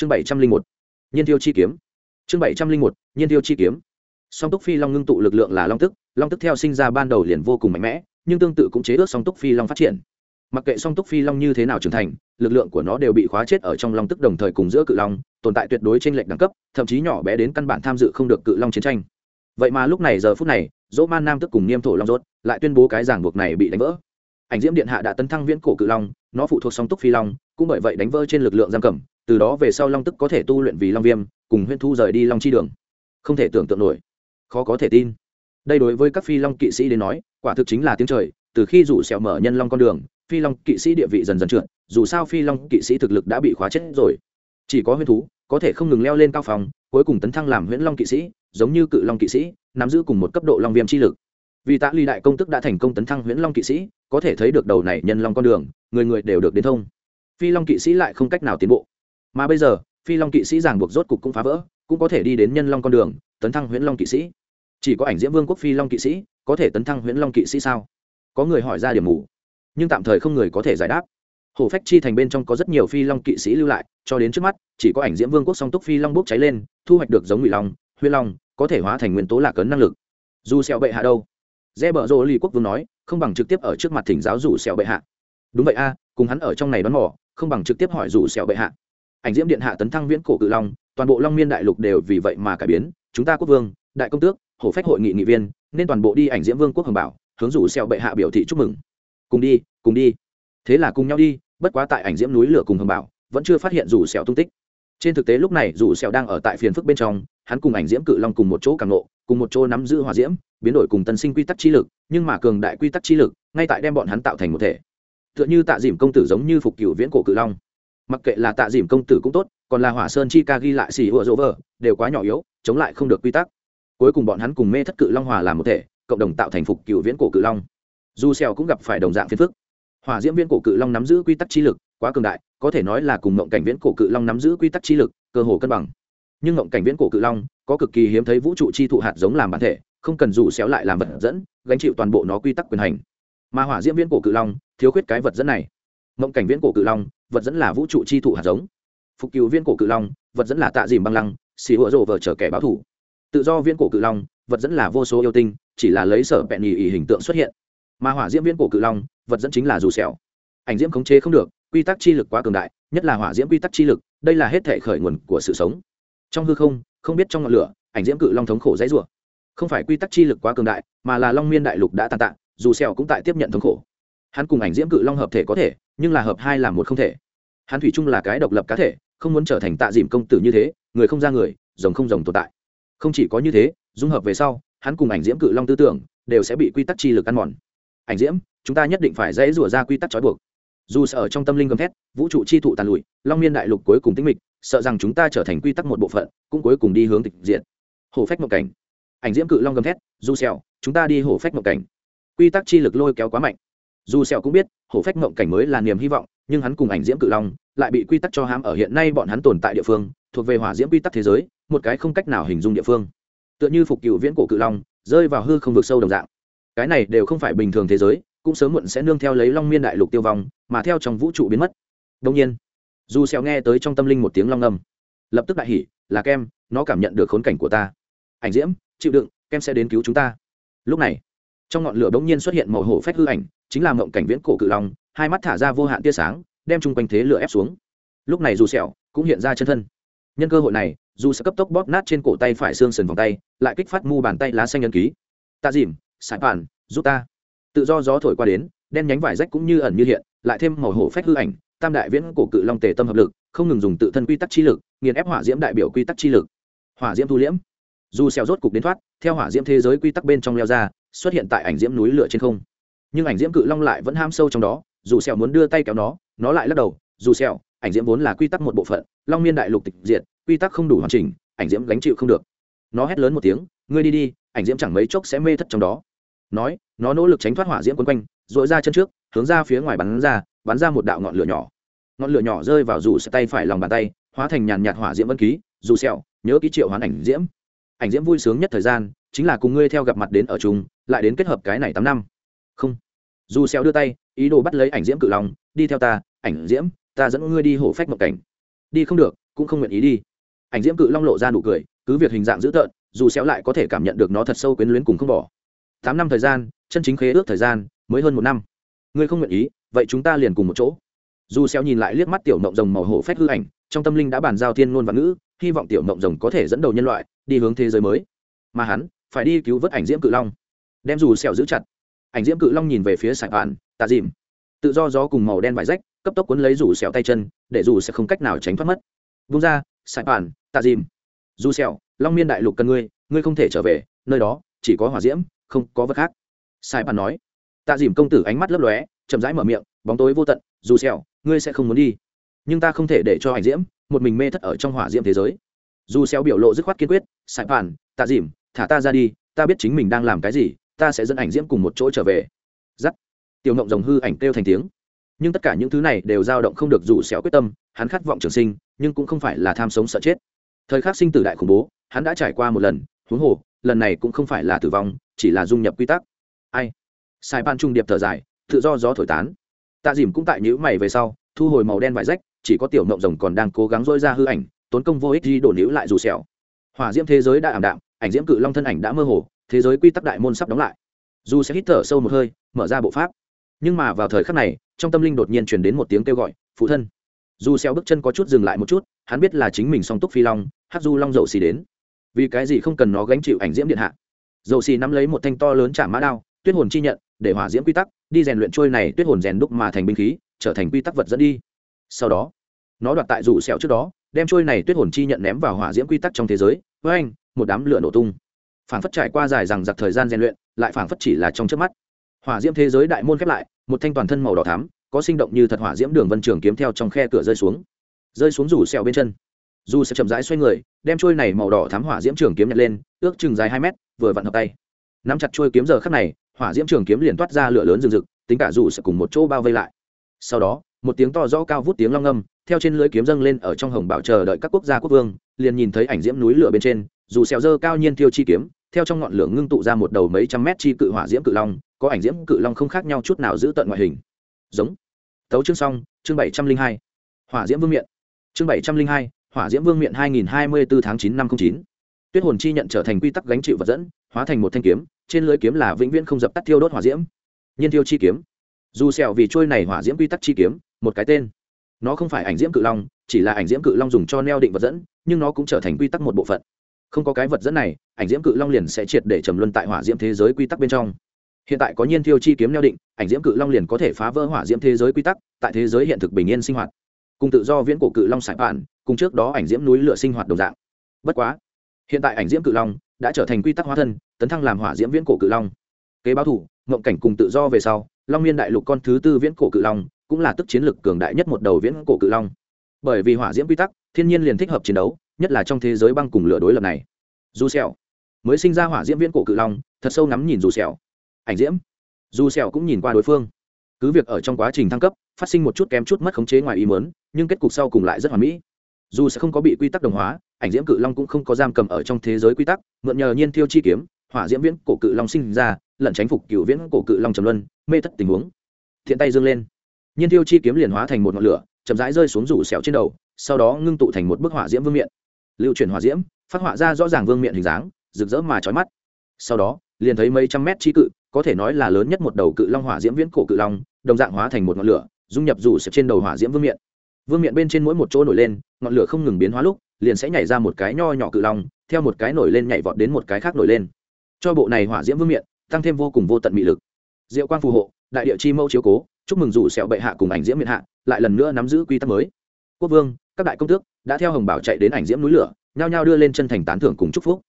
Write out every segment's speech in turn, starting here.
chương bảy trăm linh một, nhiên tiêu chi kiếm. Chương bảy trăm linh một, nhiên tiêu chi kiếm. Song túc phi long ngưng tụ lực lượng là long tức. Long tức theo sinh ra ban đầu liền vô cùng mạnh mẽ, nhưng tương tự cũng chế ước song túc phi long phát triển. Mặc kệ song túc phi long như thế nào trưởng thành, lực lượng của nó đều bị khóa chết ở trong long tức đồng thời cùng giữa cự long, tồn tại tuyệt đối trên lệnh đẳng cấp, thậm chí nhỏ bé đến căn bản tham dự không được cự long chiến tranh. Vậy mà lúc này giờ phút này, dỗ man nam tức cùng niêm thổ long rốt lại tuyên bố cái giảng buộc này bị đánh vỡ. Ảnh diễm điện hạ đã tấn thăng viễn cổ cự long, nó phụ thuộc song túc phi long, cũng bởi vậy đánh vỡ trên lực lượng giam cầm từ đó về sau long tức có thể tu luyện vì long viêm, cùng huyên thu rời đi long chi đường. Không thể tưởng tượng nổi. Khó có thể tin. Đây đối với các phi long kỵ sĩ đến nói, quả thực chính là tiếng trời, từ khi rủ sẹo mở nhân long con đường, phi long kỵ sĩ địa vị dần dần trượt, dù sao phi long kỵ sĩ thực lực đã bị khóa chết rồi. Chỉ có huyên thú có thể không ngừng leo lên cao phòng, cuối cùng tấn thăng làm huyễn long kỵ sĩ, giống như cự long kỵ sĩ, nắm giữ cùng một cấp độ long viêm chi lực. Vì tạ ly đại công tức đã thành công tấn thăng huyễn long kỵ sĩ, có thể thấy được đầu này nhân long con đường, người người đều được đến thông. Phi long kỵ sĩ lại không cách nào tiến bộ mà bây giờ, phi long kỵ sĩ giảng buộc rốt cục cũng phá vỡ, cũng có thể đi đến nhân long con đường, tấn thăng huyễn long kỵ sĩ. Chỉ có ảnh diễm vương quốc phi long kỵ sĩ có thể tấn thăng huyễn long kỵ sĩ sao? Có người hỏi ra điểm mù, nhưng tạm thời không người có thể giải đáp. Hồ phách chi thành bên trong có rất nhiều phi long kỵ sĩ lưu lại, cho đến trước mắt, chỉ có ảnh diễm vương quốc song túc phi long bốc cháy lên, thu hoạch được giống ngụy long huyên long, có thể hóa thành nguyên tố lạc ấn năng lực. Dù sẹo bệ hạ đâu? Dễ bợ rô ly quốc vương nói, không bằng trực tiếp ở trước mặt thỉnh giáo rủ sẹo bệ hạ. Đúng vậy a, cùng hắn ở trong này đón mò, không bằng trực tiếp hỏi rủ sẹo bệ hạ ảnh diễm điện hạ tấn thăng viễn cổ cự long, toàn bộ long miên đại lục đều vì vậy mà cải biến. Chúng ta quốc vương, đại công tước, hổ phách hội nghị nghị viên, nên toàn bộ đi ảnh diễm vương quốc hồng bảo, hướng rủ xeo bệ hạ biểu thị chúc mừng. Cùng đi cùng đi. Thế là cùng nhau đi, bất quá tại ảnh diễm núi lửa cùng hồng bảo, vẫn chưa phát hiện rủ xeo tung tích. Trên thực tế lúc này rủ xeo đang ở tại phiền phức bên trong, hắn cùng ảnh diễm cự long cùng một chỗ càng nộ cùng một chỗ nắm giữ hòa diễm, biến đổi cùng tân sinh quy tắc chi lực, nhưng mà cường đại quy tắc chi lực, ngay tại đem bọn hắn tạo thành một thể. Tựa như tạ dìm công tử giống như phục cửu viễn cổ cự long mặc kệ là tạ dìm công tử cũng tốt, còn là hỏa sơn chi ca ghi lại xì ùa dỗ vờ đều quá nhỏ yếu, chống lại không được quy tắc. Cuối cùng bọn hắn cùng mê thất cự long hòa làm một thể, cộng đồng tạo thành phục cựu viễn cổ cự long. Dù xèo cũng gặp phải đồng dạng phiền phức. Hỏa diễm viễn cổ cự long nắm giữ quy tắc chi lực, quá cường đại, có thể nói là cùng ngộng cảnh viễn cổ cự long nắm giữ quy tắc chi lực, cơ hồ cân bằng. Nhưng ngộng cảnh viễn cổ cự long, có cực kỳ hiếm thấy vũ trụ chi thụ hạt giống làm bản thể, không cần dù xéo lại làm vật dẫn, gánh chịu toàn bộ nó quy tắc quyền hành. Mà hỏa diễm viễn cổ cự long, thiếu khuyết cái vật dẫn này. Ngộng cảnh viễn cổ cự long vật dẫn là vũ trụ chi thụ hạt giống. Phục cứu viên cổ cự long, vật dẫn là tạ dìm băng lăng, xì hựa rộ vợ chở kẻ báo thủ. Tự do viên cổ cự long, vật dẫn là vô số yêu tinh, chỉ là lấy sở bẹn nhì ỉ hình tượng xuất hiện. Mà hỏa diễm viên cổ cự long, vật dẫn chính là dù xẻo ảnh diễm khống chế không được, quy tắc chi lực quá cường đại, nhất là hỏa diễm quy tắc chi lực, đây là hết thể khởi nguồn của sự sống. Trong hư không không biết trong ngọn lửa, ảnh diễm cự long thống khổ dãy rủa. Không phải quy tắc chi lực quá cường đại, mà là long miên đại lục đã tàn tạ, dù xẻo cũng tại tiếp nhận thống khổ. Hắn cùng ảnh diễm cự long hợp thể có thể nhưng là hợp hai là một không thể. Hắn thủy chung là cái độc lập cá thể, không muốn trở thành tạ dìm công tử như thế, người không ra người, rồng không rồng tồn tại. Không chỉ có như thế, dung hợp về sau, hắn cùng ảnh diễm cự long tư tưởng đều sẽ bị quy tắc chi lực ăn mòn. Ảnh diễm, chúng ta nhất định phải dễ rủa ra quy tắc trói buộc. Dù sợ trong tâm linh gầm thét, vũ trụ chi thụ tàn lụi, long miên đại lục cuối cùng tĩnh mịch, sợ rằng chúng ta trở thành quy tắc một bộ phận, cũng cuối cùng đi hướng tịch diện hổ phách mộng cảnh. Ảnh diễm cự long gầm thét, du xèo chúng ta đi hổ phách mộng cảnh. Quy tắc chi lực lôi kéo quá mạnh dù sẹo cũng biết hổ phách mộng cảnh mới là niềm hy vọng nhưng hắn cùng ảnh diễm cự long lại bị quy tắc cho hãm ở hiện nay bọn hắn tồn tại địa phương thuộc về hỏa diễm quy tắc thế giới một cái không cách nào hình dung địa phương. Tựa như phục cựu viễn cổ cự long rơi vào hư không vực sâu đồng dạng. Cái này đều không phải bình thường thế giới cũng sớm muộn sẽ nương theo lấy long miên đại lục tiêu vong mà theo trong vũ trụ biến mất. Đông nhiên dù sẹo nghe tới trong tâm linh một tiếng long ngầm, lập tức đại hỉ là kem nó cảm nhận được khốn cảnh của ta. Ảnh diễm chịu đựng kem sẽ đến cứu chúng ta. Lúc này trong ngọn lửa bỗng nhiên xuất hiện màu hổ phách hư ảnh chính là mộng cảnh viễn cổ cự long, hai mắt thả ra vô hạn tia sáng, đem chung quanh thế lửa ép xuống. Lúc này dù sẹo cũng hiện ra chân thân. Nhân cơ hội này, dù sẽ cấp tốc bóp nát trên cổ tay phải xương sườn vòng tay, lại kích phát mu bàn tay lá xanh nhân ký. Ta dìm, sải bàn giúp ta. Tự do gió thổi qua đến, đen nhánh vải rách cũng như ẩn như hiện, lại thêm màu hổ phách hư ảnh, tam đại viễn cổ cự long tề tâm hợp lực, không ngừng dùng tự thân quy tắc chi lực, nghiền ép hỏa diễm đại biểu quy tắc chi lực. Hỏa diễm thu liễm. Dù xèo rốt cục đến thoát, theo hỏa diễm thế giới quy tắc bên trong leo ra, xuất hiện tại ảnh diễm núi lửa trên không nhưng ảnh diễm cự long lại vẫn ham sâu trong đó, dù sẹo muốn đưa tay kéo nó nó lại lắc đầu, dù sẹo, ảnh diễm vốn là quy tắc một bộ phận, long miên đại lục tịch diệt, quy tắc không đủ hoàn chỉnh, ảnh diễm gánh chịu không được. Nó hét lớn một tiếng, ngươi đi đi, ảnh diễm chẳng mấy chốc sẽ mê thất trong đó. Nói, nó nỗ lực tránh thoát hỏa diễm quấn quanh dội ra chân trước, hướng ra phía ngoài bắn ra bắn ra một đạo ngọn lửa nhỏ. Ngọn lửa nhỏ rơi vào dù sẹo tay phải lòng bàn tay, hóa thành nhàn nhạt hỏa diễm vân ký, dù sẹo, nhớ ký triệu hoán ảnh diễm. Ảnh diễm vui sướng nhất thời gian, chính là cùng ngươi theo gặp mặt đến ở chung, lại đến kết hợp cái này tám năm. Không dù sẹo đưa tay, ý đồ bắt lấy ảnh diễm cự long, đi theo ta, ảnh diễm, ta dẫn ngươi đi hổ phách mộng cảnh. Đi không được, cũng không nguyện ý đi. Ảnh diễm cự long lộ ra nụ cười, cứ việc hình dạng dữ tợn, dù xéo lại có thể cảm nhận được nó thật sâu quyến luyến cùng không bỏ. Tám năm thời gian, chân chính khế ước thời gian, mới hơn một năm. Ngươi không nguyện ý, vậy chúng ta liền cùng một chỗ. Dù xéo nhìn lại liếc mắt tiểu mộng rồng màu hổ phách hư ảnh, trong tâm linh đã bàn giao thiên ngôn và ngữ, hy vọng tiểu mộng rồng có thể dẫn đầu nhân loại đi hướng thế giới mới. Mà hắn, phải đi cứu vớt ảnh diễm cự long. Đem dù xẻo giữ chặt ảnh diễm cự long nhìn về phía sài bàn tạ dìm, tự do gió cùng màu đen vải rách, cấp tốc cuốn lấy rủ xẻo tay chân, để dù sẽ không cách nào tránh thoát mất. Vung ra, sài bàn tạ dìm. Dù xẻo long miên đại lục cần ngươi ngươi không thể trở về, nơi đó chỉ có hỏa diễm, không có vật khác. Sài bàn nói. Tạ dìm công tử ánh mắt lấp lóe, chậm rãi mở miệng, bóng tối vô tận, dù xẻo ngươi sẽ không muốn đi. Nhưng ta không thể để cho ảnh diễm một mình mê thất ở trong hỏa diễm thế giới. Dù xéo biểu lộ dứt khoát kiên quyết sải phản tạ dìm, thả ta ra đi, ta biết chính mình đang làm cái gì ta sẽ dẫn ảnh diễm cùng một chỗ trở về. Giắt. Tiểu ngộng rồng hư ảnh kêu thành tiếng. Nhưng tất cả những thứ này đều dao động không được rủ xẻo quyết tâm, hắn khát vọng trường sinh, nhưng cũng không phải là tham sống sợ chết. Thời khắc sinh tử đại khủng bố, hắn đã trải qua một lần, huống hồ, lần này cũng không phải là tử vong, chỉ là dung nhập quy tắc. Ai? Sai ban trung điệp thở dài, tự do gió thổi tán. Tạ dìm cũng tại nhữ mày về sau, thu hồi màu đen vải rách, chỉ có tiểu mộng rồng còn đang cố gắng dôi ra hư ảnh, tốn công vô ích đi đổ níu lại dù xẻo. Hỏa diễm thế giới đã ảm đạm, ảnh diễm cự long thân ảnh đã mơ hồ thế giới quy tắc đại môn sắp đóng lại. Dù sẽ hít thở sâu một hơi, mở ra bộ pháp. Nhưng mà vào thời khắc này, trong tâm linh đột nhiên truyền đến một tiếng kêu gọi, phụ thân. Dù xeo bước chân có chút dừng lại một chút, hắn biết là chính mình song túc phi long, hắc du long dậu xì đến. Vì cái gì không cần nó gánh chịu ảnh diễm điện hạ? Dậu xì nắm lấy một thanh to lớn chạm mã đao, tuyết hồn chi nhận, để hỏa diễm quy tắc, đi rèn luyện trôi này tuyết hồn rèn đúc mà thành binh khí, trở thành quy tắc vật dẫn đi. Sau đó, nó đoạt tại rủ xeo trước đó, đem trôi này tuyết hồn chi nhận ném vào hỏa diễm quy tắc trong thế giới. Với anh một đám lửa nổ tung phảng phất trải qua dài rằng giặc thời gian rèn luyện, lại phảng phất chỉ là trong trước mắt. Hỏa diễm thế giới đại môn khép lại, một thanh toàn thân màu đỏ thắm, có sinh động như thật hỏa diễm đường vân trường kiếm theo trong khe cửa rơi xuống. Rơi xuống rủ sẹo bên chân. Dù sẽ chậm rãi xoay người, đem trôi này màu đỏ thắm hỏa diễm trường kiếm nhặt lên, ước chừng dài hai mét, vừa vặn hợp tay. Nắm chặt trôi kiếm giờ khắc này, hỏa diễm trường kiếm liền toát ra lửa lớn rừng rực, tính cả dù sẽ cùng một chỗ bao vây lại. Sau đó, một tiếng to rõ cao vút tiếng long ngâm, theo trên lưới kiếm dâng lên ở trong hồng bảo chờ đợi các quốc gia quốc vương, liền nhìn thấy ảnh diễm núi lửa bên trên dù xèo dơ cao nhiên tiêu chi kiếm theo trong ngọn lửa ngưng tụ ra một đầu mấy trăm mét chi cự hỏa diễm cự long, có ảnh diễm cự long không khác nhau chút nào giữ tận ngoại hình. Giống. Tấu chương xong, chương bảy trăm linh hai. Hỏa diễm vương miện. Chương bảy trăm linh hai, hỏa diễm vương miện hai nghìn hai mươi bốn tháng chín năm không chín. Tuyết hồn chi nhận trở thành quy tắc gánh chịu vật dẫn, hóa thành một thanh kiếm, trên lưới kiếm là vĩnh viễn không dập tắt thiêu đốt hỏa diễm. Nhiên thiêu chi kiếm. Dù sẹo vì trôi này hỏa diễm quy tắc chi kiếm, một cái tên. Nó không phải ảnh diễm cự long, chỉ là ảnh diễm cự long dùng cho neo định vật dẫn, nhưng nó cũng trở thành quy tắc một bộ phận không có cái vật dẫn này, ảnh diễm cự long liền sẽ triệt để trầm luân tại hỏa diễm thế giới quy tắc bên trong. Hiện tại có nhiên thiêu chi kiếm neo định, ảnh diễm cự long liền có thể phá vỡ hỏa diễm thế giới quy tắc, tại thế giới hiện thực bình yên sinh hoạt. Cùng tự do viễn cổ cự long sải bạn cùng trước đó ảnh diễm núi lửa sinh hoạt đồng dạng. Bất quá, hiện tại ảnh diễm cự long đã trở thành quy tắc hóa thân, tấn thăng làm hỏa diễm viễn cổ cự long. Kế báo thủ, ngộng cảnh cùng tự do về sau, long miên đại lục con thứ tư viễn cổ cự long cũng là tức chiến lực cường đại nhất một đầu viễn cổ cự long. Bởi vì hỏa diễm quy tắc, thiên nhiên liền thích hợp chiến đấu nhất là trong thế giới băng cùng lửa đối lập này. Dù sẹo mới sinh ra hỏa diễm viễn cổ cự long, thật sâu ngắm nhìn dù sẹo. Ảnh diễm. Dù sẹo cũng nhìn qua đối phương. Cứ việc ở trong quá trình thăng cấp, phát sinh một chút kém chút mất khống chế ngoài ý muốn, nhưng kết cục sau cùng lại rất hoàn mỹ. Dù sẽ không có bị quy tắc đồng hóa, ảnh diễm cự long cũng không có giam cầm ở trong thế giới quy tắc, mượn nhờ nhiên thiêu chi kiếm, hỏa diễm viễn cổ cự long sinh ra, lẩn tránh phục cựu viễn cổ cự long trầm luân, mê thất tình huống. Thiện tay dương lên. Nhiên thiêu chi kiếm liền hóa thành một ngọn lửa, chậm rãi rơi xuống rủ xẻo trên đầu, sau đó ngưng tụ thành một bức hỏa diễm vương miện lưu chuyển hỏa diễm, phát họa ra rõ ràng vương miện hình dáng, rực rỡ mà trói mắt. Sau đó, liền thấy mấy trăm mét chi cự, có thể nói là lớn nhất một đầu cự long hỏa diễm viễn cổ cự long, đồng dạng hóa thành một ngọn lửa, dung nhập rủ sập trên đầu hỏa diễm vương miện. Vương miện bên trên mỗi một chỗ nổi lên, ngọn lửa không ngừng biến hóa lúc, liền sẽ nhảy ra một cái nho nhỏ cự long, theo một cái nổi lên nhảy vọt đến một cái khác nổi lên. Cho bộ này hỏa diễm vương miện, tăng thêm vô cùng vô tận mị lực. Diệu quang phù hộ, đại địa chi mẫu chiếu cố, chúc mừng rủ sẹo bệ hạ cùng ảnh diễm miện hạ, lại lần nữa nắm giữ quy tắc mới. Quốc vương các đại công tước đã theo hồng bảo chạy đến ảnh diễm núi lửa nhao nhao đưa lên chân thành tán thưởng cùng chúc phúc.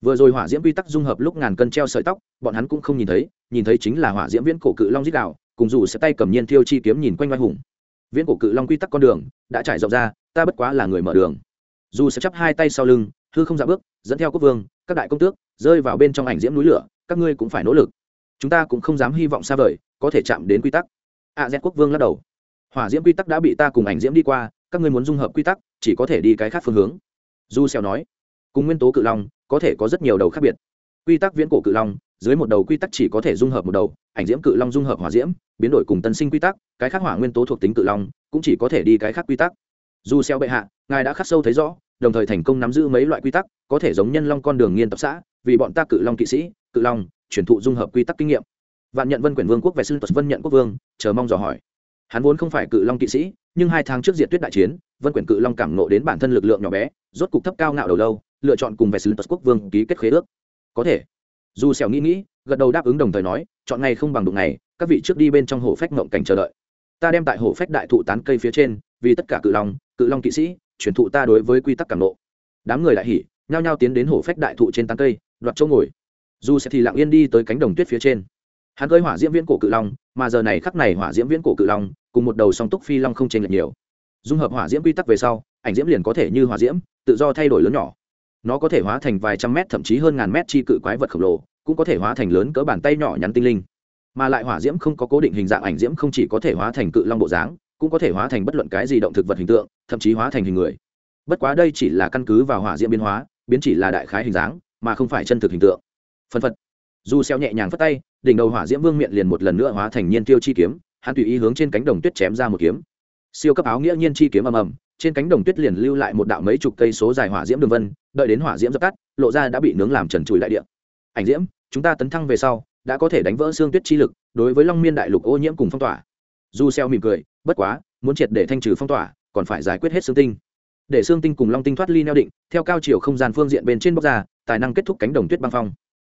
Vừa rồi hỏa diễm quy tắc dung hợp lúc ngàn cân treo sợi tóc bọn hắn cũng không nhìn thấy nhìn thấy chính là hỏa diễm viễn cổ cự long dít đạo cùng dù sẽ tay cầm nhiên thiêu chi kiếm nhìn quanh vai hùng. Viễn cổ cự long quy tắc con đường đã trải rộng ra ta bất quá là người mở đường. Dù sẽ chắp hai tay sau lưng hư không dạ bước dẫn theo quốc vương các đại công tước rơi vào bên trong ảnh diễm núi lửa các ngươi cũng phải nỗ lực. Chúng ta cũng không dám hy vọng xa vời có thể chạm đến quy tắc. A à, z quốc vương lắc đầu. Hỏa diễm quy tắc đã bị ta cùng ảnh diễm đi qua các ngươi muốn dung hợp quy tắc, chỉ có thể đi cái khác phương hướng. Du Xeo nói. Cùng nguyên tố cự long, có thể có rất nhiều đầu khác biệt. Quy tắc viễn cổ cự long, dưới một đầu quy tắc chỉ có thể dung hợp một đầu, ảnh diễm cự long dung hợp hỏa diễm, biến đổi cùng tân sinh quy tắc, cái khác hỏa nguyên tố thuộc tính cự long cũng chỉ có thể đi cái khác quy tắc. Dù xeo bệ hạ, ngài đã khắc sâu thấy rõ, đồng thời thành công nắm giữ mấy loại quy tắc, có thể giống nhân long con đường nghiên tập xã, vì bọn ta cự long kỵ sĩ, cự long, truyền thụ dung hợp quy tắc kinh nghiệm. Vạn nhận vân quyển vương quốc về xưng vân nhận quốc vương, chờ mong dò hỏi hắn vốn không phải cự long kỵ sĩ, nhưng hai tháng trước diệt tuyết đại chiến, vân quyển cự long cảm nộ đến bản thân lực lượng nhỏ bé, rốt cục thấp cao ngạo đầu lâu, lựa chọn cùng về tật quốc vương ký kết khế ước. Có thể. Dù xẻo nghĩ nghĩ, gật đầu đáp ứng đồng thời nói, chọn ngày không bằng đụng ngày, các vị trước đi bên trong hồ phách ngộng cảnh chờ đợi. Ta đem tại hồ phách đại thụ tán cây phía trên, vì tất cả cự long cự long kỵ sĩ, truyền thụ ta đối với quy tắc cảm nộ đám người đại hỉ, nhao nhao tiến đến hồ phách đại thụ trên tán cây, đoạt chỗ ngồi. Dù sẽ thì lặng yên đi tới cánh đồng tuyết phía trên hắn cơi hỏa diễm viễn cổ cự long, mà giờ này khắc này hỏa diễm viễn cổ cự long cùng một đầu song túc phi long không chênh lệch nhiều. Dung hợp hỏa diễm quy tắc về sau, ảnh diễm liền có thể như hỏa diễm, tự do thay đổi lớn nhỏ. Nó có thể hóa thành vài trăm mét, thậm chí hơn ngàn mét chi cự quái vật khổng lồ, cũng có thể hóa thành lớn cỡ bàn tay nhỏ nhắn tinh linh. Mà lại hỏa diễm không có cố định hình dạng, ảnh diễm không chỉ có thể hóa thành cự long bộ dáng, cũng có thể hóa thành bất luận cái gì động thực vật hình tượng, thậm chí hóa thành hình người. Bất quá đây chỉ là căn cứ vào hỏa diễm biến hóa, biến chỉ là đại khái hình dáng, mà không phải chân thực hình tượng. Phân phật dù xeo nhẹ nhàng phất tay, đỉnh đầu hỏa diễm vương miệng liền một lần nữa hóa thành nhiên tiêu chi kiếm, hắn tùy ý hướng trên cánh đồng tuyết chém ra một kiếm. Siêu cấp áo nghĩa nhiên chi kiếm ầm ầm, trên cánh đồng tuyết liền lưu lại một đạo mấy chục cây số dài hỏa diễm đường vân, đợi đến hỏa diễm dập tắt, lộ ra đã bị nướng làm trần trụi đại địa. Ảnh diễm, chúng ta tấn thăng về sau, đã có thể đánh vỡ xương tuyết chi lực, đối với long miên đại lục ô nhiễm cùng phong tỏa. Du xeo mỉm cười, bất quá, muốn triệt để thanh trừ phong tỏa, còn phải giải quyết hết xương tinh. Để xương tinh cùng long tinh thoát ly neo định, theo cao chiều không gian phương diện bên trên bóc ra, tài năng kết thúc cánh đồng tuyết băng phong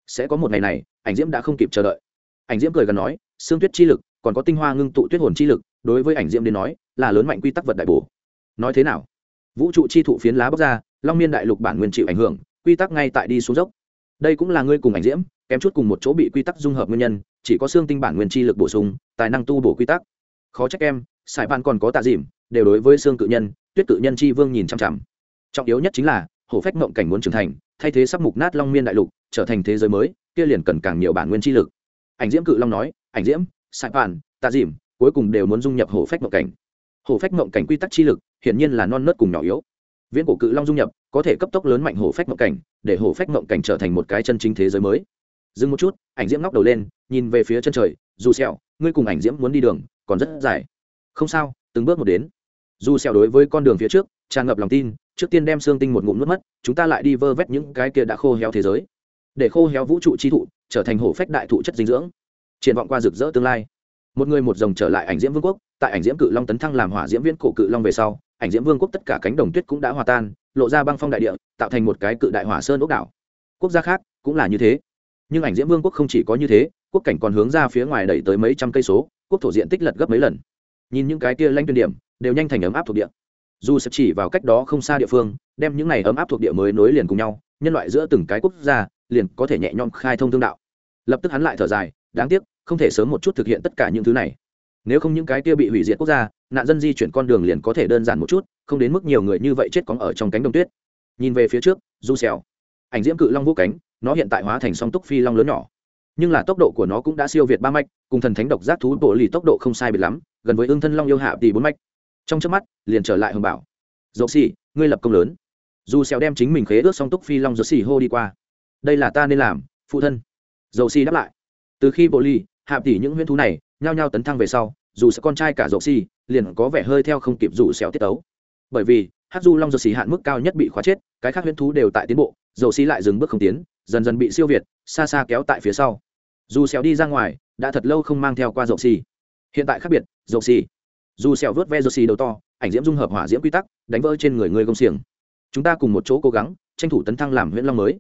sẽ có một ngày này, ảnh diễm đã không kịp chờ đợi. Ảnh diễm cười gần nói xương tuyết chi lực, còn có tinh hoa ngưng tụ tuyết hồn chi lực, đối với ảnh diễm đến nói, là lớn mạnh quy tắc vật đại bổ. Nói thế nào? Vũ trụ chi thụ phiến lá bóc ra, long miên đại lục bản nguyên chịu ảnh hưởng, quy tắc ngay tại đi xuống dốc. Đây cũng là ngươi cùng ảnh diễm, kém chút cùng một chỗ bị quy tắc dung hợp nguyên nhân, chỉ có xương tinh bản nguyên chi lực bổ sung, tài năng tu bổ quy tắc. Khó trách em sài ban còn có tạ dìm, đều đối với xương cự nhân, tuyết cự nhân chi vương nhìn chăm chằm. Trọng yếu nhất chính là, hổ phách mộng cảnh muốn trưởng thành, thay thế sắp mục nát long miên đại lục trở thành thế giới mới, kia liền cần càng nhiều bản nguyên chi lực. Ảnh diễm cự long nói, ảnh diễm, sài ban tạ dìm, cuối cùng đều muốn dung nhập hổ phách mộng cảnh. Hổ phách mộng cảnh quy tắc chi lực, hiển nhiên là non nớt cùng nhỏ yếu. Viễn cổ cự long dung nhập, có thể cấp tốc lớn mạnh hổ phách mộng cảnh, để hổ phách mộng cảnh trở thành một cái chân chính thế giới mới. Dừng một chút, ảnh diễm ngóc đầu lên, nhìn về phía chân trời, dù sẹo, ngươi cùng ảnh diễm muốn đi đường, còn rất dài. Không sao, từng bước một đến. Dù sẹo đối với con đường phía trước, tràn ngập lòng tin, trước tiên đem xương tinh một ngụm nuốt mất, chúng ta lại đi vơ vét những cái kia đã khô héo thế giới để khô héo vũ trụ chi thụ, trở thành hổ phách đại thụ chất dinh dưỡng. Triển vọng qua rực rỡ tương lai. Một người một dòng trở lại ảnh diễm vương quốc, tại ảnh diễm cự long tấn thăng làm hỏa diễm viễn cổ cự long về sau, ảnh diễm vương quốc tất cả cánh đồng tuyết cũng đã hòa tan, lộ ra băng phong đại địa, tạo thành một cái cự đại hỏa sơn ốc đảo. Quốc gia khác cũng là như thế. Nhưng ảnh diễm vương quốc không chỉ có như thế, quốc cảnh còn hướng ra phía ngoài đẩy tới mấy trăm cây số, quốc thổ diện tích lật gấp mấy lần. Nhìn những cái kia lanh tuyên điểm, đều nhanh thành ấm áp thuộc địa. Dù sẽ chỉ vào cách đó không xa địa phương, đem những này ấm áp thuộc địa mới nối liền cùng nhau, nhân loại giữa từng cái quốc gia liền có thể nhẹ nhõm khai thông thương đạo. Lập tức hắn lại thở dài, đáng tiếc, không thể sớm một chút thực hiện tất cả những thứ này. Nếu không những cái kia bị hủy diệt quốc gia, nạn dân di chuyển con đường liền có thể đơn giản một chút, không đến mức nhiều người như vậy chết cóng ở trong cánh đồng tuyết. Nhìn về phía trước, du xèo ảnh diễm cự long vũ cánh, nó hiện tại hóa thành song túc phi long lớn nhỏ. Nhưng là tốc độ của nó cũng đã siêu việt ba mạch, cùng thần thánh độc giác thú bộ lì tốc độ không sai biệt lắm, gần với ương thân long yêu hạ tỷ bốn mạch. Trong chớp mắt, liền trở lại hồng bảo. Dỗ xì, ngươi lập công lớn. Du xèo đem chính mình khế ước song túc phi long dỗ xì hô đi qua đây là ta nên làm phụ thân. Dầu si đáp lại. Từ khi bộ ly hạ tỷ những huyễn thú này nhao nhao tấn thăng về sau dù sẽ con trai cả dầu si, liền có vẻ hơi theo không kịp rủ xéo tiết tấu. Bởi vì hát du long dầu xì hạn mức cao nhất bị khóa chết cái khác huyễn thú đều tại tiến bộ dầu xì lại dừng bước không tiến dần dần bị siêu việt xa xa kéo tại phía sau. Dù xéo đi ra ngoài đã thật lâu không mang theo qua dầu xì hiện tại khác biệt dầu xì dù xéo vớt ve dầu xì đầu to ảnh diễm dung hợp hỏa diễm quy tắc đánh vỡ trên người người công xiềng. Chúng ta cùng một chỗ cố gắng tranh thủ tấn thăng làm huyễn long mới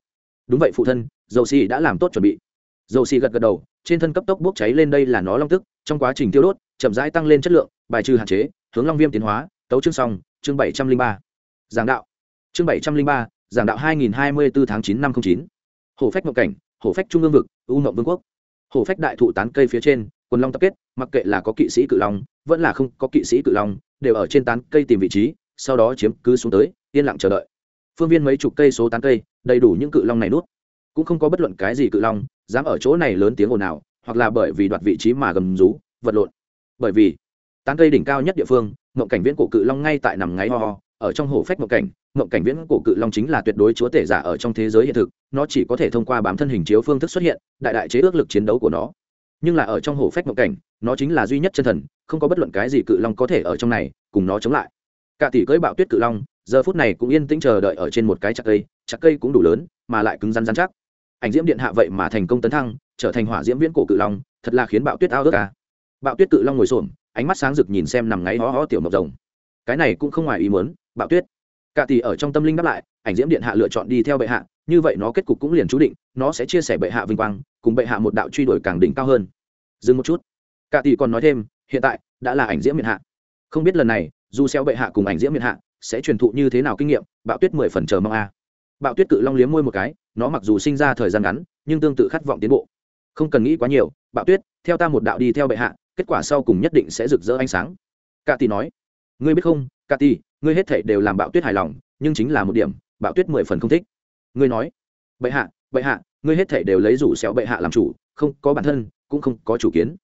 đúng vậy phụ thân, dầu xì đã làm tốt chuẩn bị. Dầu xì gật gật đầu, trên thân cấp tốc bốc cháy lên đây là nó long tức, trong quá trình tiêu đốt, chậm rãi tăng lên chất lượng, bài trừ hạn chế, hướng long viêm tiến hóa, tấu chương xong, chương bảy trăm linh ba. Giảng đạo. Chương bảy trăm linh ba, giảng đạo hai nghìn hai mươi bốn tháng chín năm không chín. Hổ phách ngộ cảnh, hổ phách trung ương vực, u ngộng vương quốc. Hổ phách đại thụ tán cây phía trên, quần long tập kết, mặc kệ là có kỵ sĩ cự long, vẫn là không có kỵ sĩ cự long, đều ở trên tán cây tìm vị trí, sau đó chiếm cứ xuống tới, yên lặng chờ đợi. Phương viên mấy chục cây số tán cây đầy đủ những cự long này nuốt. Cũng không có bất luận cái gì cự long dám ở chỗ này lớn tiếng ồn nào hoặc là bởi vì đoạt vị trí mà gầm rú, vật lộn. Bởi vì, tán cây đỉnh cao nhất địa phương, mộng cảnh viễn cổ cự long ngay tại nằm ngáy ho ho, ở trong hồ phách mộng cảnh mộng cảnh viễn cổ cự long chính là tuyệt đối chúa tể giả ở trong thế giới hiện thực, nó chỉ có thể thông qua bám thân hình chiếu phương thức xuất hiện, đại đại chế ước lực chiến đấu của nó. Nhưng là ở trong hồ phách mộng cảnh, nó chính là duy nhất chân thần, không có bất luận cái gì cự long có thể ở trong này cùng nó chống lại. Cả tỷ cưỡi bạo tuyết cự long giờ phút này cũng yên tĩnh chờ đợi ở trên một cái chặt cây chặt cây cũng đủ lớn, mà lại cứng rắn rắn chắc. Ảnh diễm điện hạ vậy mà thành công tấn thăng, trở thành hỏa diễm viễn cổ cự long, thật là khiến bạo tuyết ao ước ca bạo tuyết cự long ngồi xổm, ánh mắt sáng rực nhìn xem nằm ngáy ho ho tiểu mộc rồng. Cái này cũng không ngoài ý muốn, bạo tuyết. Cả tỷ ở trong tâm linh đáp lại, ảnh diễm điện hạ lựa chọn đi theo bệ hạ, như vậy nó kết cục cũng liền chú định, nó sẽ chia sẻ bệ hạ vinh quang, cùng bệ hạ một đạo truy đuổi càng đỉnh cao hơn. Dừng một chút. Cả tỷ còn nói thêm, hiện tại đã là ảnh diễm điện hạ. Không biết lần này, dù xeo bệ hạ cùng ảnh diễm điện hạ sẽ truyền thụ như thế nào kinh nghiệm, bạo tuyết mười phần chờ mong a. Bạo tuyết cự long liếm môi một cái, nó mặc dù sinh ra thời gian ngắn, nhưng tương tự khát vọng tiến bộ. Không cần nghĩ quá nhiều, bạo tuyết, theo ta một đạo đi theo bệ hạ, kết quả sau cùng nhất định sẽ rực rỡ ánh sáng. Cả tỷ nói, ngươi biết không cả tỷ ngươi hết thảy đều làm bạo tuyết hài lòng, nhưng chính là một điểm, bạo tuyết mười phần không thích. Ngươi nói, bệ hạ bệ hạ, ngươi hết thảy đều lấy rủ xéo bệ hạ làm chủ, không có bản thân, cũng không có chủ kiến.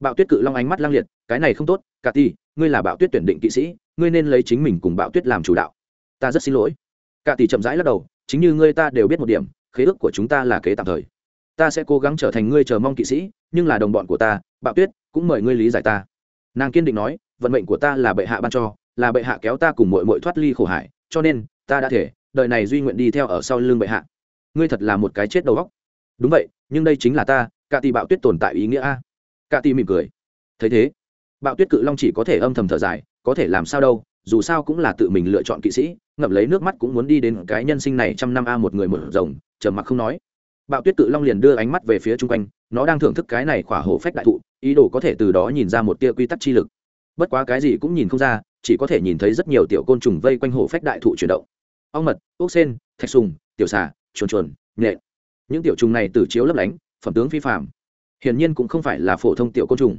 Bạo tuyết cự long ánh mắt lang liệt, cái này không tốt cả tỷ ngươi là bạo tuyết tuyển định kỵ sĩ ngươi nên lấy chính mình cùng bạo tuyết làm chủ đạo. Ta rất xin lỗi. Cả tỷ chậm rãi lắc đầu, chính như ngươi ta đều biết một điểm, khế ước của chúng ta là kế tạm thời. Ta sẽ cố gắng trở thành ngươi chờ mong kỵ sĩ, nhưng là đồng bọn của ta, bạo tuyết, cũng mời ngươi lý giải ta. Nàng kiên định nói, vận mệnh của ta là bệ hạ ban cho, là bệ hạ kéo ta cùng mội mội thoát ly khổ hải cho nên, ta đã thể, đời này duy nguyện đi theo ở sau lưng bệ hạ. Ngươi thật là một cái chết đầu góc đúng vậy, nhưng đây chính là ta, cả tỷ bạo tuyết tồn tại ý nghĩa a. Cả tỷ mỉm cười. Thấy thế, bạo tuyết cự long chỉ có thể âm thầm thở dài có thể làm sao đâu, dù sao cũng là tự mình lựa chọn kỵ sĩ, ngậm lấy nước mắt cũng muốn đi đến cái nhân sinh này trăm năm a một người một rồng trầm mặc không nói. Bạo tuyết cự long liền đưa ánh mắt về phía chung quanh, nó đang thưởng thức cái này khỏa hổ phách đại thụ, ý đồ có thể từ đó nhìn ra một tia quy tắc chi lực. Bất quá cái gì cũng nhìn không ra, chỉ có thể nhìn thấy rất nhiều tiểu côn trùng vây quanh hổ phách đại thụ chuyển động. Ong mật, ốc sen, thạch sùng, tiểu xà, chuồn chuồn nhện những tiểu trùng này từ chiếu lấp lánh, phẩm tướng phi phạm hiển nhiên cũng không phải là phổ thông tiểu côn trùng.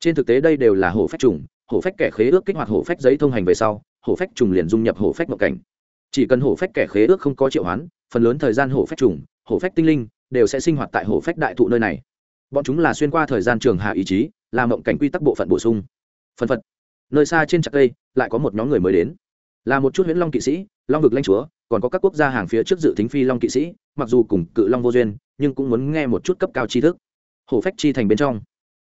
Trên thực tế đây đều là hổ phách trùng hổ phách kẻ khế ước kích hoạt hổ phách giấy thông hành về sau, hổ phách trùng liền dung nhập hổ phách mộng cảnh. Chỉ cần hổ phách kẻ khế ước không có triệu hoán, phần lớn thời gian hổ phách trùng, hổ phách tinh linh đều sẽ sinh hoạt tại hổ phách đại thụ nơi này. Bọn chúng là xuyên qua thời gian trường hạ ý chí, là mộng cảnh quy tắc bộ phận bổ sung. Phần phật, nơi xa trên chặt cây, lại có một nhóm người mới đến. Là một chút huyễn long kỵ sĩ, long vực lanh chúa, còn có các quốc gia hàng phía trước dự tính phi long kỵ sĩ, mặc dù cùng cự long vô duyên, nhưng cũng muốn nghe một chút cấp cao tri thức. Hổ phách chi thành bên trong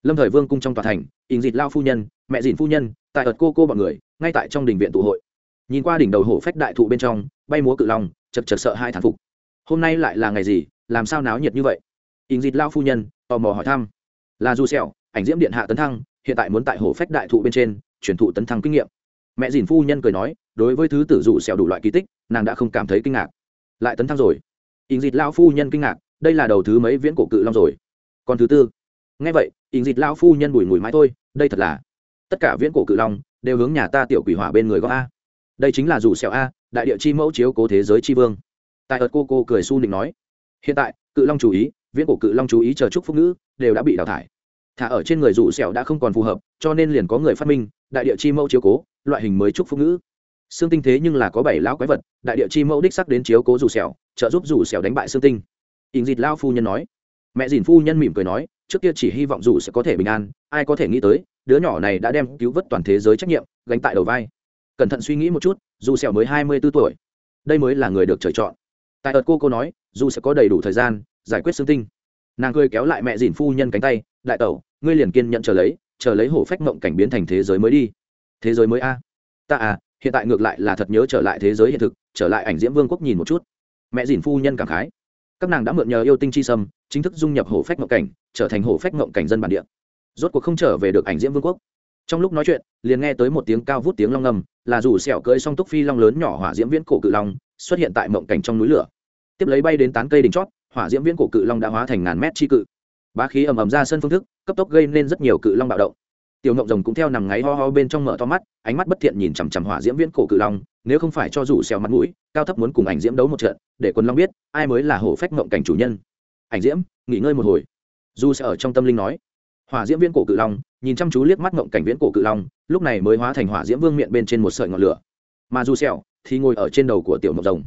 lâm thời vương cung trong tòa thành ình dịt lao phu nhân, mẹ dịn phu nhân, tại ợt cô cô bọn người, ngay tại trong đình viện tụ hội. Nhìn qua đỉnh đầu hổ phách đại thụ bên trong, bay múa cự long, chật chật sợ hai thản phục. Hôm nay lại là ngày gì, làm sao náo nhiệt như vậy? Ình dịt lao phu nhân, tò mò hỏi thăm. Là du sẹo, ảnh diễm điện hạ tấn thăng, hiện tại muốn tại hổ phách đại thụ bên trên, truyền thụ tấn thăng kinh nghiệm. Mẹ dìn phu nhân cười nói, đối với thứ tử dụ sẹo đủ loại kỳ tích, nàng đã không cảm thấy kinh ngạc. Lại tấn thăng rồi. Ình dịt lao phu nhân kinh ngạc, đây là đầu thứ mấy viễn cổ cự long rồi? Còn thứ tư. Ngay vậy ình dịt lao phu nhân bùi ngùi mãi thôi, đây thật là, tất cả viễn cổ cự long đều hướng nhà ta tiểu quỷ hỏa bên người gõ a. Đây chính là dù sẹo a, đại địa chi mẫu chiếu cố thế giới chi vương. Tại ợt cô cô cười su nịnh nói, hiện tại, cự long chú ý, viễn cổ cự long chú ý chờ chúc phúc nữ đều đã bị đào thải. Thả ở trên người dù sẹo đã không còn phù hợp, cho nên liền có người phát minh, đại địa chi mẫu chiếu cố, loại hình mới chúc phúc nữ xương tinh thế nhưng là có bảy lão quái vật, đại địa chi mẫu đích sắc đến chiếu cố dù sẹo, trợ giúp dù sẹo đánh bại xương tinh. Ình dịt lao phu nhân nói, mẹ dìn phu nhân mỉm cười nói trước kia chỉ hy vọng dù sẽ có thể bình an, ai có thể nghĩ tới, đứa nhỏ này đã đem cứu vớt toàn thế giới trách nhiệm, gánh tại đầu vai. Cẩn thận suy nghĩ một chút, dù sẹo mới hai mươi 24 tuổi. Đây mới là người được trời chọn. Tại ợt cô cô nói, dù sẽ có đầy đủ thời gian, giải quyết xương tinh. Nàng cười kéo lại mẹ dìn phu nhân cánh tay, đại tẩu, ngươi liền kiên nhận chờ lấy chờ lấy hổ phách mộng cảnh biến thành thế giới mới đi. Thế giới mới a? Ta à hiện tại ngược lại là thật nhớ trở lại thế giới hiện thực, trở lại ảnh diễm vương quốc nhìn một chút. Mẹ dìn phu nhân cảm khái. Các nàng đã mượn nhờ yêu tinh chi sâm chính thức dung nhập hổ phách ngộng cảnh, trở thành hổ phách ngộng cảnh dân bản địa. Rốt cuộc không trở về được ảnh diễm vương quốc. Trong lúc nói chuyện, liền nghe tới một tiếng cao vút tiếng long ngầm là rủ sẹo cưỡi song túc phi long lớn nhỏ hỏa diễm viễn cổ cự long, xuất hiện tại mộng cảnh trong núi lửa. Tiếp lấy bay đến tán cây đỉnh chót, hỏa diễm viễn cổ cự long đã hóa thành ngàn mét chi cự. Bá khí ầm ầm ra sân phương thức, cấp tốc gây nên rất nhiều cự long bạo động. Tiểu ngộng rồng cũng theo nằm ngáy ho ho bên trong mở to mắt, ánh mắt bất thiện nhìn chằm chằm hỏa diễm viễn cổ cự long, nếu không phải cho rủ xèo mặt mũi, cao thấp muốn cùng ảnh diễm đấu một trận, để quân long biết, ai mới là hổ phách ngộng cảnh chủ nhân ảnh diễm, nghỉ ngơi một hồi. Du sẽ ở trong tâm linh nói, hỏa diễm viễn cổ cự long, nhìn chăm chú liếc mắt ngộng cảnh viễn cổ cự long, lúc này mới hóa thành hỏa diễm vương miệng bên trên một sợi ngọn lửa. Mà du xèo thì ngồi ở trên đầu của tiểu mộc rồng,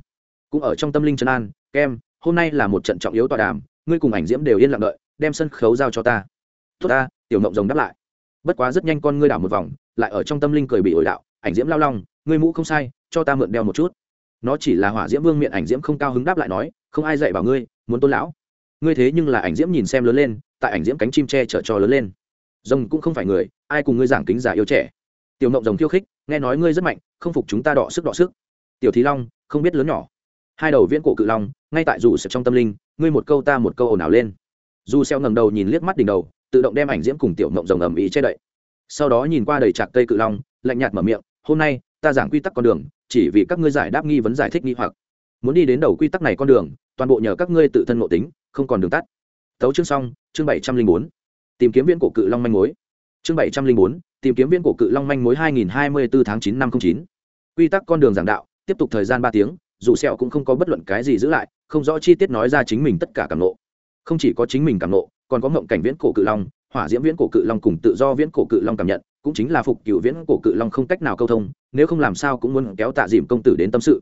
cũng ở trong tâm linh trấn an, kem, hôm nay là một trận trọng yếu tọa đàm, ngươi cùng ảnh diễm đều yên lặng đợi, đem sân khấu giao cho ta. Tốt ta, tiểu ngộng rồng đáp lại. Bất quá rất nhanh con ngươi đảo một vòng, lại ở trong tâm linh cười bị ổi đạo, ảnh diễm lao long, ngươi mũ không sai, cho ta mượn đeo một chút. Nó chỉ là hỏa diễm vương miệng ảnh diễm không cao hứng đáp lại nói, không ai dạy bảo ngươi, muốn tôn lão ngươi thế nhưng là ảnh diễm nhìn xem lớn lên, tại ảnh diễm cánh chim tre chở cho lớn lên. Rồng cũng không phải người, ai cùng ngươi giảng kính giả yêu trẻ. Tiểu mộng rồng khiêu khích, nghe nói ngươi rất mạnh, không phục chúng ta đọ sức đọ sức. Tiểu thí long, không biết lớn nhỏ. Hai đầu viễn cổ cự long, ngay tại dù sập trong tâm linh, ngươi một câu ta một câu ồn ào lên. Dù xeo ngẩng đầu nhìn liếc mắt đỉnh đầu, tự động đem ảnh diễm cùng tiểu mộng rồng ầm ĩ che đậy. Sau đó nhìn qua đầy trạc cây cự long, lạnh nhạt mở miệng, hôm nay, ta giảng quy tắc con đường, chỉ vì các ngươi giải đáp nghi vấn giải thích nghi hoặc. Muốn đi đến đầu quy tắc này con đường toàn bộ nhờ các ngươi tự thân ngộ tính, không còn đường tắt. Tấu chương xong, chương bảy trăm linh bốn. Tìm kiếm viễn cổ cự long manh mối. Chương bảy trăm linh bốn, tìm kiếm viễn cổ cự long manh mối hai nghìn hai mươi bốn tháng chín năm chín. Quy tắc con đường giảng đạo, tiếp tục thời gian ba tiếng, dù sẹo cũng không có bất luận cái gì giữ lại, không rõ chi tiết nói ra chính mình tất cả cảm nộ. Không chỉ có chính mình cảm nộ, còn có ngộng cảnh viễn cổ cự long, hỏa diễm viễn cổ cự long cùng tự do viễn cổ cự long cảm nhận, cũng chính là phục cựu viễn cổ cự long không cách nào câu thông, nếu không làm sao cũng muốn kéo tạ dìm công tử đến tâm sự.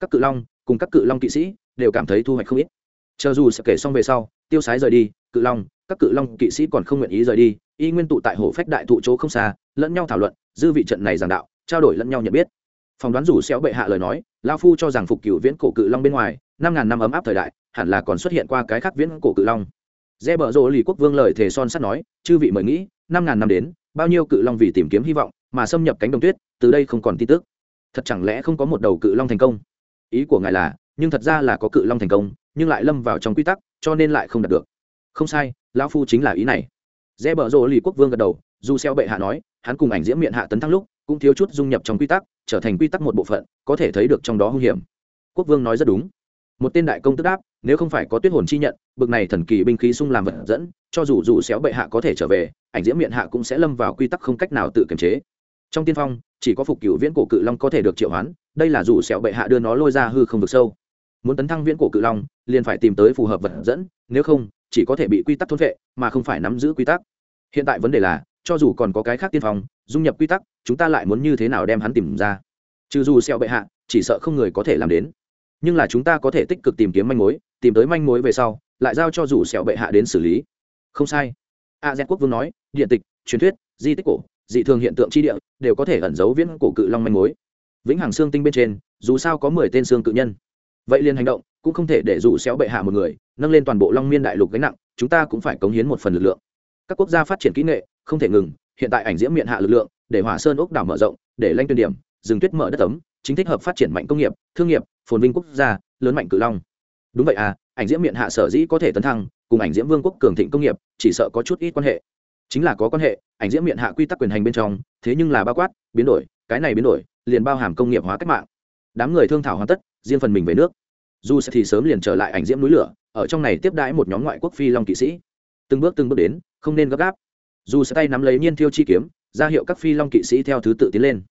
Các cự long cùng các cự long kỵ sĩ đều cảm thấy thu hoạch không ít. Chờ dù sẽ kể xong về sau, tiêu sái rời đi, cự long, các cự long kỵ sĩ còn không nguyện ý rời đi, y nguyên tụ tại hồ phách đại thụ chỗ không xa, lẫn nhau thảo luận, dư vị trận này giảng đạo, trao đổi lẫn nhau nhận biết. Phỏng đoán rủ xéo bệ hạ lời nói, lao phu cho rằng phục cửu viễn cổ cự long bên ngoài, năm ngàn năm ấm áp thời đại, hẳn là còn xuất hiện qua cái khác viễn cổ cự long. Dê bờ rộ lì quốc vương lời thề son sắt nói, chư vị mời nghĩ, năm ngàn năm đến, bao nhiêu cự long vì tìm kiếm hy vọng mà xâm nhập cánh đồng tuyết, từ đây không còn tin tức. Thật chẳng lẽ không có một đầu cự long thành công? Ý của ngài là, nhưng thật ra là có cự long thành công, nhưng lại lâm vào trong quy tắc, cho nên lại không đạt được. Không sai, lão phu chính là ý này. Dễ bở rộ lì quốc vương gật đầu, dù xeo bệ hạ nói, hắn cùng ảnh diễm miệng hạ tấn thăng lúc, cũng thiếu chút dung nhập trong quy tắc, trở thành quy tắc một bộ phận, có thể thấy được trong đó hung hiểm. Quốc vương nói rất đúng. Một tên đại công tức đáp, nếu không phải có tuyết hồn chi nhận, bực này thần kỳ binh khí sung làm vật dẫn, cho dù dù xéo bệ hạ có thể trở về, ảnh diễm miệng hạ cũng sẽ lâm vào quy tắc không cách nào tự kiềm chế. Trong tiên phong, chỉ có phục cửu viễn cổ cự long có thể được triệu hoán đây là dù sẹo bệ hạ đưa nó lôi ra hư không vực sâu. Muốn tấn thăng viễn cổ cự long, liền phải tìm tới phù hợp vật dẫn, nếu không, chỉ có thể bị quy tắc thôn vệ, mà không phải nắm giữ quy tắc. Hiện tại vấn đề là, cho dù còn có cái khác tiên phong, dung nhập quy tắc, chúng ta lại muốn như thế nào đem hắn tìm ra? Trừ dù sẹo bệ hạ, chỉ sợ không người có thể làm đến. Nhưng là chúng ta có thể tích cực tìm kiếm manh mối, tìm tới manh mối về sau, lại giao cho dù sẹo bệ hạ đến xử lý. Không sai. A z quốc vương nói, điện tịch, truyền thuyết, di tích cổ, dị thường hiện tượng chi địa, đều có thể ẩn giấu viễn cổ cự long manh mối vĩnh hằng xương tinh bên trên, dù sao có mười tên xương cự nhân. Vậy liền hành động, cũng không thể để dù xéo bệ hạ một người, nâng lên toàn bộ long miên đại lục gánh nặng, chúng ta cũng phải cống hiến một phần lực lượng. Các quốc gia phát triển kỹ nghệ, không thể ngừng, hiện tại ảnh diễm miệng hạ lực lượng, để hỏa sơn ốc đảo mở rộng, để lanh tuyên điểm, rừng tuyết mở đất tấm chính thích hợp phát triển mạnh công nghiệp, thương nghiệp, phồn vinh quốc gia, lớn mạnh cự long. Đúng vậy à ảnh diễm miệng hạ sở dĩ có thể tấn thăng, cùng ảnh diễm vương quốc cường thịnh công nghiệp, chỉ sợ có chút ít quan hệ. Chính là có quan hệ, ảnh diễm miệng hạ quy tắc quyền hành bên trong, thế nhưng là bao quát, biến đổi, cái này biến đổi liền bao hàm công nghiệp hóa cách mạng. Đám người thương thảo hoàn tất, riêng phần mình về nước. Dù sẽ thì sớm liền trở lại ảnh diễm núi lửa, ở trong này tiếp đãi một nhóm ngoại quốc phi long kỵ sĩ. Từng bước từng bước đến, không nên gấp gáp. Dù sẽ tay nắm lấy nhiên thiêu chi kiếm, ra hiệu các phi long kỵ sĩ theo thứ tự tiến lên.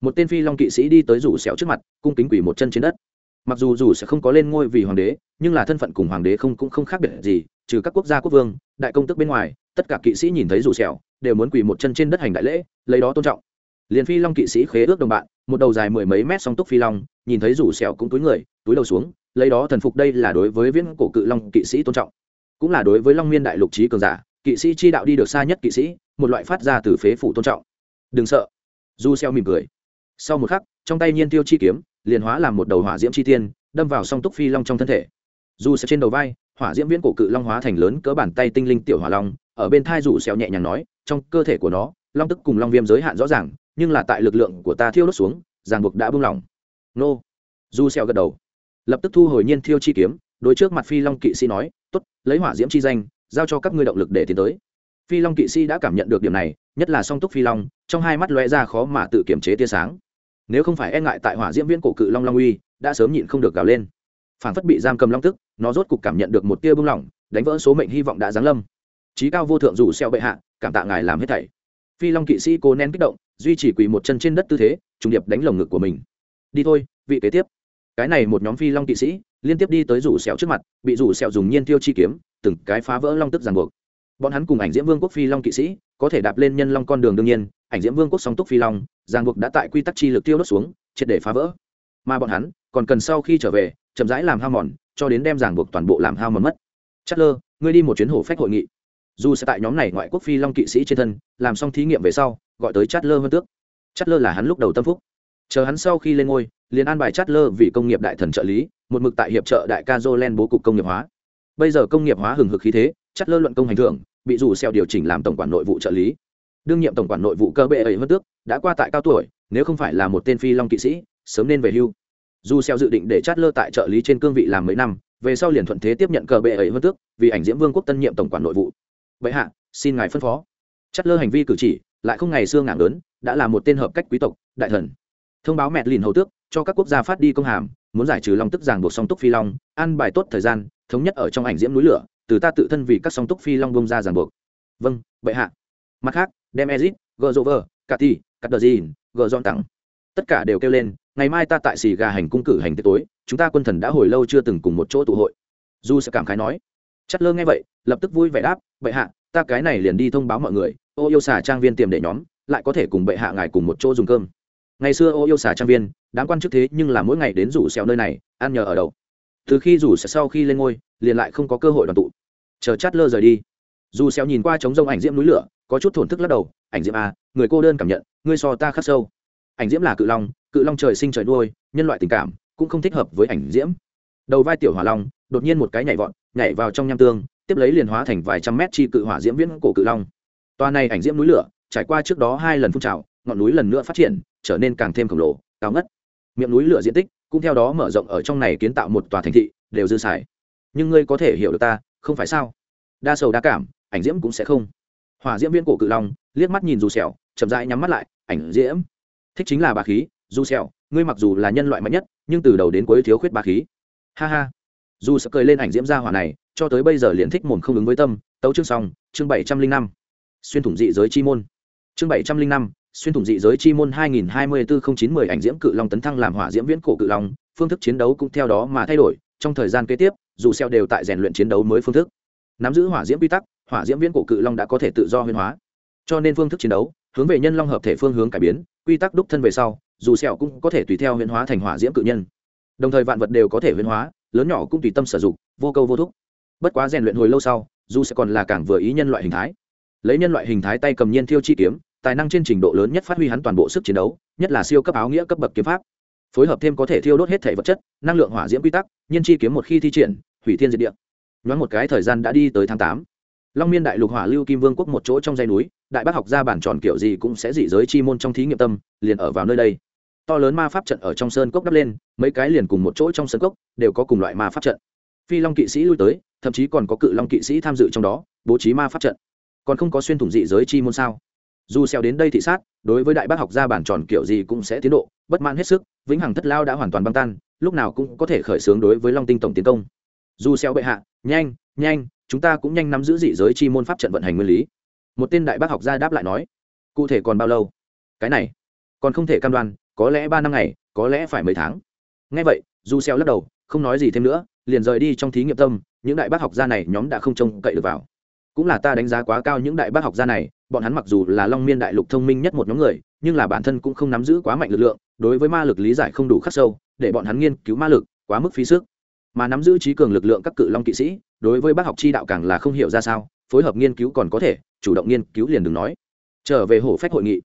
Một tên phi long kỵ sĩ đi tới rủ xẻo trước mặt, cung kính quỷ một chân trên đất. Mặc dù dù sẽ không có lên ngôi vì hoàng đế, nhưng là thân phận cùng hoàng đế không cũng không khác biệt gì, trừ các quốc gia quốc vương, đại công tức bên ngoài, tất cả kỵ sĩ nhìn thấy rủ xẻo, đều muốn quỳ một chân trên đất hành đại lễ, lấy đó tôn trọng liền phi long kỵ sĩ khế ước đồng bạn, một đầu dài mười mấy mét song túc phi long, nhìn thấy rủ sẹo cũng túi người, túi đầu xuống, lấy đó thần phục đây là đối với viễn cổ cự long kỵ sĩ tôn trọng. Cũng là đối với long miên đại lục trí cường giả, kỵ sĩ chi đạo đi được xa nhất kỵ sĩ, một loại phát ra từ phế phủ tôn trọng. Đừng sợ. Du xeo mỉm cười. Sau một khắc, trong tay nhiên tiêu chi kiếm, liền hóa làm một đầu hỏa diễm chi tiên, đâm vào song túc phi long trong thân thể. Du sẹo trên đầu vai, hỏa diễm viễn cổ cự long hóa thành lớn cỡ bàn tay tinh linh tiểu hỏa long, ở bên thai rủ xeo nhẹ nhàng nói, trong cơ thể của nó, long tức cùng long viêm giới hạn rõ ràng nhưng là tại lực lượng của ta thiêu đốt xuống, ràng buộc đã buông lỏng. Nô. Du xeo gật đầu. Lập tức thu hồi nhiên thiêu chi kiếm, đối trước mặt phi long kỵ sĩ nói, tốt, lấy hỏa diễm chi danh, giao cho các ngươi động lực để tiến tới. Phi long kỵ sĩ đã cảm nhận được điểm này, nhất là song túc phi long, trong hai mắt lóe ra khó mà tự kiểm chế tia sáng. Nếu không phải e ngại tại hỏa diễm viễn cổ cự long long uy, đã sớm nhịn không được gào lên. Phản phất bị giam cầm long tức, nó rốt cục cảm nhận được một tia bung lỏng, đánh vỡ số mệnh hy vọng đã giáng lâm. Trí cao vô thượng rủ xeo bệ hạ, cảm tạ ngài làm hết thảy. Phi long kỵ sĩ cố nén kích động duy trì quỳ một chân trên đất tư thế, trùng điệp đánh lồng ngực của mình. Đi thôi, vị kế tiếp. Cái này một nhóm phi long kỵ sĩ, liên tiếp đi tới rủ sẹo trước mặt, bị rủ sẹo dùng nhiên tiêu chi kiếm, từng cái phá vỡ long tức giàn buộc. Bọn hắn cùng ảnh diễm vương quốc phi long kỵ sĩ, có thể đạp lên nhân long con đường đương nhiên, ảnh diễm vương quốc song túc phi long giàn buộc đã tại quy tắc chi lực tiêu đốt xuống, triệt để phá vỡ. Mà bọn hắn, còn cần sau khi trở về, chậm rãi làm hao mòn, cho đến đem giàn buộc toàn bộ làm hao mòn mất. Chất lơ, ngươi đi một chuyến hổ phách hội nghị. Dù sẽ tại nhóm này ngoại quốc phi long kỵ sĩ trên thân, làm xong thí nghiệm về sau gọi tới chát lơ hơn tước. Chát lơ là hắn lúc đầu tâm phúc. Chờ hắn sau khi lên ngôi, liền an bài chát lơ vì công nghiệp đại thần trợ lý, một mực tại hiệp trợ đại ca jolen bố cục công nghiệp hóa. Bây giờ công nghiệp hóa hừng hực khí thế chát lơ luận công hành thưởng, bị rủ xeo điều chỉnh làm tổng quản nội vụ trợ lý. Đương nhiệm tổng quản nội vụ cơ bệ ấy hơn tước, đã qua tại cao tuổi, nếu không phải là một tên phi long kỵ sĩ, sớm nên về hưu. Dù xeo dự định để chát lơ tại trợ lý trên cương vị làm mấy năm, về sau liền thuận thế tiếp nhận cờ bệ ấy hơn tước, vì ảnh diễm vương quốc tân nhiệm tổng quản nội vụ. Vậy hạ, xin ngài phân phó. Chát lơ hành vi cử chỉ lại không ngày xưa ngảng lớn, đã là một tên hợp cách quý tộc, đại thần. Thông báo mẹ lìn hầu tước, cho các quốc gia phát đi công hàm, muốn giải trừ long tức giảng buộc song túc phi long, an bài tốt thời gian, thống nhất ở trong ảnh diễm núi lửa, từ ta tự thân vì các song túc phi long bông ra giảng buộc. Vâng bệ hạ. Mặt khác, đem ezit gờ dô vơ cà ti cắt đờ gờ dọn tặng. Tất cả đều kêu lên, ngày mai ta tại xì gà hành cung cử hành tiệc tối, chúng ta quân thần đã hồi lâu chưa từng cùng một chỗ tụ hội. Du sẽ cảm khái nói. Chất lơ nghe vậy, lập tức vui vẻ đáp, bệ hạ ta cái này liền đi thông báo mọi người, ô yêu xà trang viên tiềm để nhóm, lại có thể cùng bệ hạ ngài cùng một chỗ dùng cơm. Ngày xưa ô yêu xà trang viên, đám quan chức thế nhưng là mỗi ngày đến rủ xèo nơi này, ăn nhờ ở đâu từ khi rủ sẽ sau khi lên ngôi, liền lại không có cơ hội đoàn tụ. Chờ chát lơ rời đi. Dù xèo nhìn qua trống rông ảnh diễm núi lửa, có chút thổn thức lắc đầu, ảnh diễm a người cô đơn cảm nhận, ngươi so ta khắc sâu. Ảnh diễm là cự long cự long trời sinh trời đuôi nhân loại tình cảm, cũng không thích hợp với ảnh diễm. Đầu vai tiểu hỏa long, đột nhiên một cái nhảy vọt, nhảy vào trong nham tương tiếp lấy liền hóa thành vài trăm mét chi cự hỏa diễm viễn cổ cự long. Toa này ảnh diễm núi lửa, trải qua trước đó hai lần phun trào, ngọn núi lần nữa phát triển, trở nên càng thêm khổng lồ, cao ngất. Miệng núi lửa diện tích cũng theo đó mở rộng ở trong này kiến tạo một tòa thành thị, đều dư xài. Nhưng ngươi có thể hiểu được ta, không phải sao? Đa sầu đa cảm, ảnh diễm cũng sẽ không. Hỏa diễm viên cổ cự long, liếc mắt nhìn dù sẹo, chậm rãi nhắm mắt lại, ảnh diễm. Thích chính là bà khí, dù sẹo, ngươi mặc dù là nhân loại mạnh nhất, nhưng từ đầu đến cuối thiếu khuyết bà khí. Ha ha. Dù sẽ cười lên ảnh diễm ra hỏa này cho tới bây giờ liền thích mồm không ứng với tâm, tấu chương xong, chương bảy trăm linh năm, xuyên thủng dị giới chi môn. Chương bảy trăm linh năm, xuyên thủng dị giới chi môn 2024-09-10 ảnh diễm cự long tấn thăng làm hỏa diễm viễn cổ cự long, phương thức chiến đấu cũng theo đó mà thay đổi, trong thời gian kế tiếp, dù xeo đều tại rèn luyện chiến đấu mới phương thức. Nắm giữ hỏa diễm quy tắc, hỏa diễm viễn cổ cự long đã có thể tự do huyên hóa. Cho nên phương thức chiến đấu, hướng về nhân long hợp thể phương hướng cải biến, quy tắc đúc thân về sau, dù xeo cũng có thể tùy theo huyên hóa thành hỏa diễm cự nhân. Đồng thời vạn vật đều có thể huyên hóa, lớn nhỏ cũng tùy tâm sử dụng, vô câu vô thúc bất quá rèn luyện hồi lâu sau, dù sẽ còn là càng vừa ý nhân loại hình thái. Lấy nhân loại hình thái tay cầm nhiên thiêu chi kiếm, tài năng trên trình độ lớn nhất phát huy hắn toàn bộ sức chiến đấu, nhất là siêu cấp áo nghĩa cấp bậc kiếm pháp. Phối hợp thêm có thể thiêu đốt hết thể vật chất, năng lượng hỏa diễm quy tắc, nhiên chi kiếm một khi thi triển, hủy thiên diệt địa. Nhoáng một cái thời gian đã đi tới tháng tám. Long miên đại lục hỏa lưu kim vương quốc một chỗ trong dây núi, đại bác học ra bản tròn kiểu gì cũng sẽ dị giới chi môn trong thí nghiệm tâm, liền ở vào nơi đây. To lớn ma pháp trận ở trong sơn cốc đắp lên, mấy cái liền cùng một chỗ trong sơn cốc, đều có cùng loại ma pháp trận. Phi long kỵ sĩ lui tới thậm chí còn có cự long kỵ sĩ tham dự trong đó, bố trí ma pháp trận. Còn không có xuyên thủng dị giới chi môn sao? Dù xeo đến đây thị sát, đối với đại bác học gia bản tròn kiểu gì cũng sẽ tiến độ, bất mãn hết sức, vĩnh hằng thất lao đã hoàn toàn băng tan, lúc nào cũng có thể khởi xướng đối với long tinh tổng tiến công. Dù xeo bệ hạ, nhanh nhanh, chúng ta cũng nhanh nắm giữ dị giới chi môn pháp trận vận hành nguyên lý. Một tên đại bác học gia đáp lại nói, cụ thể còn bao lâu? Cái này, còn không thể cam đoan, có lẽ ba năm ngày, có lẽ phải mấy tháng. Nghe vậy, dù xeo lắc đầu, không nói gì thêm nữa, liền rời đi trong thí nghiệm tâm những đại bác học gia này nhóm đã không trông cậy được vào. Cũng là ta đánh giá quá cao những đại bác học gia này, bọn hắn mặc dù là long miên đại lục thông minh nhất một nhóm người, nhưng là bản thân cũng không nắm giữ quá mạnh lực lượng, đối với ma lực lý giải không đủ khắc sâu, để bọn hắn nghiên cứu ma lực, quá mức phí sức. Mà nắm giữ trí cường lực lượng các cự long kỵ sĩ, đối với bác học chi đạo càng là không hiểu ra sao, phối hợp nghiên cứu còn có thể, chủ động nghiên cứu liền đừng nói. Trở về hổ phách hội nghị.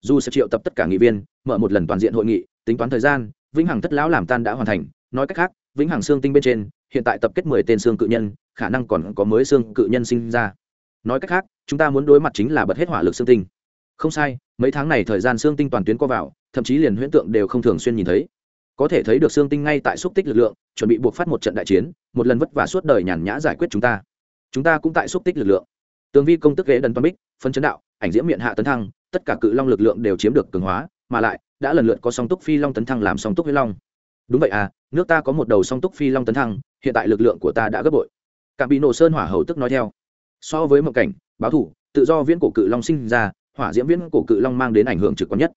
Dù sẽ triệu tập tất cả nghị viên, mở một lần toàn diện hội nghị, tính toán thời gian, vĩnh hằng thất lão làm tan đã hoàn thành, nói cách khác, vĩnh hằng xương tinh bên trên hiện tại tập kết mười tên xương cự nhân, khả năng còn có mới xương cự nhân sinh ra. Nói cách khác, chúng ta muốn đối mặt chính là bật hết hỏa lực xương tinh. Không sai, mấy tháng này thời gian xương tinh toàn tuyến qua vào, thậm chí liền huyễn tượng đều không thường xuyên nhìn thấy. Có thể thấy được xương tinh ngay tại xúc tích lực lượng, chuẩn bị buộc phát một trận đại chiến, một lần vất vả suốt đời nhàn nhã giải quyết chúng ta. Chúng ta cũng tại xúc tích lực lượng. Tường vi công tức ghế đần toan bích phân chấn đạo, ảnh diễm miệng hạ tấn thăng, tất cả cự long lực lượng đều chiếm được cường hóa, mà lại, đã lần lượt có song túc phi long tấn thăng làm song túc huyết long. Đúng vậy à nước ta có một đầu song túc phi long tấn thăng hiện tại lực lượng của ta đã gấp bội. Cả bị nổ sơn hỏa hầu tức nói theo. So với mộng cảnh, báo thủ, tự do viễn cổ cự long sinh ra, hỏa diễm viễn cổ cự long mang đến ảnh hưởng trực quan nhất.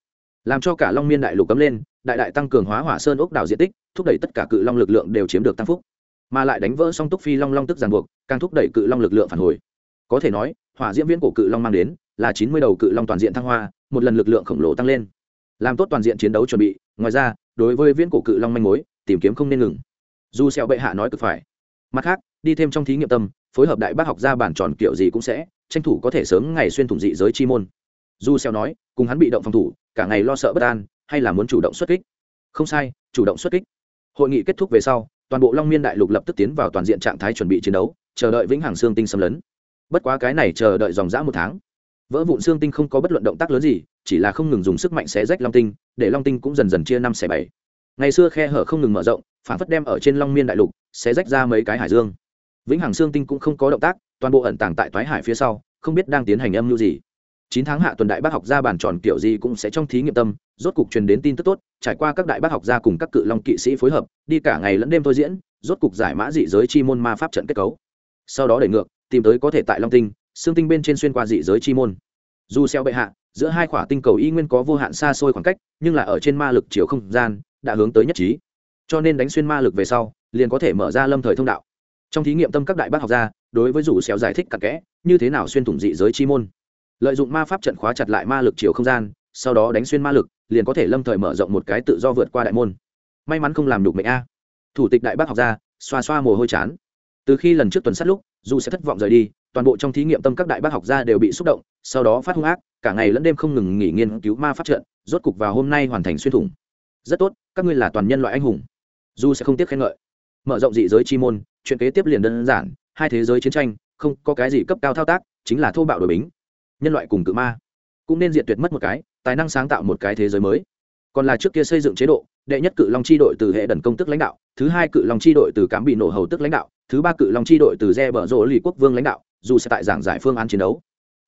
Làm cho cả long miên đại lục cấm lên, đại đại tăng cường hóa hỏa sơn ốc đảo diện tích, thúc đẩy tất cả cự long lực lượng đều chiếm được tăng phúc. Mà lại đánh vỡ song túc phi long long tức ràng buộc, càng thúc đẩy cự long lực lượng phản hồi. Có thể nói, hỏa diễm viễn cổ cự long mang đến, là chín mươi đầu cự long toàn diện thăng hoa, một lần lực lượng khổng lồ tăng lên. Làm tốt toàn diện chiến đấu chuẩn bị, ngoài ra, đối với viễn cổ cự long manh mối, tìm kiếm không nên ngừng dù sẹo bệ hạ nói cực phải. Mặt khác, đi thêm trong thí nghiệm tâm, phối hợp đại bác học ra bản tròn kiểu gì cũng sẽ, tranh thủ có thể sớm ngày xuyên thủng dị giới chi môn. Dù sẹo nói, cùng hắn bị động phòng thủ, cả ngày lo sợ bất an, hay là muốn chủ động xuất kích. Không sai, chủ động xuất kích. Hội nghị kết thúc về sau, toàn bộ long miên đại lục lập tức tiến vào toàn diện trạng thái chuẩn bị chiến đấu, chờ đợi vĩnh hằng xương tinh xâm lấn. Bất quá cái này chờ đợi dòng dã một tháng. Vỡ vụn xương tinh không có bất luận động tác lớn gì, chỉ là không ngừng dùng sức mạnh xé rách long tinh, để long tinh cũng dần dần chia năm xẻ bảy. Ngày xưa khe hở không ngừng mở rộng phản phất đem ở trên long miên đại lục, sẽ rách ra mấy cái hải dương. Vĩnh hằng xương tinh cũng không có động tác, toàn bộ ẩn tàng tại toái hải phía sau, không biết đang tiến hành âm mưu gì. Chín tháng hạ tuần đại bác học gia bàn tròn kiểu gì cũng sẽ trong thí nghiệm tâm, rốt cục truyền đến tin tức tốt, trải qua các đại bác học gia cùng các cự long kỵ sĩ phối hợp, đi cả ngày lẫn đêm thôi diễn, rốt cục giải mã dị giới chi môn ma pháp trận kết cấu. Sau đó đẩy ngược, tìm tới có thể tại long tinh xương tinh bên trên xuyên qua dị giới chi môn. Dù xeo bệ hạ, giữa hai khỏa tinh cầu y nguyên có vô hạn xa xôi khoảng cách, nhưng là ở trên ma lực chiều không gian, đã hướng tới nhất trí cho nên đánh xuyên ma lực về sau, liền có thể mở ra lâm thời thông đạo. Trong thí nghiệm tâm các đại bác học gia, đối với rủ xéo giải thích cặn kẽ, như thế nào xuyên thủng dị giới chi môn. Lợi dụng ma pháp trận khóa chặt lại ma lực chiều không gian, sau đó đánh xuyên ma lực, liền có thể lâm thời mở rộng một cái tự do vượt qua đại môn. May mắn không làm đục mệnh a. Thủ tịch đại bác học gia, xoa xoa mồ hôi chán. Từ khi lần trước tuần sát lúc, dù sẽ thất vọng rời đi, toàn bộ trong thí nghiệm tâm các đại bác học gia đều bị xúc động, sau đó phát hung ác, cả ngày lẫn đêm không ngừng nghỉ nghiên cứu ma pháp trận, rốt cục vào hôm nay hoàn thành xuyên thủng. Rất tốt, các ngươi là toàn nhân loại anh hùng dù sẽ không tiếc khen ngợi. Mở rộng dị giới chi môn, chuyện kế tiếp liền đơn giản, hai thế giới chiến tranh, không có cái gì cấp cao thao tác, chính là thô bạo đổi bính. Nhân loại cùng cự ma cũng nên diệt tuyệt mất một cái, tài năng sáng tạo một cái thế giới mới. Còn là trước kia xây dựng chế độ, đệ nhất cự long chi đội từ hệ đần công tức lãnh đạo, thứ hai cự long chi đội từ cám bị nổ hầu tức lãnh đạo, thứ ba cự long chi đội từ re bờ rỗ lì quốc vương lãnh đạo, dù sẽ tại giảng giải phương án chiến đấu.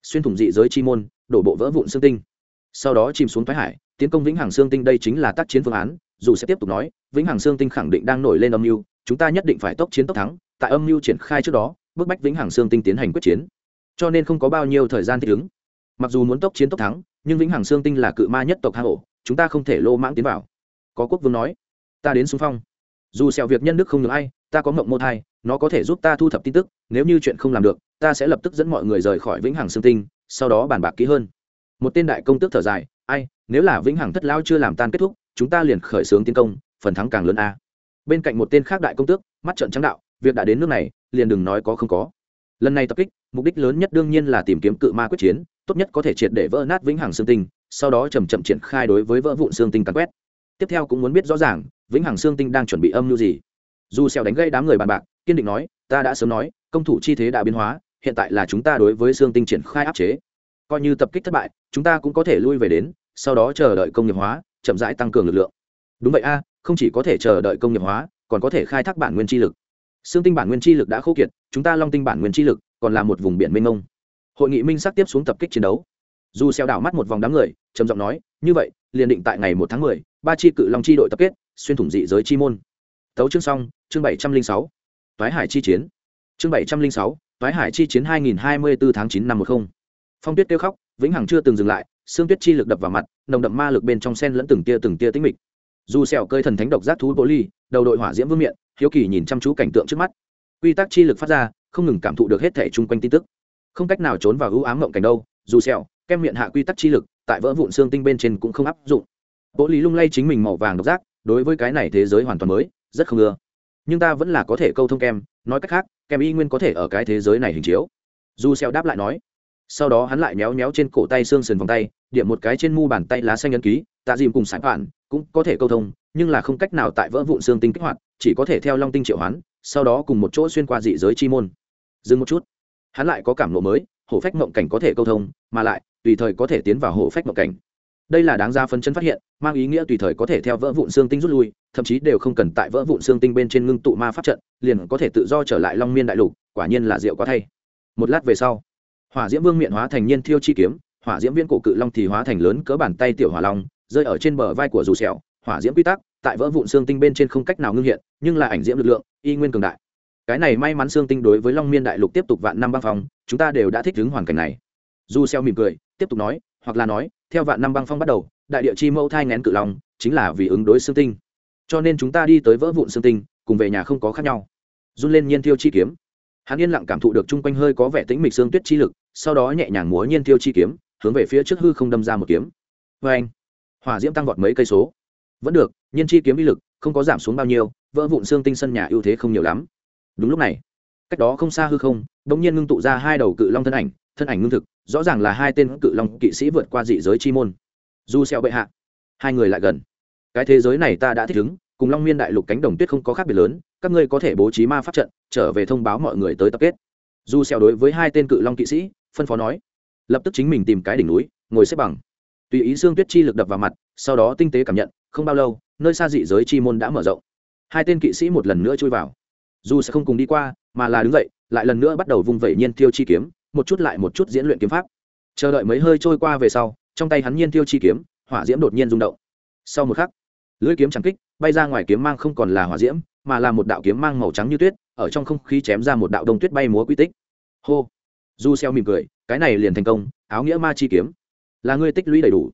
Xuyên thủng dị giới chi môn, đổ bộ vỡ vụn xương tinh. Sau đó chìm xuống thái hải, tiến công vĩnh hằng xương tinh đây chính là tác chiến phương án dù sẽ tiếp tục nói, vĩnh hằng xương tinh khẳng định đang nổi lên âm mưu, chúng ta nhất định phải tốc chiến tốc thắng, tại âm mưu triển khai trước đó, bức bách vĩnh hằng xương tinh tiến hành quyết chiến. Cho nên không có bao nhiêu thời gian thích ứng. Mặc dù muốn tốc chiến tốc thắng, nhưng vĩnh hằng xương tinh là cự ma nhất tộc hang ổ, chúng ta không thể lô mãng tiến vào. Có quốc vương nói, ta đến xung phong. Dù sẹo việc nhân đức không được ai, ta có mộng mô thai, nó có thể giúp ta thu thập tin tức, nếu như chuyện không làm được, ta sẽ lập tức dẫn mọi người rời khỏi vĩnh hằng xương tinh, sau đó bàn bạc kỹ hơn. Một tên đại công tước thở dài, ai nếu là vĩnh hằng thất lao chưa làm tan kết thúc, chúng ta liền khởi xướng tiến công, phần thắng càng lớn a. Bên cạnh một tên khác đại công tước, mắt trợn trắng đạo, việc đã đến nước này, liền đừng nói có không có. Lần này tập kích, mục đích lớn nhất đương nhiên là tìm kiếm cự ma quyết chiến, tốt nhất có thể triệt để vỡ nát vĩnh hằng xương tinh, sau đó chầm chậm triển khai đối với vỡ vụn xương tinh cắn quét. Tiếp theo cũng muốn biết rõ ràng, vĩnh hằng xương tinh đang chuẩn bị âm mưu gì. Dù xèo đánh gây đám người bàn bạc, kiên định nói, ta đã sớm nói, công thủ chi thế đã biến hóa, hiện tại là chúng ta đối với xương tinh triển khai áp chế. Coi như tập kích thất bại, chúng ta cũng có thể lui về đến sau đó chờ đợi công nghiệp hóa chậm rãi tăng cường lực lượng. Đúng vậy a không chỉ có thể chờ đợi công nghiệp hóa còn có thể khai thác bản nguyên chi lực. Xương tinh bản nguyên chi lực đã khô kiệt chúng ta long tinh bản nguyên chi lực còn là một vùng biển mênh mông. Hội nghị minh sắc tiếp xuống tập kích chiến đấu. Dù xeo đảo mắt một vòng đám người trầm giọng nói như vậy liền định tại ngày một tháng mười, ba chi cự long chi đội tập kết xuyên thủng dị giới chi môn. Tấu chương xong chương bảy trăm linh sáu, toái hải chi chiến. Chương bảy trăm linh sáu, toái hải chi chiến hai nghìn hai mươi bốn tháng chín năm một không. Phong tuyết tiêu khóc vĩnh hằng chưa từng dừng lại xương tuyết chi lực đập vào mặt, nồng đậm ma lực bên trong sen lẫn từng tia từng tia tính mịch. Dù sẹo cơi thần thánh độc giác thú bố ly đầu đội hỏa diễm vương miện, hiếu kỳ nhìn chăm chú cảnh tượng trước mắt. Quy tắc chi lực phát ra, không ngừng cảm thụ được hết thể chung quanh tin tức. Không cách nào trốn vào ưu ám mộng cảnh đâu, dù sẹo, kem miệng hạ quy tắc chi lực, tại vỡ vụn xương tinh bên trên cũng không áp dụng. Bố ly lung lay chính mình màu vàng độc giác, đối với cái này thế giới hoàn toàn mới, rất không ưa. Nhưng ta vẫn là có thể câu thông kem, nói cách khác, kem y nguyên có thể ở cái thế giới này hình chiếu. Dù sẹo đáp lại nói sau đó hắn lại méo méo trên cổ tay xương sườn vòng tay, điểm một cái trên mu bàn tay lá xanh ấn ký, tạ dìm cùng sải phản cũng có thể câu thông, nhưng là không cách nào tại vỡ vụn xương tinh kích hoạt, chỉ có thể theo long tinh triệu hoán, sau đó cùng một chỗ xuyên qua dị giới chi môn. Dừng một chút. Hắn lại có cảm lộ mới, hổ phách mộng cảnh có thể câu thông, mà lại, tùy thời có thể tiến vào hổ phách mộng cảnh. Đây là đáng ra phân chân phát hiện, mang ý nghĩa tùy thời có thể theo vỡ vụn xương tinh rút lui, thậm chí đều không cần tại vỡ vụn xương tinh bên trên ngưng tụ ma pháp trận, liền có thể tự do trở lại long miên đại lục, quả nhiên là rượu quá thay. Một lát về sau hỏa diễm vương miệng hóa thành nhiên thiêu chi kiếm, hỏa diễm viên cổ cự long thì hóa thành lớn cỡ bàn tay tiểu hỏa long, rơi ở trên bờ vai của dù sẹo. Hỏa diễm quy tắc, tại vỡ vụn xương tinh bên trên không cách nào ngưng hiện, nhưng là ảnh diễm lực lượng, y nguyên cường đại. Cái này may mắn xương tinh đối với long miên đại lục tiếp tục vạn năm băng phong, chúng ta đều đã thích ứng hoàn cảnh này. Dù xeo mỉm cười, tiếp tục nói, hoặc là nói, theo vạn năm băng phong bắt đầu, đại địa chi mẫu thai ngén cự long, chính là vì ứng đối xương tinh. Cho nên chúng ta đi tới vỡ vụn xương tinh, cùng về nhà không có khác nhau. Run lên nhiên thiêu chi kiếm. Hắn yên lặng cảm thụ được chung quanh hơi có vẻ tĩnh mịch xương tuyết chi lực sau đó nhẹ nhàng múa nhiên tiêu chi kiếm, hướng về phía trước hư không đâm ra một kiếm. Vê anh hỏa diễm tăng vọt mấy cây số. Vẫn được, nhiên chi kiếm uy lực không có giảm xuống bao nhiêu, vỡ vụn xương tinh sân nhà ưu thế không nhiều lắm. Đúng lúc này, cách đó không xa hư không đ ỗ n g nhiên ngưng tụ ra hai đầu cự long thân ảnh thân ảnh ngưng thực, rõ ràng là hai tên cự long kỵ sĩ vượt qua dị giới chi môn. Du xeo bệ hạ, hai người lại gần. Cái thế giới này ta đã thích ứng, cùng long miên đại lục cánh đồng tuyết không có khác biệt lớn, các ngươi có thể bố trí ma pháp trận, trở về thông báo mọi người tới tập kết. Du xeo đối với hai tên cự long kỵ sĩ phân phó nói. Lập tức chính mình tìm cái đỉnh núi, ngồi xếp bằng. Tùy ý xương tuyết chi lực đập vào mặt, sau đó tinh tế cảm nhận, không bao lâu, nơi xa dị giới chi môn đã mở rộng. Hai tên kỵ sĩ một lần nữa chui vào. Dù sẽ không cùng đi qua, mà là đứng dậy, lại lần nữa bắt đầu vung vẩy nhiên tiêu chi kiếm, một chút lại một chút diễn luyện kiếm pháp. Chờ đợi mấy hơi trôi qua về sau, trong tay hắn nhiên tiêu chi kiếm, hỏa diễm đột nhiên rung động. Sau một khắc, lưỡi kiếm chẳng kích, bay ra ngoài kiếm mang không còn là hỏa diễm, mà là một đạo kiếm mang màu trắng như tuyết, ở trong không khí chém ra một đạo đông tuyết bay múa quy tích. Hô! Du xeo mỉm cười, cái này liền thành công, áo nghĩa ma chi kiếm. Là ngươi tích lũy đầy đủ.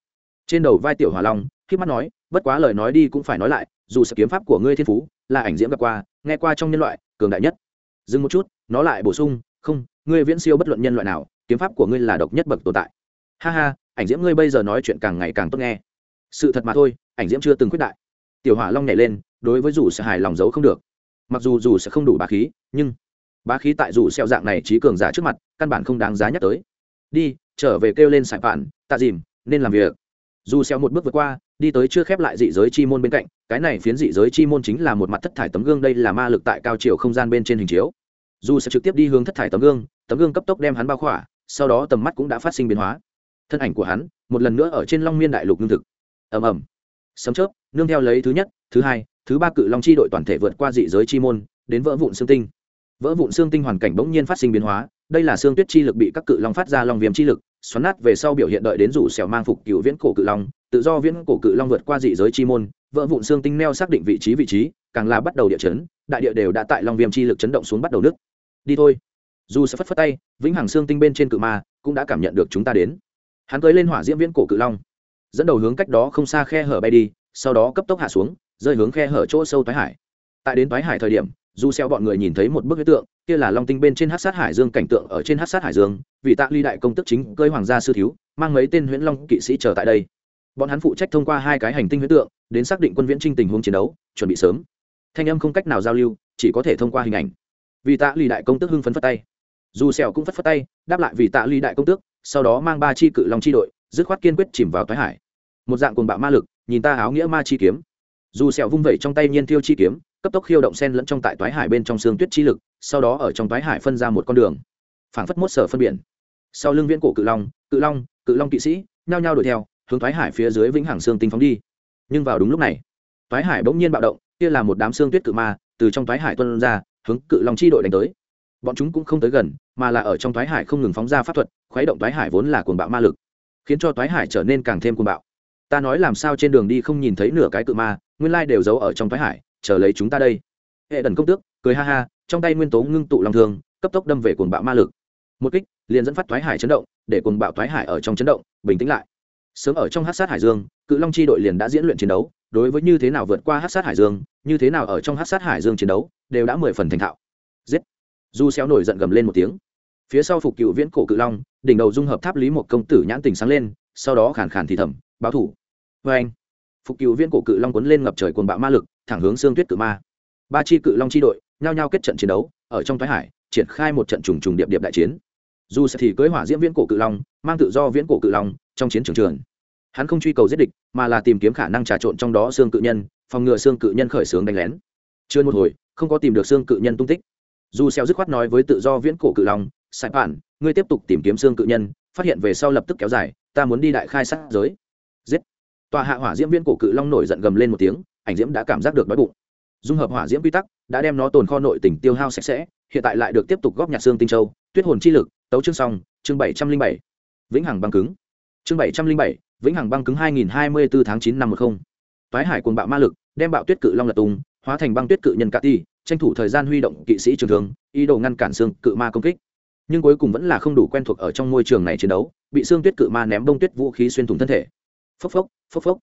Trên đầu vai tiểu hỏa long khi mắt nói, bất quá lời nói đi cũng phải nói lại, dù sự kiếm pháp của ngươi thiên phú, là ảnh diễm gặp qua, nghe qua trong nhân loại, cường đại nhất. Dừng một chút, nó lại bổ sung, không, ngươi viễn siêu bất luận nhân loại nào, kiếm pháp của ngươi là độc nhất bậc tồn tại. Ha ha, ảnh diễm ngươi bây giờ nói chuyện càng ngày càng tốt nghe. Sự thật mà thôi, ảnh diễm chưa từng quyết đại. Tiểu hỏa long nhảy lên, đối với dù sẽ hài lòng giấu không được. Mặc dù dù sẽ không đủ bá khí, nhưng bá khí tại dù xeo dạng này trí cường giả trước mặt, căn bản không đáng giá nhắc tới. Đi, trở về kêu lên sải phản, tạ dìm, nên làm việc. Dù xeo một bước vượt qua, đi tới chưa khép lại dị giới chi môn bên cạnh, cái này phiến dị giới chi môn chính là một mặt thất thải tấm gương, đây là ma lực tại cao chiều không gian bên trên hình chiếu. Dù sẽ trực tiếp đi hướng thất thải tấm gương tấm gương cấp tốc đem hắn bao khỏa, sau đó tầm mắt cũng đã phát sinh biến hóa. Thân ảnh của hắn, một lần nữa ở trên long miên đại lục lương thực. Ầm ầm. Sấm chớp, nương theo lấy thứ nhất, thứ hai, thứ ba cự long chi đội toàn thể vượt qua dị giới chi môn, đến vỡ vụn xương tinh vỡ vụn xương tinh hoàn cảnh bỗng nhiên phát sinh biến hóa, đây là xương tuyết chi lực bị các cự long phát ra long viêm chi lực, xoắn nát về sau biểu hiện đợi đến rủ xẻo mang phục cựu viễn cổ cự long, tự do viễn cổ cự long vượt qua dị giới chi môn, vỡ vụn xương tinh neo xác định vị trí vị trí, càng là bắt đầu địa chấn, đại địa đều đã tại long viêm chi lực chấn động xuống bắt đầu nứt. đi thôi. Dù sẽ phất phất tay, vĩnh hằng xương tinh bên trên cự ma cũng đã cảm nhận được chúng ta đến. Hắn cưới lên hỏa diễm viễn cổ cự long, dẫn đầu hướng cách đó không xa khe hở bay đi, sau đó cấp tốc hạ xuống, rơi hướng khe hở chỗ sâu thái hải. Tại đến thái hải thời điểm dù xeo bọn người nhìn thấy một bức huyết tượng, kia là long tinh bên trên hắc sát hải dương cảnh tượng ở trên hắc sát hải dương vị tạ ly đại công tức chính cơi hoàng gia sư thiếu, mang mấy tên huyễn long kỵ sĩ chờ tại đây. Bọn hắn phụ trách thông qua hai cái hành tinh huyết tượng, đến xác định quân viễn trinh tình huống chiến đấu, chuẩn bị sớm. Thanh âm không cách nào giao lưu, chỉ có thể thông qua hình ảnh. Vì tạ ly đại công tức hưng phấn phất tay. Dù xeo cũng phất phất tay, đáp lại vì tạ ly đại công tước sau đó mang ba chi cự long chi đội, dứt khoát kiên quyết chìm vào toái hải. Một dạng cuồng bạo ma lực, nhìn ta áo nghĩa ma chi kiếm. Dù sẹo vung vẩy trong tay nhiên tiêu chi kiếm cấp tốc khiêu động sen lẫn trong tại toái hải bên trong xương tuyết chi lực, sau đó ở trong toái hải phân ra một con đường, phảng phất mốt sở phân biển. Sau lưng viễn cổ cự long cự long cự long kỵ sĩ, nhao nhao đuổi theo, hướng toái hải phía dưới vĩnh hằng xương tinh phóng đi. Nhưng vào đúng lúc này, toái hải bỗng nhiên bạo động, kia là một đám xương tuyết cự ma, từ trong toái hải tuôn ra, hướng cự long chi đội đánh tới. Bọn chúng cũng không tới gần, mà là ở trong toái hải không ngừng phóng ra pháp thuật, khuấy động toái hải vốn là cuồng bạo ma lực, khiến cho toái hải trở nên càng thêm cuồng bạo. Ta nói làm sao trên đường đi không nhìn thấy nửa cái cự ma, nguyên lai đều giấu ở trong toái hải chờ lấy chúng ta đây. Hệ đần công tước, cười ha ha, trong tay nguyên tố ngưng tụ lòng thường cấp tốc đâm về cuồng bạo ma lực. Một kích, liền dẫn phát thoái hải chấn động, để cuồng bạo thoái hải ở trong chấn động, bình tĩnh lại. Sớm ở trong hát sát hải dương, cự long chi đội liền đã diễn luyện chiến đấu, đối với như thế nào vượt qua hát sát hải dương, như thế nào ở trong hát sát hải dương chiến đấu, đều đã mười phần thành thạo. Giết! Du xéo nổi giận gầm lên một tiếng. Phía sau phục cựu viễn cổ cự long, đỉnh đầu dung hợp tháp lý một công tử nhãn tình sáng lên, sau đó khàn khàn thì thầm, báo thủ. Với anh phục cựu viên cổ cự long cuốn lên ngập trời cuồng bạo ma lực, thẳng hướng xương tuyết cự ma. Ba chi cự long chi đội, nhao nhao kết trận chiến đấu, ở trong thái hải, triển khai một trận trùng trùng điệp điệp đại chiến. Dù sẽ thì cưới hỏa diễm viễn cổ cự long, mang tự do viễn cổ cự long, trong chiến trường trường. Hắn không truy cầu giết địch, mà là tìm kiếm khả năng trà trộn trong đó xương cự nhân, phòng ngừa xương cự nhân khởi xướng đánh lén. Chưa một hồi, không có tìm được xương cự nhân tung tích. Dù xeo dứt khoát nói với tự do viễn cổ cự long sai bản, ngươi tiếp tục tìm kiếm xương cự nhân, phát hiện về sau lập tức kéo dài, ta muốn đi đại khai sát giới tòa hạ hỏa diễm viên cổ cự long nổi giận gầm lên một tiếng, ảnh diễm đã cảm giác được đói bụng. Dung hợp hỏa diễm quy tắc, đã đem nó tồn kho nội tình tiêu hao sạch sẽ, hiện tại lại được tiếp tục góp nhặt xương tinh châu, tuyết hồn chi lực, tấu chương song chương bảy trăm linh bảy. Vĩnh hằng băng cứng. Chương bảy trăm linh bảy, vĩnh hằng băng cứng hai nghìn hai mươi bốn tháng chín năm một không. Toái hải quân bạo ma lực, đem bạo tuyết cự long lật tung, hóa thành băng tuyết cự nhân cà ti, tranh thủ thời gian huy động kỵ sĩ trường thường ý đồ ngăn cản xương cự ma công kích. Nhưng cuối cùng vẫn là không đủ quen thuộc ở trong môi trường này chiến đấu, bị xương tuyết cự ma ném bông tuyết vũ khí xuyên thủng thân thể phốc phốc phốc phốc.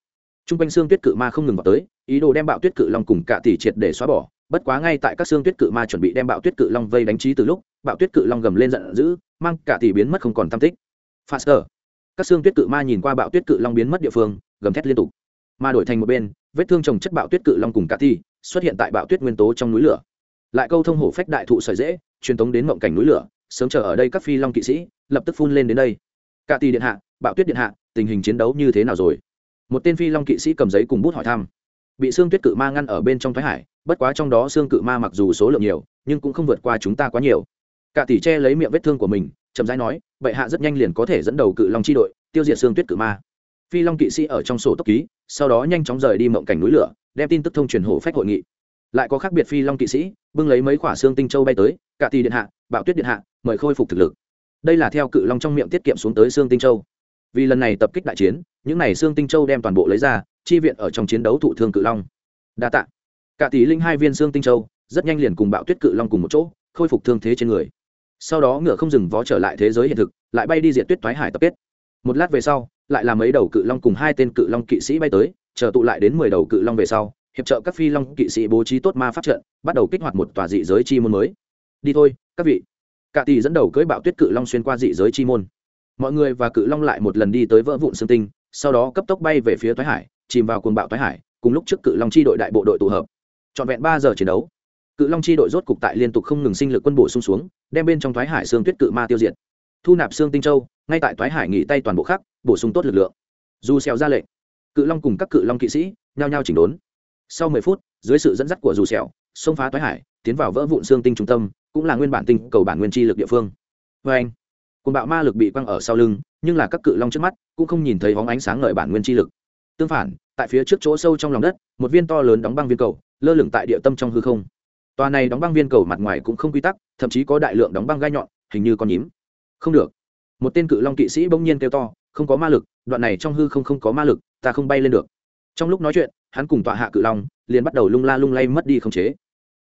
T r u n g quanh xương tuyết cự ma không ngừng vào tới, ý đồ đem bạo tuyết cự long cùng cạ tỷ triệt để xóa bỏ. Bất quá ngay tại các xương tuyết cự ma chuẩn bị đem bạo tuyết cự long vây đánh trí từ lúc, bạo tuyết cự long gầm lên giận dữ, mang cạ tỷ biến mất không còn tam tích. Faster. Các xương tuyết cự ma nhìn qua bạo tuyết cự long biến mất địa phương, gầm thét liên tục. Ma đổi thành một bên, vết thương trồng chất bạo tuyết cự long cùng cạ tỷ xuất hiện tại bạo tuyết nguyên tố trong núi lửa. Lại câu thông hổ phách đại thụ sợi dễ truyền tống đến mộng cảnh núi lửa, sớm chờ ở đây các phi long kỵ sĩ, lập tức phun lên đến đây. Cạ tỷ điện hạ bạo tuyết điện hạ, tình hình chiến đấu như thế nào rồi? Một tên phi long kỵ sĩ cầm giấy cùng bút hỏi thăm. Bị xương tuyết cự ma ngăn ở bên trong thái hải, bất quá trong đó xương cự ma mặc dù số lượng nhiều, nhưng cũng không vượt qua chúng ta quá nhiều. Cả tỷ che lấy miệng vết thương của mình, chậm rãi nói, bệ hạ rất nhanh liền có thể dẫn đầu cự long chi đội, tiêu diệt xương tuyết cự ma. Phi long kỵ sĩ ở trong sổ tốc ký, sau đó nhanh chóng rời đi mộng cảnh núi lửa, đem tin tức thông truyền hổ phách hội nghị. Lại có khác biệt phi long kỵ sĩ, bưng lấy mấy quả xương tinh châu bay tới, cả tỷ điện hạ, bạo tuyết điện hạ, mời khôi phục thực lực. Đây là theo cự long trong miệng tiết kiệm xuống tới xương tinh châu vì lần này tập kích đại chiến, những này xương tinh châu đem toàn bộ lấy ra, chi viện ở trong chiến đấu thụ thương cự long. Đa tạ. Cả tỷ linh hai viên xương tinh châu, rất nhanh liền cùng bạo tuyết cự long cùng một chỗ, khôi phục thương thế trên người. Sau đó ngựa không dừng vó trở lại thế giới hiện thực, lại bay đi diện tuyết thoái hải tập kết. Một lát về sau, lại là mấy đầu cự long cùng hai tên cự long kỵ sĩ bay tới, chờ tụ lại đến mười đầu cự long về sau, hiệp trợ các phi long kỵ sĩ bố trí tốt ma pháp trận, bắt đầu kích hoạt một tòa dị giới chi môn mới. Đi thôi, các vị. Cả tỷ dẫn đầu cưỡi bạo tuyết cự long xuyên qua dị giới chi môn mọi người và cự long lại một lần đi tới vỡ vụn xương tinh, sau đó cấp tốc bay về phía thoái hải, chìm vào cuồng bạo thoái hải, cùng lúc trước cự long chi đội đại bộ đội tụ hợp. Trọn vẹn ba giờ chiến đấu, cự long chi đội rốt cục tại liên tục không ngừng sinh lực quân bổ sung xuống, đem bên trong thoái hải xương tuyết cự ma tiêu diệt. Thu nạp xương tinh châu, ngay tại thoái hải nghỉ tay toàn bộ khác, bổ sung tốt lực lượng. Dù xèo ra lệnh, cự long cùng các cự long kỵ sĩ nhao nhao chỉnh đốn. Sau mười phút, dưới sự dẫn dắt của dù xèo, xông phá thoái hải, tiến vào vỡ vụn xương tinh trung tâm, cũng là nguyên bản tinh cầu bản nguyên chi lực địa phương. Với anh cùng bạo ma lực bị quăng ở sau lưng, nhưng là các cự long trước mắt cũng không nhìn thấy bóng ánh sáng ngời bản nguyên chi lực. Tương phản, tại phía trước chỗ sâu trong lòng đất, một viên to lớn đóng băng viên cầu, lơ lửng tại địa tâm trong hư không. Tòa này đóng băng viên cầu mặt ngoài cũng không quy tắc, thậm chí có đại lượng đóng băng gai nhọn, hình như con nhím. Không được. Một tên cự long kỵ sĩ bỗng nhiên kêu to, không có ma lực, đoạn này trong hư không không có ma lực, ta không bay lên được. Trong lúc nói chuyện, hắn cùng tọa hạ cự long liền bắt đầu lung la lung lay mất đi không chế.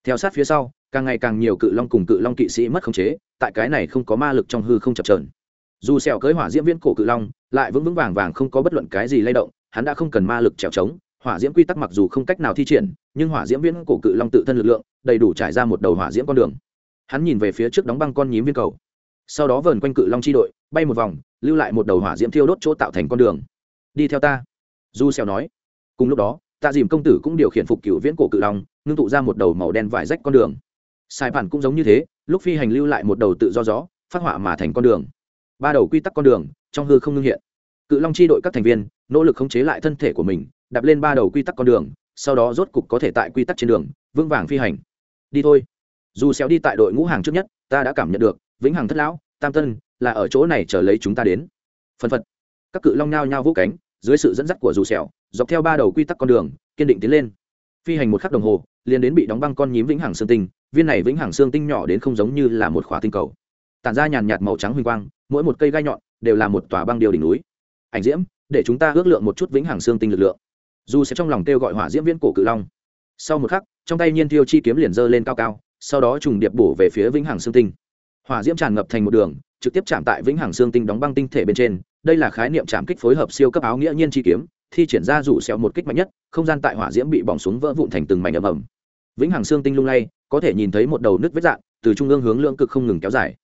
Theo sát phía sau càng ngày càng nhiều cự long cùng cự long kỵ sĩ mất khống chế, tại cái này không có ma lực trong hư không chập trờn dù sẹo cưới hỏa diễm viên cổ cự long, lại vững vững vàng vàng không có bất luận cái gì lay động, hắn đã không cần ma lực trèo trống, hỏa diễm quy tắc mặc dù không cách nào thi triển, nhưng hỏa diễm viên cổ cự long tự thân lực lượng, đầy đủ trải ra một đầu hỏa diễm con đường. Hắn nhìn về phía trước đóng băng con nhím viên cầu. Sau đó vờn quanh cự long chi đội, bay một vòng, lưu lại một đầu hỏa diễm thiêu đốt chỗ tạo thành con đường. Đi theo ta du xèo nói. Cùng lúc đó, tạ dìm công tử cũng điều khiển phục cựu viễn cổ cự long, ngưng tụ ra một đầu màu đen vải rách con đường sai bản cũng giống như thế, lúc phi hành lưu lại một đầu tự do gió, phát họa mà thành con đường. Ba đầu quy tắc con đường, trong hư không ngưng hiện. Cự long chi đội các thành viên, nỗ lực khống chế lại thân thể của mình, đạp lên ba đầu quy tắc con đường, sau đó rốt cục có thể tại quy tắc trên đường, vững vàng phi hành. Đi thôi. Dù xéo đi tại đội ngũ hàng trước nhất, ta đã cảm nhận được, vĩnh hằng thất lão, tam tân, là ở chỗ này chờ lấy chúng ta đến. Phân phật. Các cự long nhao nhao vũ cánh, dưới sự dẫn dắt của dù xẻo dọc theo ba đầu quy tắc con đường, kiên định tiến lên. Phi hành một khắc đồng hồ, liền đến bị đóng băng con nhím vĩnh hằng sơn tinh viên này vĩnh hằng xương tinh nhỏ đến không giống như là một khỏa tinh cầu. Tản ra nhàn nhạt màu trắng huy quang, mỗi một cây gai nhọn đều là một tòa băng điều đỉnh núi. Ảnh diễm, để chúng ta ước lượng một chút vĩnh hằng xương tinh lực lượng. Dù sẽ trong lòng kêu gọi hỏa diễm viễn cổ cự long. Sau một khắc, trong tay nhiên tiêu chi kiếm liền dơ lên cao cao, sau đó trùng điệp bổ về phía vĩnh hằng xương tinh. Hỏa diễm tràn ngập thành một đường, trực tiếp chạm tại vĩnh hằng xương tinh đóng băng tinh thể bên trên, đây là khái niệm chạm kích phối hợp siêu cấp áo nghĩa nhiên chi kiếm, thi triển ra rủ xẹo một kích mạnh nhất, không gian tại hỏa diễm bị bỏng xuống vỡ vụn thành từng mảnh ầm ầm vĩnh hằng xương tinh lung lay có thể nhìn thấy một đầu nứt vết dạng, từ trung ương hướng lưỡng cực không ngừng kéo dài.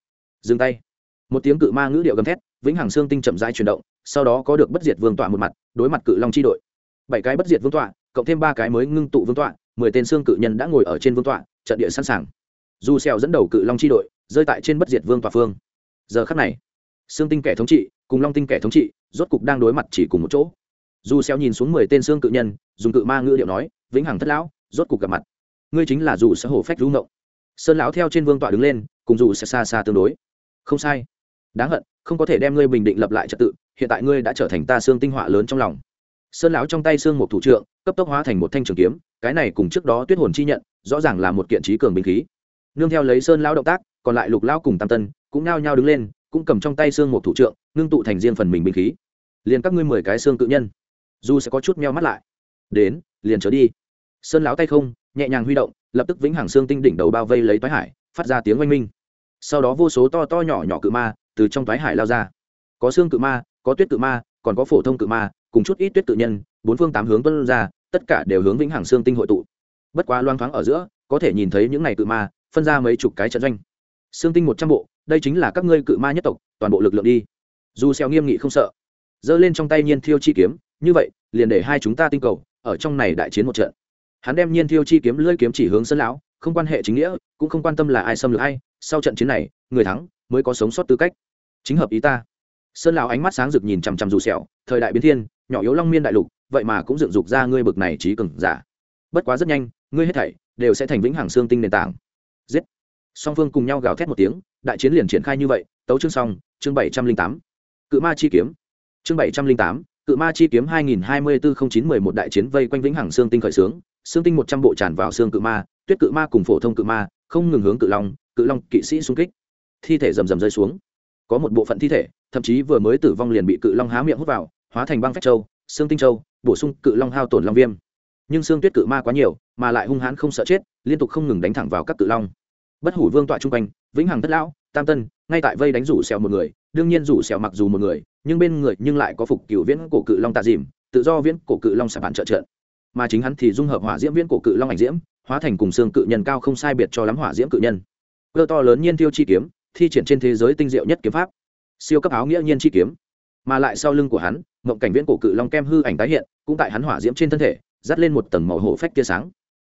Dừng tay. Một tiếng cự ma ngữ điệu gầm thét, vĩnh hằng xương tinh chậm rãi chuyển động, sau đó có được bất diệt vương tọa một mặt, đối mặt cự long chi đội. Bảy cái bất diệt vương tọa, cộng thêm ba cái mới ngưng tụ vương tọa, mười tên xương cự nhân đã ngồi ở trên vương tọa, trận địa sẵn sàng. Dù xèo dẫn đầu cự long chi đội, rơi tại trên bất diệt vương tọa phương. Giờ khắc này, xương tinh kẻ thống trị cùng long tinh kẻ thống trị rốt cục đang đối mặt chỉ cùng một chỗ. Dù xèo nhìn xuống mười tên xương cự nhân, dùng cự ma ngữ điệu nói, vĩnh hằng thất lão, rốt cục gặp mặt ngươi chính là dù sẽ hổ phách rú ngộng. Sơn lão theo trên vương tọa đứng lên, cùng dù sẽ xa xa tương đối. Không sai. Đáng hận, không có thể đem ngươi bình định lập lại trật tự, hiện tại ngươi đã trở thành ta xương tinh họa lớn trong lòng. Sơn lão trong tay xương một thủ trượng, cấp tốc hóa thành một thanh trường kiếm, cái này cùng trước đó tuyết hồn chi nhận, rõ ràng là một kiện trí cường binh khí. Nương theo lấy sơn lão động tác, còn lại lục lão cùng tam tân, cũng nao nhao đứng lên, cũng cầm trong tay xương một thủ trượng, ngưng tụ thành riêng phần mình binh khí. Liền các ngươi mười cái xương cự nhân, dù sẽ có chút meo mắt lại. Đến, liền trở đi. Sơn lão tay không nhẹ nhàng huy động, lập tức vĩnh hằng xương tinh đỉnh đầu bao vây lấy toái hải, phát ra tiếng oanh minh. Sau đó vô số to to nhỏ nhỏ cự ma từ trong toái hải lao ra. Có xương cự ma, có tuyết cự ma, còn có phổ thông cự ma, cùng chút ít tuyết cự nhân, bốn phương tám hướng tuân ra, tất cả đều hướng vĩnh hằng xương tinh hội tụ. Bất quá loang thoáng ở giữa, có thể nhìn thấy những này cự ma, phân ra mấy chục cái trận doanh. Xương tinh một trăm bộ, đây chính là các ngươi cự ma nhất tộc, toàn bộ lực lượng đi. Dù xeo nghiêm nghị không sợ. Giơ lên trong tay nhiên thiêu chi kiếm, như vậy, liền để hai chúng ta tinh cầu, ở trong này đại chiến một trận hắn đem nhiên thiêu chi kiếm lưỡi kiếm chỉ hướng sân lão, không quan hệ chính nghĩa, cũng không quan tâm là ai xâm lược hay sau trận chiến này, người thắng mới có sống sót tư cách. Chính hợp ý ta. Sơn lão ánh mắt sáng rực nhìn chằm chằm dù sẹo, thời đại biến thiên, nhỏ yếu long miên đại lục, vậy mà cũng dựng dục ra ngươi bực này trí cường giả. Bất quá rất nhanh, ngươi hết thảy đều sẽ thành vĩnh hằng xương tinh nền tảng. Giết. Song phương cùng nhau gào thét một tiếng, đại chiến liền triển khai như vậy, tấu chương xong, chương bảy trăm linh tám. Cự ma chi kiếm. Chương bảy trăm linh tám, cự ma chi kiếm 2024-09-11 đại chiến vây quanh vĩnh hằng xương tinh khởi sướng xương tinh một trăm bộ tràn vào xương cự ma, tuyết cự ma cùng phổ thông cự ma, không ngừng hướng cự long cự long kỵ sĩ xung kích. Thi thể rầm rầm rơi xuống. Có một bộ phận thi thể, thậm chí vừa mới tử vong liền bị cự long há miệng hút vào, hóa thành băng phách châu, xương tinh châu, bổ sung cự long hao tổn long viêm. Nhưng xương tuyết cự ma quá nhiều, mà lại hung hãn không sợ chết, liên tục không ngừng đánh thẳng vào các cự long. Bất hủ vương tọa trung quanh, vĩnh hằng thất lão, tam tân, ngay tại vây đánh rủ xèo một người, đương nhiên rủ xèo mặc dù một người, nhưng bên người nhưng lại có phục cựu viễn cổ cự long tạ dìm, tự do viễn cổ cự long sạp bạn trợ trận mà chính hắn thì dung hợp hỏa diễm viễn cổ cự long ảnh diễm, hóa thành cùng xương cự nhân cao không sai biệt cho lắm hỏa diễm cự nhân. Cơ to lớn nhiên tiêu chi kiếm, thi triển trên thế giới tinh diệu nhất kiếm pháp. Siêu cấp áo nghĩa nhiên chi kiếm. Mà lại sau lưng của hắn, mộng cảnh viễn cổ cự long kem hư ảnh tái hiện, cũng tại hắn hỏa diễm trên thân thể, dắt lên một tầng màu hổ phách tia sáng.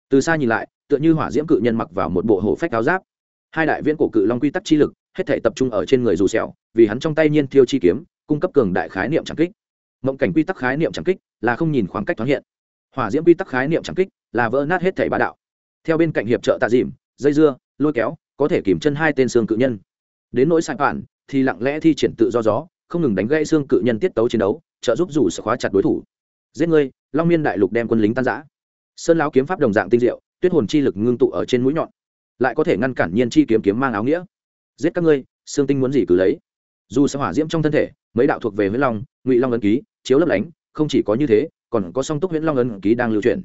Từ xa nhìn lại, tựa như hỏa diễm cự nhân mặc vào một bộ hổ phách áo giáp. Hai đại viễn cổ cự long quy tắc chi lực, hết thể tập trung ở trên người dù sẹo, vì hắn trong tay nhiên thiêu chi kiếm, cung cấp cường đại khái niệm chẳng kích. Mộng cảnh quy tắc khái niệm chẳng kích là không nhìn khoảng cách thoáng hiện hỏa diễm quy tắc khái niệm chẳng kích là vỡ nát hết thể bá đạo. Theo bên cạnh hiệp trợ tạ dìm, dây dưa, lôi kéo, có thể kìm chân hai tên xương cự nhân. Đến nỗi sai phản, thì lặng lẽ thi triển tự do gió, không ngừng đánh gãy xương cự nhân tiết tấu chiến đấu, trợ giúp rủ sẽ khóa chặt đối thủ. Giết ngươi, long miên đại lục đem quân lính tan giã sơn lão kiếm pháp đồng dạng tinh diệu, tuyết hồn chi lực ngưng tụ ở trên mũi nhọn, lại có thể ngăn cản nhiên chi kiếm kiếm mang áo nghĩa. Giết các ngươi, xương tinh muốn gì cứ lấy. Dù sẽ hỏa diễm trong thân thể, mấy đạo thuộc về huyết long, ngụy long ấn ký, chiếu lấp lánh, không chỉ có như thế còn có song túc huyễn long ấn ký đang lưu truyền.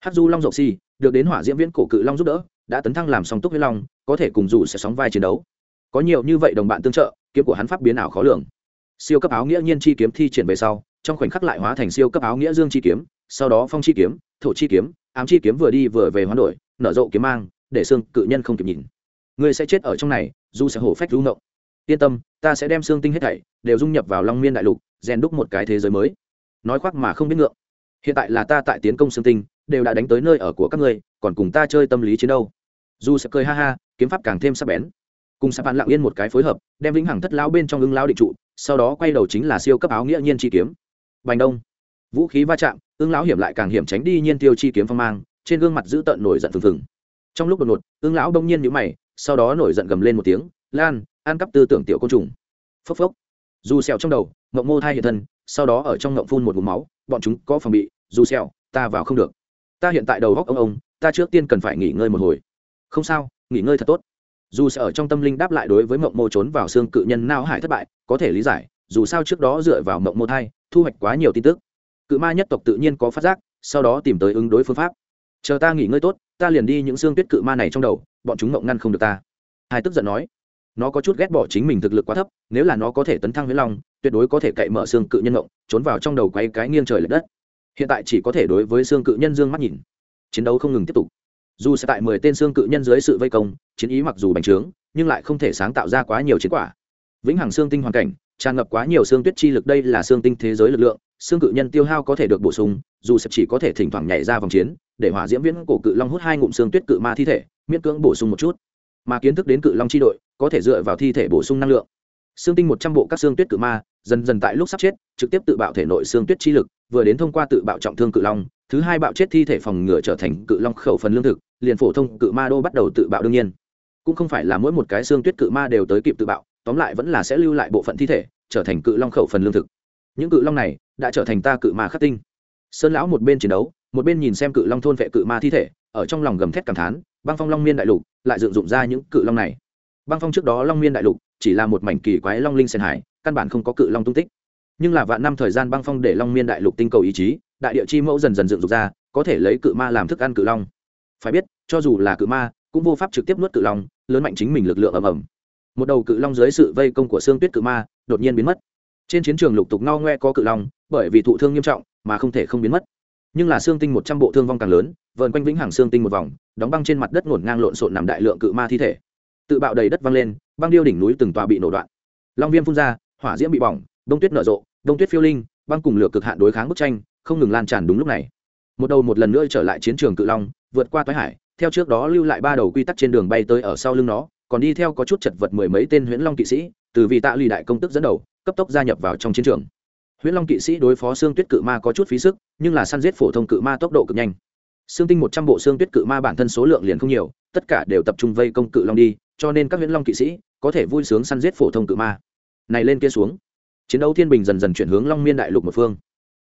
Hát du long dậu si, được đến hỏa diễm viễn cổ cự long giúp đỡ, đã tấn thăng làm song túc huyễn long, có thể cùng dù sẽ sóng vai chiến đấu. Có nhiều như vậy đồng bạn tương trợ, kiếm của hắn pháp biến ảo khó lường. Siêu cấp áo nghĩa nhiên chi kiếm thi triển về sau, trong khoảnh khắc lại hóa thành siêu cấp áo nghĩa dương chi kiếm, sau đó phong chi kiếm, thổ chi kiếm, ám chi kiếm vừa đi vừa về hoán đổi, nở rộ kiếm mang, để xương cự nhân không kịp nhìn. Người sẽ chết ở trong này, dù sẽ hổ phách rung động yên tâm, ta sẽ đem xương tinh hết thảy đều dung nhập vào long miên đại lục, rèn đúc một cái thế giới mới. Nói khoác mà không biết ngượng hiện tại là ta tại tiến công xương tinh, đều đã đánh tới nơi ở của các ngươi, còn cùng ta chơi tâm lý chiến đâu. Dù sẽ cười ha ha, kiếm pháp càng thêm sắc bén. Cùng sạp bạn lặng yên một cái phối hợp, đem vĩnh hằng thất lão bên trong ưng lão định trụ, sau đó quay đầu chính là siêu cấp áo nghĩa nhiên chi kiếm. Bành đông. Vũ khí va chạm ưng lão hiểm lại càng hiểm tránh đi nhiên tiêu chi kiếm phong mang, trên gương mặt giữ tợn nổi giận phừng phừng. Trong lúc đột ngột ưng lão đông nhiên nhũ mày, sau đó nổi giận gầm lên một tiếng, lan, ăn cắp tư tưởng tiểu côn trùng. Phốc phốc. Dù sẹo trong đầu ngậm mô thai hiện thân, sau đó ở trong ngậm phun một ngụm máu, bọn chúng có phòng bị dù sẹo ta vào không được. Ta hiện tại đầu góc ông ông, ta trước tiên cần phải nghỉ ngơi một hồi. Không sao, nghỉ ngơi thật tốt. Dù sẽ ở trong tâm linh đáp lại đối với mộng mô trốn vào xương cự nhân nao hải thất bại, có thể lý giải, dù sao trước đó dựa vào mộng mô thai, thu hoạch quá nhiều tin tức. Cự ma nhất tộc tự nhiên có phát giác, sau đó tìm tới ứng đối phương pháp. Chờ ta nghỉ ngơi tốt, ta liền đi những xương tuyết cự ma này trong đầu, bọn chúng mộng ngăn không được ta. Hai tức giận nói, nó có chút ghét bỏ chính mình thực lực quá thấp, nếu là nó có thể tấn thăng với long, tuyệt đối có thể cậy mở xương cự nhân mộng, trốn vào trong đầu quay cái nghiêng trời l ệ đất hiện tại chỉ có thể đối với xương cự nhân dương mắt nhìn. Chiến đấu không ngừng tiếp tục. Dù sẽ tại mười tên xương cự nhân dưới sự vây công, chiến ý mặc dù bành trướng, nhưng lại không thể sáng tạo ra quá nhiều chiến quả. Vĩnh hằng xương tinh hoàn cảnh, tràn ngập quá nhiều xương tuyết chi lực đây là xương tinh thế giới lực lượng, xương cự nhân tiêu hao có thể được bổ sung, dù sẽ chỉ có thể thỉnh thoảng nhảy ra vòng chiến, để hỏa diễm viễn cổ cự long hút hai ngụm xương tuyết cự ma thi thể, miễn cưỡng bổ sung một chút. Mà kiến thức đến cự long chi đội, có thể dựa vào thi thể bổ sung năng lượng. Xương tinh một trăm bộ các xương tuyết cự ma dần dần tại lúc sắp chết, trực tiếp tự bạo thể nội xương tuyết chi lực, vừa đến thông qua tự bạo trọng thương cự long, thứ hai bạo chết thi thể phòng ngừa trở thành cự long khẩu phần lương thực, liền phổ thông cự ma đô bắt đầu tự bạo đương nhiên. Cũng không phải là mỗi một cái xương tuyết cự ma đều tới kịp tự bạo, tóm lại vẫn là sẽ lưu lại bộ phận thi thể, trở thành cự long khẩu phần lương thực. Những cự long này đã trở thành ta cự ma khắc tinh. Sơn lão một bên chiến đấu, một bên nhìn xem cự long thôn vệ cự ma thi thể, ở trong lòng gầm thét cảm thán, băng phong long miên đại lục, lại dựng dụng ra những cự long này. Băng phong trước đó long miên đại lục chỉ là một mảnh kỳ quái long linh sen hải, căn bản không có cự long tung tích. Nhưng là vạn năm thời gian băng phong để long miên đại lục tinh cầu ý chí, đại địa chi mẫu dần dần dựng dục ra, có thể lấy cự ma làm thức ăn cự long. Phải biết, cho dù là cự ma, cũng vô pháp trực tiếp nuốt cự long, lớn mạnh chính mình lực lượng ầm ầm. Một đầu cự long dưới sự vây công của xương tuyết cự ma, đột nhiên biến mất. Trên chiến trường lục tục no ngoe có cự long, bởi vì thụ thương nghiêm trọng mà không thể không biến mất. Nhưng là xương tinh một trăm bộ thương vong càng lớn, vờn quanh vĩnh hằng xương tinh một vòng, đóng băng trên mặt đất ngổn ngang lộn xộn nằm đại lượng cự ma thi thể. Tự bạo đầy đất văng lên băng điêu đỉnh núi từng tòa bị nổ đoạn. Long viêm phun ra, hỏa diễm bị bỏng, đông tuyết nở rộ, đông tuyết phiêu linh, băng cùng lửa cực hạn đối kháng bức tranh, không ngừng lan tràn đúng lúc này. Một đầu một lần nữa trở lại chiến trường cự long, vượt qua toái hải, theo trước đó lưu lại ba đầu quy tắc trên đường bay tới ở sau lưng nó, còn đi theo có chút chật vật mười mấy tên huyễn long kỵ sĩ, từ vị tạ lì đại công tức dẫn đầu, cấp tốc gia nhập vào trong chiến trường. Huyễn long kỵ sĩ đối phó xương tuyết cự ma có chút phí sức, nhưng là săn giết phổ thông cự ma tốc độ cực nhanh. Xương tinh một trăm bộ xương tuyết cự ma bản thân số lượng liền không nhiều, tất cả đều tập trung vây công cự long đi cho nên các huyễn long kỵ sĩ có thể vui sướng săn giết phổ thông cự ma. Này lên kia xuống. Chiến đấu thiên bình dần dần chuyển hướng long miên đại lục một phương.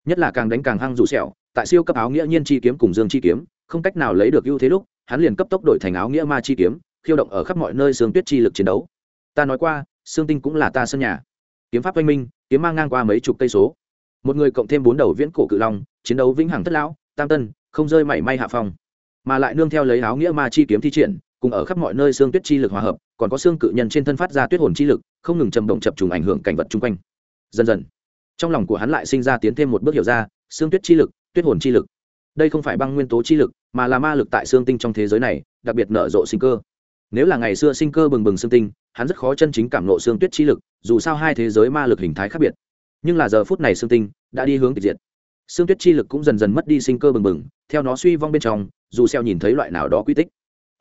Nhất là càng đánh càng hăng rủ sẹo, tại siêu cấp áo nghĩa nhiên chi kiếm cùng dương chi kiếm, không cách nào lấy được ưu thế lúc, hắn liền cấp tốc đổi thành áo nghĩa ma chi kiếm, khiêu động ở khắp mọi nơi xương tuyết chi lực chiến đấu. Ta nói qua, xương tinh cũng là ta sân nhà. Kiếm pháp oanh minh, kiếm mang ngang qua mấy chục cây số. Một người cộng thêm bốn đầu viễn cổ cự long, chiến đấu vĩnh hằng thất lão, tam tân, không rơi mảy may hạ phong. Mà lại nương theo lấy áo nghĩa ma chi kiếm thi triển cùng ở khắp mọi nơi xương tuyết chi lực hòa hợp, còn có xương cự nhân trên thân phát ra tuyết hồn chi lực, không ngừng trầm động chập trùng ảnh hưởng cảnh vật chung quanh. Dần dần, trong lòng của hắn lại sinh ra tiến thêm một bước hiểu ra, xương tuyết chi lực, tuyết hồn chi lực. Đây không phải băng nguyên tố chi lực, mà là ma lực tại xương tinh trong thế giới này, đặc biệt nở rộ sinh cơ. Nếu là ngày xưa sinh cơ bừng bừng xương tinh, hắn rất khó chân chính cảm nộ xương tuyết chi lực, dù sao hai thế giới ma lực hình thái khác biệt. Nhưng là giờ phút này xương tinh đã đi hướng tịch diệt. Xương tuyết chi lực cũng dần dần mất đi sinh cơ bừng bừng, theo nó suy vong bên trong, dù xeo nhìn thấy loại nào đó quy tích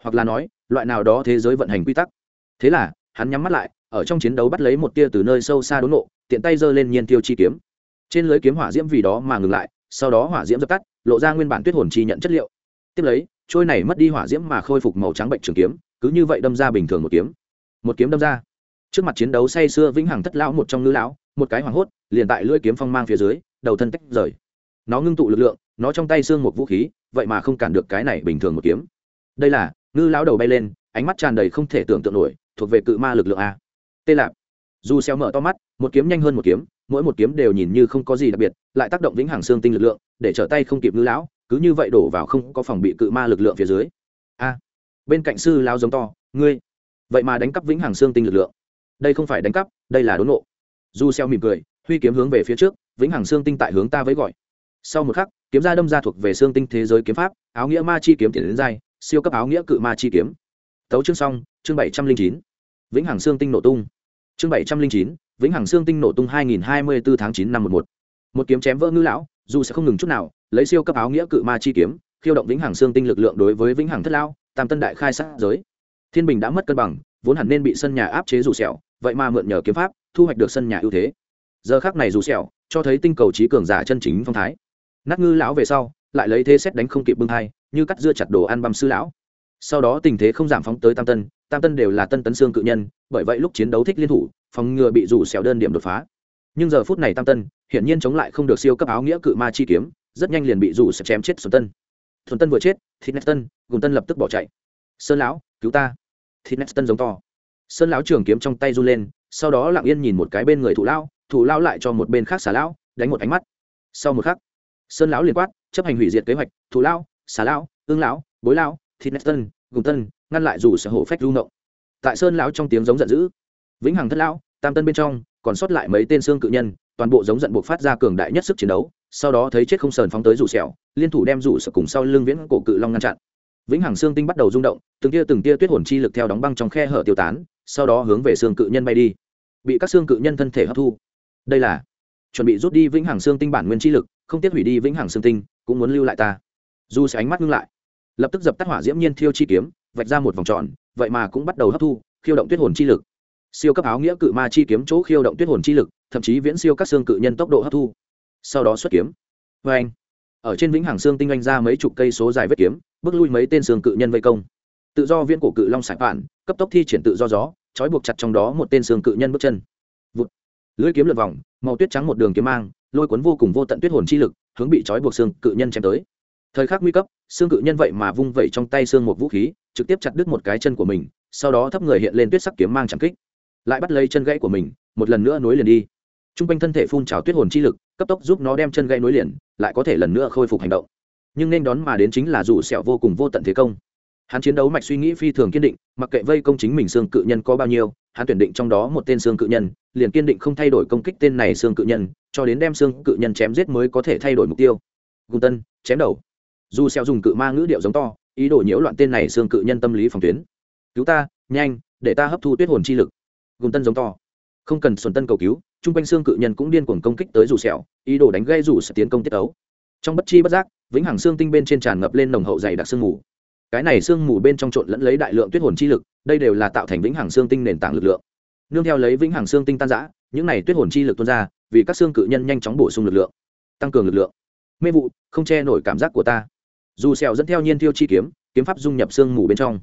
hoặc là nói, loại nào đó thế giới vận hành quy tắc. Thế là, hắn nhắm mắt lại, ở trong chiến đấu bắt lấy một tia từ nơi sâu xa đốn nộ, tiện tay giơ lên nhiên tiêu chi kiếm. Trên lưới kiếm hỏa diễm vì đó mà ngừng lại, sau đó hỏa diễm dập tắt, lộ ra nguyên bản tuyết hồn chi nhận chất liệu. Tiếp lấy, trôi này mất đi hỏa diễm mà khôi phục màu trắng bệnh trường kiếm, cứ như vậy đâm ra bình thường một kiếm. Một kiếm đâm ra. Trước mặt chiến đấu say xưa vĩnh hằng thất lão một trong ngư lão, một cái hoảng hốt, liền tại lưỡi kiếm phong mang phía dưới, đầu thân tách rời. Nó ngưng tụ lực lượng, nó trong tay xương một vũ khí, vậy mà không cản được cái này bình thường một kiếm. Đây là ngư lão đầu bay lên, ánh mắt tràn đầy không thể tưởng tượng nổi, thuộc về cự ma lực lượng a. Tê lạp. Dù xeo mở to mắt, một kiếm nhanh hơn một kiếm, mỗi một kiếm đều nhìn như không có gì đặc biệt, lại tác động vĩnh hằng xương tinh lực lượng, để trở tay không kịp ngư lão, cứ như vậy đổ vào không có phòng bị cự ma lực lượng phía dưới. A. Bên cạnh sư lão giống to, ngươi, vậy mà đánh cắp vĩnh hằng xương tinh lực lượng. Đây không phải đánh cắp, đây là đốn nộ. Du xeo mỉm cười, huy kiếm hướng về phía trước, vĩnh hằng xương tinh tại hướng ta với gọi. Sau một khắc, kiếm ra đâm ra thuộc về xương tinh thế giới kiếm pháp, áo nghĩa ma chi kiếm tiền đến dai siêu cấp áo nghĩa cự ma chi kiếm. Tấu chương xong, chương bảy trăm linh chín. Vĩnh hằng xương tinh nổ tung. Chương bảy trăm linh chín, vĩnh hằng xương tinh nổ tung hai nghìn hai mươi bốn tháng chín năm một một. Một kiếm chém vỡ ngư lão, dù sẽ không ngừng chút nào, lấy siêu cấp áo nghĩa cự ma chi kiếm, khiêu động vĩnh hằng xương tinh lực lượng đối với vĩnh hằng thất lao tam tân đại khai sát giới. Thiên bình đã mất cân bằng, vốn hẳn nên bị sân nhà áp chế dù sẹo, vậy mà mượn nhờ kiếm pháp, thu hoạch được sân nhà ưu thế. Giờ khác này dù sẹo, cho thấy tinh cầu trí cường giả chân chính phong thái. Nát ngư lão về sau lại lấy thế xét đánh không kịp bưng hai như cắt dưa chặt đồ ăn băm sư lão. Sau đó tình thế không giảm phóng tới tam tân tam tân đều là tân tấn xương cự nhân, bởi vậy lúc chiến đấu thích liên thủ, phòng ngừa bị rủ xẻo đơn điểm đột phá. Nhưng giờ phút này tam tân, hiển nhiên chống lại không được siêu cấp áo nghĩa cự ma chi kiếm, rất nhanh liền bị rủ sẽ chém chết xuân tân. Xuân tân vừa chết, thịt nét tân, gùn tân lập tức bỏ chạy. Sơn lão, cứu ta. Thịt nét tân giống to. Sơn lão trường kiếm trong tay run lên, sau đó lặng yên nhìn một cái bên người thủ lao thủ lao lại cho một bên khác xả lão, đánh một ánh mắt. Sau một khắc, sơn lão liền quát chấp hành hủy diệt kế hoạch thủ lão, xà lão, ương lão, bối lão, thịt nét tân gùn tân, ngăn lại rủ sở hổ phách ru ngộng. Tại sơn lão trong tiếng giống giận dữ, vĩnh hằng thất lão, tam tân bên trong, còn sót lại mấy tên xương cự nhân, toàn bộ giống giận buộc phát ra cường đại nhất sức chiến đấu, sau đó thấy chết không sờn phóng tới rủ sẹo, liên thủ đem rủ sở cùng sau lưng viễn cổ cự long ngăn chặn. Vĩnh hằng xương tinh bắt đầu rung động, từng tia từng tia tuyết hồn chi lực theo đóng băng trong khe hở tiêu tán, sau đó hướng về xương cự nhân bay đi. Bị các xương cự nhân thân thể hấp thu. Đây là chuẩn bị rút đi vĩnh hằng xương tinh bản nguyên chi lực không tiếc hủy đi vĩnh hằng xương tinh, cũng muốn lưu lại ta. Dù sẽ ánh mắt ngưng lại, lập tức dập tắt hỏa diễm nhiên thiêu chi kiếm, vạch ra một vòng tròn, vậy mà cũng bắt đầu hấp thu, khiêu động tuyết hồn chi lực. Siêu cấp áo nghĩa cự ma chi kiếm chỗ khiêu động tuyết hồn chi lực, thậm chí viễn siêu các xương cự nhân tốc độ hấp thu. Sau đó xuất kiếm. Vê anh, ở trên vĩnh hằng xương tinh anh ra mấy chục cây số dài vết kiếm, bước lui mấy tên xương cự nhân vây công. Tự do viễn cổ cự long sải phản, cấp tốc thi triển tự do gió, trói buộc chặt trong đó một tên xương cự nhân bước chân. Vụt. lưỡi kiếm lượt vòng, màu tuyết trắng một đường kiếm mang lôi cuốn vô cùng vô tận tuyết hồn chi lực, hướng bị trói buộc xương cự nhân chém tới. Thời khắc nguy cấp, xương cự nhân vậy mà vung vẩy trong tay xương một vũ khí, trực tiếp chặt đứt một cái chân của mình, sau đó thấp người hiện lên tuyết sắc kiếm mang chẳng kích. Lại bắt lấy chân gãy của mình, một lần nữa nối liền đi. T r u n g quanh thân thể phun trào tuyết hồn chi lực, cấp tốc giúp nó đem chân gãy nối liền, lại có thể lần nữa khôi phục hành động. Nhưng nên đón mà đến chính là rủ sẹo vô cùng vô tận thế công hắn chiến đấu mạch suy nghĩ phi thường kiên định, mặc kệ vây công chính mình xương cự nhân có bao nhiêu, hắn tuyển định trong đó một tên xương cự nhân, liền kiên định không thay đổi công kích tên này xương cự nhân, cho đến đem xương cự nhân chém giết mới có thể thay đổi mục tiêu. Gùng tân, chém đầu. Dù sẹo dùng cự ma ngữ điệu giống to, ý đồ nhiễu loạn tên này xương cự nhân tâm lý phòng tuyến. Cứu ta, nhanh, để ta hấp thu tuyết hồn chi lực. Gồm tân giống to. Không cần xuân tân cầu cứu, chung quanh xương cự nhân cũng điên cuồng công kích tới dù sẹo, ý đồ đánh gây dù sẽ tiến công tiết ấu trong bất chi bất giác, vĩnh hằng xương tinh bên trên tràn ngập lên nồng hậu dày đặc sương mù cái này sương mù bên trong trộn lẫn lấy đại lượng tuyết hồn chi lực, đây đều là tạo thành vĩnh hằng xương tinh nền tảng lực lượng. Nương theo lấy vĩnh hằng xương tinh tan giã những này tuyết hồn chi lực tuôn ra, vì các xương cự nhân nhanh chóng bổ sung lực lượng, tăng cường lực lượng. Mê vụ, không che nổi cảm giác của ta. Dù sẹo dẫn theo nhiên tiêu chi kiếm kiếm pháp dung nhập xương mù bên trong.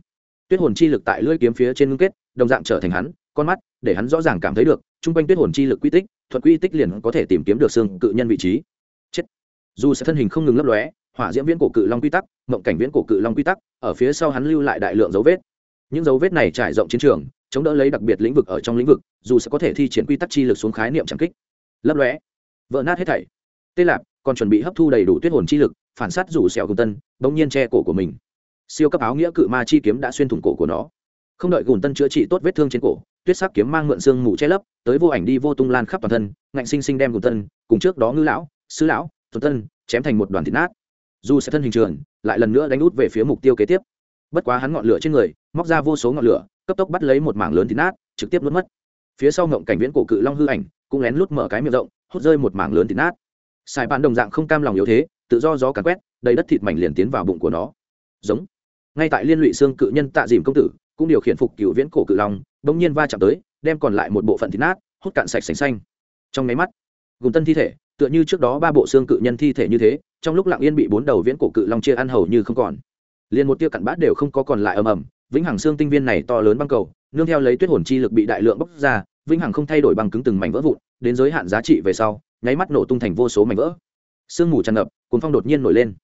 Tuyết hồn chi lực tại lưỡi kiếm phía trên ngưng kết, đồng dạng trở thành hắn, con mắt, để hắn rõ ràng cảm thấy được trung quanh tuyết hồn chi lực quy tích, thuật quy tích liền có thể tìm kiếm được xương cự nhân vị trí. Chết. Dù sẽ thân hình không ngừng lấp lóe hỏa diễm viễn cổ cự long quy tắc, mộng cảnh viễn cổ cự long quy tắc, ở phía sau hắn lưu lại đại lượng dấu vết. Những dấu vết này trải rộng chiến trường, chống đỡ lấy đặc biệt lĩnh vực ở trong lĩnh vực, dù sẽ có thể thi triển quy tắc chi lực xuống khái niệm trang kích. Lấp lóe, vỡ nát hết thảy. Tê lạp, còn chuẩn bị hấp thu đầy đủ tuyết hồn chi lực, phản sát rủ sẹo cùng tân, bỗng nhiên che cổ của mình. Siêu cấp áo nghĩa cự ma chi kiếm đã xuyên thủng cổ của nó. Không đợi gùn tân chữa trị tốt vết thương trên cổ, tuyết sắc kiếm mang mượn xương mù che lấp, tới vô ảnh đi vô tung lan khắp toàn thân, ngạnh sinh sinh đem gùn tân, cùng trước đó ngư lão sư lão tuấn tân, chém thành một đoàn thịt nát dù sẽ thân hình trường, lại lần nữa đánh út về phía mục tiêu kế tiếp. Bất quá hắn ngọn lửa trên người, móc ra vô số ngọn lửa, cấp tốc bắt lấy một mảng lớn thịt nát, trực tiếp nuốt mất. Phía sau ngộng cảnh viễn cổ cự long hư ảnh, cũng lén lút mở cái miệng rộng, hút rơi một mảng lớn thịt nát. Sài bàn đồng dạng không cam lòng yếu thế, tự do gió càn quét, đầy đất thịt mảnh liền tiến vào bụng của nó. Giống. Ngay tại liên lụy xương cự nhân tạ dìm công tử, cũng điều khiển phục cựu viễn cổ cự long, bỗng nhiên va chạm tới, đem còn lại một bộ phận thịt nát, hút cạn sạch sành xanh. Trong máy mắt gồm tân thi thể, tựa như trước đó ba bộ xương cự nhân thi thể như thế, trong lúc lặng yên bị bốn đầu viễn cổ cự long chia ăn hầu như không còn. Liền một tia cặn bát đều không có còn lại ầm ầm, vĩnh hằng xương tinh viên này to lớn băng cầu, nương theo lấy tuyết hồn chi lực bị đại lượng bốc ra, vĩnh hằng không thay đổi bằng cứng từng mảnh vỡ vụn, đến giới hạn giá trị về sau, nháy mắt nổ tung thành vô số mảnh vỡ. Sương mù tràn ngập cuốn phong đột nhiên nổi lên.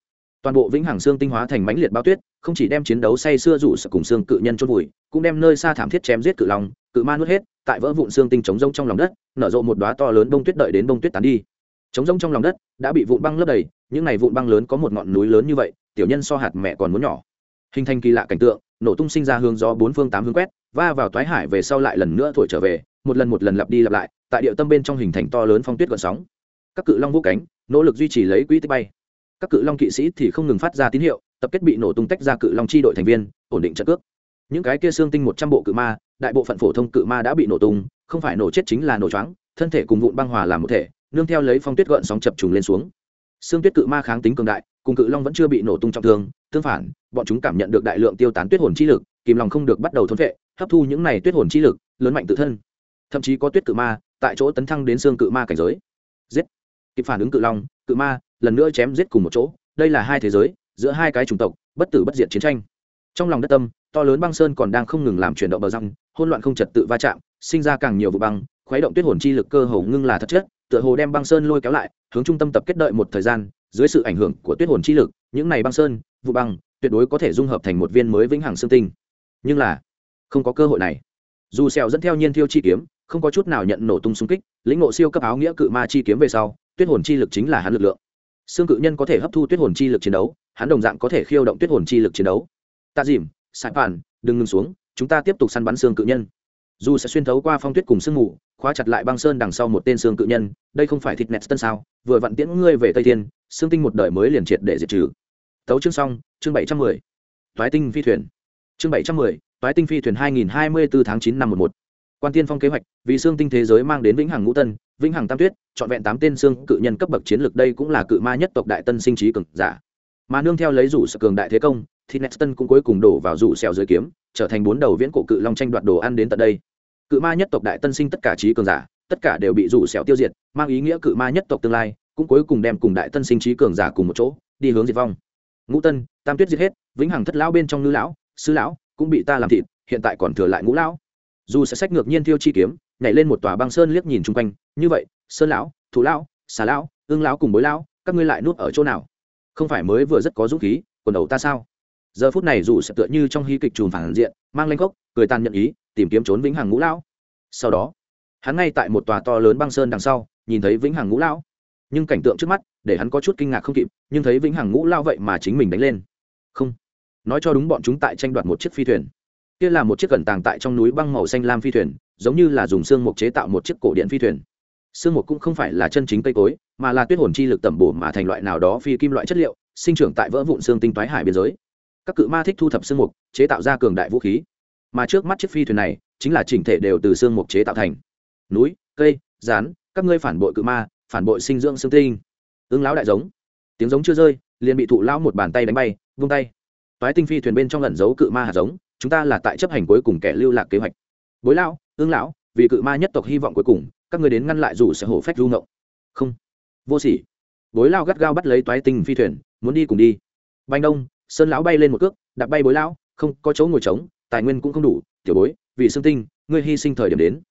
Toàn bộ vĩnh hằng xương tinh hóa thành mãnh liệt bao tuyết, không chỉ đem chiến đấu say xưa rủ sợ cùng xương cự nhân chôn vùi, cũng đem nơi xa thảm thiết chém giết cự long, cự ma nuốt hết tại vỡ vụn xương tinh chống rông trong lòng đất, nở rộ một đóa to lớn bông tuyết đợi đến bông tuyết tán đi. Chống rông trong lòng đất đã bị vụn băng lấp đầy, những ngày vụn băng lớn có một ngọn núi lớn như vậy, tiểu nhân so hạt mẹ còn muốn nhỏ. Hình thành kỳ lạ cảnh tượng, nổ tung sinh ra hướng gió bốn phương tám hướng quét, va vào toái hải về sau lại lần nữa thổi trở về, một lần một lần lặp đi lặp lại, tại địa tâm bên trong hình thành to lớn phong tuyết gợn sóng. Các cự long vũ cánh, nỗ lực duy trì lấy quỹ tích bay. Các cự long kỵ sĩ thì không ngừng phát ra tín hiệu, tập kết bị nổ tung tách ra cự long chi đội thành viên, ổn định trận cước những cái kia xương tinh một trăm bộ cự ma, đại bộ phận phổ thông cự ma đã bị nổ tung, không phải nổ chết chính là nổ choáng, thân thể cùng vụn băng hòa làm một thể, nương theo lấy phong tuyết gợn sóng chập trùng lên xuống. Xương tuyết cự ma kháng tính cường đại, cùng cự long vẫn chưa bị nổ tung trọng thương, tương phản, bọn chúng cảm nhận được đại lượng tiêu tán tuyết hồn chi lực, kìm lòng không được bắt đầu thôn vệ, hấp thu những này tuyết hồn chi lực, lớn mạnh tự thân. Thậm chí có tuyết cự ma, tại chỗ tấn thăng đến xương cự ma cảnh giới. Giết! Kịp phản ứng cự long, cự ma, lần nữa chém giết cùng một chỗ, đây là hai thế giới, giữa hai cái chủng tộc, bất tử bất diệt chiến tranh. Trong lòng đất tâm to lớn băng sơn còn đang không ngừng làm chuyển động bờ răng hôn loạn không trật tự va chạm, sinh ra càng nhiều vụ băng, khuấy động tuyết hồn chi lực cơ hồ ngưng là thật chất, tựa hồ đem băng sơn lôi kéo lại, hướng trung tâm tập kết đợi một thời gian, dưới sự ảnh hưởng của tuyết hồn chi lực, những này băng sơn, vụ băng, tuyệt đối có thể dung hợp thành một viên mới vĩnh hằng xương tinh. Nhưng là, không có cơ hội này. Dù sẹo dẫn theo nhiên thiêu chi kiếm, không có chút nào nhận nổ tung xung kích, lĩnh ngộ siêu cấp áo nghĩa cự ma chi kiếm về sau, tuyết hồn chi lực chính là hắn lực lượng. Xương cự nhân có thể hấp thu tuyết hồn chi lực chiến đấu, hắn đồng dạng có thể khiêu động tuyết hồn chi lực chiến đấu. Tạ dìm sải phản, đừng ngừng xuống, chúng ta tiếp tục săn bắn xương cự nhân. Dù sẽ xuyên thấu qua phong tuyết cùng sương mù, khóa chặt lại băng sơn đằng sau một tên xương cự nhân, đây không phải thịt nẹt tân sao? Vừa vặn tiễn ngươi về tây thiên, xương tinh một đời mới liền triệt để diệt trừ. Tấu chương xong, chương bảy trăm mười. Toái tinh phi thuyền. Chương bảy trăm mười, toái tinh phi thuyền hai nghìn hai mươi bốn tháng chín năm một một. Quan tiên phong kế hoạch, vì xương tinh thế giới mang đến vĩnh hằng ngũ tân, vĩnh hằng tam tuyết, trọn vẹn tám tên xương cự nhân cấp bậc chiến lược đây cũng là cự ma nhất tộc đại tân sinh trí cường giả. Mà nương theo lấy rủ sự cường đại thế công thì Nexton cũng cuối cùng đổ vào dụ xèo dưới kiếm, trở thành bốn đầu viễn cổ cự long tranh đoạt đồ ăn đến tận đây. Cự ma nhất tộc đại tân sinh tất cả trí cường giả, tất cả đều bị dụ xèo tiêu diệt, mang ý nghĩa cự ma nhất tộc tương lai cũng cuối cùng đem cùng đại tân sinh trí cường giả cùng một chỗ, đi hướng diệt vong. Ngũ tân, tam tuyết diệt hết, vĩnh hằng thất lão bên trong nữ lão, sư lão cũng bị ta làm thịt, hiện tại còn thừa lại ngũ lão. Dù sẽ sách ngược nhiên thiêu chi kiếm, nhảy lên một tòa băng sơn liếc nhìn chung quanh, như vậy, sơn lão, thủ lão, xà lão, ương lão cùng bối lão, các ngươi lại nuốt ở chỗ nào? Không phải mới vừa rất có dũng khí, quần đầu ta sao? Giờ phút này dù sẽ tựa như trong hí kịch trùm phản diện, mang lên gốc cười tàn nhận ý, tìm kiếm trốn vĩnh hằng ngũ lão. Sau đó, hắn ngay tại một tòa to lớn băng sơn đằng sau, nhìn thấy vĩnh hằng ngũ lão. Nhưng cảnh tượng trước mắt, để hắn có chút kinh ngạc không kịp, nhưng thấy vĩnh hằng ngũ lao vậy mà chính mình đánh lên. Không. Nói cho đúng bọn chúng tại tranh đoạt một chiếc phi thuyền. Kia là một chiếc cẩn tàng tại trong núi băng màu xanh lam phi thuyền, giống như là dùng xương mục chế tạo một chiếc cổ điện phi thuyền. Xương mục cũng không phải là chân chính cây cối, mà là tuyết hồn chi lực tẩm bổ mà thành loại nào đó phi kim loại chất liệu, sinh trưởng tại vỡ vụn xương tinh toái hải biên giới các cự ma thích thu thập xương mục, chế tạo ra cường đại vũ khí. Mà trước mắt chiếc phi thuyền này, chính là chỉnh thể đều từ xương mục chế tạo thành. Núi, cây, rán, các ngươi phản bội cự ma, phản bội sinh dưỡng xương tinh. Ứng lão đại giống. Tiếng giống chưa rơi, liền bị thụ lão một bàn tay đánh bay, vung tay. Toái tinh phi thuyền bên trong lẩn giấu cự ma hạt giống, chúng ta là tại chấp hành cuối cùng kẻ lưu lạc kế hoạch. Bối lão ương lão, vì cự ma nhất tộc hy vọng cuối cùng, các người đến ngăn lại dù sẽ hổ phách du ngộng. Không. Vô sỉ. Bối lao gắt gao bắt lấy toái tinh phi thuyền, muốn đi cùng đi. Banh đông sơn lão bay lên một cước, đạp bay bối lão, không, có chỗ ngồi trống, tài nguyên cũng không đủ, tiểu bối, vì xương tinh, ngươi hy sinh thời điểm đến.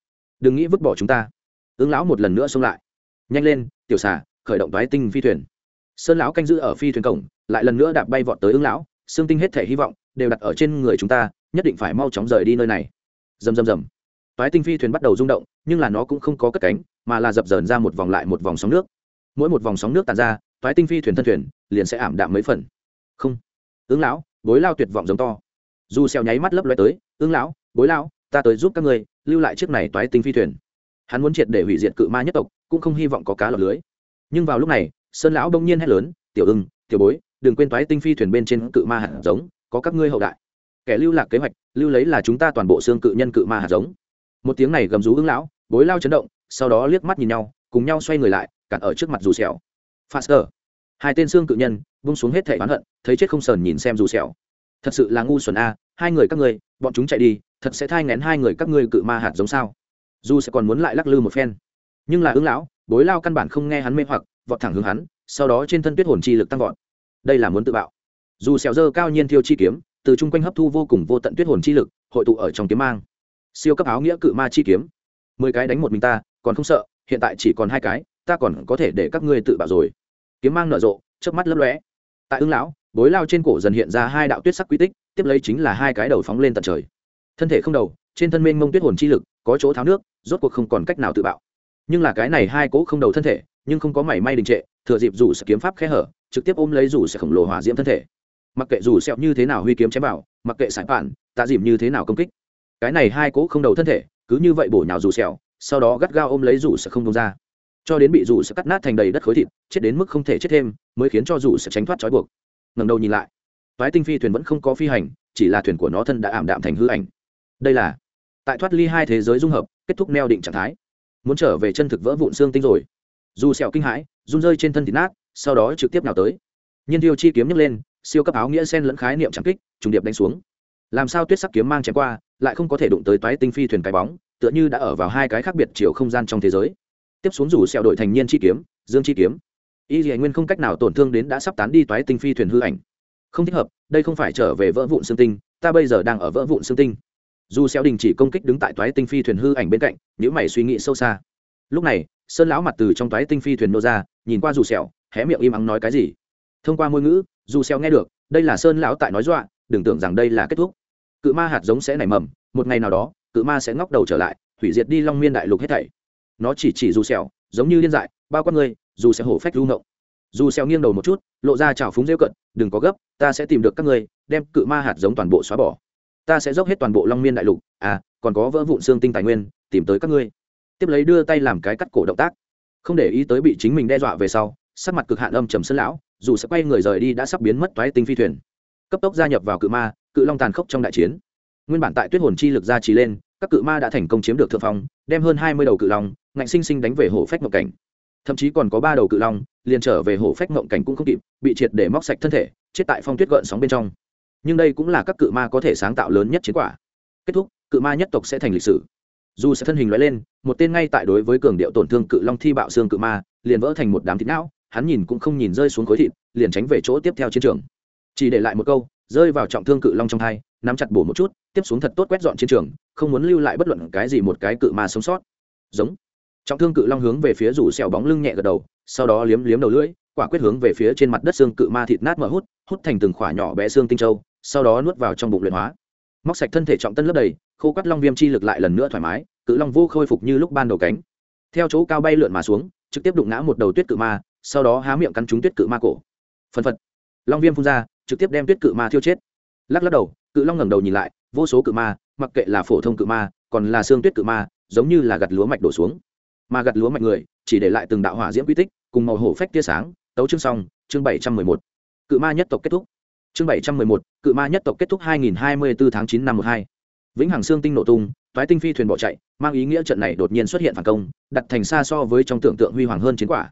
Đừng nghĩ vứt bỏ chúng ta. Ứng lão một lần nữa xông lại. Nhanh lên, tiểu xà, khởi động toái tinh phi thuyền. Sơn lão canh giữ ở phi thuyền cổng, lại lần nữa đạp bay vọt tới ứng lão. Xương tinh hết thể hy vọng đều đặt ở trên người chúng ta, nhất định phải mau chóng rời đi nơi này. Rầm rầm rầm. Toái tinh phi thuyền bắt đầu rung động, nhưng là nó cũng không có cất cánh, mà là dập dờn ra một vòng lại một vòng sóng nước. Mỗi một vòng sóng nước tàn ra, toái tinh phi thuyền thân thuyền liền sẽ ảm đạm mấy phần. Không ứng lão, bối lao tuyệt vọng giống to. Dù xèo nháy mắt lấp loé tới ứng lão, bối lao, ta tới giúp các ngươi, lưu lại chiếc này toái tinh phi thuyền. Hắn muốn triệt để hủy diệt cự ma nhất tộc, cũng không hy vọng có cá lọt lưới. Nhưng vào lúc này, sơn lão đông nhiên hét lớn, tiểu ưng, tiểu bối, đừng quên toái tinh phi thuyền bên trên cự ma hạt giống, có các ngươi hậu đại. Kẻ lưu lạc kế hoạch, lưu lấy là chúng ta toàn bộ xương cự nhân cự ma hạt giống. Một tiếng này gầm rú ứng lão, bối lao chấn động, sau đó liếc mắt nhìn nhau, cùng nhau xoay người lại, cản ở trước mặt dù sẹo faster. Hai tên xương cự nhân bung xuống hết thể oán hận, thấy chết không sờn nhìn xem dù sẹo. Thật sự là ngu xuẩn a, hai người các ngươi, bọn chúng chạy đi, thật sẽ thai ngén hai người các ngươi cự ma hạt giống sao? Dù sẽ còn muốn lại lắc lư một phen. Nhưng là ứng lão, bối lao căn bản không nghe hắn mê hoặc, vọt thẳng hướng hắn, sau đó trên thân tuyết hồn chi lực tăng vọt. Đây là muốn tự bạo. Dù sẹo dơ cao nhiên thiêu chi kiếm, từ trung quanh hấp thu vô cùng vô tận tuyết hồn chi lực, hội tụ ở trong kiếm mang. Siêu cấp áo nghĩa cự ma chi kiếm. Mười cái đánh một mình ta, còn không sợ, hiện tại chỉ còn hai cái, ta còn có thể để các ngươi tự bạo rồi. Kiếm mang nở rộ, chớp mắt lấp lóe tại ưng lão, bối lao trên cổ dần hiện ra hai đạo tuyết sắc quy tích, tiếp lấy chính là hai cái đầu phóng lên tận trời. Thân thể không đầu, trên thân mênh mông tuyết hồn chi lực, có chỗ tháo nước, rốt cuộc không còn cách nào tự bạo. Nhưng là cái này hai cỗ không đầu thân thể, nhưng không có mảy may đình trệ, thừa dịp dù sẽ kiếm pháp khe hở, trực tiếp ôm lấy dù sẽ khổng lồ hỏa diễm thân thể. Mặc kệ dù sẹo như thế nào huy kiếm chém vào, mặc kệ sải phản, tạ dìm như thế nào công kích. Cái này hai cỗ không đầu thân thể, cứ như vậy bổ nhào dù sẹo sau đó gắt gao ôm lấy dù sẽ không đông ra cho đến bị dù sẽ cắt nát thành đầy đất khối thịt, chết đến mức không thể chết thêm, mới khiến cho dù sẽ tránh thoát trói buộc. Ngầm đầu nhìn lại. Toái tinh phi thuyền vẫn không có phi hành, chỉ là thuyền của nó thân đã ảm đạm thành hư ảnh. Đây là tại thoát ly hai thế giới dung hợp, kết thúc neo định trạng thái. Muốn trở về chân thực vỡ vụn xương tinh rồi. Dù sẹo kinh hãi, run rơi trên thân thịt nát, sau đó trực tiếp nào tới. Nhiên tiêu chi kiếm nhấc lên, siêu cấp áo nghĩa sen lẫn khái niệm chẳng kích, trùng điệp đánh xuống. Làm sao tuyết sắc kiếm mang chém qua, lại không có thể đụng tới toái tinh phi thuyền cái bóng, tựa như đã ở vào hai cái khác biệt chiều không gian trong thế giới tiếp xuống rủ sẹo đổi thành niên chi kiếm, dương chi kiếm. Y dị nguyên không cách nào tổn thương đến đã sắp tán đi toái tinh phi thuyền hư ảnh. Không thích hợp, đây không phải trở về vỡ vụn xương tinh, ta bây giờ đang ở vỡ vụn xương tinh. Dù xeo đình chỉ công kích đứng tại toái tinh phi thuyền hư ảnh bên cạnh nếu mày suy nghĩ sâu xa. Lúc này, sơn lão mặt từ trong toái tinh phi thuyền nô ra, nhìn qua dù sẹo hé miệng im ắng nói cái gì. Thông qua ngôn ngữ, dù xeo nghe được, đây là sơn lão tại nói dọa, đừng tưởng rằng đây là kết thúc. Cự ma hạt giống sẽ nảy mầm, một ngày nào đó, cự ma sẽ ngóc đầu trở lại, hủy diệt đi long miên đại lục hết thảy nó chỉ chỉ dù sẹo, giống như liên dại, bao quanh người dù sẽ hổ phách lưu ngộng. Dù sẹo nghiêng đầu một chút, lộ ra chảo phúng rêu cận đừng có gấp, ta sẽ tìm được các ngươi, đem cự ma hạt giống toàn bộ xóa bỏ. Ta sẽ dốc hết toàn bộ long miên đại lục à còn có vỡ vụn xương tinh tài nguyên, tìm tới các ngươi. Tiếp lấy đưa tay làm cái cắt cổ động tác. Không để ý tới bị chính mình đe dọa về sau, sắc mặt cực hạn âm trầm sân lão, dù sẽ quay người rời đi đã sắp biến mất toái tinh phi thuyền. Cấp tốc gia nhập vào cự ma, cự long tàn khốc trong đại chiến. Nguyên bản tại tuyết hồn chi lực gia trì lên các cự ma đã thành công chiếm được thượng phong, đem hơn hai mươi đầu cự long, ngạnh sinh sinh đánh về hổ phách mộng cảnh. Thậm chí còn có ba đầu cự long, liền trở về hổ phách mộng cảnh cũng không kịp, bị triệt để móc sạch thân thể, chết tại phong tuyết gợn sóng bên trong. Nhưng đây cũng là các cự ma có thể sáng tạo lớn nhất chiến quả. Kết thúc, cự ma nhất tộc sẽ thành lịch sử. Dù sẽ thân hình loại lên, một tên ngay tại đối với cường điệu tổn thương cự long thi bạo xương cự ma, liền vỡ thành một đám thịt não, hắn nhìn cũng không nhìn rơi xuống khối thịt, liền tránh về chỗ tiếp theo chiến trường. Chỉ để lại một câu, rơi vào trọng thương cự long trong thai nắm chặt bổ một chút tiếp xuống thật tốt quét dọn chiến trường, không muốn lưu lại bất luận cái gì một cái cự ma sống sót. Giống. Trọng thương cự long hướng về phía rủ xẻo bóng lưng nhẹ gật đầu, sau đó liếm liếm đầu lưỡi, quả quyết hướng về phía trên mặt đất xương cự ma thịt nát mở hút hút thành từng khỏa nhỏ bé xương tinh châu, sau đó nuốt vào trong bụng luyện hóa. Móc sạch thân thể trọng tân lấp đầy, khô quắt long viêm chi lực lại lần nữa thoải mái, cự long vô khôi phục như lúc ban đầu cánh. Theo chỗ cao bay lượn mà xuống, trực tiếp đụng ngã một đầu tuyết cự ma, sau đó há miệng cắn trúng tuyết cự ma cổ. Phân phật. Long viêm phun ra, trực tiếp đem tuyết cự ma thiêu chết. Lắc lắc đầu, cự long ngẩng đầu nhìn lại vô số cự ma, mặc kệ là phổ thông cự ma, còn là xương tuyết cự ma, giống như là gặt lúa mạch đổ xuống. Mà gặt lúa mạch người, chỉ để lại từng đạo hỏa diễm quy tích, cùng màu hổ phách tia sáng, tấu chương xong, chương bảy trăm mười một. Cự ma nhất tộc kết thúc. Chương bảy trăm mười một, cự ma nhất tộc kết thúc hai nghìn hai mươi bốn tháng chín năm một hai. Vĩnh hằng xương tinh nổ tung, toái tinh phi thuyền bỏ chạy, mang ý nghĩa trận này đột nhiên xuất hiện phản công, đặt thành xa so với trong tưởng tượng huy hoàng hơn chiến quả.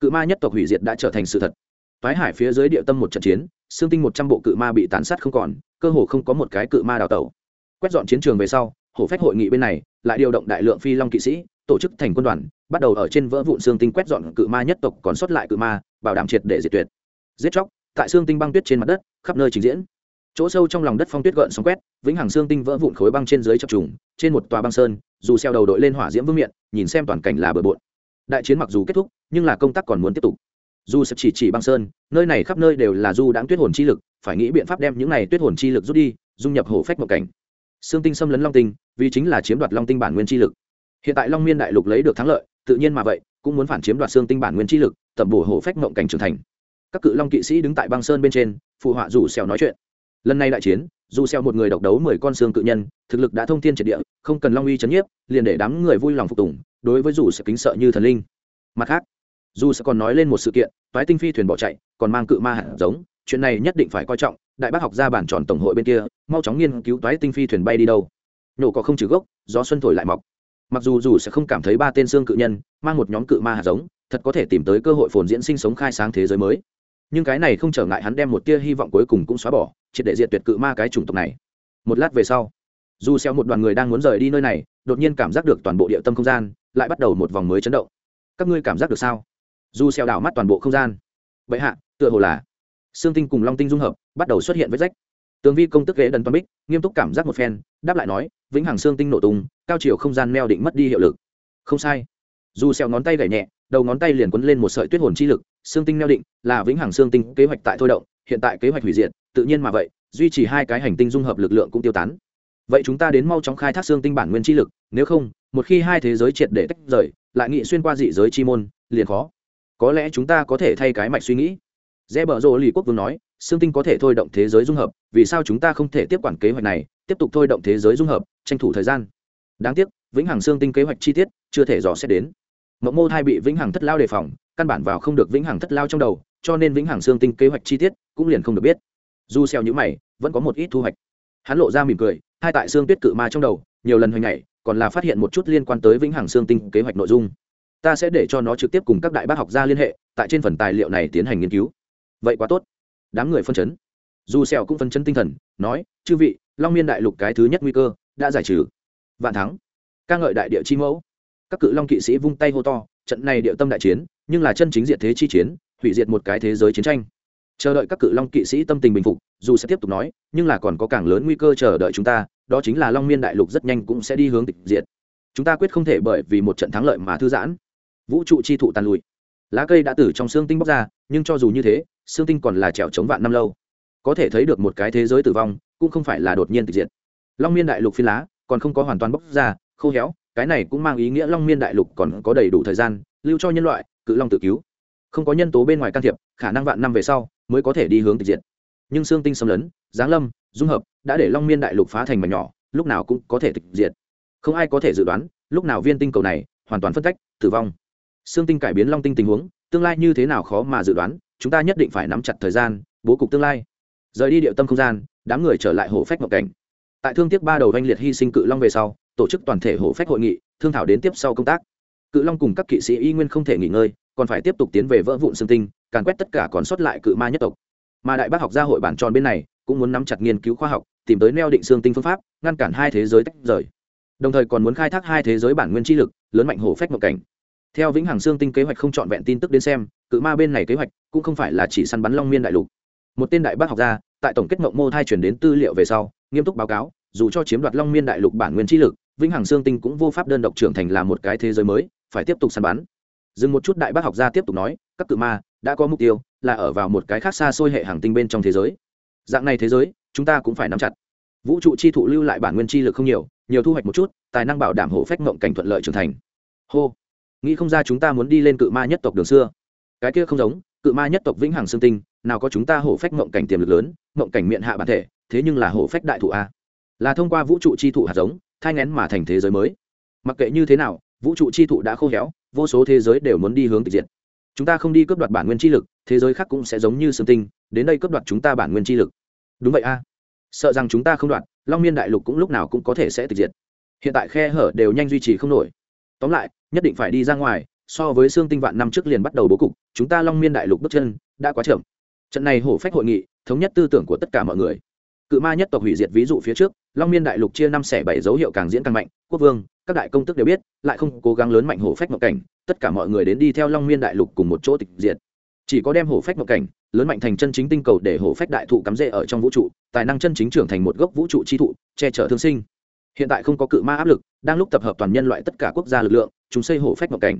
Cự ma nhất tộc hủy diệt đã trở thành sự thật. Toái hải phía dưới địa tâm một trận chiến xương tinh một trăm bộ cự ma bị tàn sát không còn cơ hồ không có một cái cự ma đào tẩu. Quét dọn chiến trường về sau, hổ phách hội nghị bên này, lại điều động đại lượng phi long kỵ sĩ, tổ chức thành quân đoàn, bắt đầu ở trên vỡ vụn xương tinh quét dọn cự ma nhất tộc còn sót lại cự ma, bảo đảm triệt để diệt tuyệt. Giết chóc, tại xương tinh băng tuyết trên mặt đất, khắp nơi trình diễn. Chỗ sâu trong lòng đất phong tuyết gợn sóng quét, vĩnh hằng xương tinh vỡ vụn khối băng trên dưới chập trùng, trên một tòa băng sơn, dù xeo đầu đội lên hỏa diễm vương miện, nhìn xem toàn cảnh là bừa bộn. Đại chiến mặc dù kết thúc, nhưng là công tác còn muốn tiếp tục du sẽ chỉ chỉ băng sơn, nơi này khắp nơi đều là du đãng tuyết hồn chi lực, phải nghĩ biện pháp đem những này tuyết hồn chi lực rút đi, dung nhập hổ phách mộng cảnh. Xương tinh xâm lấn long tinh, vì chính là chiếm đoạt long tinh bản nguyên chi lực. Hiện tại long miên đại lục lấy được thắng lợi, tự nhiên mà vậy, cũng muốn phản chiếm đoạt xương tinh bản nguyên chi lực, tẩm bổ hổ phách mộng cảnh trưởng thành. Các cự long kỵ sĩ đứng tại băng sơn bên trên, phụ họa rủ xèo nói chuyện. Lần này đại chiến, dù xèo một người độc đấu mười con xương cự nhân, thực lực đã thông thiên triệt địa, không cần long uy chấn nhiếp, liền để đám người vui lòng phục tùng, đối với rủ sẽ kính sợ như thần linh. Mặt khác dù sẽ còn nói lên một sự kiện toái tinh phi thuyền bỏ chạy, còn mang cự ma hạt giống, chuyện này nhất định phải coi trọng, đại bác học gia bản tròn tổng hội bên kia, mau chóng nghiên cứu toái tinh phi thuyền bay đi đâu. Nổ có không trừ gốc, gió xuân thổi lại mọc. Mặc dù dù sẽ không cảm thấy ba tên xương cự nhân, mang một nhóm cự ma hạt giống, thật có thể tìm tới cơ hội phồn diễn sinh sống khai sáng thế giới mới. Nhưng cái này không trở ngại hắn đem một tia hy vọng cuối cùng cũng xóa bỏ, triệt để diệt tuyệt cự ma cái chủng tộc này. Một lát về sau, dù xeo một đoàn người đang muốn rời đi nơi này, đột nhiên cảm giác được toàn bộ địa tâm không gian, lại bắt đầu một vòng mới chấn động. Các ngươi cảm giác được sao? Dù xeo đảo mắt toàn bộ không gian. Vậy hạ, tựa hồ là xương tinh cùng long tinh dung hợp, bắt đầu xuất hiện vết rách. Tường vi công tức ghế đần toàn bích, nghiêm túc cảm giác một phen, đáp lại nói, vĩnh hằng xương tinh nổ tung, cao chiều không gian neo định mất đi hiệu lực. Không sai. Dù xeo ngón tay gảy nhẹ, đầu ngón tay liền quấn lên một sợi tuyết hồn chi lực, xương tinh neo định, là vĩnh hằng xương tinh kế hoạch tại thôi động, hiện tại kế hoạch hủy diệt, tự nhiên mà vậy, duy trì hai cái hành tinh dung hợp lực lượng cũng tiêu tán. Vậy chúng ta đến mau chóng khai thác xương tinh bản nguyên chi lực, nếu không, một khi hai thế giới triệt để tách rời, lại nghị xuyên qua dị giới chi môn, liền khó có lẽ chúng ta có thể thay cái mạch suy nghĩ. Rẽ bờ rô lì quốc vương nói xương tinh có thể thôi động thế giới dung hợp, vì sao chúng ta không thể tiếp quản kế hoạch này, tiếp tục thôi động thế giới dung hợp, tranh thủ thời gian? Đáng tiếc, vĩnh hằng xương tinh kế hoạch chi tiết chưa thể dò xét đến. Mộng mô thai bị vĩnh hằng thất lao đề phòng, căn bản vào không được vĩnh hằng thất lao trong đầu, cho nên vĩnh hằng xương tinh kế hoạch chi tiết cũng liền không được biết. Dù xeo những mày, vẫn có một ít thu hoạch. Hắn lộ ra mỉm cười, hai tại xương tuyết cự ma trong đầu, nhiều lần hồi ngày còn là phát hiện một chút liên quan tới vĩnh hằng xương tinh kế hoạch nội dung ta sẽ để cho nó trực tiếp cùng các đại bác học gia liên hệ, tại trên phần tài liệu này tiến hành nghiên cứu. Vậy quá tốt. Đám người phân chấn. Dù sẹo cũng phân chấn tinh thần, nói, chư vị, long miên đại lục cái thứ nhất nguy cơ đã giải trừ. Vạn thắng. Ca ngợi đại địa chi mẫu. Các cự long kỵ sĩ vung tay hô to, trận này địa tâm đại chiến, nhưng là chân chính diệt thế chi chiến, hủy diệt một cái thế giới chiến tranh. Chờ đợi các cự long kỵ sĩ tâm tình bình phục, dù sẽ tiếp tục nói, nhưng là còn có càng lớn nguy cơ chờ đợi chúng ta, đó chính là long miên đại lục rất nhanh cũng sẽ đi hướng tịch diệt. Chúng ta quyết không thể bởi vì một trận thắng lợi mà thư giãn vũ trụ chi thụ tàn lụi. Lá cây đã từ trong xương tinh bóc ra, nhưng cho dù như thế, xương tinh còn là trèo chống vạn năm lâu. Có thể thấy được một cái thế giới tử vong, cũng không phải là đột nhiên tịch diệt. Long miên đại lục phi lá, còn không có hoàn toàn bóc ra, khô héo, cái này cũng mang ý nghĩa long miên đại lục còn có đầy đủ thời gian, lưu cho nhân loại, cự long tự cứu. Không có nhân tố bên ngoài can thiệp, khả năng vạn năm về sau mới có thể đi hướng tịch diệt. Nhưng xương tinh xâm lấn, giáng lâm, dung hợp, đã để long miên đại lục phá thành mảnh nhỏ, lúc nào cũng có thể tịch diệt. Không ai có thể dự đoán, lúc nào viên tinh cầu này hoàn toàn phân tách, tử vong xương tinh cải biến long tinh tình huống, tương lai như thế nào khó mà dự đoán, chúng ta nhất định phải nắm chặt thời gian, bố cục tương lai. Rời đi địa tâm không gian, đám người trở lại hổ phách ngọc cảnh. Tại thương tiếc ba đầu doanh liệt hy sinh cự long về sau, tổ chức toàn thể hổ phách hội nghị, thương thảo đến tiếp sau công tác. Cự long cùng các kỵ sĩ y nguyên không thể nghỉ ngơi, còn phải tiếp tục tiến về vỡ vụn xương tinh, càn quét tất cả còn sót lại cự ma nhất tộc. Mà đại bác học gia hội bản tròn bên này, cũng muốn nắm chặt nghiên cứu khoa học, tìm tới neo định xương tinh phương pháp, ngăn cản hai thế giới tách rời. Đồng thời còn muốn khai thác hai thế giới bản nguyên chi lực, lớn mạnh hổ phách mộng cảnh theo vĩnh hằng xương tinh kế hoạch không trọn vẹn tin tức đến xem, cự ma bên này kế hoạch cũng không phải là chỉ săn bắn long miên đại lục. Một tên đại bác học gia tại tổng kết mộng mô thai chuyển đến tư liệu về sau, nghiêm túc báo cáo, dù cho chiếm đoạt long miên đại lục bản nguyên chi lực, vĩnh hằng xương tinh cũng vô pháp đơn độc trưởng thành là một cái thế giới mới, phải tiếp tục săn bắn. Dừng một chút đại bác học gia tiếp tục nói, các cự ma đã có mục tiêu là ở vào một cái khác xa xôi hệ hàng tinh bên trong thế giới. Dạng này thế giới, chúng ta cũng phải nắm chặt. Vũ trụ chi thụ lưu lại bản nguyên chi lực không nhiều nhiều thu hoạch một chút, tài năng bảo đảm hộ phách mộng cảnh thuận lợi trưởng thành. Hô nghĩ không ra chúng ta muốn đi lên cự ma nhất tộc đường xưa. Cái kia không giống, cự ma nhất tộc vĩnh hằng xương tinh, nào có chúng ta hổ phách mộng cảnh tiềm lực lớn mộng cảnh miệng hạ bản thể, thế nhưng là hổ phách đại thụ a. Là thông qua vũ trụ chi thụ hạt giống, thai ngén mà thành thế giới mới. Mặc kệ như thế nào, vũ trụ chi thụ đã khô héo, vô số thế giới đều muốn đi hướng tịch diệt. Chúng ta không đi cướp đoạt bản nguyên chi lực, thế giới khác cũng sẽ giống như sương tinh, đến đây cướp đoạt chúng ta bản nguyên chi lực. Đúng vậy a. Sợ rằng chúng ta không đoạt, long miên đại lục cũng lúc nào cũng có thể sẽ tịch diệt. Hiện tại khe hở đều nhanh duy trì không nổi tóm lại, nhất định phải đi ra ngoài, so với xương tinh vạn năm trước liền bắt đầu bố cục, chúng ta long miên đại lục bước chân đã quá chậm. Trận này hổ phách hội nghị, thống nhất tư tưởng của tất cả mọi người. Cự ma nhất tộc hủy diệt ví dụ phía trước, long miên đại lục chia năm xẻ bảy dấu hiệu càng diễn càng mạnh, quốc vương, các đại công tức đều biết, lại không cố gắng lớn mạnh hổ phách mộng cảnh, tất cả mọi người đến đi theo long miên đại lục cùng một chỗ tịch diệt. Chỉ có đem hổ phách mộng cảnh, lớn mạnh thành chân chính tinh cầu để hổ phách đại thụ cắm rễ ở trong vũ trụ, tài năng chân chính trưởng thành một gốc vũ trụ chi thụ, che chở thương sinh hiện tại không có cự ma áp lực đang lúc tập hợp toàn nhân loại tất cả quốc gia lực lượng chúng xây hổ phách ngọc cảnh.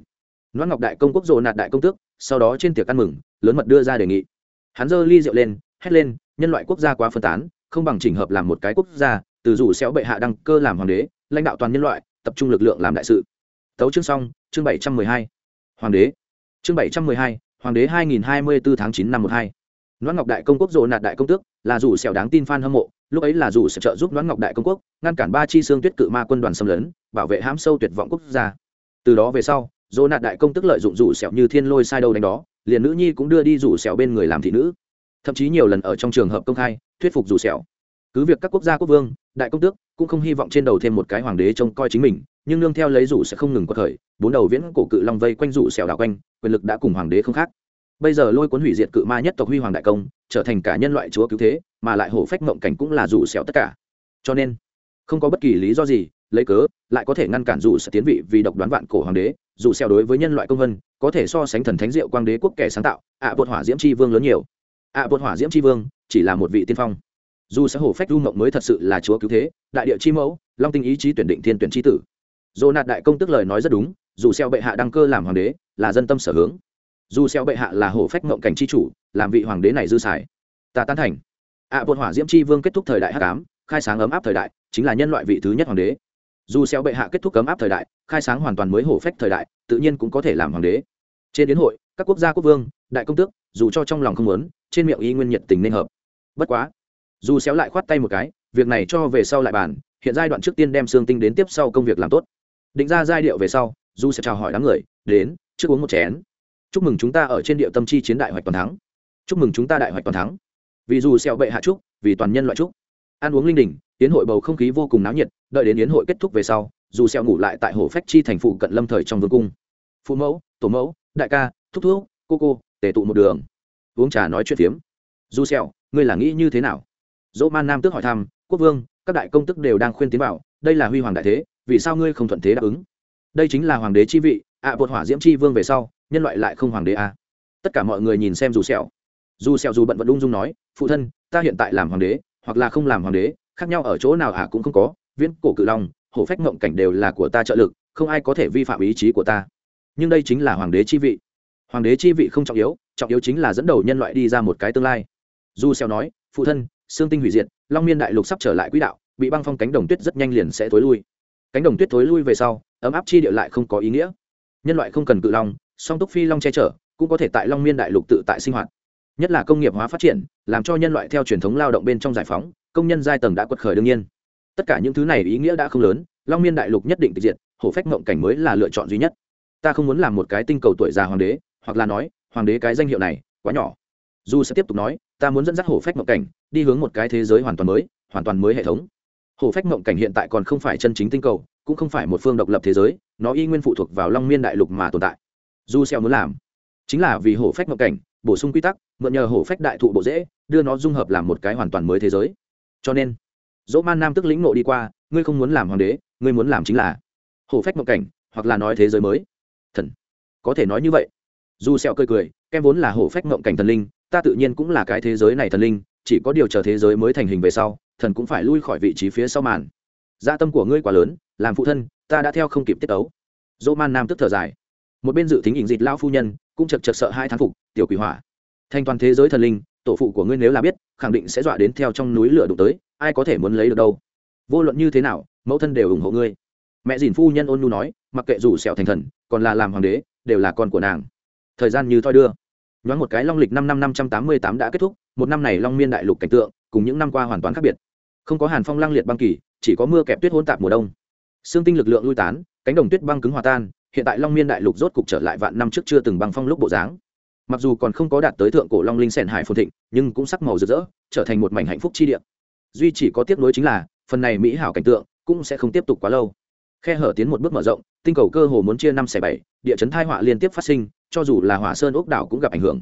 Loan Ngọc Đại công quốc rồ nạt đại công tước, sau đó trên tiệc ăn mừng lớn mật đưa ra đề nghị. Hắn giơ ly rượu lên hét lên nhân loại quốc gia quá phân tán không bằng chỉnh hợp làm một cái quốc gia từ rủ xéo bệ hạ đăng cơ làm hoàng đế lãnh đạo toàn nhân loại tập trung lực lượng làm đại sự. Tấu chương xong chương bảy trăm mười hai. Hoàng đế. Chương bảy trăm mười hai hoàng đế hai nghìn hai mươi bốn tháng chín năm một hai. Ngọc Đại công quốc rồ nạt đại công tước, là dù sẹo đáng tin fan hâm mộ, lúc ấy là dù sẽ trợ giúp đoán Ngọc Đại công quốc, ngăn cản ba chi xương tuyết cự ma quân đoàn xâm lấn, bảo vệ hãm sâu tuyệt vọng quốc gia. Từ đó về sau, dỗ nạt đại công tức lợi dụng rủ sẹo như thiên lôi sai đâu đánh đó, liền nữ nhi cũng đưa đi rủ sẹo bên người làm thị nữ. Thậm chí nhiều lần ở trong trường hợp công khai, thuyết phục rủ sẹo. Cứ việc các quốc gia quốc vương, đại công tước cũng không hy vọng trên đầu thêm một cái hoàng đế trông coi chính mình, nhưng nương theo lấy rủ sẽ không ngừng có thời bốn đầu viễn cổ cự long vây quanh rủ sẹo đảo quanh, quyền lực đã cùng hoàng đế không khác bây giờ lôi cuốn hủy diệt cự ma nhất tộc huy hoàng đại công trở thành cả nhân loại chúa cứu thế mà lại hổ phách mộng cảnh cũng là rủ xẻo tất cả. Cho nên không có bất kỳ lý do gì lấy cớ lại có thể ngăn cản dù sẽ tiến vị vì độc đoán vạn cổ hoàng đế. Dù xẻo đối với nhân loại công vân có thể so sánh thần thánh diệu quang đế quốc kẻ sáng tạo ạ à, bột hỏa diễm chi vương lớn nhiều. Ạ à, bột hỏa diễm chi vương chỉ là một vị tiên phong. Dù sẽ hổ phách du mộng mới thật sự là chúa cứu thế đại địa chi mẫu long tinh ý chí tuyển định thiên tuyển chi tử. Dồ nạt đại công tức lời nói rất đúng dù xeo bệ hạ đăng cơ làm hoàng đế là dân tâm sở hướng dù xeo bệ hạ là hổ phách ngộng cảnh chi chủ làm vị hoàng đế này dư xài. Ta tán thành. Ạ à, bột hỏa diễm chi vương kết thúc thời đại hắc ám khai sáng ấm áp thời đại chính là nhân loại vị thứ nhất hoàng đế. Dù xeo bệ hạ kết thúc ấm áp thời đại khai sáng hoàn toàn mới hổ phách thời đại tự nhiên cũng có thể làm hoàng đế. Trên đến hội các quốc gia quốc vương đại công tước dù cho trong lòng không muốn trên miệng y nguyên nhiệt tình nên hợp. Bất quá dù xéo lại khoát tay một cái việc này cho về sau lại bàn hiện giai đoạn trước tiên đem xương tinh đến tiếp sau công việc làm tốt. Định ra giai điệu về sau dù sẽ chào hỏi đám người đến trước uống một chén chúc mừng chúng ta ở trên địa tâm chi chiến đại hoạch toàn thắng. Chúc mừng chúng ta đại hoạch toàn thắng. Vì dù xẹo bệ hạ trúc vì toàn nhân loại trúc ăn uống linh đình, yến hội bầu không khí vô cùng náo nhiệt, đợi đến yến hội kết thúc về sau, dù xẹo ngủ lại tại hồ phách chi thành phụ cận lâm thời trong vương cung. Phụ mẫu, tổ mẫu, đại ca, thúc thúc, cô cô, tề tụ một đường. Uống trà nói chuyện phiếm. Dù xẹo ngươi là nghĩ như thế nào? Dỗ man nam tước hỏi thăm, quốc vương, các đại công tức đều đang khuyên tiến bảo, đây là huy hoàng đại thế, vì sao ngươi không thuận thế đáp ứng? Đây chính là hoàng đế chi vị ạ à, bột hỏa diễm chi vương về sau nhân loại lại không hoàng đế à. tất cả mọi người nhìn xem dù sẹo. Dù sẹo dù bận vận ung dung nói phụ thân ta hiện tại làm hoàng đế hoặc là không làm hoàng đế khác nhau ở chỗ nào à cũng không có viễn cổ cự long hổ phách ngộng cảnh đều là của ta trợ lực không ai có thể vi phạm ý chí của ta. Nhưng đây chính là hoàng đế chi vị. Hoàng đế chi vị không trọng yếu trọng yếu chính là dẫn đầu nhân loại đi ra một cái tương lai. Du xeo nói phụ thân xương tinh hủy diệt long miên đại lục sắp trở lại quỹ đạo bị băng phong cánh đồng tuyết rất nhanh liền sẽ thối lui. Cánh đồng tuyết thối lui về sau ấm áp chi địa lại không có ý nghĩa nhân loại không cần cự long, song túc phi long che chở, cũng có thể tại long miên đại lục tự tại sinh hoạt. Nhất là công nghiệp hóa phát triển, làm cho nhân loại theo truyền thống lao động bên trong giải phóng, công nhân giai tầng đã quật khởi đương nhiên. Tất cả những thứ này ý nghĩa đã không lớn, long miên đại lục nhất định tịch diệt, hổ phách mộng cảnh mới là lựa chọn duy nhất. Ta không muốn làm một cái tinh cầu tuổi già hoàng đế, hoặc là nói, hoàng đế cái danh hiệu này, quá nhỏ. Du sẽ tiếp tục nói, ta muốn dẫn dắt hổ phách mộng cảnh, đi hướng một cái thế giới hoàn toàn mới, hoàn toàn mới hệ thống. Hổ phách mộng cảnh hiện tại còn không phải chân chính tinh cầu cũng không phải một phương độc lập thế giới, nó y nguyên phụ thuộc vào long miên đại lục mà tồn tại. Du xeo muốn làm, chính là vì hổ phách ngọc cảnh, bổ sung quy tắc, mượn nhờ hổ phách đại thụ bộ dễ, đưa nó dung hợp làm một cái hoàn toàn mới thế giới. Cho nên, dỗ man nam tức lĩnh nộ đi qua, ngươi không muốn làm hoàng đế, ngươi muốn làm chính là hổ phách ngọc cảnh, hoặc là nói thế giới mới. Thần, có thể nói như vậy. Du xeo cười cười, kem vốn là hổ phách ngọc cảnh thần linh, ta tự nhiên cũng là cái thế giới này thần linh, chỉ có điều chờ thế giới mới thành hình về sau, thần cũng phải lui khỏi vị trí phía sau màn. Dạ tâm của ngươi quá lớn làm phụ thân, ta đã theo không kịp tiết tấu. dỗ man nam tức thở dài. Một bên dự tính hình dịch lao phu nhân, cũng chật chật sợ hai thán phục, tiểu quỷ hỏa. Thanh toàn thế giới thần linh, tổ phụ của ngươi nếu là biết, khẳng định sẽ dọa đến theo trong núi lửa đụng tới, ai có thể muốn lấy được đâu? Vô luận như thế nào, mẫu thân đều ủng hộ ngươi. Mẹ dìn phu nhân ôn nhu nói, mặc kệ rủ sẹo thành thần, còn là làm hoàng đế, đều là con của nàng. Thời gian như thoi đưa. Nhoáng một cái long lịch năm năm năm trăm tám mươi tám đã kết thúc, một năm này long miên đại lục cảnh tượng, cùng những năm qua hoàn toàn khác biệt. Không có hàn phong lăng liệt băng kỳ, chỉ có mưa kẹp tuyết hỗn tạp mùa đông xương tinh lực lượng lui tán, cánh đồng tuyết băng cứng hòa tan, hiện tại long miên đại lục rốt cục trở lại vạn năm trước chưa từng băng phong lúc bộ dáng. Mặc dù còn không có đạt tới thượng cổ long linh sẻn hải phồn thịnh, nhưng cũng sắc màu rực rỡ, trở thành một mảnh hạnh phúc chi địa. Duy chỉ có tiếc nuối chính là, phần này mỹ hảo cảnh tượng cũng sẽ không tiếp tục quá lâu. Khe hở tiến một bước mở rộng, tinh cầu cơ hồ muốn chia năm xẻ bảy, địa chấn thai họa liên tiếp phát sinh, cho dù là hỏa sơn ốc đảo cũng gặp ảnh hưởng.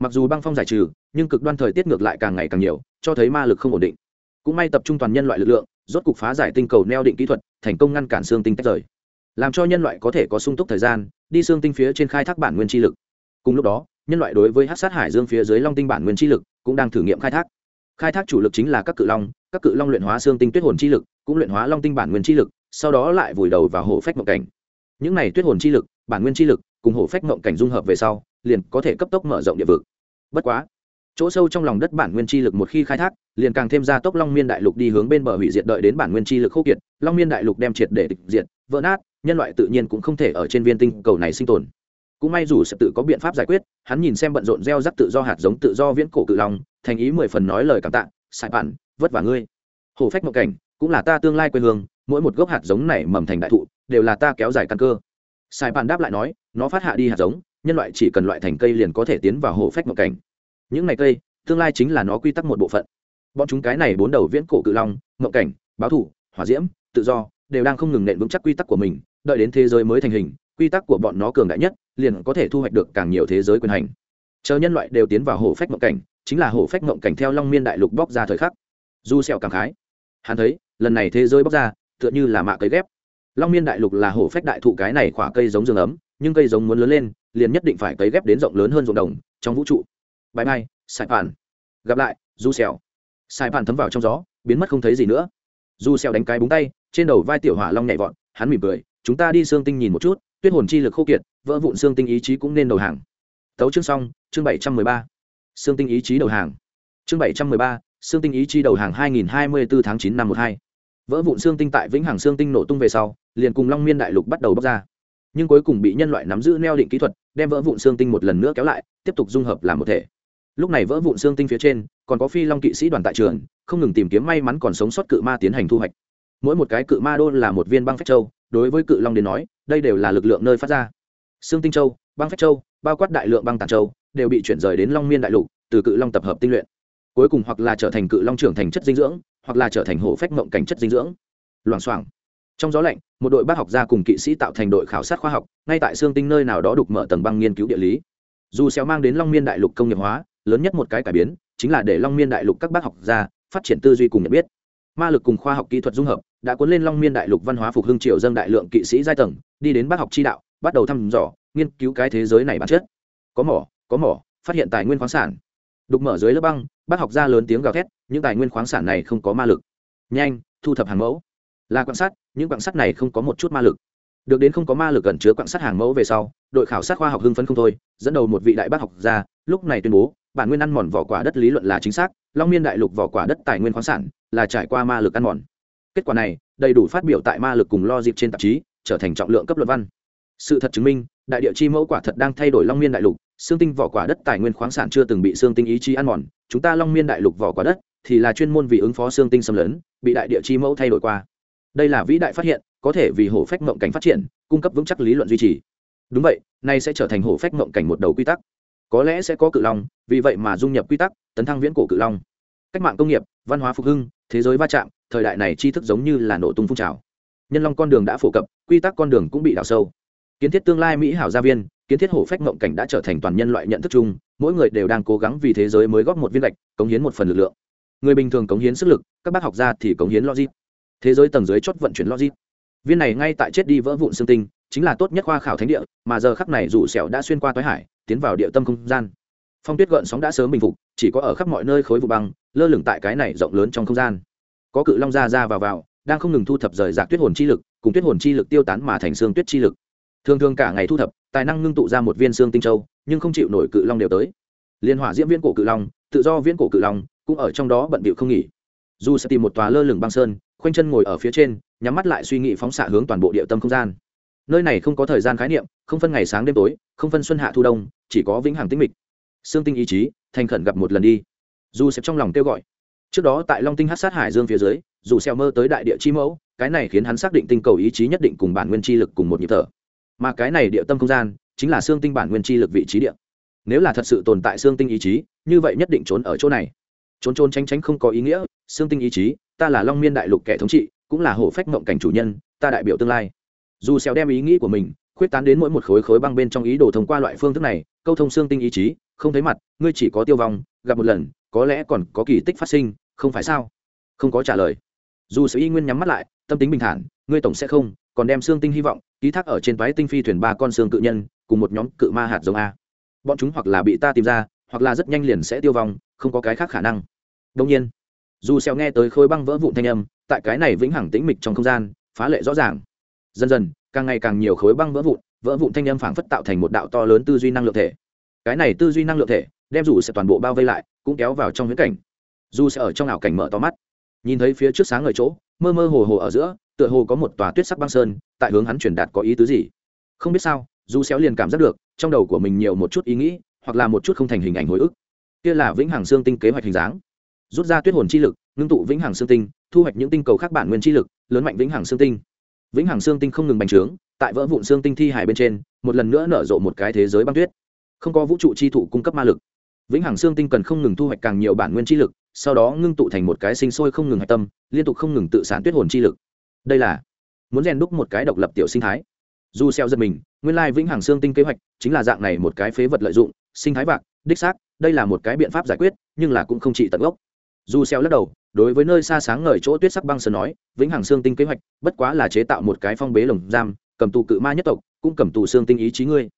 Mặc dù băng phong giải trừ, nhưng cực đoan thời tiết ngược lại càng ngày càng nhiều, cho thấy ma lực không ổn định. Cũng may tập trung toàn nhân loại lực lượng rốt cục phá giải tinh cầu neo định kỹ thuật, thành công ngăn cản xương tinh tách rời. Làm cho nhân loại có thể có sung túc thời gian, đi xương tinh phía trên khai thác bản nguyên chi lực. Cùng lúc đó, nhân loại đối với hát sát hải dương phía dưới long tinh bản nguyên chi lực cũng đang thử nghiệm khai thác. Khai thác chủ lực chính là các cự long, các cự long luyện hóa xương tinh tuyết hồn chi lực, cũng luyện hóa long tinh bản nguyên chi lực, sau đó lại vùi đầu vào hổ phách mộng cảnh. Những này tuyết hồn chi lực, bản nguyên chi lực cùng hổ phách mộng cảnh dung hợp về sau, liền có thể cấp tốc mở rộng địa vực. Bất quá chỗ sâu trong lòng đất bản nguyên chi lực một khi khai thác, liền càng thêm ra tốc long miên đại lục đi hướng bên bờ hủy diệt đợi đến bản nguyên chi lực khô kiệt, long miên đại lục đem triệt để tịch diệt, vỡ nát, nhân loại tự nhiên cũng không thể ở trên viên tinh cầu này sinh tồn. Cũng may dù sẽ tự có biện pháp giải quyết, hắn nhìn xem bận rộn gieo rắc tự do hạt giống tự do viễn cổ cự long, thành ý mười phần nói lời cảm tạ sai bản, vất vả ngươi. Hồ phách mộng cảnh, cũng là ta tương lai quê hương, mỗi một gốc hạt giống này mầm thành đại thụ, đều là ta kéo dài căn cơ. Sai bản đáp lại nói, nó phát hạ đi hạt giống, nhân loại chỉ cần loại thành cây liền có thể tiến vào hồ phách mộng cảnh những ngày cây, tương lai chính là nó quy tắc một bộ phận. Bọn chúng cái này bốn đầu viễn cổ cự long mộng cảnh, báo thủ hỏa diễm, tự do, đều đang không ngừng nện vững chắc quy tắc của mình, đợi đến thế giới mới thành hình, quy tắc của bọn nó cường đại nhất, liền có thể thu hoạch được càng nhiều thế giới quyền hành. Chờ nhân loại đều tiến vào hổ phách mộng cảnh, chính là hổ phách mộng cảnh theo long miên đại lục bóc ra thời khắc. Du sẹo cảm khái, hắn thấy, lần này thế giới bóc ra, tựa như là mạ cây ghép. Long miên đại lục là hổ phách đại thụ cái này khỏa cây giống rừng ấm, nhưng cây giống muốn lớn lên, liền nhất định phải cấy ghép đến rộng lớn hơn ruộng đồng, trong vũ trụ bãi mai sài phản. Gặp lại, du xèo sài phản thấm vào trong gió, biến mất không thấy gì nữa. Du xèo đánh cái búng tay, trên đầu vai tiểu hỏa long nhảy vọt, hắn mỉm cười, chúng ta đi xương tinh nhìn một chút, tuyết hồn chi lực khô kiệt, vỡ vụn xương tinh ý chí cũng nên đầu hàng. Tấu chương xong, chương bảy trăm mười ba. Xương tinh ý chí đầu hàng. Chương bảy trăm mười ba, xương tinh ý chí đầu hàng hai nghìn hai mươi bốn tháng chín năm một hai. Vỡ vụn xương tinh tại vĩnh hằng xương tinh nổ tung về sau, liền cùng long miên đại lục bắt đầu bóc ra. Nhưng cuối cùng bị nhân loại nắm giữ neo định kỹ thuật, đem vỡ vụn xương tinh một lần nữa kéo lại, tiếp tục dung hợp làm một thể lúc này vỡ vụn xương tinh phía trên, còn có phi long kỵ sĩ đoàn tại trường, không ngừng tìm kiếm may mắn còn sống sót cự ma tiến hành thu hoạch. Mỗi một cái cự ma đô là một viên băng phách châu, đối với cự long đến nói, đây đều là lực lượng nơi phát ra. Xương tinh châu, băng phách châu, bao quát đại lượng băng tàn châu, đều bị chuyển rời đến long miên đại lục, từ cự long tập hợp tinh luyện. Cuối cùng hoặc là trở thành cự long trưởng thành chất dinh dưỡng, hoặc là trở thành hổ phách mộng cảnh chất dinh dưỡng. Loảng xoảng. Trong gió lạnh, một đội bác học gia cùng kỵ sĩ tạo thành đội khảo sát khoa học, ngay tại xương tinh nơi nào đó đục mở tầng băng nghiên cứu địa lý. Dù xéo mang đến long miên đại lục công nghiệp hóa lớn nhất một cái cải biến, chính là để long miên đại lục các bác học gia phát triển tư duy cùng nhận biết. Ma lực cùng khoa học kỹ thuật dung hợp đã cuốn lên long miên đại lục văn hóa phục hưng triều dâng đại lượng kỵ sĩ giai tầng, đi đến bác học chi đạo, bắt đầu thăm dò, nghiên cứu cái thế giới này bản chất. Có mỏ có mỏ, phát hiện tài nguyên khoáng sản. Đục mở dưới lớp băng, bác học ra lớn tiếng gào thét, những tài nguyên khoáng sản này không có ma lực. Nhanh, thu thập hàng mẫu. Là quan sát những quan sát này không có một chút ma lực. Được đến không có ma lực gần chứa quan sát hàng mẫu về sau, đội khảo sát khoa học hưng phấn không thôi, dẫn đầu một vị đại bác học gia, lúc này tuyên bố bản nguyên ăn mòn vỏ quả đất lý luận là chính xác, long miên đại lục vỏ quả đất tài nguyên khoáng sản là trải qua ma lực ăn mòn. Kết quả này, đầy đủ phát biểu tại ma lực cùng lo dịp trên tạp chí, trở thành trọng lượng cấp luận văn. Sự thật chứng minh, đại địa chi mẫu quả thật đang thay đổi long miên đại lục, xương tinh vỏ quả đất tài nguyên khoáng sản chưa từng bị xương tinh ý chí ăn mòn, chúng ta long miên đại lục vỏ quả đất thì là chuyên môn vì ứng phó xương tinh xâm lấn, bị đại địa chi mẫu thay đổi qua. Đây là vĩ đại phát hiện, có thể vì hổ phách mộng cảnh phát triển, cung cấp vững chắc lý luận duy trì. Đúng vậy, nay sẽ trở thành hổ phách mộng cảnh một đầu quy tắc. Có lẽ sẽ có cự long vì vậy mà dung nhập quy tắc, tấn thăng viễn cổ cự long. Cách mạng công nghiệp, văn hóa phục hưng, thế giới va chạm, thời đại này tri thức giống như là nổ tung phun trào. Nhân long con đường đã phổ cập, quy tắc con đường cũng bị đào sâu. Kiến thiết tương lai mỹ hảo gia viên, kiến thiết hổ phách mộng cảnh đã trở thành toàn nhân loại nhận thức chung, mỗi người đều đang cố gắng vì thế giới mới góp một viên gạch, cống hiến một phần lực lượng. Người bình thường cống hiến sức lực, các bác học gia thì cống hiến logic. Thế giới tầng dưới chót vận chuyển logic. Viên này ngay tại chết đi vỡ vụn xương tinh, chính là tốt nhất khoa khảo thánh địa, mà giờ khắc này rủ sẹo đã xuyên qua toái hải, tiến vào địa tâm không gian phong tuyết gợn sóng đã sớm bình phục, chỉ có ở khắp mọi nơi khối vụ băng, lơ lửng tại cái này rộng lớn trong không gian. Có cự long ra ra vào vào, đang không ngừng thu thập rời rạc tuyết hồn chi lực, cùng tuyết hồn chi lực tiêu tán mà thành xương tuyết chi lực. Thường thường cả ngày thu thập, tài năng ngưng tụ ra một viên xương tinh châu, nhưng không chịu nổi cự long đều tới. Liên hỏa diễm viễn cổ cự long, tự do viễn cổ cự long, cũng ở trong đó bận bịu không nghỉ. Dù sẽ tìm một tòa lơ lửng băng sơn, khoanh chân ngồi ở phía trên, nhắm mắt lại suy nghĩ phóng xạ hướng toàn bộ địa tâm không gian. Nơi này không có thời gian khái niệm, không phân ngày sáng đêm tối, không phân xuân hạ thu đông, chỉ có vĩnh hằng tĩnh mịch xương tinh ý chí, thành khẩn gặp một lần đi. Dù xếp trong lòng kêu gọi. Trước đó tại long tinh hát sát hải dương phía dưới, dù xeo mơ tới đại địa chi mẫu, cái này khiến hắn xác định tinh cầu ý chí nhất định cùng bản nguyên chi lực cùng một nhịp thở. Mà cái này địa tâm không gian, chính là xương tinh bản nguyên chi lực vị trí địa. Nếu là thật sự tồn tại xương tinh ý chí, như vậy nhất định trốn ở chỗ này. Trốn trốn tránh tránh không có ý nghĩa xương tinh ý chí, ta là long miên đại lục kẻ thống trị, cũng là hổ phách mộng cảnh chủ nhân, ta đại biểu tương lai. Dù xeo đem ý nghĩ của mình, khuyết tán đến mỗi một khối khối băng bên trong ý đồ thông qua loại phương thức này, câu thông xương tinh ý chí không thấy mặt, ngươi chỉ có tiêu vong, gặp một lần, có lẽ còn có kỳ tích phát sinh, không phải sao? Không có trả lời. Dù sự y nguyên nhắm mắt lại, tâm tính bình thản, ngươi tổng sẽ không, còn đem xương tinh hy vọng, ký thác ở trên toái tinh phi thuyền ba con xương cự nhân, cùng một nhóm cự ma hạt giống a. Bọn chúng hoặc là bị ta tìm ra, hoặc là rất nhanh liền sẽ tiêu vong, không có cái khác khả năng. Đông nhiên, dù xeo nghe tới khối băng vỡ vụn thanh âm, tại cái này vĩnh hằng tĩnh mịch trong không gian, phá lệ rõ ràng. Dần dần, càng ngày càng nhiều khối băng vỡ vụn vỡ vụn thanh âm phảng phất tạo thành một đạo to lớn tư duy năng lượng thể cái này tư duy năng lượng thể, đem dù sẽ toàn bộ bao vây lại, cũng kéo vào trong huyễn cảnh. Dù sẽ ở trong ảo cảnh mở to mắt. Nhìn thấy phía trước sáng ở chỗ, mơ mơ hồ hồ ở giữa, tựa hồ có một tòa tuyết sắc băng sơn, tại hướng hắn truyền đạt có ý tứ gì. Không biết sao, dù xéo liền cảm giác được, trong đầu của mình nhiều một chút ý nghĩ, hoặc là một chút không thành hình ảnh hồi ức. Kia là vĩnh hằng xương tinh kế hoạch hình dáng. Rút ra tuyết hồn chi lực, ngưng tụ vĩnh hằng xương tinh, thu hoạch những tinh cầu khác bản nguyên chi lực, lớn mạnh vĩnh hằng xương tinh. Vĩnh hằng xương tinh không ngừng bành trướng, tại vỡ vụn xương tinh thi hải bên trên, một lần nữa nở rộ một cái thế giới băng tuyết không có vũ trụ chi thụ cung cấp ma lực. Vĩnh hằng xương tinh cần không ngừng thu hoạch càng nhiều bản nguyên chi lực, sau đó ngưng tụ thành một cái sinh sôi không ngừng hạch tâm, liên tục không ngừng tự sản tuyết hồn chi lực. Đây là muốn rèn đúc một cái độc lập tiểu sinh thái. Dù xeo giật mình, nguyên lai vĩnh hằng xương tinh kế hoạch chính là dạng này một cái phế vật lợi dụng, sinh thái vạc, đích xác, đây là một cái biện pháp giải quyết, nhưng là cũng không trị tận gốc. Dù xeo lắc đầu, đối với nơi xa sáng ngời chỗ tuyết sắc băng sơn nói, vĩnh hằng xương tinh kế hoạch, bất quá là chế tạo một cái phong bế lồng giam, cầm tù cự ma nhất tộc, cũng cầm tù xương tinh ý chí ngươi.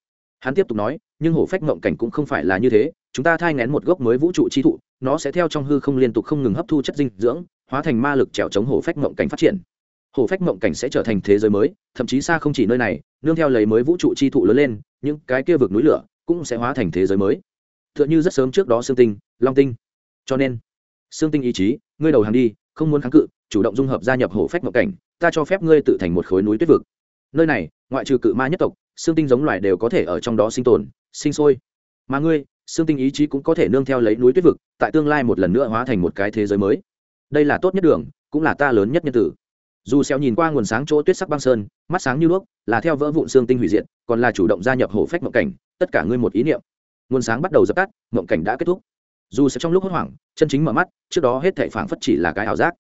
Hắn tiếp tục nói nhưng hổ phách mộng cảnh cũng không phải là như thế, chúng ta thai ngén một gốc mới vũ trụ chi thụ, nó sẽ theo trong hư không liên tục không ngừng hấp thu chất dinh dưỡng, hóa thành ma lực trèo chống hổ phách mộng cảnh phát triển. Hổ phách mộng cảnh sẽ trở thành thế giới mới, thậm chí xa không chỉ nơi này, nương theo lấy mới vũ trụ chi thụ lớn lên, những cái kia vực núi lửa cũng sẽ hóa thành thế giới mới. T h ư ợ n h ư rất sớm trước đó xương tinh, long tinh. Cho nên xương tinh ý chí, ngươi đầu hàng đi, không muốn kháng cự, chủ động dung hợp gia nhập hổ phách mộng cảnh, ta cho phép ngươi tự thành một khối núi tuyết vực. Nơi này, ngoại trừ cự ma nhất tộc xương tinh giống loài đều có thể ở trong đó sinh tồn sinh sôi. Mà ngươi, xương tinh ý chí cũng có thể nương theo lấy núi tuyết vực, tại tương lai một lần nữa hóa thành một cái thế giới mới. Đây là tốt nhất đường, cũng là ta lớn nhất nhân tử. Dù xéo nhìn qua nguồn sáng chỗ tuyết sắc băng sơn, mắt sáng như đuốc là theo vỡ vụn xương tinh hủy diệt, còn là chủ động gia nhập hổ phách mộng cảnh, tất cả ngươi một ý niệm. Nguồn sáng bắt đầu dập tắt, mộng cảnh đã kết thúc. Dù sẽ trong lúc hốt hoảng, chân chính mở mắt, trước đó hết thảy phảng phất chỉ là cái ảo giác.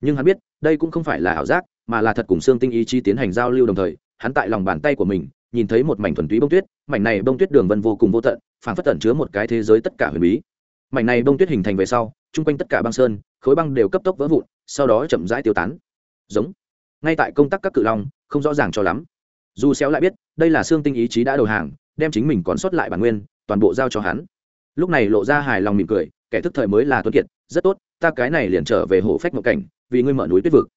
Nhưng hắn biết, đây cũng không phải là ảo giác, mà là thật cùng xương tinh ý chí tiến hành giao lưu đồng thời, hắn tại lòng bàn tay của mình nhìn thấy một mảnh thuần túy bông tuyết, mảnh này bông tuyết đường vân vô cùng vô tận, phảng phất tẩn chứa một cái thế giới tất cả huyền bí. Mảnh này bông tuyết hình thành về sau, chung quanh tất cả băng sơn, khối băng đều cấp tốc vỡ vụn, sau đó chậm rãi tiêu tán. Giống. Ngay tại công tác các cự long, không rõ ràng cho lắm. Dù xéo lại biết, đây là xương tinh ý chí đã đầu hàng, đem chính mình còn sót lại bản nguyên, toàn bộ giao cho hắn. Lúc này lộ ra hài lòng mỉm cười, kẻ thức thời mới là tuấn kiệt, rất tốt, ta cái này liền trở về hồ phách ngộ cảnh, vì ngươi mở núi tuyết vực.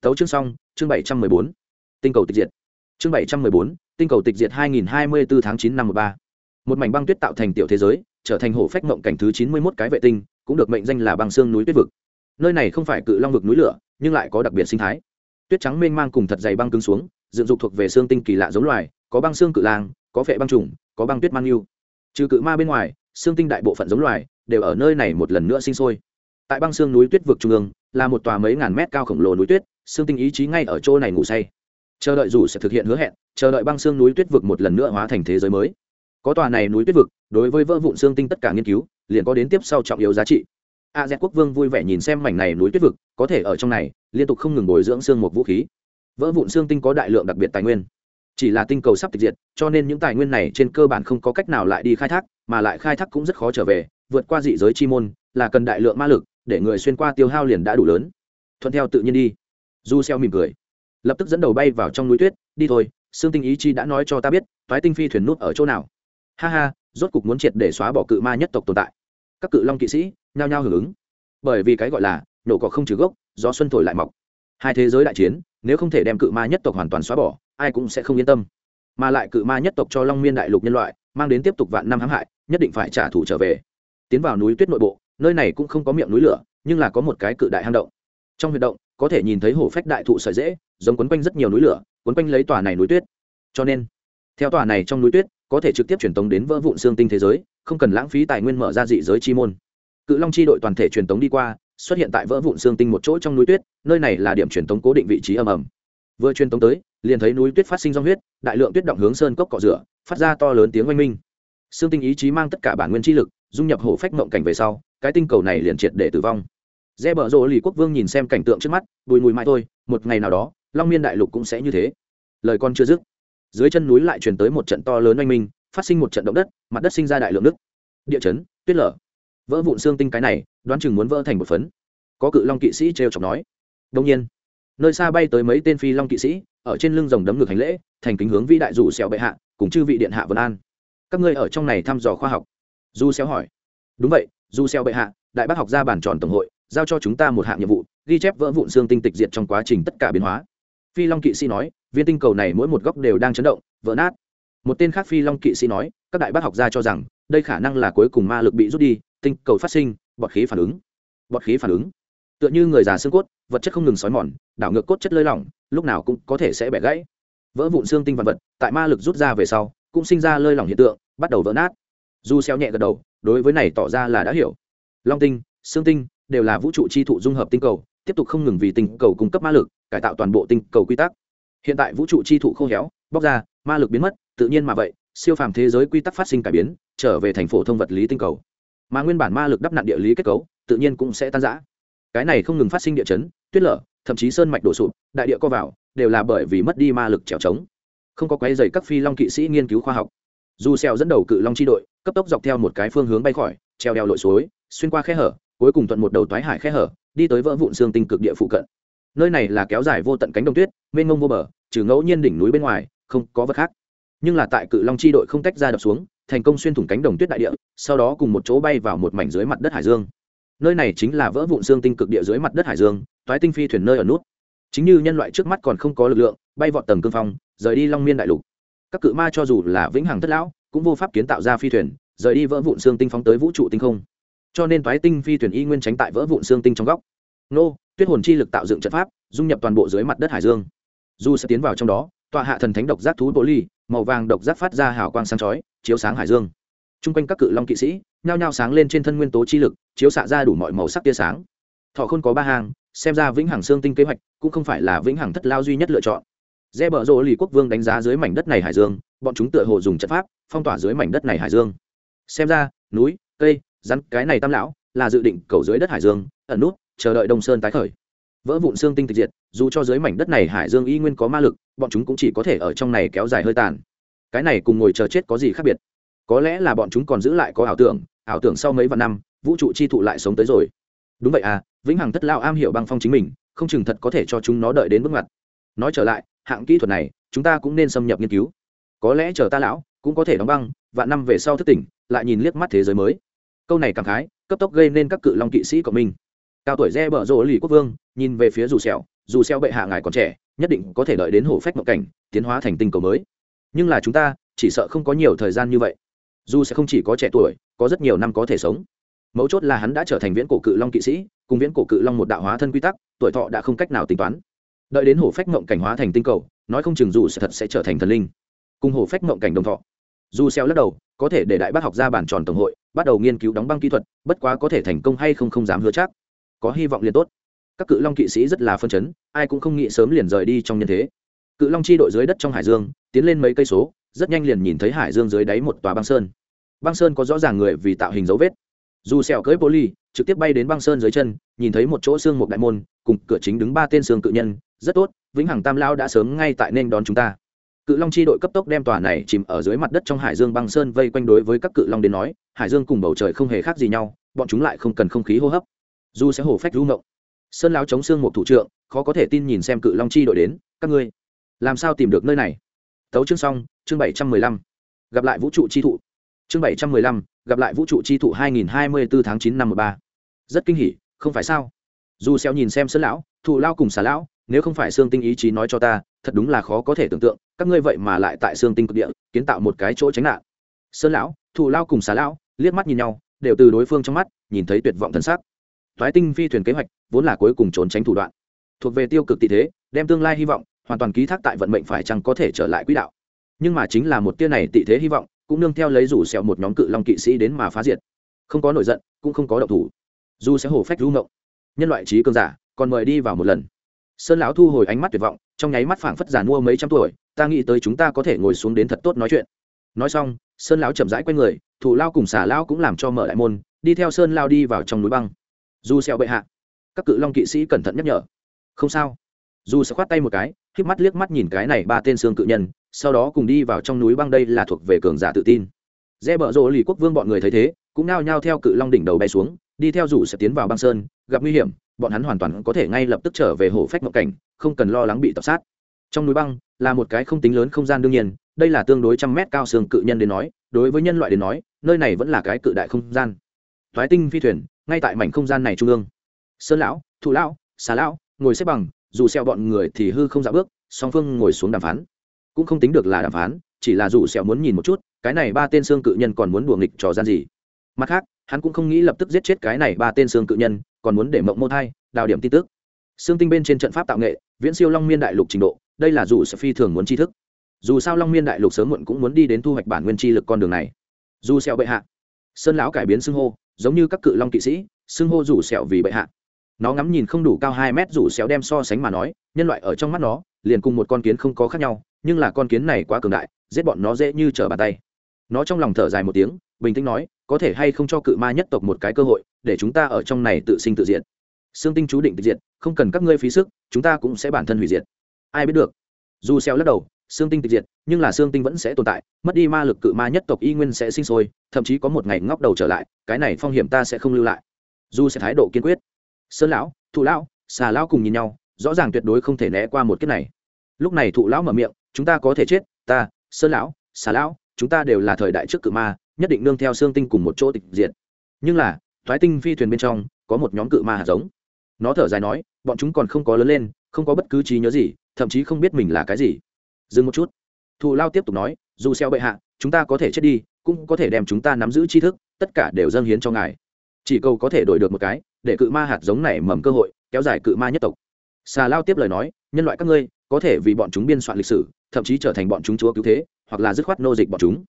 Tấu chương xong, chương bảy trăm mười bốn. Tinh cầu tịch diệt chương bảy trăm mười bốn, tinh cầu tịch diệt hai nghìn hai mươi bốn tháng chín năm một ba. Một mảnh băng tuyết tạo thành tiểu thế giới, trở thành hổ phách mộng cảnh thứ chín mươi mốt cái vệ tinh, cũng được mệnh danh là băng xương núi tuyết vực. Nơi này không phải cự long vực núi lửa, nhưng lại có đặc biệt sinh thái. Tuyết trắng mênh mang cùng thật dày băng cứng xuống, dựng dục thuộc về xương tinh kỳ lạ giống loài, có băng xương cự lang, có vẻ băng trùng, có băng tuyết mang yêu. Trừ cự ma bên ngoài, xương tinh đại bộ phận giống loài đều ở nơi này một lần nữa sinh sôi. Tại băng xương núi tuyết vực trung ương, là một tòa mấy ngàn mét cao khổng lồ núi tuyết, xương tinh ý chí ngay ở chỗ này ngủ say chờ đợi dù sẽ thực hiện hứa hẹn, chờ đợi băng xương núi tuyết vực một lần nữa hóa thành thế giới mới. Có tòa này núi tuyết vực, đối với vỡ vụn xương tinh tất cả nghiên cứu, liền có đến tiếp sau trọng yếu giá trị. A z quốc vương vui vẻ nhìn xem mảnh này núi tuyết vực, có thể ở trong này, liên tục không ngừng bồi dưỡng xương một vũ khí. Vỡ vụn xương tinh có đại lượng đặc biệt tài nguyên. Chỉ là tinh cầu sắp tịch diệt, cho nên những tài nguyên này trên cơ bản không có cách nào lại đi khai thác, mà lại khai thác cũng rất khó trở về, vượt qua dị giới chi môn, là cần đại lượng ma lực, để người xuyên qua tiêu hao liền đã đủ lớn. Thuận theo tự nhiên đi. Du xeo mỉm cười lập tức dẫn đầu bay vào trong núi tuyết, đi thôi xương tinh ý chi đã nói cho ta biết, phái tinh phi thuyền nút ở chỗ nào. Ha ha, rốt cục muốn triệt để xóa bỏ cự ma nhất tộc tồn tại. Các cự long kỵ sĩ nhao nhao hưởng ứng. Bởi vì cái gọi là nổ cỏ không trừ gốc do xuân thổi lại mọc. Hai thế giới đại chiến, nếu không thể đem cự ma nhất tộc hoàn toàn xóa bỏ, ai cũng sẽ không yên tâm. Mà lại cự ma nhất tộc cho long miên đại lục nhân loại, mang đến tiếp tục vạn năm hãm hại, nhất định phải trả thù trở về. Tiến vào núi tuyết nội bộ, nơi này cũng không có miệng núi lửa, nhưng là có một cái cự đại hang động. Trong huyệt động có thể nhìn thấy hổ phách đại thụ sợi dễ giống quấn quanh rất nhiều núi lửa, quấn quanh lấy tòa này núi tuyết. Cho nên, theo tòa này trong núi tuyết, có thể trực tiếp truyền tống đến vỡ vụn xương tinh thế giới, không cần lãng phí tài nguyên mở ra dị giới chi môn. Cự long chi đội toàn thể truyền tống đi qua, xuất hiện tại vỡ vụn xương tinh một chỗ trong núi tuyết, nơi này là điểm truyền tống cố định vị trí ầm ầm. Vừa truyền tống tới, liền thấy núi tuyết phát sinh do huyết, đại lượng tuyết động hướng sơn cốc cọ rửa, phát ra to lớn tiếng oanh minh. Xương tinh ý chí mang tất cả bản nguyên chi lực, dung nhập hổ phách mộng cảnh về sau, cái tinh cầu này liền triệt để tử vong re bở rộ lì quốc vương nhìn xem cảnh tượng trước mắt, bùi mùi mãi thôi, một ngày nào đó, long miên đại lục cũng sẽ như thế. Lời con chưa dứt, dưới chân núi lại truyền tới một trận to lớn oanh minh, phát sinh một trận động đất, mặt đất sinh ra đại lượng nước. Địa chấn, tuyết lở. Vỡ vụn xương tinh cái này, đoán chừng muốn vỡ thành một phấn. Có cự long kỵ sĩ t r e o chọc nói. Đông nhiên, nơi xa bay tới mấy tên phi long kỵ sĩ, ở trên lưng rồng đấm ngực hành lễ, thành kính hướng vĩ đại rủ xèo bệ hạ, cùng chư vị điện hạ vân an. Các ngươi ở trong này thăm dò khoa học. Du xéo hỏi. Đúng vậy du xéo bệ hạ, đại bác học gia bản tròn tổng hội giao cho chúng ta một hạng nhiệm vụ, ghi chép vỡ vụn xương tinh tịch diệt trong quá trình tất cả biến hóa. Phi long kỵ sĩ nói, viên tinh cầu này mỗi một góc đều đang chấn động, vỡ nát. Một tên khác phi long kỵ sĩ nói, các đại bác học gia cho rằng, đây khả năng là cuối cùng ma lực bị rút đi, tinh cầu phát sinh, bọt khí phản ứng. Bọt khí phản ứng. Tựa như người già xương cốt, vật chất không ngừng xói mòn, đảo ngược cốt chất lơi lỏng, lúc nào cũng có thể sẽ bẻ gãy. Vỡ vụn xương tinh vật vật, tại ma lực rút ra về sau, cũng sinh ra lơi lỏng hiện tượng, bắt đầu vỡ nát. Du xeo nhẹ gật đầu, đối với này tỏ ra là đã hiểu. Long tinh, xương tinh đều là vũ trụ chi thụ dung hợp tinh cầu, tiếp tục không ngừng vì tinh cầu cung cấp ma lực, cải tạo toàn bộ tinh cầu quy tắc. Hiện tại vũ trụ chi thụ khô héo, bóc ra, ma lực biến mất, tự nhiên mà vậy, siêu phàm thế giới quy tắc phát sinh cải biến, trở về thành phổ thông vật lý tinh cầu. Mà nguyên bản ma lực đắp nặn địa lý kết cấu, tự nhiên cũng sẽ tan rã. Cái này không ngừng phát sinh địa chấn, tuyết lở, thậm chí sơn mạch đổ sụp, đại địa co vào, đều là bởi vì mất đi ma lực trèo trống. Không có quái dày các phi long kỵ sĩ nghiên cứu khoa học. Dù xèo dẫn đầu cự long chi đội, cấp tốc dọc theo một cái phương hướng bay khỏi, treo đeo lội suối, xuyên qua khe hở cuối cùng thuận một đầu toái hải khe hở, đi tới vỡ vụn xương tinh cực địa phụ cận. Nơi này là kéo dài vô tận cánh đồng tuyết, mênh mông vô bờ, trừ ngẫu nhiên đỉnh núi bên ngoài, không có vật khác. Nhưng là tại cự long chi đội không tách ra đập xuống, thành công xuyên thủng cánh đồng tuyết đại địa, sau đó cùng một chỗ bay vào một mảnh dưới mặt đất hải dương. Nơi này chính là vỡ vụn xương tinh cực địa dưới mặt đất hải dương, toái tinh phi thuyền nơi ở nút. Chính như nhân loại trước mắt còn không có lực lượng, bay vọt tầng cương phong, rời đi long miên đại lục. Các cự ma cho dù là vĩnh hằng thất lão, cũng vô pháp kiến tạo ra phi thuyền, rời đi vỡ vụn xương tinh phóng tới vũ trụ tinh không cho nên toái tinh phi thuyền y nguyên tránh tại vỡ vụn xương tinh trong góc. Nô, tuyết hồn chi lực tạo dựng trận pháp, dung nhập toàn bộ dưới mặt đất hải dương. Dù sẽ tiến vào trong đó, tọa hạ thần thánh độc giác thú bộ ly, màu vàng độc giác phát ra hào quang sáng chói, chiếu sáng hải dương. T r u n g quanh các cự long kỵ sĩ, nhao nhao sáng lên trên thân nguyên tố chi lực, chiếu xạ ra đủ mọi màu sắc tia sáng. Thọ khôn có ba hàng xem ra vĩnh hằng xương tinh kế hoạch cũng không phải là vĩnh hằng thất lao duy nhất lựa chọn. Dê bờ rộ lì quốc vương đánh giá dưới mảnh đất này hải dương, bọn chúng tựa hồ dùng trận pháp phong tỏa dưới mảnh đất này hải dương. Xem ra, núi, cây rắn, cái này tam lão, là dự định cầu dưới đất hải dương, ẩn nút, chờ đợi đông sơn tái khởi. Vỡ vụn xương tinh tịch diệt, dù cho dưới mảnh đất này hải dương y nguyên có ma lực, bọn chúng cũng chỉ có thể ở trong này kéo dài hơi tàn. Cái này cùng ngồi chờ chết có gì khác biệt? Có lẽ là bọn chúng còn giữ lại có ảo tưởng ảo tưởng sau mấy vạn năm, vũ trụ chi thụ lại sống tới rồi. Đúng vậy à vĩnh hằng thất lao am hiểu băng phong chính mình, không chừng thật có thể cho chúng nó đợi đến bước ngoặt. Nói trở lại, hạng kỹ thuật này, chúng ta cũng nên xâm nhập nghiên cứu. Có lẽ chờ ta lão, cũng có thể đóng băng, vạn năm về sau thức tỉnh, lại nhìn liếc mắt thế giới mới câu này cảm khái, cấp tốc gây nên các cự long kỵ sĩ của mình. Cao tuổi re bở rộ lì quốc vương, nhìn về phía dù xẻo dù xẻo bệ hạ ngài còn trẻ, nhất định có thể đợi đến hổ phách mộng cảnh, tiến hóa thành tinh cầu mới. Nhưng là chúng ta, chỉ sợ không có nhiều thời gian như vậy. Dù sẽ không chỉ có trẻ tuổi, có rất nhiều năm có thể sống. Mấu chốt là hắn đã trở thành viễn cổ cự long kỵ sĩ, cùng viễn cổ cự long một đạo hóa thân quy tắc, tuổi thọ đã không cách nào tính toán. Đợi đến hổ phách mộng cảnh hóa thành tinh cầu, nói không chừng dù sẽ thật sẽ trở thành thần linh, cùng hổ phách mộng cảnh đồng thọ. Dù xeo lắc đầu, có thể để đại bác học ra bản tròn tổng hội bắt đầu nghiên cứu đóng băng kỹ thuật, bất quá có thể thành công hay không không dám hứa chắc. Có hy vọng liền tốt. Các cự long kỵ sĩ rất là phân chấn, ai cũng không nghĩ sớm liền rời đi trong nhân thế. Cự long chi đội dưới đất trong hải dương, tiến lên mấy cây số, rất nhanh liền nhìn thấy hải dương dưới đáy một tòa băng sơn. Băng sơn có rõ ràng người vì tạo hình dấu vết. Dù sẹo cưỡi poly trực tiếp bay đến băng sơn dưới chân, nhìn thấy một chỗ xương một đại môn, cùng cửa chính đứng ba tên xương cự nhân, rất tốt, vĩnh hằng tam lao đã sớm ngay tại nên đón chúng ta cự long chi đội cấp tốc đem tòa này chìm ở dưới mặt đất trong hải dương băng sơn vây quanh đối với các cự long đến nói, hải dương cùng bầu trời không hề khác gì nhau, bọn chúng lại không cần không khí hô hấp. Du sẽ hổ phách rú ngộng sơn lão chống xương một thủ trưởng khó có thể tin nhìn xem cự long chi đội đến, các ngươi làm sao tìm được nơi này? Tấu chương xong, chương bảy trăm mười lăm, gặp lại vũ trụ chi thụ. Chương bảy trăm mười lăm, gặp lại vũ trụ chi thụ hai nghìn hai mươi bốn tháng chín năm một ba. Rất kinh hỉ, không phải sao? Dù xéo nhìn xem sơn lão thụ lao cùng xà lão nếu không phải xương tinh ý chí nói cho ta, thật đúng là khó có thể tưởng tượng, các ngươi vậy mà lại tại xương tinh cực địa, kiến tạo một cái chỗ tránh nạn. Sơn lão, thù lao cùng xà lão liếc mắt nhìn nhau, đều từ đối phương trong mắt nhìn thấy tuyệt vọng thần sắc. Thoái tinh phi thuyền kế hoạch vốn là cuối cùng trốn tránh thủ đoạn, thuộc về tiêu cực tị thế, đem tương lai hy vọng hoàn toàn ký thác tại vận mệnh phải chăng có thể trở lại quỹ đạo. Nhưng mà chính là một tia này tị thế hy vọng, cũng nương theo lấy rủ xẹo một nhóm cự long kỵ sĩ đến mà phá diệt. Không có nổi giận, cũng không có động thủ. Dù sẽ hổ phách rung động nhân loại trí cường giả, còn mời đi vào một lần sơn lão thu hồi ánh mắt tuyệt vọng, trong nháy mắt phảng phất giàn mua mấy trăm tuổi, ta nghĩ tới chúng ta có thể ngồi xuống đến thật tốt nói chuyện. Nói xong, sơn lão chậm rãi q u a y người thủ lao cùng xả lao cũng làm cho mở đại môn, đi theo sơn lao đi vào trong núi băng. Dù xẹo bệ hạ, các cự long kỵ sĩ cẩn thận nhắc nhở. Không sao. Dù sẽ khoát tay một cái k mắt liếc mắt nhìn cái này ba tên xương cự nhân, sau đó cùng đi vào trong núi băng đây là thuộc về cường giả tự tin. Re bợ rỗ lì quốc vương bọn người thấy thế, cũng nao nhao theo cự long đỉnh đầu bay xuống, đi theo dù sẽ tiến vào băng sơn, gặp nguy hiểm bọn hắn hoàn toàn có thể ngay lập tức trở về hổ phách ngọc cảnh, không cần lo lắng bị tập sát. Trong núi băng, là một cái không tính lớn không gian đương nhiên, đây là tương đối trăm mét cao xương cự nhân đến nói, đối với nhân loại đến nói, nơi này vẫn là cái cự đại không gian. Thoái tinh phi thuyền, ngay tại mảnh không gian này trung ương. Sơn lão, thụ lão, xà lão, ngồi xếp bằng, dù xeo bọn người thì hư không dạo bước, song phương ngồi xuống đàm phán. Cũng không tính được là đàm phán, chỉ là dù sẹo muốn nhìn một chút, cái này ba tên xương cự nhân còn muốn đùa nghịch trò gian gì. Mặt khác, hắn cũng không nghĩ lập tức giết chết cái này ba tên xương cự nhân còn muốn để mộng mô thai, đào điểm tin tức. Xương tinh bên trên trận pháp tạo nghệ, viễn siêu long miên đại lục trình độ, đây là dù sẽ phi thường muốn tri thức. Dù sao long miên đại lục sớm muộn cũng muốn đi đến thu hoạch bản nguyên chi lực con đường này. Dù sẹo bệ hạ, sơn lão cải biến xưng hô, giống như các cự long kỵ sĩ, xưng hô rủ sẹo vì bệ hạ. Nó ngắm nhìn không đủ cao hai mét rủ sẹo đem so sánh mà nói, nhân loại ở trong mắt nó, liền cùng một con kiến không có khác nhau, nhưng là con kiến này quá cường đại, giết bọn nó dễ như trở bàn tay. Nó trong lòng thở dài một tiếng, bình tĩnh nói, có thể hay không cho cự ma nhất tộc một cái cơ hội để chúng ta ở trong này tự sinh tự diệt. Xương tinh chú định tự diệt, không cần các ngươi phí sức, chúng ta cũng sẽ bản thân hủy diệt. Ai biết được? Dù xeo lắc đầu xương tinh tịch diệt, nhưng là xương tinh vẫn sẽ tồn tại, mất đi ma lực cự ma nhất tộc y nguyên sẽ sinh sôi, thậm chí có một ngày ngóc đầu trở lại, cái này phong hiểm ta sẽ không lưu lại. Dù sẽ thái độ kiên quyết. Sơn lão, thụ lão, xà lão cùng nhìn nhau, rõ ràng tuyệt đối không thể né qua một kiếp này. Lúc này thụ lão mở miệng, chúng ta có thể chết, ta, sơn lão, xà lão, chúng ta đều là thời đại trước cự ma, nhất định nương theo xương tinh cùng một chỗ tịch diệt. Nhưng là thoái tinh phi thuyền bên trong, có một nhóm cự ma hạt giống. Nó thở dài nói, bọn chúng còn không có lớn lên, không có bất cứ trí nhớ gì, thậm chí không biết mình là cái gì. Dừng một chút. Thù lao tiếp tục nói, dù xeo bệ hạ, chúng ta có thể chết đi, cũng có thể đem chúng ta nắm giữ tri thức, tất cả đều dâng hiến cho ngài. Chỉ cầu có thể đổi được một cái, để cự ma hạt giống này mầm cơ hội, kéo dài cự ma nhất tộc. Xà lao tiếp lời nói, nhân loại các ngươi, có thể vì bọn chúng biên soạn lịch sử, thậm chí trở thành bọn chúng chúa cứu thế, hoặc là dứt khoát nô dịch bọn chúng.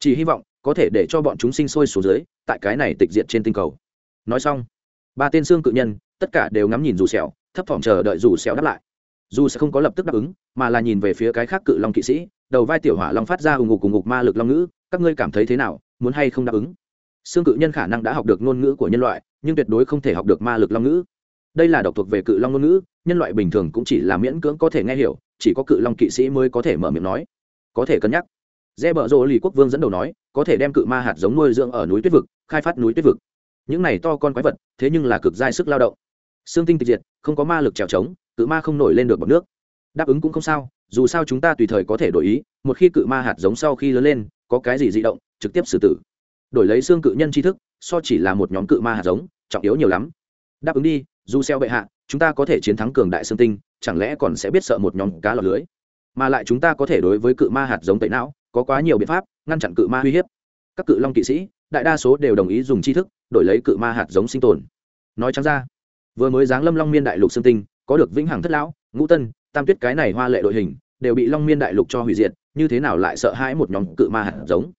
Chỉ hy vọng có thể để cho bọn chúng sinh sôi xuống dưới, tại cái này tịch diệt trên tinh cầu nói xong, ba tên xương cự nhân, tất cả đều ngắm nhìn dù xẻo thấp thỏm chờ đợi dù xẻo đáp lại. Dù sẽ không có lập tức đáp ứng, mà là nhìn về phía cái khác cự long kỵ sĩ, đầu vai tiểu hỏa long phát ra ủng ngục cùng ngục ma lực long ngữ, các ngươi cảm thấy thế nào, muốn hay không đáp ứng? Xương cự nhân khả năng đã học được ngôn ngữ của nhân loại, nhưng tuyệt đối không thể học được ma lực long ngữ. Đây là độc thuộc về cự long ngôn ngữ, nhân loại bình thường cũng chỉ là miễn cưỡng có thể nghe hiểu, chỉ có cự long kỵ sĩ mới có thể mở miệng nói. Có thể cân nhắc. Re bờ rô lì quốc vương dẫn đầu nói, có thể đem cự ma hạt giống nuôi dưỡng ở núi tuyết vực, khai phát núi tuyết vực những này to con quái vật, thế nhưng là cực dai sức lao động. Xương tinh tịch diệt, không có ma lực trèo trống, cự ma không nổi lên được bọc nước. Đáp ứng cũng không sao, dù sao chúng ta tùy thời có thể đổi ý, một khi cự ma hạt giống sau khi lớn lên, có cái gì di động, trực tiếp xử tử. Đổi lấy xương cự nhân tri thức, so chỉ là một nhóm cự ma hạt giống, trọng yếu nhiều lắm. Đáp ứng đi, dù xeo bệ hạ, chúng ta có thể chiến thắng cường đại xương tinh, chẳng lẽ còn sẽ biết sợ một nhóm cá lọt lưới? Mà lại chúng ta có thể đối với cự ma hạt giống tẩy não, có quá nhiều biện pháp, ngăn chặn cự ma uy hiếp. Các cự long kỵ sĩ đại đa số đều đồng ý dùng tri thức đổi lấy cự ma hạt giống sinh tồn. Nói chẳng ra, vừa mới giáng lâm long miên đại lục xương tinh, có được vĩnh hằng thất lão, ngũ tân, tam tuyết cái này hoa lệ đội hình, đều bị long miên đại lục cho hủy diệt, như thế nào lại sợ hãi một nhóm cự ma hạt giống?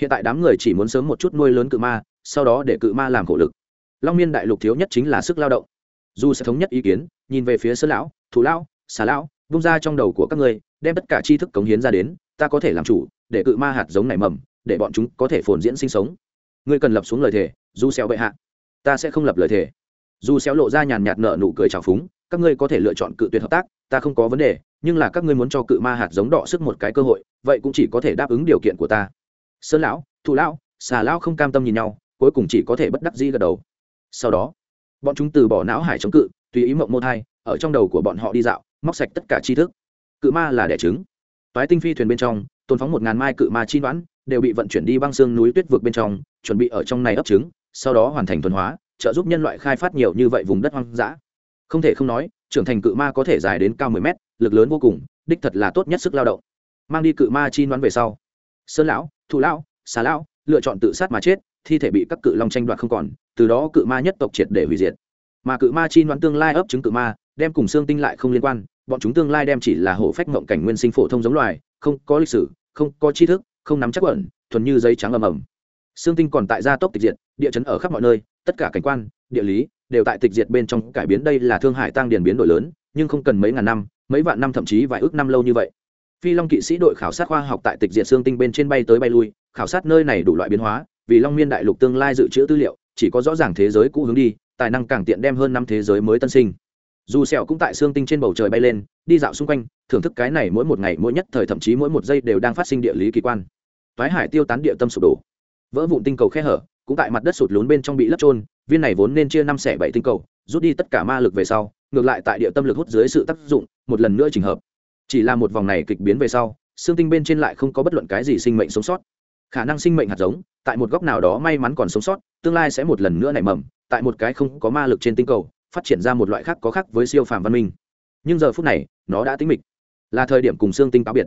Hiện tại đám người chỉ muốn sớm một chút nuôi lớn cự ma, sau đó để cự ma làm khổ lực. Long miên đại lục thiếu nhất chính là sức lao động. Dù sẽ thống nhất ý kiến, nhìn về phía sơn lão, thủ lão, xà lão, vung ra trong đầu của các ngươi đem tất cả tri thức cống hiến ra đến, ta có thể làm chủ, để cự ma hạt giống này mầm, để bọn chúng có thể phồn diễn sinh sống ngươi cần lập xuống lời thề du xéo bệ hạ. Ta sẽ không lập lời thề. Dù xéo lộ ra nhàn nhạt nở nụ cười trào phúng, các ngươi có thể lựa chọn cự tuyệt hợp tác, ta không có vấn đề, nhưng là các ngươi muốn cho cự ma hạt giống đỏ sức một cái cơ hội, vậy cũng chỉ có thể đáp ứng điều kiện của ta. Sơn lão thụ lão, xà lão không cam tâm nhìn nhau, cuối cùng chỉ có thể bất đắc dĩ gật đầu. Sau đó, bọn chúng từ bỏ não hải chống cự, tùy ý mộng mô thai, ở trong đầu của bọn họ đi dạo, móc sạch tất cả tri thức. Cự ma là đẻ trứng. Toái tinh phi thuyền bên trong tôn phóng một ngàn mai cự ma chi đoán, đều bị vận chuyển đi băng xương núi tuyết vực bên trong chuẩn bị ở trong này ấp trứng sau đó hoàn thành thuần hóa trợ giúp nhân loại khai phát nhiều như vậy vùng đất hoang dã. Không thể không nói trưởng thành cự ma có thể dài đến cao 10 mét lực lớn vô cùng đích thật là tốt nhất sức lao động. Mang đi cự ma chi đoán về sau. Sơn lão thụ lão xà lão lựa chọn tự sát mà chết thi thể bị các cự long tranh đoạt không còn từ đó cự ma nhất tộc triệt để hủy diệt. Mà cự ma chi đoán tương lai ấp trứng cự ma đem cùng xương tinh lại không liên quan bọn chúng tương lai đem chỉ là hổ phách mộng cảnh nguyên sinh phổ thông giống loài không có lịch sử không có tri thức không nắm chắc ẩn, thuần như giấy trắng ầm ầm xương tinh còn tại gia tốc tịch diệt, địa chấn ở khắp mọi nơi, tất cả cảnh quan, địa lý đều tại tịch diệt bên trong cải biến. Đây là thương hải tăng điển biến đổi lớn, nhưng không cần mấy ngàn năm, mấy vạn năm thậm chí vài ước năm lâu như vậy. Phi long kỵ sĩ đội khảo sát khoa học tại tịch diệt xương tinh bên trên bay tới bay lui, khảo sát nơi này đủ loại biến hóa, vì long miên đại lục tương lai dự trữ tư liệu, chỉ có rõ ràng thế giới cũ hướng đi, tài năng càng tiện đem hơn năm thế giới mới tân sinh. Dù sẹo cũng tại xương tinh trên bầu trời bay lên, đi dạo xung quanh, thưởng thức cái này mỗi một ngày, mỗi nhất thời thậm chí mỗi một giây đều đang phát sinh địa lý kỳ quan. Thoái hải tiêu tán địa tâm sụp đổ vỡ vụn tinh cầu khe hở, cũng tại mặt đất sụt lún bên trong bị lấp trôn viên này vốn nên chia năm xẻ bảy tinh cầu, rút đi tất cả ma lực về sau, ngược lại tại địa tâm lực hút dưới sự tác dụng, một lần nữa trình hợp. Chỉ là một vòng này kịch biến về sau, xương tinh bên trên lại không có bất luận cái gì sinh mệnh sống sót. Khả năng sinh mệnh hạt giống, tại một góc nào đó may mắn còn sống sót, tương lai sẽ một lần nữa nảy mầm, tại một cái không có ma lực trên tinh cầu, phát triển ra một loại khác có khác với siêu phàm văn minh. Nhưng giờ phút này, nó đã tính mịch. Là thời điểm cùng xương tinh táo biệt.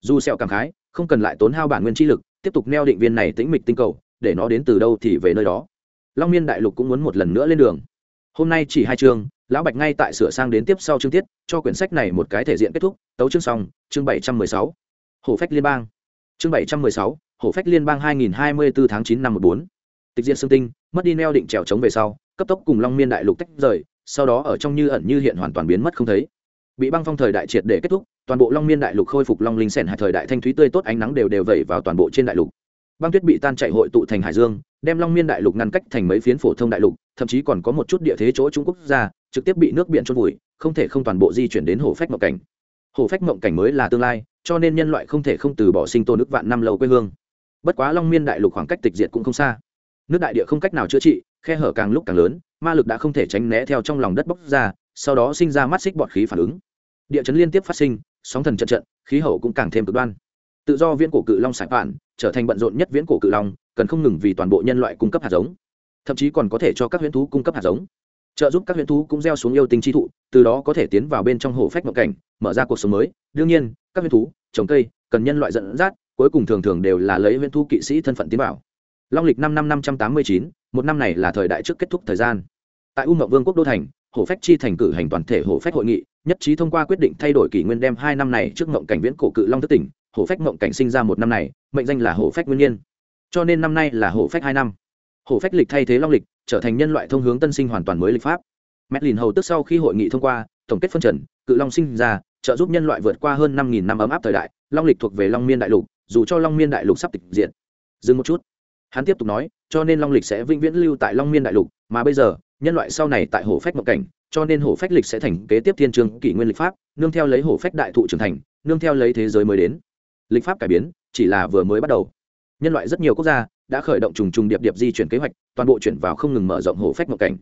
Dù sẹo cảm khái, không cần lại tốn hao bản nguyên chi lực tiếp tục neo định viên này tĩnh mịch tinh cầu, để nó đến từ đâu thì về nơi đó. Long miên đại lục cũng muốn một lần nữa lên đường. Hôm nay chỉ hai chương, lão bạch ngay tại sửa sang đến tiếp sau chương tiết, cho quyển sách này một cái thể diện kết thúc, tấu chương xong, chương bảy trăm mười sáu. Hổ phách liên bang. Chương bảy trăm mười sáu, hổ phách liên bang hai nghìn hai mươi bốn tháng chín năm một bốn. Tịch diện xương tinh, mất đi neo định trèo trống về sau, cấp tốc cùng long miên đại lục tách rời, sau đó ở trong như ẩn như hiện hoàn toàn biến mất không thấy. Bị băng phong thời đại triệt để kết thúc toàn bộ long miên đại lục khôi phục long linh sẻn hạ thời đại thanh thúy tươi tốt, ánh nắng đều đều vẩy vào toàn bộ trên đại lục. Băng tuyết bị tan chạy hội tụ thành hải dương, đem long miên đại lục ngăn cách thành mấy phiến phổ thông đại lục, thậm chí còn có một chút địa thế chỗ trung quốc gia trực tiếp bị nước biển trôn vùi, không thể không toàn bộ di chuyển đến hồ phách mộng cảnh. Hồ phách mộng cảnh mới là tương lai, cho nên nhân loại không thể không từ bỏ sinh tồn nước vạn năm lâu quê hương. Bất quá long miên đại lục khoảng cách tịch diệt cũng không xa. Nước đại địa không cách nào chữa trị, khe hở càng lúc càng lớn, ma lực đã không thể tránh né theo trong lòng đất bốc ra, sau đó sinh ra mắt xích bọt khí phản ứng. Địa chấn liên tiếp phát sinh sóng thần trận trận, khí hậu cũng càng thêm cực đoan. Tự do viễn cổ cự long sải phản, trở thành bận rộn nhất viễn cổ cự long, cần không ngừng vì toàn bộ nhân loại cung cấp hạt giống. Thậm chí còn có thể cho các huyễn thú cung cấp hạt giống. Trợ giúp các huyễn thú cũng gieo xuống yêu tinh chi thụ, từ đó có thể tiến vào bên trong hồ phách mộng cảnh, mở ra cuộc sống mới. Đương nhiên, các huyễn thú, trồng cây, cần nhân loại dẫn dắt, cuối cùng thường thường đều là lấy huyễn thú kỵ sĩ thân phận tiến vào. Long lịch năm năm năm trăm tám mươi chín, một năm này là thời đại trước kết thúc thời gian. Tại u mậu vương quốc đô thành hổ phách chi thành cử hành toàn thể hổ phách hội nghị, nhất trí thông qua quyết định thay đổi kỷ nguyên đem hai năm này trước mộng cảnh viễn cổ cự long thất tỉnh, hổ phách mộng cảnh sinh ra một năm này, mệnh danh là hổ phách nguyên nhiên. Cho nên năm nay là hổ phách hai năm. Hổ phách lịch thay thế long lịch, trở thành nhân loại thông hướng tân sinh hoàn toàn mới lịch pháp. Mét lìn hầu tức sau khi hội nghị thông qua, tổng kết phân trần, cự long sinh ra, trợ giúp nhân loại vượt qua hơn năm nghìn năm ấm áp thời đại, long lịch thuộc về long miên đại lục, dù cho long miên đại lục sắp tịch diện dừng một chút. Hắn tiếp tục nói, cho nên long lịch sẽ vĩnh viễn lưu tại long miên đại lục, mà bây giờ nhân loại sau này tại hổ phách mộng cảnh, cho nên hổ phách lịch sẽ thành kế tiếp thiên trường kỷ nguyên lịch pháp, nương theo lấy hổ phách đại thụ trưởng thành, nương theo lấy thế giới mới đến. Lịch pháp cải biến, chỉ là vừa mới bắt đầu. Nhân loại rất nhiều quốc gia đã khởi động trùng trùng điệp điệp di chuyển kế hoạch, toàn bộ chuyển vào không ngừng mở rộng hổ phách mộng cảnh.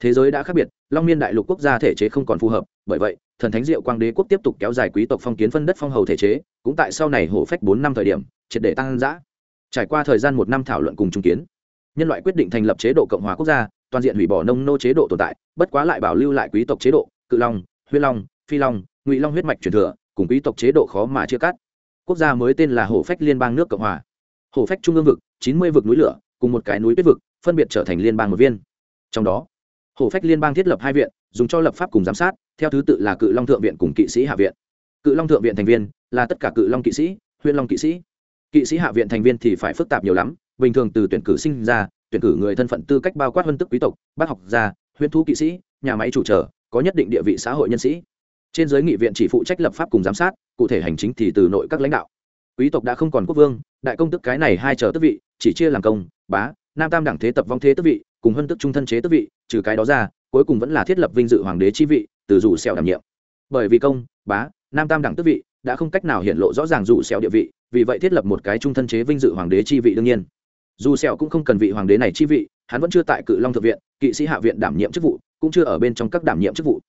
Thế giới đã khác biệt, long miên đại lục quốc gia thể chế không còn phù hợp, bởi vậy, thần thánh diệu quang đế quốc tiếp tục kéo dài quý tộc phong kiến phân đất phong hầu thể chế, cũng tại sau này hổ phách bốn năm thời điểm, triệt để tăng giã trải qua thời gian một năm thảo luận cùng chứng kiến, nhân loại quyết định thành lập chế độ cộng hòa quốc gia toàn diện hủy bỏ nông nô chế độ tồn tại, bất quá lại bảo lưu lại quý tộc chế độ, cự long, huyết long, phi long, ngụy long huyết mạch truyền thừa, cùng quý tộc chế độ khó mà chia cắt. Quốc gia mới tên là hổ phách liên bang nước cộng hòa. Hổ phách trung ương vực, chín mươi vực núi lửa, cùng một cái núi tuyết vực, phân biệt trở thành liên bang một viên. Trong đó, hổ phách liên bang thiết lập hai viện, dùng cho lập pháp cùng giám sát, theo thứ tự là cự long thượng viện cùng kỵ sĩ hạ viện. Cự long thượng viện thành viên là tất cả cự long kỵ sĩ huyện long kỵ sĩ. Kỵ sĩ hạ viện thành viên thì phải phức tạp nhiều lắm, bình thường từ tuyển cử sinh ra tuyển cử người thân phận tư cách bao quát huân tức quý tộc, bác học gia, huyễn thú kỵ sĩ, nhà máy chủ trở, có nhất định địa vị xã hội nhân sĩ. Trên giới nghị viện chỉ phụ trách lập pháp cùng giám sát, cụ thể hành chính thì từ nội các lãnh đạo. Quý tộc đã không còn quốc vương, đại công tức cái này hai chờ tức vị, chỉ chia làm công, bá, nam tam đẳng thế tập vong thế tức vị, cùng hân tức trung thân chế tức vị, trừ cái đó ra, cuối cùng vẫn là thiết lập vinh dự hoàng đế chi vị, từ dù xẻo đảm nhiệm. Bởi vì công, bá, nam tam đẳng tức vị, đã không cách nào hiện lộ rõ ràng dù xẻo địa vị, vì vậy thiết lập một cái trung thân chế vinh dự hoàng đế chi vị đương nhiên dù sẹo cũng không cần vị hoàng đế này chi vị, hắn vẫn chưa tại cự long thượng viện, kỵ sĩ hạ viện đảm nhiệm chức vụ, cũng chưa ở bên trong các đảm nhiệm chức vụ.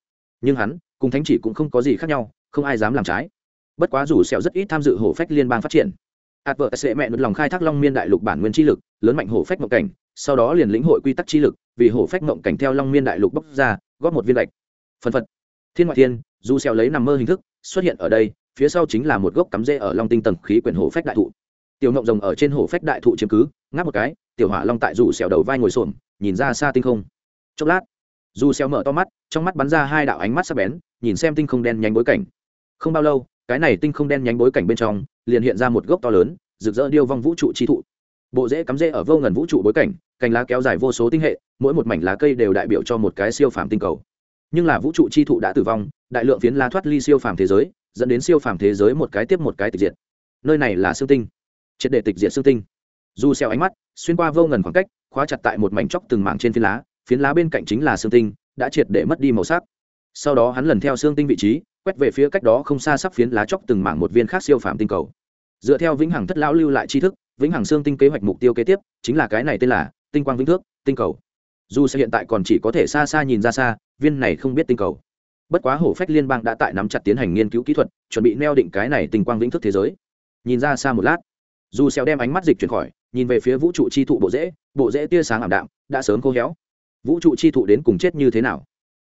Nhưng hắn, cùng thánh chỉ cũng không có gì khác nhau, không ai dám làm trái. Bất quá dù sẹo rất ít tham dự hổ phách liên bang phát triển. Ạt vợ sẽ mẹ một lòng khai thác long miên đại lục bản nguyên chi lực, lớn mạnh hổ phách mộng cảnh, sau đó liền lĩnh hội quy tắc chi lực, vì hổ phách mộng cảnh theo long miên đại lục bốc ra, góp một viên lệch phân phật. Thiên ngoại thiên, dù sẹo lấy nằm mơ hình thức, xuất hiện ở đây, phía sau chính là một gốc cắm rễ ở long tinh tầng khí quyển hổ phách đại thụ. Tiểu ngộng rồng ở trên hổ phách đại thụ chiếm cứ ngáp một cái, tiểu hỏa long tại dù xẻo đầu vai ngồi xổm, nhìn ra xa tinh không. Chốc lát, dù xẻo mở to mắt, trong mắt bắn ra hai đạo ánh mắt sắc bén, nhìn xem tinh không đen nhánh bối cảnh. Không bao lâu, cái này tinh không đen nhánh bối cảnh bên trong, liền hiện ra một gốc to lớn, rực rỡ điêu vong vũ trụ chi thụ. Bộ rễ cắm rễ ở vô ngần vũ trụ bối cảnh, cành lá kéo dài vô số tinh hệ, mỗi một mảnh lá cây đều đại biểu cho một cái siêu phàm tinh cầu. Nhưng là vũ trụ chi thụ đã tử vong, đại lượng phiến lá thoát ly siêu phàm thế giới, dẫn đến siêu phàm thế giới một cái tiếp một cái tịch diệt. Nơi này là xương tinh, triệt để tịch diệt xương tinh dù xeo ánh mắt, xuyên qua vô ngần khoảng cách, khóa chặt tại một mảnh chóc từng mảng trên phiến lá phiến lá bên cạnh chính là xương tinh, đã triệt để mất đi màu sắc. Sau đó hắn lần theo xương tinh vị trí, quét về phía cách đó không xa sắp phiến lá chóc từng mảng một viên khác siêu phàm tinh cầu. Dựa theo vĩnh hằng thất lão lưu lại tri thức, vĩnh hằng xương tinh kế hoạch mục tiêu kế tiếp chính là cái này tên là tinh quang vĩnh thước, tinh cầu. Dù sẽ hiện tại còn chỉ có thể xa xa nhìn ra xa, viên này không biết tinh cầu. Bất quá hổ phách liên bang đã tại nắm chặt tiến hành nghiên cứu kỹ thuật, chuẩn bị neo định cái này tinh quang vĩnh thức thế giới. Nhìn ra xa một lát, dù xéo đem ánh mắt dịch chuyển khỏi nhìn về phía vũ trụ chi thụ bộ rễ bộ rễ tia sáng ảm đạm đã sớm khô héo. Vũ trụ chi thụ đến cùng chết như thế nào?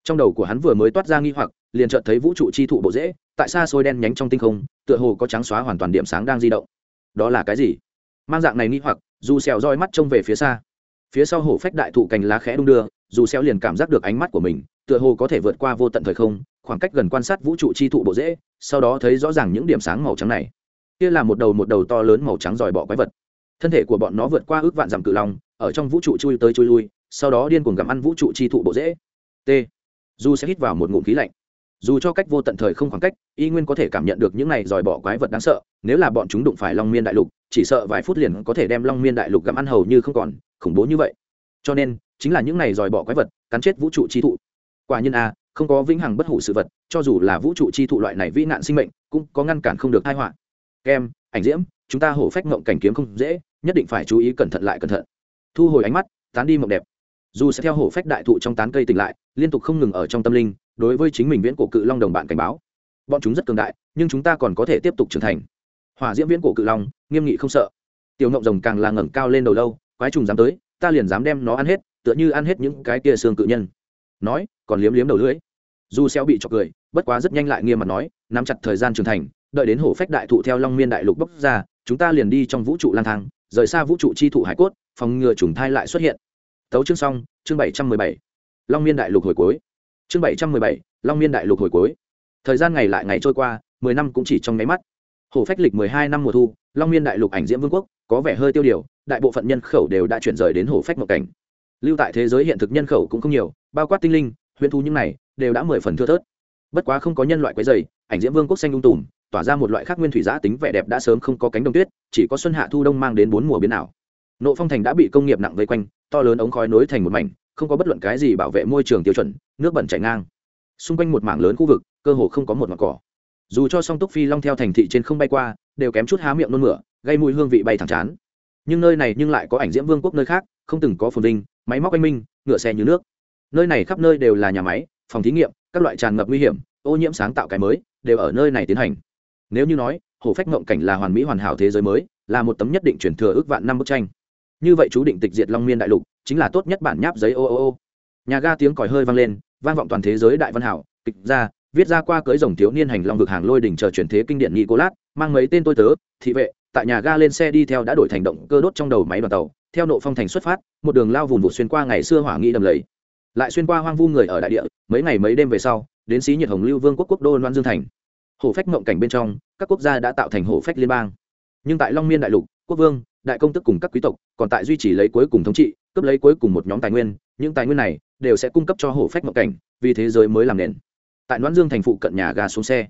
Trong đầu của hắn vừa mới toát ra nghi hoặc liền chợt thấy vũ trụ chi thụ bộ rễ tại xa xôi đen nhánh trong tinh không tựa hồ có trắng xóa hoàn toàn điểm sáng đang di động. Đó là cái gì? Mang dạng này nghi hoặc dù xèo roi mắt trông về phía xa. Phía sau hổ phách đại thụ cành lá khẽ đung đưa dù xèo liền cảm giác được ánh mắt của mình tựa hồ có thể vượt qua vô tận thời không khoảng cách gần quan sát vũ trụ chi thụ bộ rễ, sau đó thấy rõ ràng những điểm sáng màu trắng này. Kia là một đầu một đầu to lớn màu trắng dòi bọ quái vật thân thể của bọn nó vượt qua ước vạn dặm cự long, ở trong vũ trụ chui tới chui lui, sau đó điên cuồng gặm ăn vũ trụ chi thụ bộ dễ t. Dù sẽ hít vào một ngụm khí lạnh. Dù cho cách vô tận thời không khoảng cách, y nguyên có thể cảm nhận được những này dòi bỏ quái vật đáng sợ, nếu là bọn chúng đụng phải long miên đại lục, chỉ sợ vài phút liền có thể đem long miên đại lục gặm ăn hầu như không còn, khủng bố như vậy. Cho nên, chính là những này dòi bỏ quái vật, cắn chết vũ trụ chi thụ. Quả nhiên a, không có vĩnh hằng bất hủ sự vật, cho dù là vũ trụ chi thụ loại này vĩ nạn sinh mệnh, cũng có ngăn cản không được thai họa. Kem, ảnh diễm, chúng ta hổ phách ngộng cảnh kiếm không dễ nhất định phải chú ý cẩn thận lại cẩn thận. Thu hồi ánh mắt, tán đi mộng đẹp. Dù sẽ theo hổ phách đại thụ trong tán cây tỉnh lại, liên tục không ngừng ở trong tâm linh, đối với chính mình viễn cổ cự long đồng bạn cảnh báo. Bọn chúng rất cường đại, nhưng chúng ta còn có thể tiếp tục trưởng thành. Hỏa diễm viễn cổ cự long, nghiêm nghị không sợ. Tiểu ngộng rồng càng là ngẩng cao lên đầu lâu, quái trùng dám tới, ta liền dám đem nó ăn hết, tựa như ăn hết những cái tia xương cự nhân. Nói, còn liếm liếm đầu lưỡi. Dù xeo bị chọc cười, bất quá rất nhanh lại nghiêm mặt nói, nắm chặt thời gian trưởng thành, đợi đến hổ phách đại thụ theo long miên đại lục bốc ra, chúng ta liền đi trong vũ trụ lang thang rời xa vũ trụ chi thụ hải cốt, phòng ngừa trùng thai lại xuất hiện. Tấu chương xong, chương bảy trăm mười bảy. Long miên đại lục hồi cuối. Chương bảy trăm mười bảy, long miên đại lục hồi cuối. Thời gian ngày lại ngày trôi qua, mười năm cũng chỉ trong nháy mắt. Hồ phách lịch mười hai năm mùa thu, long miên đại lục ảnh diễm vương quốc, có vẻ hơi tiêu điều, đại bộ phận nhân khẩu đều đã chuyển rời đến hồ phách mộng cảnh. Lưu tại thế giới hiện thực nhân khẩu cũng không nhiều, bao quát tinh linh, huyền thu những này, đều đã mười phần thưa thớt. Bất quá không có nhân loại quấy dày ảnh diễm vương quốc xanh ung tùm tỏa ra một loại khác nguyên thủy giã tính vẻ đẹp đã sớm không có cánh đồng tuyết, chỉ có xuân hạ thu đông mang đến bốn mùa biến ảo. Nộ phong thành đã bị công nghiệp nặng vây quanh, to lớn ống khói nối thành một mảnh, không có bất luận cái gì bảo vệ môi trường tiêu chuẩn, nước bẩn chảy ngang. Xung quanh một mảng lớn khu vực, cơ hồ không có một mặt cỏ. Dù cho song túc phi long theo thành thị trên không bay qua, đều kém chút há miệng nôn mửa, gây mùi hương vị bay thẳng chán. Nhưng nơi này nhưng lại có ảnh diễm vương quốc nơi khác, không từng có phồn vinh, máy móc anh minh, ngựa xe như nước. Nơi này khắp nơi đều là nhà máy, phòng thí nghiệm, các loại tràn ngập nguy hiểm, ô nhiễm sáng tạo cái mới, đều ở nơi này tiến hành nếu như nói, hồ phách ngộng cảnh là hoàn mỹ hoàn hảo thế giới mới, là một tấm nhất định truyền thừa ước vạn năm bức tranh. Như vậy chú định tịch diệt long miên đại lục, chính là tốt nhất bản nháp giấy ô ô ô. Nhà ga tiếng còi hơi vang lên, vang vọng toàn thế giới đại văn hảo, kịch ra, viết ra qua cưới dòng thiếu niên hành long vực hàng lôi đỉnh chờ chuyển thế kinh điển nicolas, mang mấy tên tôi tớ, thị vệ, tại nhà ga lên xe đi theo đã đổi thành động cơ đốt trong đầu máy đoàn tàu, theo nộ phong thành xuất phát, một đường lao vùng vụt xuyên qua ngày xưa hỏa nghĩ đầm lầy. Lại xuyên qua hoang vu người ở đại địa, mấy ngày mấy đêm về sau, đến xí nhiệt hồng lưu vương quốc quốc đô loan dương thành hổ phách mộng cảnh bên trong, các quốc gia đã tạo thành hổ phách liên bang. Nhưng tại long miên đại lục, quốc vương, đại công tức cùng các quý tộc còn tại duy trì lấy cuối cùng thống trị, cướp lấy cuối cùng một nhóm tài nguyên. Những tài nguyên này đều sẽ cung cấp cho hổ phách mộng cảnh, vì thế giới mới làm nền. Tại đoán dương thành phụ cận nhà ga xuống xe.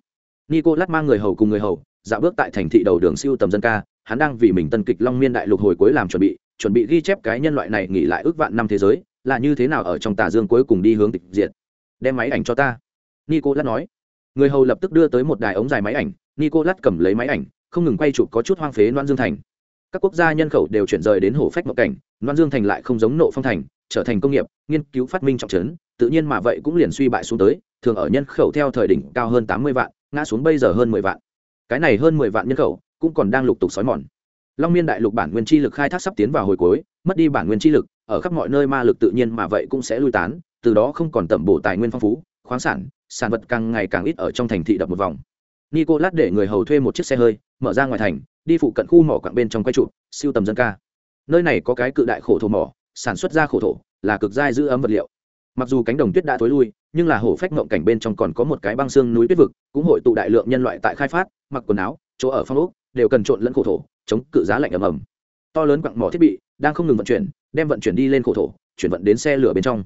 Nico lát mang người hầu cùng người hầu, dạo bước tại thành thị đầu đường siêu tầm dân ca. Hắn đang vì mình tân kịch long miên đại lục hồi cuối làm chuẩn bị chuẩn bị ghi chép cái nhân loại này nghỉ lại ước vạn năm thế giới, là như thế nào ở trong tà dương cuối cùng đi hướng tịch diệt. Đem máy ảnh cho ta. Nico lát nói người hầu lập tức đưa tới một đài ống dài máy ảnh, nicolas cầm lấy máy ảnh, không ngừng quay chụp có chút hoang phế loan dương thành. Các quốc gia nhân khẩu đều chuyển rời đến hồ phách mộng cảnh, loan dương thành lại không giống nộ phong thành, trở thành công nghiệp, nghiên cứu phát minh trọng trấn, tự nhiên mà vậy cũng liền suy bại xuống tới, thường ở nhân khẩu theo thời đỉnh cao hơn tám mươi vạn, ngã xuống bây giờ hơn mười vạn. Cái này hơn mười vạn nhân khẩu cũng còn đang lục tục xói mòn. Long miên đại lục bản nguyên chi lực khai thác sắp tiến vào hồi cuối, mất đi bản nguyên chi lực, ở khắp mọi nơi ma lực tự nhiên mà vậy cũng sẽ lui tán, từ đó không còn tẩm bổ tài nguyên phong phú khoáng sản sản vật càng ngày càng ít ở trong thành thị đập một vòng. Nicolas để người hầu thuê một chiếc xe hơi, mở ra ngoài thành, đi phụ cận khu mỏ quặng bên trong quay trụ, siêu tầm dân ca. Nơi này có cái cự đại khổ thổ mỏ, sản xuất ra khổ thổ, là cực dai giữ ấm vật liệu. Mặc dù cánh đồng tuyết đã tối lui, nhưng là hổ phách ngộng cảnh bên trong còn có một cái băng xương núi tuyết vực, cũng hội tụ đại lượng nhân loại tại khai phát, mặc quần áo, chỗ ở phong ốc, đều cần trộn lẫn khổ thổ, chống cự giá lạnh ầm ầm. To lớn quặng mỏ thiết bị đang không ngừng vận chuyển, đem vận chuyển đi lên khổ thổ, chuyển vận đến xe lửa bên trong.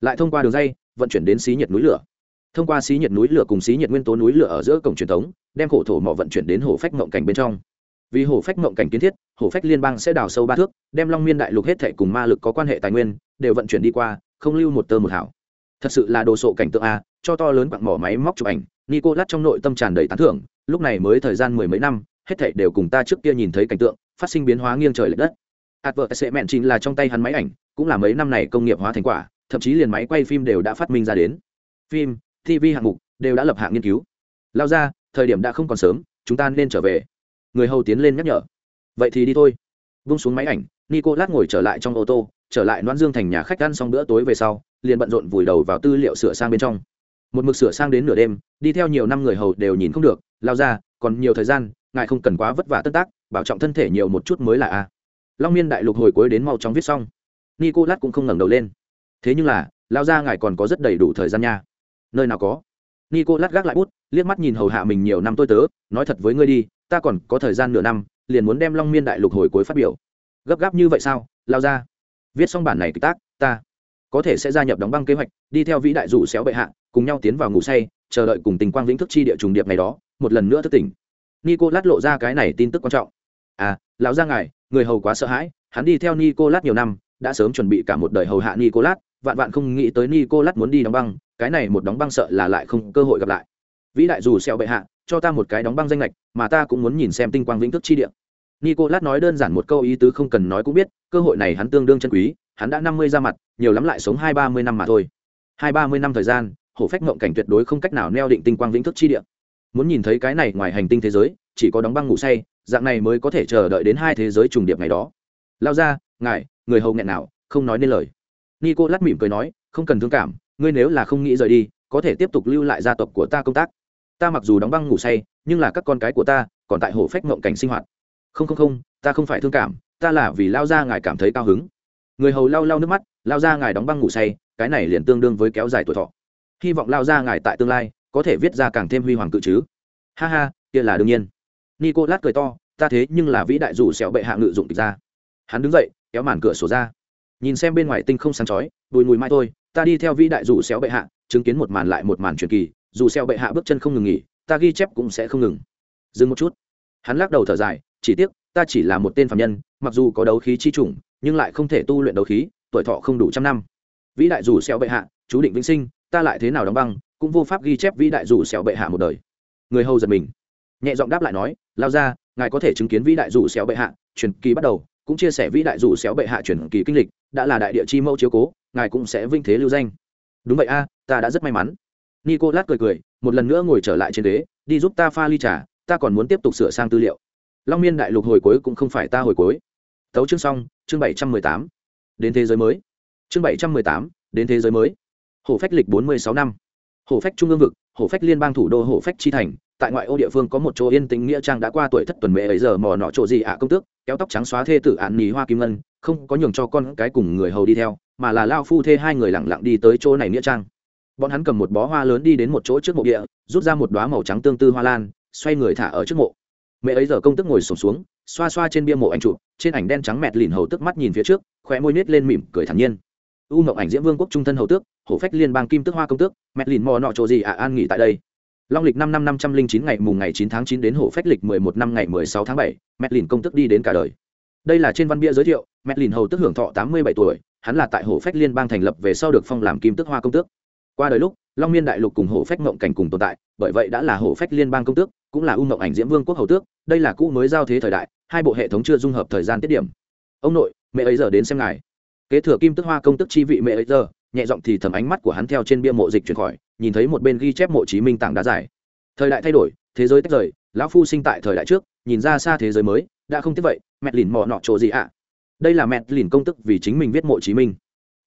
Lại thông qua đường dây vận chuyển đến xí nhiệt núi lửa. Thông qua xí nhiệt núi lửa cùng xí nhiệt nguyên tố núi lửa ở giữa cổng truyền thống, đem khổ thổ mỏ vận chuyển đến hồ phách ngộng cảnh bên trong. Vì hồ phách ngộng cảnh kiến thiết, hồ phách liên bang sẽ đào sâu ba thước, đem long miên đại lục hết thệ cùng ma lực có quan hệ tài nguyên, đều vận chuyển đi qua, không lưu một tơ một hảo thật sự là đồ sộ cảnh tượng a, cho to lớn quặng mỏ máy móc chụp ảnh nico lát trong nội tâm tràn đầy tán thưởng, lúc này mới thời gian mười mấy năm, hết thảy đều cùng ta trước kia nhìn thấy cảnh tượng, phát sinh biến hóa nghiêng trời lệch đất. Advert sẽ mẹn chính là trong tay hắn máy ảnh, cũng là mấy năm này công nghiệp hóa thành quả thậm chí liền máy quay phim đều đã phát minh ra đến. Phim, tv hạng mục đều đã lập hạng nghiên cứu. Lao ra, thời điểm đã không còn sớm, chúng ta nên trở về. Người hầu tiến lên nhắc nhở. Vậy thì đi thôi. Vung xuống máy ảnh nico lát ngồi trở lại trong ô tô, trở lại noan dương thành nhà khách ăn xong bữa tối về sau, liền bận rộn vùi đầu vào tư liệu sửa sang bên trong. Một mực sửa sang đến nửa đêm, đi theo nhiều năm người hầu đều nhìn không được. Lao ra, còn nhiều thời gian, ngài không cần quá vất vả tất tác, bảo trọng thân thể nhiều một chút mới là a. Long miên đại lục hồi cuối đến mau chóng viết xong. Nico lát cũng không ngẩng đầu lên thế nhưng là, lao ra ngài còn có rất đầy đủ thời gian nha. Nơi nào có? Nico lát gác lại bút, liếc mắt nhìn hầu hạ mình nhiều năm tôi tớ, nói thật với ngươi đi, ta còn có thời gian nửa năm, liền muốn đem long miên đại lục hồi cuối phát biểu. Gấp gáp như vậy sao? Lao ra. Viết xong bản này kịch tác, ta có thể sẽ gia nhập đóng băng kế hoạch, đi theo vĩ đại rủ xéo bệ hạ, cùng nhau tiến vào ngủ say, chờ đợi cùng tình quang vĩnh thức chi địa trùng điệp này đó, một lần nữa thức tỉnh. Nico lát lộ ra cái này tin tức quan trọng. À lão ra ngài, người hầu quá sợ hãi, hắn đi theo nico lát nhiều năm, đã sớm chuẩn bị cả một đời hầu hạ nico lát vạn vạn không nghĩ tới nicolas lát muốn đi đóng băng, cái này một đóng băng sợ là lại không cơ hội gặp lại. Vĩ đại dù xẹo bệ hạ, cho ta một cái đóng băng danh lệch mà ta cũng muốn nhìn xem tinh quang vĩnh thức chi địa. Nicolas lát nói đơn giản một câu ý tứ không cần nói cũng biết, cơ hội này hắn tương đương chân quý, hắn đã năm mươi ra mặt, nhiều lắm lại sống hai ba mươi năm mà thôi. Hai ba mươi năm thời gian, hổ phách mộng cảnh tuyệt đối không cách nào neo định tinh quang vĩnh thức chi địa. Muốn nhìn thấy cái này ngoài hành tinh thế giới, chỉ có đóng băng ngủ say, dạng này mới có thể chờ đợi đến hai thế giới trùng điệp ngày đó. Lao ra, ngài, người hầu nghẹn nào, không nói nên lời nico lát mỉm cười nói, không cần thương cảm, ngươi nếu là không nghĩ rời đi, có thể tiếp tục lưu lại gia tộc của ta công tác. Ta mặc dù đóng băng ngủ say, nhưng là các con cái của ta còn tại hồ phách mộng cảnh sinh hoạt. Không không không, ta không phải thương cảm, ta là vì lao ra ngài cảm thấy cao hứng. Người hầu lau lau nước mắt, lao ra ngài đóng băng ngủ say, cái này liền tương đương với kéo dài tuổi thọ. Hy vọng lao ra ngài tại tương lai có thể viết ra càng thêm huy hoàng cự chứ. Ha ha, kia là đương nhiên. Nico lát cười to, ta thế nhưng là vĩ đại dù sẹo bệ hạ ngự dụng tịch ra hắn đứng dậy, kéo màn cửa sổ ra nhìn xem bên ngoài tinh không sáng chói, bùi mùi mai thôi, ta đi theo vĩ đại dù xéo bệ hạ, chứng kiến một màn lại một màn truyền kỳ, dù xéo bệ hạ bước chân không ngừng nghỉ, ta ghi chép cũng sẽ không ngừng. Dừng một chút. Hắn lắc đầu thở dài, chỉ tiếc, ta chỉ là một tên phạm nhân, mặc dù có đấu khí chi chủng, nhưng lại không thể tu luyện đấu khí, tuổi thọ không đủ trăm năm. Vĩ đại dù xéo bệ hạ, chú định vĩnh sinh, ta lại thế nào đóng băng, cũng vô pháp ghi chép vĩ đại dù xéo bệ hạ một đời. Người hầu giật mình, nhẹ giọng đáp lại nói, lao ra, ngài có thể chứng kiến vĩ đại dù xéo bệ hạ, truyền kỳ bắt đầu cũng chia sẻ vĩ đại dù xéo bệ hạ chuyển kỳ kinh lịch, đã là đại địa chi mẫu chiếu cố, ngài cũng sẽ vinh thế lưu danh. Đúng vậy a, ta đã rất may mắn. Nicolas cười cười, một lần nữa ngồi trở lại trên ghế, đi giúp ta pha ly trà, ta còn muốn tiếp tục sửa sang tư liệu. Long miên đại lục hồi cuối cũng không phải ta hồi cuối. Tấu chương xong, chương bảy trăm mười tám. Đến thế giới mới. Chương bảy trăm mười tám, đến thế giới mới. Hổ phách lịch bốn mươi sáu năm. Hổ phách trung ương vực, hổ phách liên bang thủ đô hổ phách chi thành tại ngoại ô địa phương có một chỗ yên tĩnh nghĩa trang đã qua tuổi thất tuần mẹ ấy giờ mò nọ chỗ gì ạ, công tước, kéo tóc trắng xóa thê tử ạn nì hoa kim ngân, không có nhường cho con cái cùng người hầu đi theo, mà là lao phu thê hai người lặng lặng đi tới chỗ này nghĩa trang. Bọn hắn cầm một bó hoa lớn đi đến một chỗ trước mộ địa, rút ra một đoá màu trắng tương tư hoa lan, xoay người thả ở trước mộ. Mẹ ấy giờ công tức ngồi sổm xuống, xoa xoa trên bia mộ ảnh chụp, trên ảnh đen trắng mẹt lìn hầu tức mắt nhìn phía trước, khóe môi nết lên mỉm cười thản nhiên. U mộng ảnh diễm vương quốc trung thân hầu tước, hổ phách liên bang kim tước hoa công tước, mẹt lìn mò nọ chỗ gì ạ, an nghỉ tại đây long lịch năm năm năm trăm linh chín ngày mùng ngày chín tháng chín đến hổ phách lịch mười một năm ngày mười sáu tháng bảy Mẹ lìn công tước đi đến cả đời. Đây là trên văn bia giới thiệu Mẹ lìn hầu tước hưởng thọ tám mươi bảy tuổi, hắn là tại hổ phách liên bang thành lập về sau được phong làm kim tước hoa công tước. Qua đời lúc, long miên đại lục cùng hổ phách mộng cảnh cùng tồn tại, bởi vậy đã là hổ phách liên bang công tước, cũng là u mộng ảnh diễm vương quốc hầu tước, đây là cũ mới giao thế thời đại, hai bộ hệ thống chưa dung hợp thời gian tiết điểm. Ông nội, mẹ ấy giờ đến xem ngài. Kế thừa kim tức hoa công tức chi vị mẹ ấy giờ, nhẹ giọng thì thầm ánh mắt của hắn theo trên bia mộ dịch chuyển khỏi nhìn thấy một bên ghi chép mộ chí minh tảng đá dài thời đại thay đổi, thế giới tách rời, lão phu sinh tại thời đại trước, nhìn ra xa thế giới mới, đã không tiếc vậy, mẹ lìn mò nọ chỗ gì ạ? Đây là mẹ lìn công tức vì chính mình viết mộ chí minh.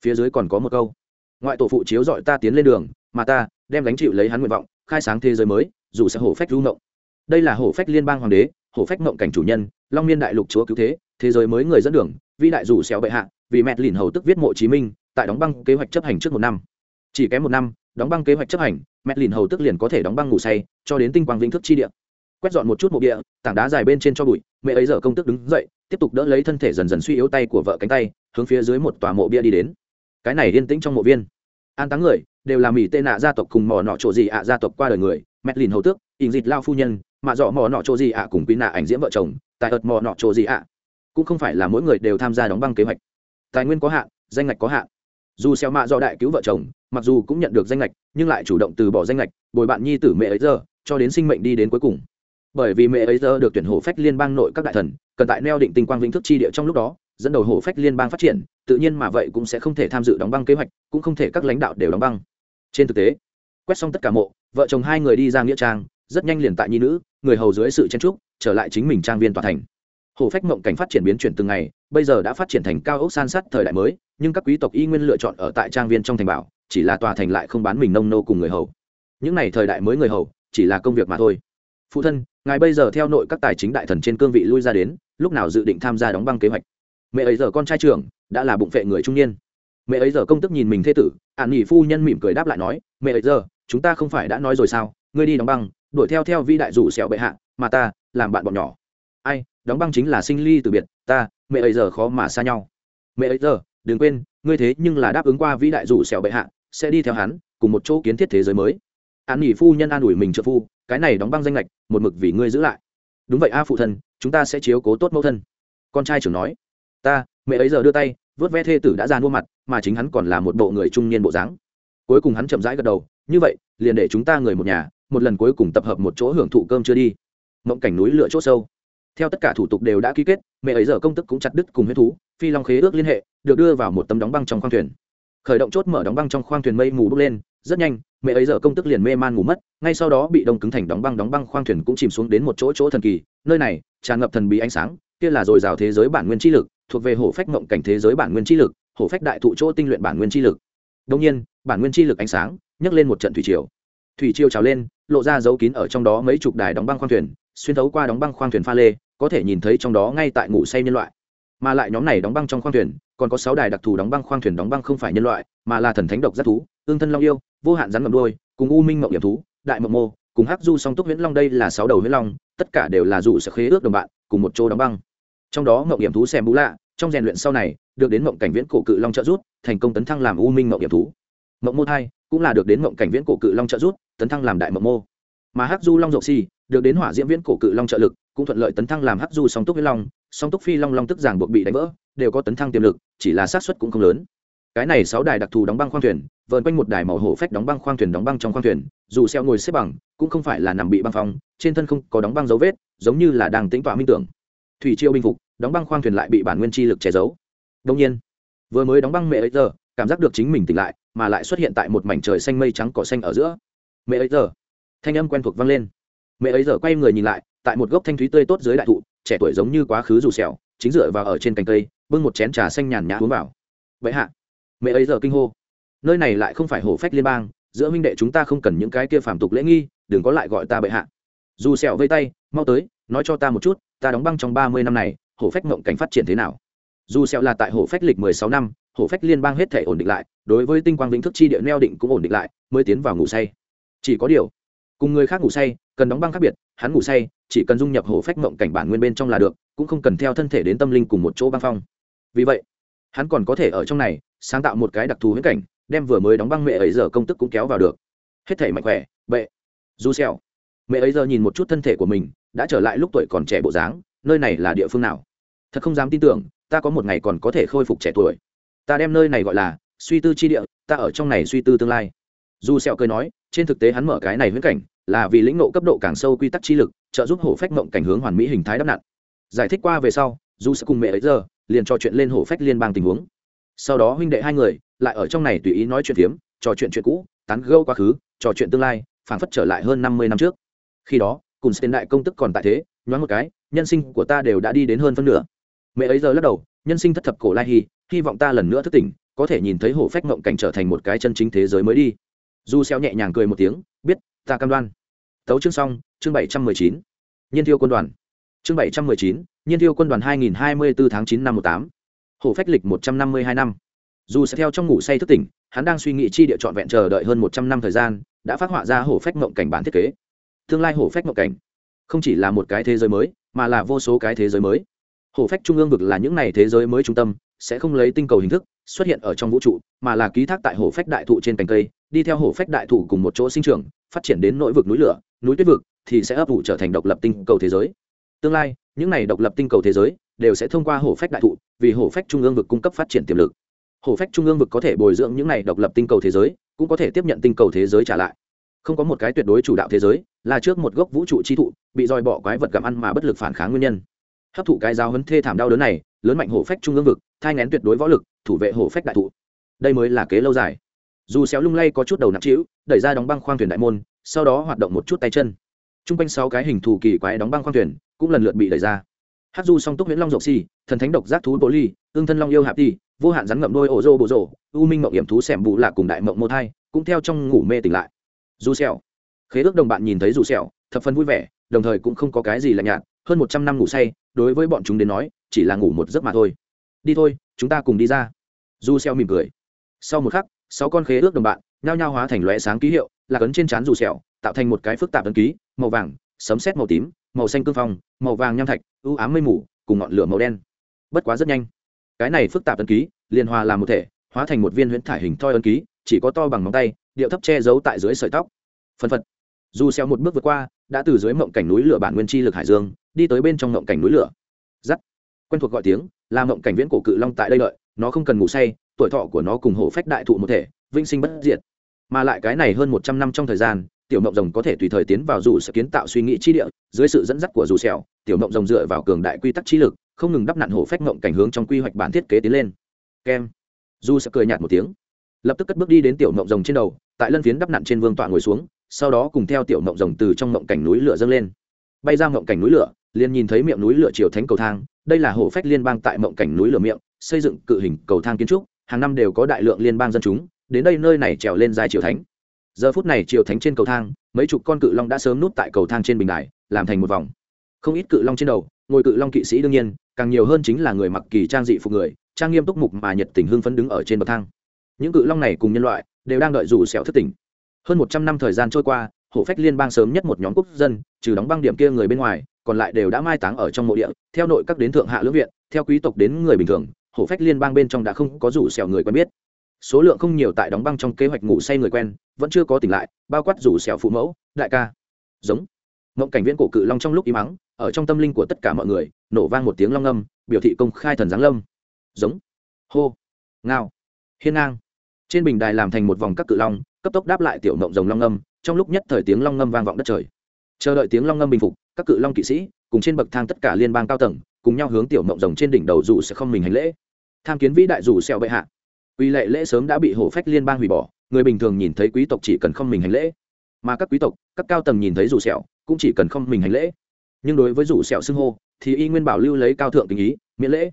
Phía dưới còn có một câu. Ngoại tổ phụ chiếu dọi ta tiến lên đường, mà ta đem gánh chịu lấy hắn nguyện vọng, khai sáng thế giới mới, dù sẽ hổ phách lưu ngộng đây là hổ phách liên bang hoàng đế, hổ phách ngộng cảnh chủ nhân, long miên đại lục chúa cứu thế thế giới mới người dẫn đường, vĩ đại rủ xéo bệ hạ, vì mẹ lìn hầu tức viết mộ chí minh, tại đóng băng kế hoạch chấp hành trước một năm. Chỉ kém một năm đóng băng kế hoạch chấp hành, mẹ lìn hầu tức liền có thể đóng băng ngủ say, cho đến tinh quang vĩnh thức chi địa. Quét dọn một chút mộ địa, tảng đá dài bên trên cho bụi, mẹ ấy giờ công tức đứng dậy, tiếp tục đỡ lấy thân thể dần dần suy yếu tay của vợ cánh tay, hướng phía dưới một tòa mộ bia đi đến. Cái này yên tĩnh trong mộ viên. An táng người, đều là mỹ tên nạ gia tộc cùng mò nọ chỗ gì ạ gia tộc qua đời người, mẹ lìn hầu tước ình dịt lao phu nhân mà dọ mò nọ chỗ gì ạ cùng quý nạ ảnh diễm vợ chồng tại ợt mò nọ chỗ gì ạ. Cũng không phải là mỗi người đều tham gia đóng băng kế hoạch. Tài nguyên có hạn, danh ngạch có hạn dù xeo mạ do đại cứu vợ chồng, mặc dù cũng nhận được danh lệch nhưng lại chủ động từ bỏ danh lệch bồi bạn nhi tử mẹ ấy giờ, cho đến sinh mệnh đi đến cuối cùng. Bởi vì mẹ ấy giờ được tuyển hổ phách liên bang nội các đại thần, cần tại neo định tinh quang vĩnh thức chi địa trong lúc đó, dẫn đầu hổ phách liên bang phát triển, tự nhiên mà vậy cũng sẽ không thể tham dự đóng băng kế hoạch, cũng không thể các lãnh đạo đều đóng băng. Trên thực tế, quét xong tất cả mộ, vợ chồng hai người đi ra nghĩa trang, rất nhanh liền tại nhi nữ, người hầu dưới sự chen trúc trở lại chính mình trang viên tòa thành. Hồ phách mộng cảnh phát triển biến chuyển từng ngày, bây giờ đã phát triển thành cao ốc san sát thời đại mới nhưng các quý tộc y nguyên lựa chọn ở tại trang viên trong thành bảo, chỉ là tòa thành lại không bán mình nông nô cùng người hầu. Những n à y thời đại mới người hầu, chỉ là công việc mà thôi. Phụ thân, ngài bây giờ theo nội các tài chính đại thần trên cương vị lui ra đến, lúc nào dự định tham gia đóng băng kế hoạch? Mẹ ấy giờ con trai trưởng, đã là bụng phệ người trung niên. Mẹ ấy giờ công tức nhìn mình thê tử ạn nghỉ phu nhân mỉm cười đáp lại nói, mẹ ấy giờ, chúng ta không phải đã nói rồi sao? Ngươi đi đóng băng, đuổi theo theo vi đại rủ sẹo bệ hạ, mà ta làm bạn bọn nhỏ. Ai, đóng băng chính là sinh ly từ biệt, ta, mẹ ấy giờ khó mà xa nhau. Mẹ ấy giờ đừng quên, ngươi thế nhưng là đáp ứng qua vĩ đại rủ sẹo bệ hạ, sẽ đi theo hắn, cùng một chỗ kiến thiết thế giới mới. An nghỉ phu nhân an ủi mình trợ phu, cái này đóng băng danh lệch, một mực vì ngươi giữ lại. Đúng vậy a phụ thân, chúng ta sẽ chiếu cố tốt mẫu thân. Con trai trưởng nói, ta, mẹ ấy giờ đưa tay, vớt ve thê tử đã ra mua mặt, mà chính hắn còn là một bộ người trung niên bộ dáng. Cuối cùng hắn chậm rãi gật đầu, như vậy, liền để chúng ta người một nhà, một lần cuối cùng tập hợp một chỗ hưởng thụ cơm chưa đi. Mộng cảnh núi lửa chỗ sâu theo tất cả thủ tục đều đã ký kết, mẹ ấy giờ công tức cũng chặt đứt cùng huyết thú, phi long khế ước liên hệ, được đưa vào một tấm đóng băng trong khoang thuyền. Khởi động chốt mở đóng băng trong khoang thuyền mây mù bốc lên, rất nhanh, mẹ ấy giờ công tức liền mê man ngủ mất, ngay sau đó bị đông cứng thành đóng băng đóng băng khoang thuyền cũng chìm xuống đến một chỗ chỗ thần kỳ, nơi này, tràn ngập thần bí ánh sáng, kia là dồi dào thế giới bản nguyên chi lực, thuộc về hổ phách mộng cảnh thế giới bản nguyên chi lực, hổ phách đại thụ chỗ tinh luyện bản nguyên chi lực. Đông nhiên, bản nguyên chi lực ánh sáng, nhấc lên một trận thủy triều. Thủy triều trào lên, lộ ra dấu kín ở trong đó mấy chục đài đóng băng khoang thuyền, xuyên thấu qua đóng băng khoang thuyền pha lê có thể nhìn thấy trong đó ngay tại ngủ say nhân loại. Mà lại nhóm này đóng băng trong khoang thuyền, còn có sáu đài đặc thù đóng băng khoang thuyền đóng băng không phải nhân loại, mà là thần thánh độc giác thú ương thân long yêu, vô hạn rắn ngầm đôi cùng u minh mậu hiểm thú, đại mậu mô, cùng hắc du song túc huyễn long đây là sáu đầu huyễn long, tất cả đều là dụ sẽ khế ước đồng bạn, cùng một chỗ đóng băng. Trong đó mậu hiểm thú xem bú lạ, trong rèn luyện sau này, được đến mộng cảnh viễn cổ cự long trợ rút thành công tấn thăng làm u minh mậu hiểm thú. Mộng mô thai cũng là được đến mộng cảnh viễn cổ cự long trợ rút tấn thăng làm đại mộng mô. Mà hắc du long dậu si được đến hỏa diễm viễn cổ cự long trợ lực cũng thuận lợi tấn thăng làm hắc du song túc huyết long, song túc phi long long tức giảng buộc bị đánh vỡ, đều có tấn thăng tiềm lực, chỉ là xác suất cũng không lớn. Cái này sáu đài đặc thù đóng băng khoang thuyền, vờn quanh một đài màu hổ phách đóng băng khoang thuyền đóng băng trong khoang thuyền, dù xeo ngồi xếp bằng, cũng không phải là nằm bị băng phong, trên thân không có đóng băng dấu vết, giống như là đang tĩnh tọa minh tưởng. Thủy triều bình phục, đóng băng khoang thuyền lại bị bản nguyên chi lực che giấu. Đương nhiên, vừa mới đóng băng mẹ ấy giờ cảm giác được chính mình tỉnh lại, mà lại xuất hiện tại một mảnh trời xanh mây trắng cỏ xanh ở giữa. Mẹ ấy giờ thanh âm quen thuộc vang lên. Mẹ ấy giờ quay người nhìn lại tại một gốc thanh thúy tươi tốt dưới đại thụ, trẻ tuổi giống như quá khứ dù xẻo chính dựa vào ở trên cành cây, bưng một chén trà xanh nhàn nhã uống vào. Vậy hạ, mẹ ấy giờ kinh hô. Nơi này lại không phải hổ phách liên bang, giữa huynh đệ chúng ta không cần những cái kia phàm tục lễ nghi, đừng có lại gọi ta bệ hạ. Dù sẹo vây tay, mau tới, nói cho ta một chút, ta đóng băng trong ba mươi năm này hổ phách mộng cảnh phát triển thế nào? Dù sẹo là tại hổ phách lịch mười sáu năm hổ phách liên bang hết thể ổn định lại, đối với tinh quang vĩnh thức chi địa neo định cũng ổn định lại, mới tiến vào ngủ say. Chỉ có điều, cùng người khác ngủ say, cần đóng băng khác biệt, hắn ngủ say chỉ cần dung nhập hổ phách mộng cảnh bản nguyên bên trong là được, cũng không cần theo thân thể đến tâm linh cùng một chỗ băng phong. Vì vậy, hắn còn có thể ở trong này sáng tạo một cái đặc thù huyễn cảnh, đem vừa mới đóng băng mẹ ấy giờ công tức cũng kéo vào được. Hết thể mạnh khỏe, bệ, du xèo mẹ ấy giờ nhìn một chút thân thể của mình, đã trở lại lúc tuổi còn trẻ bộ dáng, nơi này là địa phương nào? Thật không dám tin tưởng, ta có một ngày còn có thể khôi phục trẻ tuổi. Ta đem nơi này gọi là suy tư chi địa, ta ở trong này suy tư tương lai. Du xèo cười nói, trên thực tế hắn mở cái này huyễn cảnh là vì lĩnh ngộ cấp độ càng sâu quy tắc chi lực, trợ giúp hổ phách mộng cảnh hướng hoàn mỹ hình thái đắp nặn giải thích qua về sau du sẽ cùng mẹ ấy giờ, liền trò chuyện lên hổ phách liên bang tình huống. Sau đó huynh đệ hai người lại ở trong này tùy ý nói chuyện phiếm, trò chuyện chuyện cũ, tán gâu quá khứ, trò chuyện tương lai, phảng phất trở lại hơn năm mươi năm trước. Khi đó, cùng tên đại công tức còn tại thế, nhoáng một cái, nhân sinh của ta đều đã đi đến hơn phân nửa. Mẹ ấy giờ lắc đầu, nhân sinh thất thập cổ lai hy hy vọng ta lần nữa thức tỉnh, có thể nhìn thấy hổ phách mộng cảnh trở thành một cái chân chính thế giới mới đi. Du xeo nhẹ nhàng cười một tiếng, biết ta cam đoan. Tấu chương xong, chương bảy trăm mười chín. Nhiên thiêu quân đoàn. Chương bảy trăm mười chín, nhiên thiêu quân đoàn hai nghìn hai mươi bốn tháng chín năm một tám. Hổ phách lịch một trăm năm mươi hai năm. Dù sẽ theo trong ngủ say thức tỉnh, hắn đang suy nghĩ chi địa trọn vẹn chờ đợi hơn một trăm năm thời gian, đã phát họa ra hổ phách mộng cảnh bản thiết kế. Tương lai hổ phách mộng cảnh không chỉ là một cái thế giới mới, mà là vô số cái thế giới mới. Hổ phách trung ương vực là những n à y thế giới mới trung tâm, sẽ không lấy tinh cầu hình thức xuất hiện ở trong vũ trụ, mà là ký thác tại hổ phách đại thụ trên cành cây đi theo hổ phách đại thụ cùng một chỗ sinh trưởng, phát triển đến nội vực núi lửa, núi tuyết vực thì sẽ ấp ủ trở thành độc lập tinh cầu thế giới. Tương lai, những này độc lập tinh cầu thế giới đều sẽ thông qua hổ phách đại thụ vì hổ phách trung ương vực cung cấp phát triển tiềm lực. Hổ phách trung ương vực có thể bồi dưỡng những này độc lập tinh cầu thế giới, cũng có thể tiếp nhận tinh cầu thế giới trả lại. Không có một cái tuyệt đối chủ đạo thế giới, là trước một gốc vũ trụ chi thụ, bị dòi bỏ quái vật gặm ăn mà bất lực phản kháng nguyên nhân. Hấp thụ cái giáo hấn thê thảm đau đớn này, lớn mạnh hổ phách trung ương vực, thai ngén tuyệt đối võ lực, thủ vệ hổ phách đại thụ. Đây mới là kế lâu dài dù xéo lung lay có chút đầu nặng trĩu, đẩy ra đóng băng khoang thuyền đại môn, sau đó hoạt động một chút tay chân. Trung quanh sáu cái hình thù kỳ quái đóng băng khoang thuyền cũng lần lượt bị đẩy ra. Hát du song túc nguyễn long rộng xì thần thánh độc giác thú bồ ly, ương thân long yêu hạp ti, vô hạn rắn ngậm đôi ổ rô bộ rổ, u minh mộng hiểm thú xẻm bù lạc cùng đại mộng mô thai cũng theo trong ngủ mê tỉnh lại. Dù xẻo khế ước đồng bạn nhìn thấy dù xẻo thập phần vui vẻ, đồng thời cũng không có cái gì là nhạt, hơn một trăm năm ngủ say, đối với bọn chúng đến nói, chỉ là ngủ một giấc mà thôi. Đi thôi, chúng ta cùng đi ra. Du xeo mỉm cười. Sau một khắc sáu con khế ước đồng bạn nhao nhao hóa thành lóe sáng ký hiệu là cấn trên trán dù sẹo, tạo thành một cái phức tạp ấn ký màu vàng sấm sét màu tím màu xanh cương phong màu vàng nham thạch ưu ám mây mù cùng ngọn lửa màu đen. Bất quá rất nhanh. Cái này phức tạp ấn ký liền hòa làm một thể hóa thành một viên huyễn thải hình thoi ấn ký chỉ có to bằng ngón tay điệu thấp che giấu tại dưới sợi tóc. Phân phật. Dù xeo một bước vượt qua đã từ dưới mộng cảnh núi lửa bản nguyên chi lực hải dương đi tới bên trong mộng cảnh núi lửa. Giắt. Quen thuộc gọi tiếng là mộng cảnh viễn cổ cự long tại đây lợi nó không cần ngủ say, tuổi thọ của nó cùng hổ phách đại thụ một thể, vĩnh sinh bất diệt. Mà lại cái này hơn một trăm năm trong thời gian, tiểu mộng rồng có thể tùy thời tiến vào dù sẽ kiến tạo suy nghĩ chi địa, dưới sự dẫn dắt của dù sẹo, tiểu mộng rồng dựa vào cường đại quy tắc chi lực, không ngừng đắp nặn hổ phách mộng cảnh hướng trong quy hoạch bản thiết kế tiến lên. Kem. Dù sẽ cười nhạt một tiếng. Lập tức cất bước đi đến tiểu mộng rồng trên đầu, tại lân phiến đắp nặn trên vương tọa ngồi xuống, sau đó cùng theo tiểu mộng rồng từ trong mộng cảnh núi lửa dâng lên. Bay ra mộng cảnh núi lửa, liền nhìn thấy miệng núi lửa chiều thánh cầu thang, đây là hổ phách liên bang tại mộng cảnh núi lửa miệng xây dựng cự hình cầu thang kiến trúc, hàng năm đều có đại lượng liên bang dân chúng, đến đây nơi này trèo lên dài triều thánh. Giờ phút này triều thánh trên cầu thang, mấy chục con cự long đã sớm nút tại cầu thang trên bình đài, làm thành một vòng. Không ít cự long trên đầu, ngồi cự long kỵ sĩ đương nhiên, càng nhiều hơn chính là người mặc kỳ trang dị phục người, trang nghiêm túc mục mà nhiệt tình hưng phấn đứng ở trên bậc thang. Những cự long này cùng nhân loại, đều đang đợi rủ sẹo thất tỉnh. Hơn một trăm năm thời gian trôi qua, hộ phách liên bang sớm nhất một nhóm quốc dân, trừ đóng băng điểm kia người bên ngoài, còn lại đều đã mai táng ở trong mộ địa, theo nội các đến thượng hạ lưỡng viện, theo quý tộc đến người bình thường Hổ phách liên bang bên trong đã không có rủ sẹo người quen biết. Số lượng không nhiều tại đóng băng trong kế hoạch ngủ say người quen, vẫn chưa có tỉnh lại, bao quát rủ sẹo phụ mẫu, đại ca. Giống. Mộng cảnh viễn cổ cự long trong lúc im mắng ở trong tâm linh của tất cả mọi người, nổ vang một tiếng long âm, biểu thị công khai thần giáng lâm. Giống. Hô. Ngao. Hiên ngang. Trên bình đài làm thành một vòng các cự long, cấp tốc đáp lại tiểu mộng rồng long âm, trong lúc nhất thời tiếng long ngâm vang vọng đất trời. Chờ đợi tiếng long ngâm bình phục, các cự long kỵ sĩ, cùng trên bậc thang tất cả liên bang cao tầng, cùng nhau hướng tiểu mộng rồng trên đỉnh đầu dù sẽ không mình hành lễ tham kiến vĩ đại rủ xẹo bệ hạ. Quy lệ lễ sớm đã bị hổ phách liên bang hủy bỏ, người bình thường nhìn thấy quý tộc chỉ cần không mình hành lễ. Mà các quý tộc, các cao tầng nhìn thấy rủ sẹo cũng chỉ cần không mình hành lễ. Nhưng đối với rủ sẹo xưng hô, thì y nguyên bảo lưu lấy cao thượng tình ý, miễn lễ.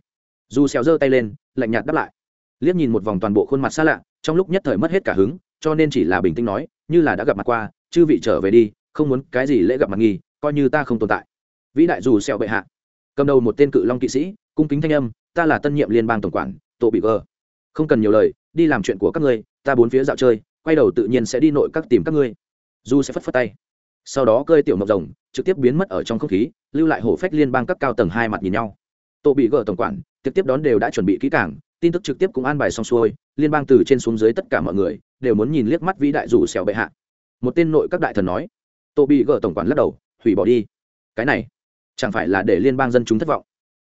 Dù sẹo giơ tay lên, lạnh nhạt đáp lại. Liếc nhìn một vòng toàn bộ khuôn mặt xa lạ, trong lúc nhất thời mất hết cả hứng, cho nên chỉ là bình tĩnh nói, như là đã gặp mặt qua, chư vị trở về đi, không muốn cái gì lễ gặp mặt nghi, coi như ta không tồn tại. Vĩ đại dù sẹo bệ hạ. Cầm đầu một tên cự long kỵ sĩ, cung kính thanh âm ta là tân nhiệm liên bang tổng quản tổ bị gờ không cần nhiều lời, đi làm chuyện của các ngươi, ta bốn phía dạo chơi, quay đầu tự nhiên sẽ đi nội các tìm các ngươi. Du sẽ phất phất tay. Sau đó cơi tiểu mộc rồng, trực tiếp biến mất ở trong không khí, lưu lại hổ phách liên bang các cao tầng hai mặt nhìn nhau. Tổ bị gờ tổng quản, trực tiếp đón đều đã chuẩn bị kỹ cảng tin tức trực tiếp cũng an bài xong xuôi, liên bang từ trên xuống dưới tất cả mọi người, đều muốn nhìn liếc mắt vĩ đại rủ xẻo bệ hạ. Một tên nội các đại thần nói. Tổ bị gỡ tổng quản lắc đầu, hủy bỏ đi. Cái này, chẳng phải là để liên bang dân chúng thất vọng?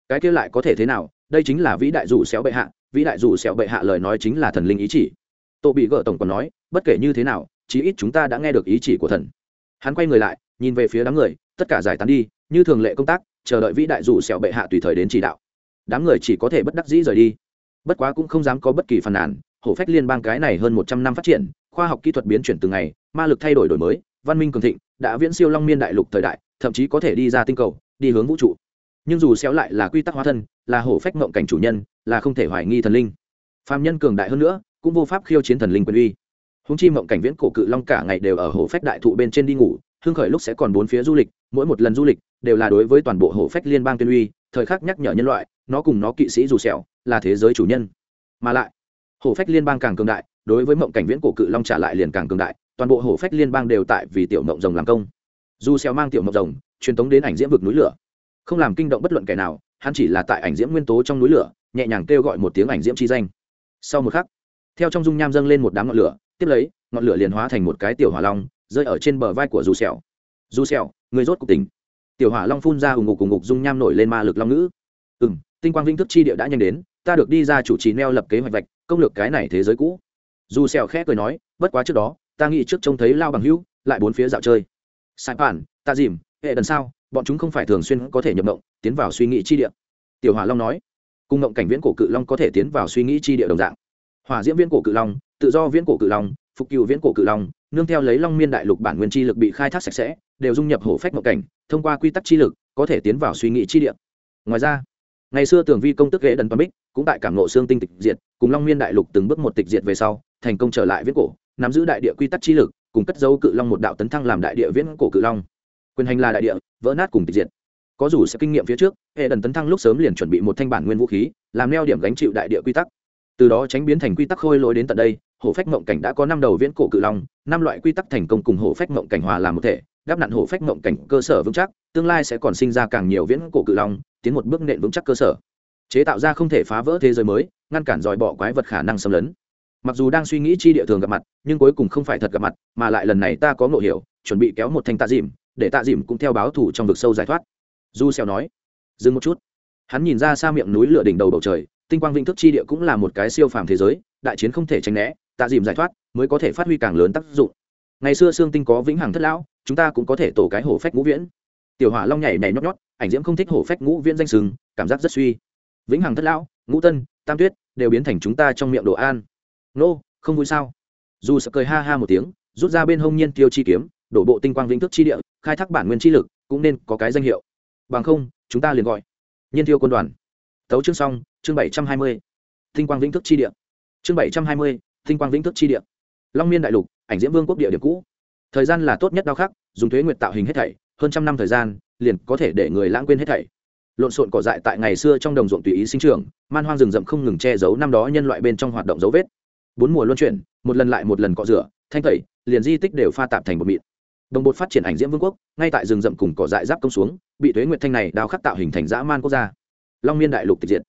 Cái kia lại có thể thế nào? Đây chính là vĩ đại rủ xéo bệ hạ, vĩ đại rủ xéo bệ hạ lời nói chính là thần linh ý chỉ. Tổ bị gỡ tổng còn nói, bất kể như thế nào, chí ít chúng ta đã nghe được ý chỉ của thần. Hắn quay người lại, nhìn về phía đám người, tất cả giải tán đi, như thường lệ công tác, chờ đợi vĩ đại rủ xẻo bệ hạ tùy thời đến chỉ đạo. Đám người chỉ có thể bất đắc dĩ rời đi. Bất quá cũng không dám có bất kỳ phản nàn, hổ phách liên bang cái này hơn một trăm năm phát triển, khoa học kỹ thuật biến chuyển từng ngày, ma lực thay đổi đổi mới, văn minh cường thịnh, đã viễn siêu long miên đại lục thời đại, thậm chí có thể đi ra tinh cầu, đi hướng vũ trụ nhưng dù xéo lại là quy tắc hóa thân, là hổ phách mộng cảnh chủ nhân, là không thể hoài nghi thần linh. Phàm nhân cường đại hơn nữa, cũng vô pháp khiêu chiến thần linh quyền uy. Húng chi mộng cảnh viễn cổ cự long cả ngày đều ở hổ phách đại thụ bên trên đi ngủ, hương khởi lúc sẽ còn bốn phía du lịch, mỗi một lần du lịch đều là đối với toàn bộ hổ phách liên bang tuyên uy, thời khắc nhắc nhở nhân loại, nó cùng nó kỵ sĩ dù sẹo là thế giới chủ nhân. Mà lại, hổ phách liên bang càng cường đại, đối với mộng cảnh viễn cổ cự long trả lại liền càng cường đại, toàn bộ hổ phách liên bang đều tại vì tiểu mộng rồng làm công. Dù xéo mang tiểu mộng rồng, truyền tống đến ảnh diễm vực núi lửa không làm kinh động bất luận kẻ nào, hắn chỉ là tại ảnh diễm nguyên tố trong núi lửa, nhẹ nhàng kêu gọi một tiếng ảnh diễm chi danh. Sau một khắc, theo trong dung nham dâng lên một đám ngọn lửa, tiếp lấy, ngọn lửa liền hóa thành một cái tiểu hỏa long, rơi ở trên bờ vai của dù sẹo. Dù sẹo, người rốt cục tỉnh. Tiểu hỏa long phun ra hùng ngục cùng ngục dung nham nổi lên ma lực long ngữ. Ừm, tinh quang vinh thức chi địa đã nhanh đến, ta được đi ra chủ trì neo lập kế hoạch vạch, công lược cái này thế giới cũ. Dù sẹo khẽ cười nói, bất quá trước đó, ta nghĩ trước trông thấy lao bằng hữu, lại bốn phía dạo chơi. Sai phản, ta dìm, hệ đần sao? Bọn chúng không phải thường xuyên có thể nhập động, tiến vào suy nghĩ chi địa. Tiểu hỏa long nói cung động cảnh viễn cổ cự long có thể tiến vào suy nghĩ chi địa đồng dạng. Hỏa diễm viễn cổ cự long, tự do viễn cổ cự long, phục cựu viễn cổ cự long, nương theo lấy long miên đại lục bản nguyên chi lực bị khai thác sạch sẽ, đều dung nhập hổ phách ngộng cảnh, thông qua quy tắc chi lực, có thể tiến vào suy nghĩ chi địa. Ngoài ra, ngày xưa tường vi công tức ghế đần toàn bích, cũng tại cảm nộ xương tinh tịch diệt, cùng long miên đại lục từng bước một tịch diệt về sau, thành công trở lại viễn cổ, nắm giữ đại địa quy tắc chi lực, cùng cất dấu cự long một đạo tấn thăng làm đại địa viễn cổ cự long quyền hành là đại địa, vỡ nát cùng tịch diệt. Có dù sẽ kinh nghiệm phía trước, hệ đần tấn thăng lúc sớm liền chuẩn bị một thanh bản nguyên vũ khí, làm neo điểm gánh chịu đại địa quy tắc. Từ đó tránh biến thành quy tắc khôi lỗi đến tận đây, hổ phách mộng cảnh đã có năm đầu viễn cổ cự long, năm loại quy tắc thành công cùng hổ phách mộng cảnh hòa làm một thể, đáp nạn hổ phách mộng cảnh cơ sở vững chắc, tương lai sẽ còn sinh ra càng nhiều viễn cổ cự long, tiến một bước nện vững chắc cơ sở. Chế tạo ra không thể phá vỡ thế giới mới, ngăn cản dòi bỏ quái vật khả năng xâm lấn. Mặc dù đang suy nghĩ chi địa thường gặp mặt, nhưng cuối cùng không phải thật gặp mặt, mà lại lần này ta có ngộ hiểu, chuẩn bị kéo một thanh tạ dìm để tạ dìm cũng theo báo thủ trong vực sâu giải thoát. Du xeo nói, dừng một chút. Hắn nhìn ra xa miệng núi lửa đỉnh đầu bầu trời, tinh quang vĩnh thức chi địa cũng là một cái siêu phàm thế giới, đại chiến không thể tránh né, tạ dìm giải thoát mới có thể phát huy càng lớn tác dụng. Ngày xưa xương tinh có vĩnh hằng thất lão, chúng ta cũng có thể tổ cái hổ phách ngũ viễn. Tiểu hỏa long nhảy nhảy nhót nhót, ảnh diễm không thích hổ phách ngũ viễn danh sừng, cảm giác rất suy. Vĩnh hằng thất lão, ngũ tân, tam tuyết đều biến thành chúng ta trong miệng đồ an. Nô, không vui sao? Dù sợ cười ha ha một tiếng, rút ra bên hông nhiên tiêu chi kiếm, đổ bộ tinh quang vĩnh thức chi địa khai thác bản nguyên chi lực, cũng nên có cái danh hiệu. Bằng không, chúng ta liền gọi nhiên tiêu quân đoàn. Tấu chương xong, chương bảy trăm hai mươi. Tinh quang vĩnh thức chi địa. Chương bảy trăm hai mươi, tinh quang vĩnh thức chi địa. Long miên đại lục, ảnh diễm vương quốc địa điểm cũ. Thời gian là tốt nhất đau khắc, dùng thuế nguyệt tạo hình hết thảy, hơn trăm năm thời gian, liền có thể để người lãng quên hết thảy. Lộn xộn cỏ dại tại ngày xưa trong đồng ruộng tùy ý sinh trưởng, man hoang rừng rậm không ngừng che giấu năm đó nhân loại bên trong hoạt động dấu vết. Bốn mùa luân chuyển, một lần lại một lần cọ rửa, thanh tẩy, liền di tích đều pha tạp thành một mịn đồng bột phát triển ảnh diễm vương quốc, ngay tại rừng rậm cùng cỏ dại giáp công xuống, bị thuế nguyệt thanh này đào khắc tạo hình thành dã man quốc gia. Long miên đại lục tịch diệt.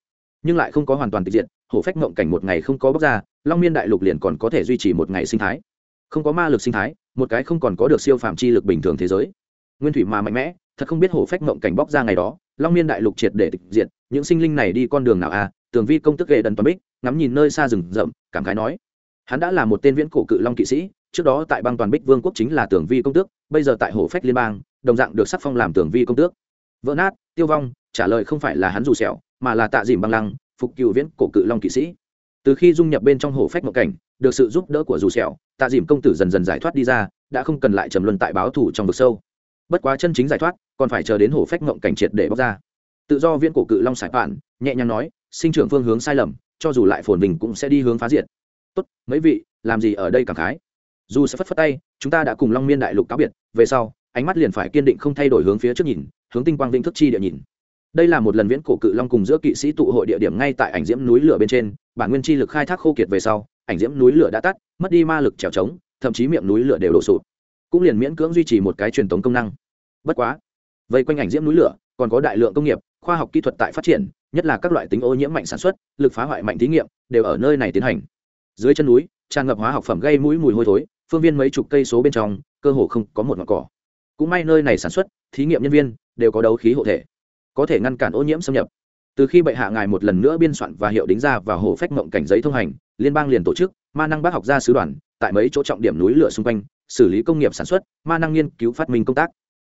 Nhưng lại không có hoàn toàn tịch diệt, hổ phách ngộng cảnh một ngày không có bóc ra, long miên đại lục liền còn có thể duy trì một ngày sinh thái. Không có ma lực sinh thái, một cái không còn có được siêu phạm chi lực bình thường thế giới. Nguyên thủy mà mạnh mẽ, thật không biết hổ phách ngộng cảnh bóc ra ngày đó, long miên đại lục triệt để tịch diệt, những sinh linh này đi con đường nào à? Tường vi công tức ghệ đần toàn bích, ngắm nhìn nơi xa rừng rậm, cảm khái nói. Hắn đã là một tên viễn cổ cự long kỵ sĩ trước đó tại bang toàn bích vương quốc chính là tường vi công tước, bây giờ tại hồ phách liên bang, đồng dạng được sắc phong làm tường vi công tước. Vỡ nát, tiêu vong, trả lời không phải là hắn dù sẹo, mà là tạ dìm băng lăng, phục cựu viễn cổ cự long kỵ sĩ. Từ khi dung nhập bên trong hồ phách mộng cảnh, được sự giúp đỡ của dù sẹo, tạ dìm công tử dần dần giải thoát đi ra, đã không cần lại trầm luân tại báo thủ trong vực sâu. Bất quá chân chính giải thoát, còn phải chờ đến hồ phách mộng cảnh triệt để bóc ra. Tự do viễn cổ cự long sải phản, nhẹ nhàng nói, sinh trưởng phương hướng sai lầm, cho dù lại phồn bình cũng sẽ đi hướng phá diệt. Tốt, mấy vị, làm gì ở đây cảm khái? Dù sẽ phất phất tay, chúng ta đã cùng long miên đại lục cáo biệt, về sau, ánh mắt liền phải kiên định không thay đổi hướng phía trước nhìn, hướng tinh quang vĩnh thức chi địa nhìn. Đây là một lần viễn cổ cự long cùng giữa kỵ sĩ tụ hội địa điểm ngay tại ảnh diễm núi lửa bên trên, bản nguyên chi lực khai thác khô kiệt về sau, ảnh diễm núi lửa đã tắt, mất đi ma lực trèo trống, thậm chí miệng núi lửa đều đổ sụp. Cũng liền miễn cưỡng duy trì một cái truyền thống công năng. Bất quá, vây quanh ảnh diễm núi lửa, còn có đại lượng công nghiệp, khoa học kỹ thuật tại phát triển, nhất là các loại tính ô nhiễm mạnh sản xuất, lực phá hoại mạnh thí nghiệm, đều ở nơi này tiến hành. Dưới chân núi, tràn ngập hóa học phẩm gây mũi mùi hôi thối phương viên mấy chục cây số bên trong, cơ hồ không có một ngọn cỏ. Cũng may nơi này sản xuất, thí nghiệm nhân viên đều có đấu khí hộ thể, có thể ngăn cản ô nhiễm xâm nhập. Từ khi bệ hạ ngài một lần nữa biên soạn và hiệu đính ra và hồ phách mộng cảnh giấy thông hành, liên bang liền tổ chức ma năng bác học gia sứ đoàn tại mấy chỗ trọng điểm núi lửa xung quanh, xử lý công nghiệp sản xuất, ma năng nghiên cứu phát minh công tác.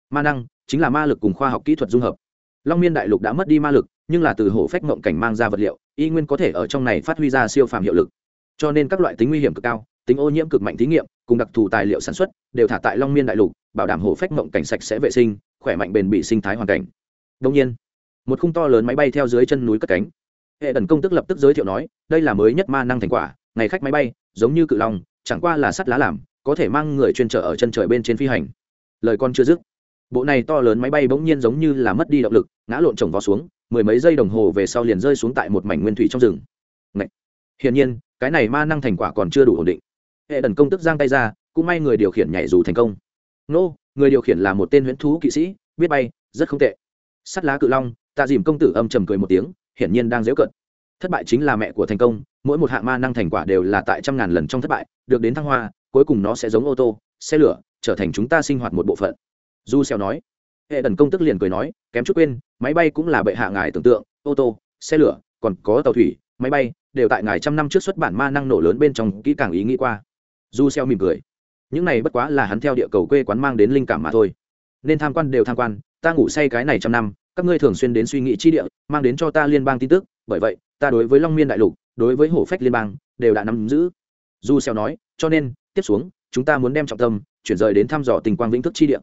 Ma năng chính là ma lực cùng khoa học kỹ thuật dung hợp. Long miên đại lục đã mất đi ma lực, nhưng là từ hồ phách mộng cảnh mang ra vật liệu, y nguyên có thể ở trong này phát huy ra siêu phàm hiệu lực. Cho nên các loại tính nguy hiểm cực cao, tính ô nhiễm cực mạnh thí nghiệm cùng đặc thù tài liệu sản xuất, đều thả tại long miên đại lục, bảo đảm hồ phách mộng cảnh sạch sẽ vệ sinh, khỏe mạnh bền bị sinh thái hoàn cảnh. Đông nhiên, một khung to lớn máy bay theo dưới chân núi cất cánh. Hệ đần công tức lập tức giới thiệu nói, đây là mới nhất ma năng thành quả, ngày khách máy bay, giống như cự long, chẳng qua là sắt lá làm, có thể mang người chuyên trở ở chân trời bên trên phi hành. Lời con chưa dứt, bộ này to lớn máy bay bỗng nhiên giống như là mất đi động lực, ngã lộn trồng vào xuống, mười mấy giây đồng hồ về sau liền rơi xuống tại một mảnh nguyên thủy trong rừng. Ngậy! hiển nhiên, cái này ma năng thành quả còn chưa đủ ổn định hệ đần công tức giang tay ra, cũng may người điều khiển nhảy dù thành công. Nô, người điều khiển là một tên huyễn thú kỵ sĩ, biết bay, rất không tệ. Sắt lá cự long, tạ dìm công tử âm trầm cười một tiếng, hiển nhiên đang dễu cận thất bại chính là mẹ của thành công, mỗi một hạng ma năng thành quả đều là tại trăm ngàn lần trong thất bại, được đến thăng hoa, cuối cùng nó sẽ giống ô tô, xe lửa, trở thành chúng ta sinh hoạt một bộ phận. Du xeo nói, hệ đần công tức liền cười nói, kém chút quên, máy bay cũng là bệ hạ ngài tưởng tượng, ô tô, xe lửa, còn có tàu thủy, máy bay, đều tại ngài trăm năm trước xuất bản ma năng nổ lớn bên trong, kỹ càng ý nghĩ qua du xeo mỉm cười. Những này bất quá là hắn theo địa cầu quê quán mang đến linh cảm mà thôi. Nên tham quan đều tham quan, ta ngủ say cái này trăm năm, các ngươi thường xuyên đến suy nghĩ chi địa, mang đến cho ta liên bang tin tức. Bởi vậy, ta đối với long miên đại lục, đối với hổ phách liên bang đều đã nắm giữ. Du xeo nói, cho nên, tiếp xuống, chúng ta muốn đem trọng tâm chuyển rời đến thăm dò tình quang vĩnh thức chi địa.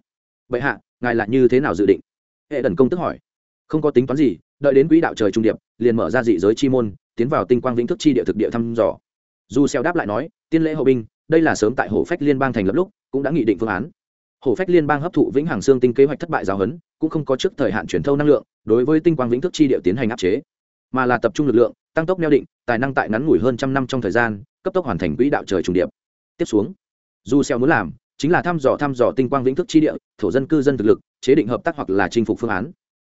Vậy hạ, ngài là như thế nào dự định? Hệ đần công tức hỏi. Không có tính toán gì, đợi đến quỹ đạo trời trung điệp, liền mở ra dị giới chi môn, tiến vào tinh quang vĩnh thức chi địa thực địa thăm dò. Du xeo đáp lại nói, tiên lễ hậu binh đây là sớm tại hổ phách liên bang thành lập lúc, cũng đã nghị định phương án. Hổ phách liên bang hấp thụ vĩnh hằng xương tinh kế hoạch thất bại giáo huấn, cũng không có trước thời hạn truyền thâu năng lượng, đối với tinh quang vĩnh thức chi địa tiến hành áp chế. Mà là tập trung lực lượng, tăng tốc neo định, tài năng tại ngắn ngủi hơn trăm năm trong thời gian, cấp tốc hoàn thành quỹ đạo trời trùng điệp. Tiếp xuống, dù xeo muốn làm, chính là thăm dò thăm dò tinh quang vĩnh thức chi địa, thổ dân cư dân thực lực, chế định hợp tác hoặc là chinh phục phương án.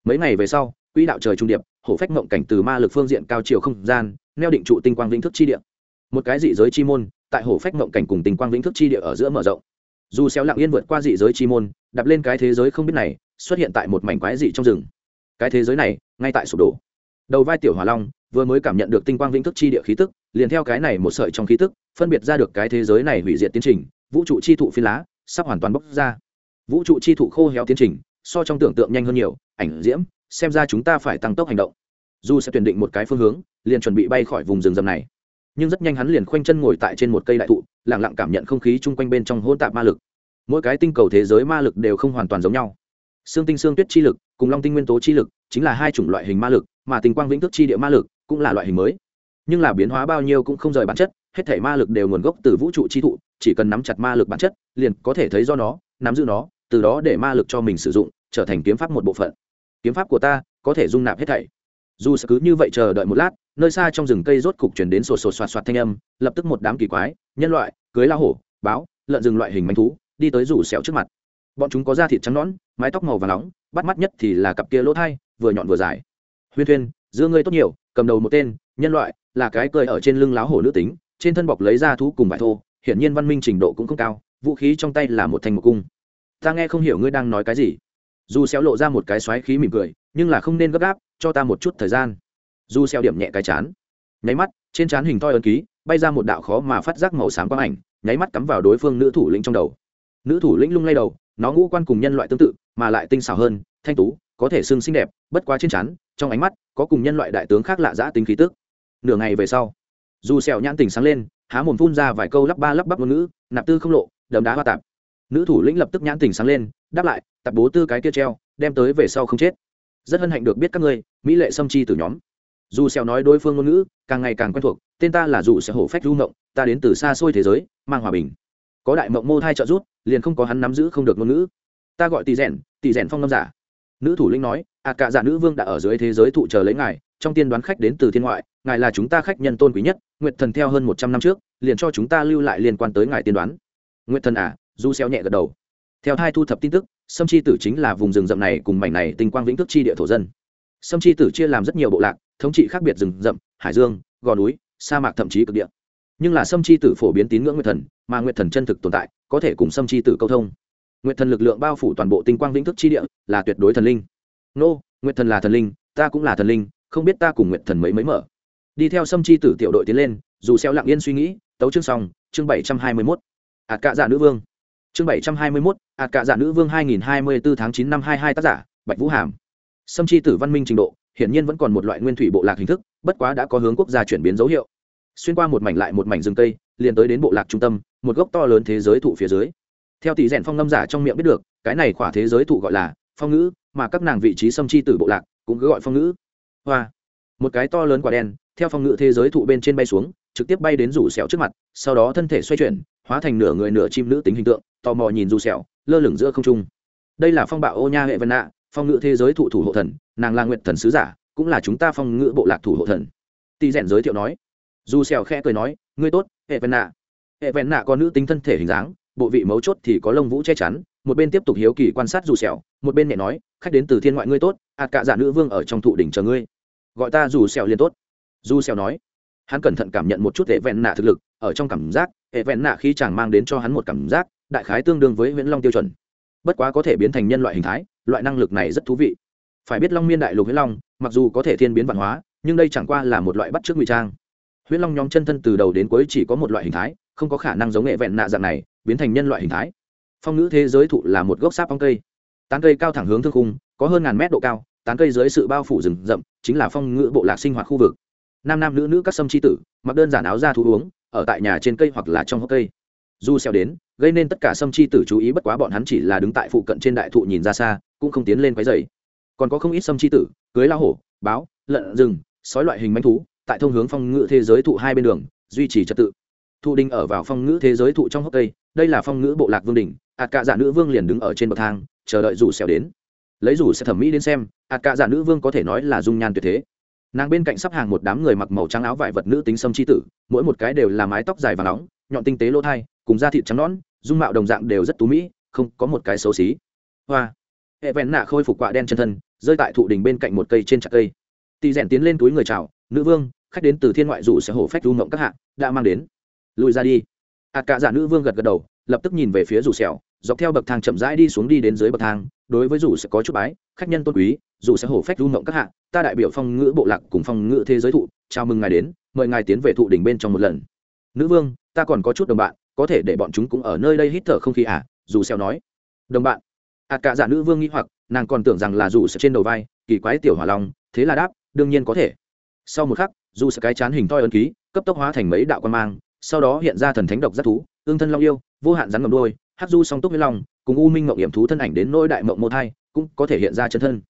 Mấy ngày về sau, quỹ đạo trời trung điệp hổ phách mộng cảnh từ ma lực phương diện cao chiều không gian, neo định trụ tinh quang vĩnh thức chi địa. Một cái dị giới chi môn tại hồ phách mộng cảnh cùng tình quang vĩnh thức chi địa ở giữa mở rộng. Dù xéo lặng yên vượt qua dị giới chi môn, đạp lên cái thế giới không biết này, xuất hiện tại một mảnh quái dị trong rừng. Cái thế giới này, ngay tại sụp đổ. Đầu vai tiểu hỏa long, vừa mới cảm nhận được tinh quang vĩnh thức chi địa khí tức, liền theo cái này một sợi trong khí tức, phân biệt ra được cái thế giới này hủy diệt tiến trình, vũ trụ chi thụ phi lá, sắp hoàn toàn bốc ra. Vũ trụ chi thụ khô héo tiến trình, so trong tưởng tượng nhanh hơn nhiều, ảnh diễm, xem ra chúng ta phải tăng tốc hành động. Dù sẽ tuyển định một cái phương hướng, liền chuẩn bị bay khỏi vùng rừng rầm này nhưng rất nhanh hắn liền khoanh chân ngồi tại trên một cây đại thụ lẳng lặng cảm nhận không khí chung quanh bên trong hỗn tạp ma lực. Mỗi cái tinh cầu thế giới ma lực đều không hoàn toàn giống nhau. Xương tinh xương tuyết chi lực cùng long tinh nguyên tố chi lực chính là hai chủng loại hình ma lực, mà tình quang vĩnh thức chi địa ma lực cũng là loại hình mới. Nhưng là biến hóa bao nhiêu cũng không rời bản chất, hết thể ma lực đều nguồn gốc từ vũ trụ chi thụ, chỉ cần nắm chặt ma lực bản chất, liền có thể thấy do nó, nắm giữ nó, từ đó để ma lực cho mình sử dụng, trở thành kiếm pháp một bộ phận. Kiếm pháp của ta có thể dung nạp hết thảy. Dù sẽ cứ như vậy chờ đợi một lát nơi xa trong rừng cây rốt cục chuyển đến sột sột soạt soạt thanh âm, lập tức một đám kỳ quái, nhân loại, cưới la hổ, báo, lợn rừng loại hình manh thú, đi tới rủ xẹo trước mặt. Bọn chúng có da thịt trắng nõn, mái tóc màu và nóng, bắt mắt nhất thì là cặp kia lỗ thai, vừa nhọn vừa dài. Huyên thuyên, giữa ngươi tốt nhiều, cầm đầu một tên, nhân loại, là cái cười ở trên lưng láo hổ nữ tính, trên thân bọc lấy da thú cùng vải thô, hiển nhiên văn minh trình độ cũng không cao, vũ khí trong tay là một thanh một cung. Ta nghe không hiểu ngươi đang nói cái gì. Dù xéo lộ ra một cái xoáy khí mỉm cười, nhưng là không nên gấp gáp, cho ta một chút thời gian dù xeo điểm nhẹ cái chán. Nháy mắt, trên chán hình thoi ấn ký, bay ra một đạo khó mà phát giác màu xám quang ảnh, nháy mắt cắm vào đối phương nữ thủ lĩnh trong đầu. Nữ thủ lĩnh lung lay đầu, nó ngũ quan cùng nhân loại tương tự, mà lại tinh xảo hơn, thanh tú, có thể xương xinh đẹp, bất quá trên chán, trong ánh mắt, có cùng nhân loại đại tướng khác lạ dã tính khí tức. Nửa ngày về sau dù sẹo nhãn tình sáng lên, há mồm phun ra vài câu lắp ba lắp bắp ngôn ngữ, nạp tư không lộ đấm đá hoa tạp. Nữ thủ lĩnh lập tức nhãn tình sáng lên, đáp lại tập bố tư cái kia treo, đem tới về sau không chết. Rất hân hạnh được biết các ngươi, mỹ lệ sâm chi từ nhóm dù xèo nói đối phương ngôn ngữ, càng ngày càng quen thuộc, tên ta là dù sẽ hổ phách du ngộng ta đến từ xa xôi thế giới, mang hòa bình. Có đại mộng mô thai trợ rút liền không có hắn nắm giữ không được ngôn ngữ. Ta gọi tỷ rèn tỷ rèn phong lâm giả. Nữ thủ lĩnh nói ạt cả giả nữ vương đã ở dưới thế giới thụ chờ lấy ngài, trong tiên đoán khách đến từ thiên ngoại, ngài là chúng ta khách nhân tôn quý nhất nguyệt thần theo hơn một trăm năm trước, liền cho chúng ta lưu lại liên quan tới ngài tiên đoán. Nguyệt thần à du xeo nhẹ gật đầu. Theo hai thu thập tin tức, sâm chi tử chính là vùng rừng rậm này cùng mảnh này tinh quang vĩnh thức chi địa thổ dân. Sâm chi tử chia làm rất nhiều bộ lạc thống trị khác biệt rừng rậm, hải dương, gò núi, sa mạc thậm chí cực địa. Nhưng là sâm chi tử phổ biến tín ngưỡng nguyệt thần, mà nguyệt thần chân thực tồn tại, có thể cùng sâm chi tử câu thông. Nguyệt thần lực lượng bao phủ toàn bộ tinh quang vĩnh thức chi địa, là tuyệt đối thần linh. Nô, nguyệt thần là thần linh, ta cũng là thần linh, không biết ta cùng nguyệt thần mấy mấy mở. Đi theo sâm chi tử tiểu đội tiến lên, dù xeo lặng yên suy nghĩ, tấu chương xong, chương bảy trăm hai mươi mốt. Ạt cạ dạ nữ vương. Chương bảy trăm hai mươi mốt ạt cạ dạ nữ vương hai nghìn hai mươi bốn tháng chín năm hai hai tác giả, bạch vũ hàm. Sâm chi tử văn minh trình độ hiển nhiên vẫn còn một loại nguyên thủy bộ lạc hình thức, bất quá đã có hướng quốc gia chuyển biến dấu hiệu. Xuyên qua một mảnh lại một mảnh rừng cây, liền tới đến bộ lạc trung tâm, một gốc to lớn thế giới thụ phía dưới. Theo tỷ rèn phong ngâm giả trong miệng biết được, cái này khỏa thế giới thụ gọi là phong ngữ, mà các nàng vị trí xâm chi tử bộ lạc cũng cứ gọi phong ngữ. Hoa. Một cái to lớn quả đen, theo phong ngữ thế giới thụ bên trên bay xuống, trực tiếp bay đến rủ sẹo trước mặt, sau đó thân thể xoay chuyển, hóa thành nửa người nửa chim nữ tính hình tượng, tò mò nhìn rủ sẹo, lơ lửng giữa không trung. Đây là phong bạo ô nha hệ vân nạ phong ngữ thế giới thụ thủ hộ thần, nàng là nguyện thần sứ giả, cũng là chúng ta phong ngữ bộ lạc thủ hộ thần. Tỷ rèn giới thiệu nói. Dù sẹo khẽ cười nói, ngươi tốt hệ vẹn nạ hệ vẹn nạ có nữ tính thân thể hình dáng, bộ vị mấu chốt thì có lông vũ che chắn, một bên tiếp tục hiếu kỳ quan sát dù sẹo, một bên nhẹ nói, khách đến từ thiên ngoại ngươi tốt, ạt cả giả dạ nữ vương ở trong thụ đỉnh chờ ngươi. Gọi ta dù sẹo liền tốt. Dù sẹo nói. Hắn cẩn thận cảm nhận một chút hệ vẹn nạ thực lực, ở trong cảm giác hệ vẹn nạ khi chàng mang đến cho hắn một cảm giác đại khái tương đương với huyễn long tiêu chuẩn. Bất quá có thể biến thành nhân loại hình thái loại năng lực này rất thú vị. Phải biết long miên đại lục huyễn long, mặc dù có thể thiên biến văn hóa, nhưng đây chẳng qua là một loại bắt chước ngụy trang. Huyễn long nhóm chân thân từ đầu đến cuối chỉ có một loại hình thái, không có khả năng giống nghệ vẹn nạ dạng này, biến thành nhân loại hình thái. Phong ngữ thế giới thụ là một gốc sáp phong cây. Tán cây cao thẳng hướng thương khung, có hơn ngàn mét độ cao, tán cây dưới sự bao phủ rừng rậm, chính là phong ngữ bộ lạc sinh hoạt khu vực. Nam nam nữ nữ các sâm c tử, mặc đơn giản áo ra thú uống, ở tại nhà trên cây hoặc là trong hốc cây. Du xeo đến, gây nên tất cả sâm chi tử chú ý bất quá bọn hắn chỉ là đứng tại phụ cận trên đại thụ nhìn ra xa cũng không tiến lên quấy rầy. Còn có không ít sâm chi tử, cưới lao hổ, báo, lợn rừng, sói loại hình manh thú, tại thông hướng phong ngữ thế giới thụ hai bên đường, duy trì trật tự. Thụ đình ở vào phong ngữ thế giới thụ trong hốc cây, đây là phong ngữ bộ lạc vương đình ạt cạ dạ nữ vương liền đứng ở trên bậc thang, chờ đợi rủ xèo đến. Lấy rủ sẽ thẩm mỹ đến xem, ạt cạ dạ nữ vương có thể nói là dung nhan tuyệt thế. Nàng bên cạnh sắp hàng một đám người mặc màu trắng áo vải vật nữ tính sâm chi tử, mỗi một cái đều là mái tóc dài và nóng, nhọn tinh tế lỗ thai, cùng da thịt trắng nón dung mạo đồng dạng đều rất tú mỹ, không có một cái xấu xí. Hoa! Hệ vẹn nạ khôi phục quạ đen chân thân, rơi tại thụ đình bên cạnh một cây trên chặt cây. Tỳ rèn tiến lên túi người chào, nữ vương, khách đến từ thiên ngoại dù sẽ hổ phách du mộng các hạ, đã mang đến. Lùi ra đi. Ạt cả giả nữ vương gật gật đầu, lập tức nhìn về phía rủ sẹo, dọc theo bậc thang chậm rãi đi xuống đi đến dưới bậc thang. Đối với rủ sẽ có chút bái, khách nhân tôn quý, dù sẽ hổ phách du mộng các hạ, ta đại biểu phong ngữ bộ lạc cùng phong ngữ thế giới thụ, chào mừng ngài đến, mời ngài tiến về thụ đỉnh bên trong một lần. Nữ vương, ta còn có chút đồng bạn, có thể để bọn chúng cũng ở nơi đây hít thở không khí à? dù sẹo nói. Đồng bạn ạt cả giả nữ vương nghĩ hoặc nàng còn tưởng rằng là dù sẽ trên đầu vai kỳ quái tiểu hỏa long thế là đáp đương nhiên có thể. Sau một khắc dù sẽ cái chán hình toi ấn ký cấp tốc hóa thành mấy đạo quan mang sau đó hiện ra thần thánh độc giác thú ương thân long yêu vô hạn rắn ngầm đôi hát du song túc với long cùng u minh mộng hiểm thú thân ảnh đến nỗi đại mộng mô thai cũng có thể hiện ra chân thân.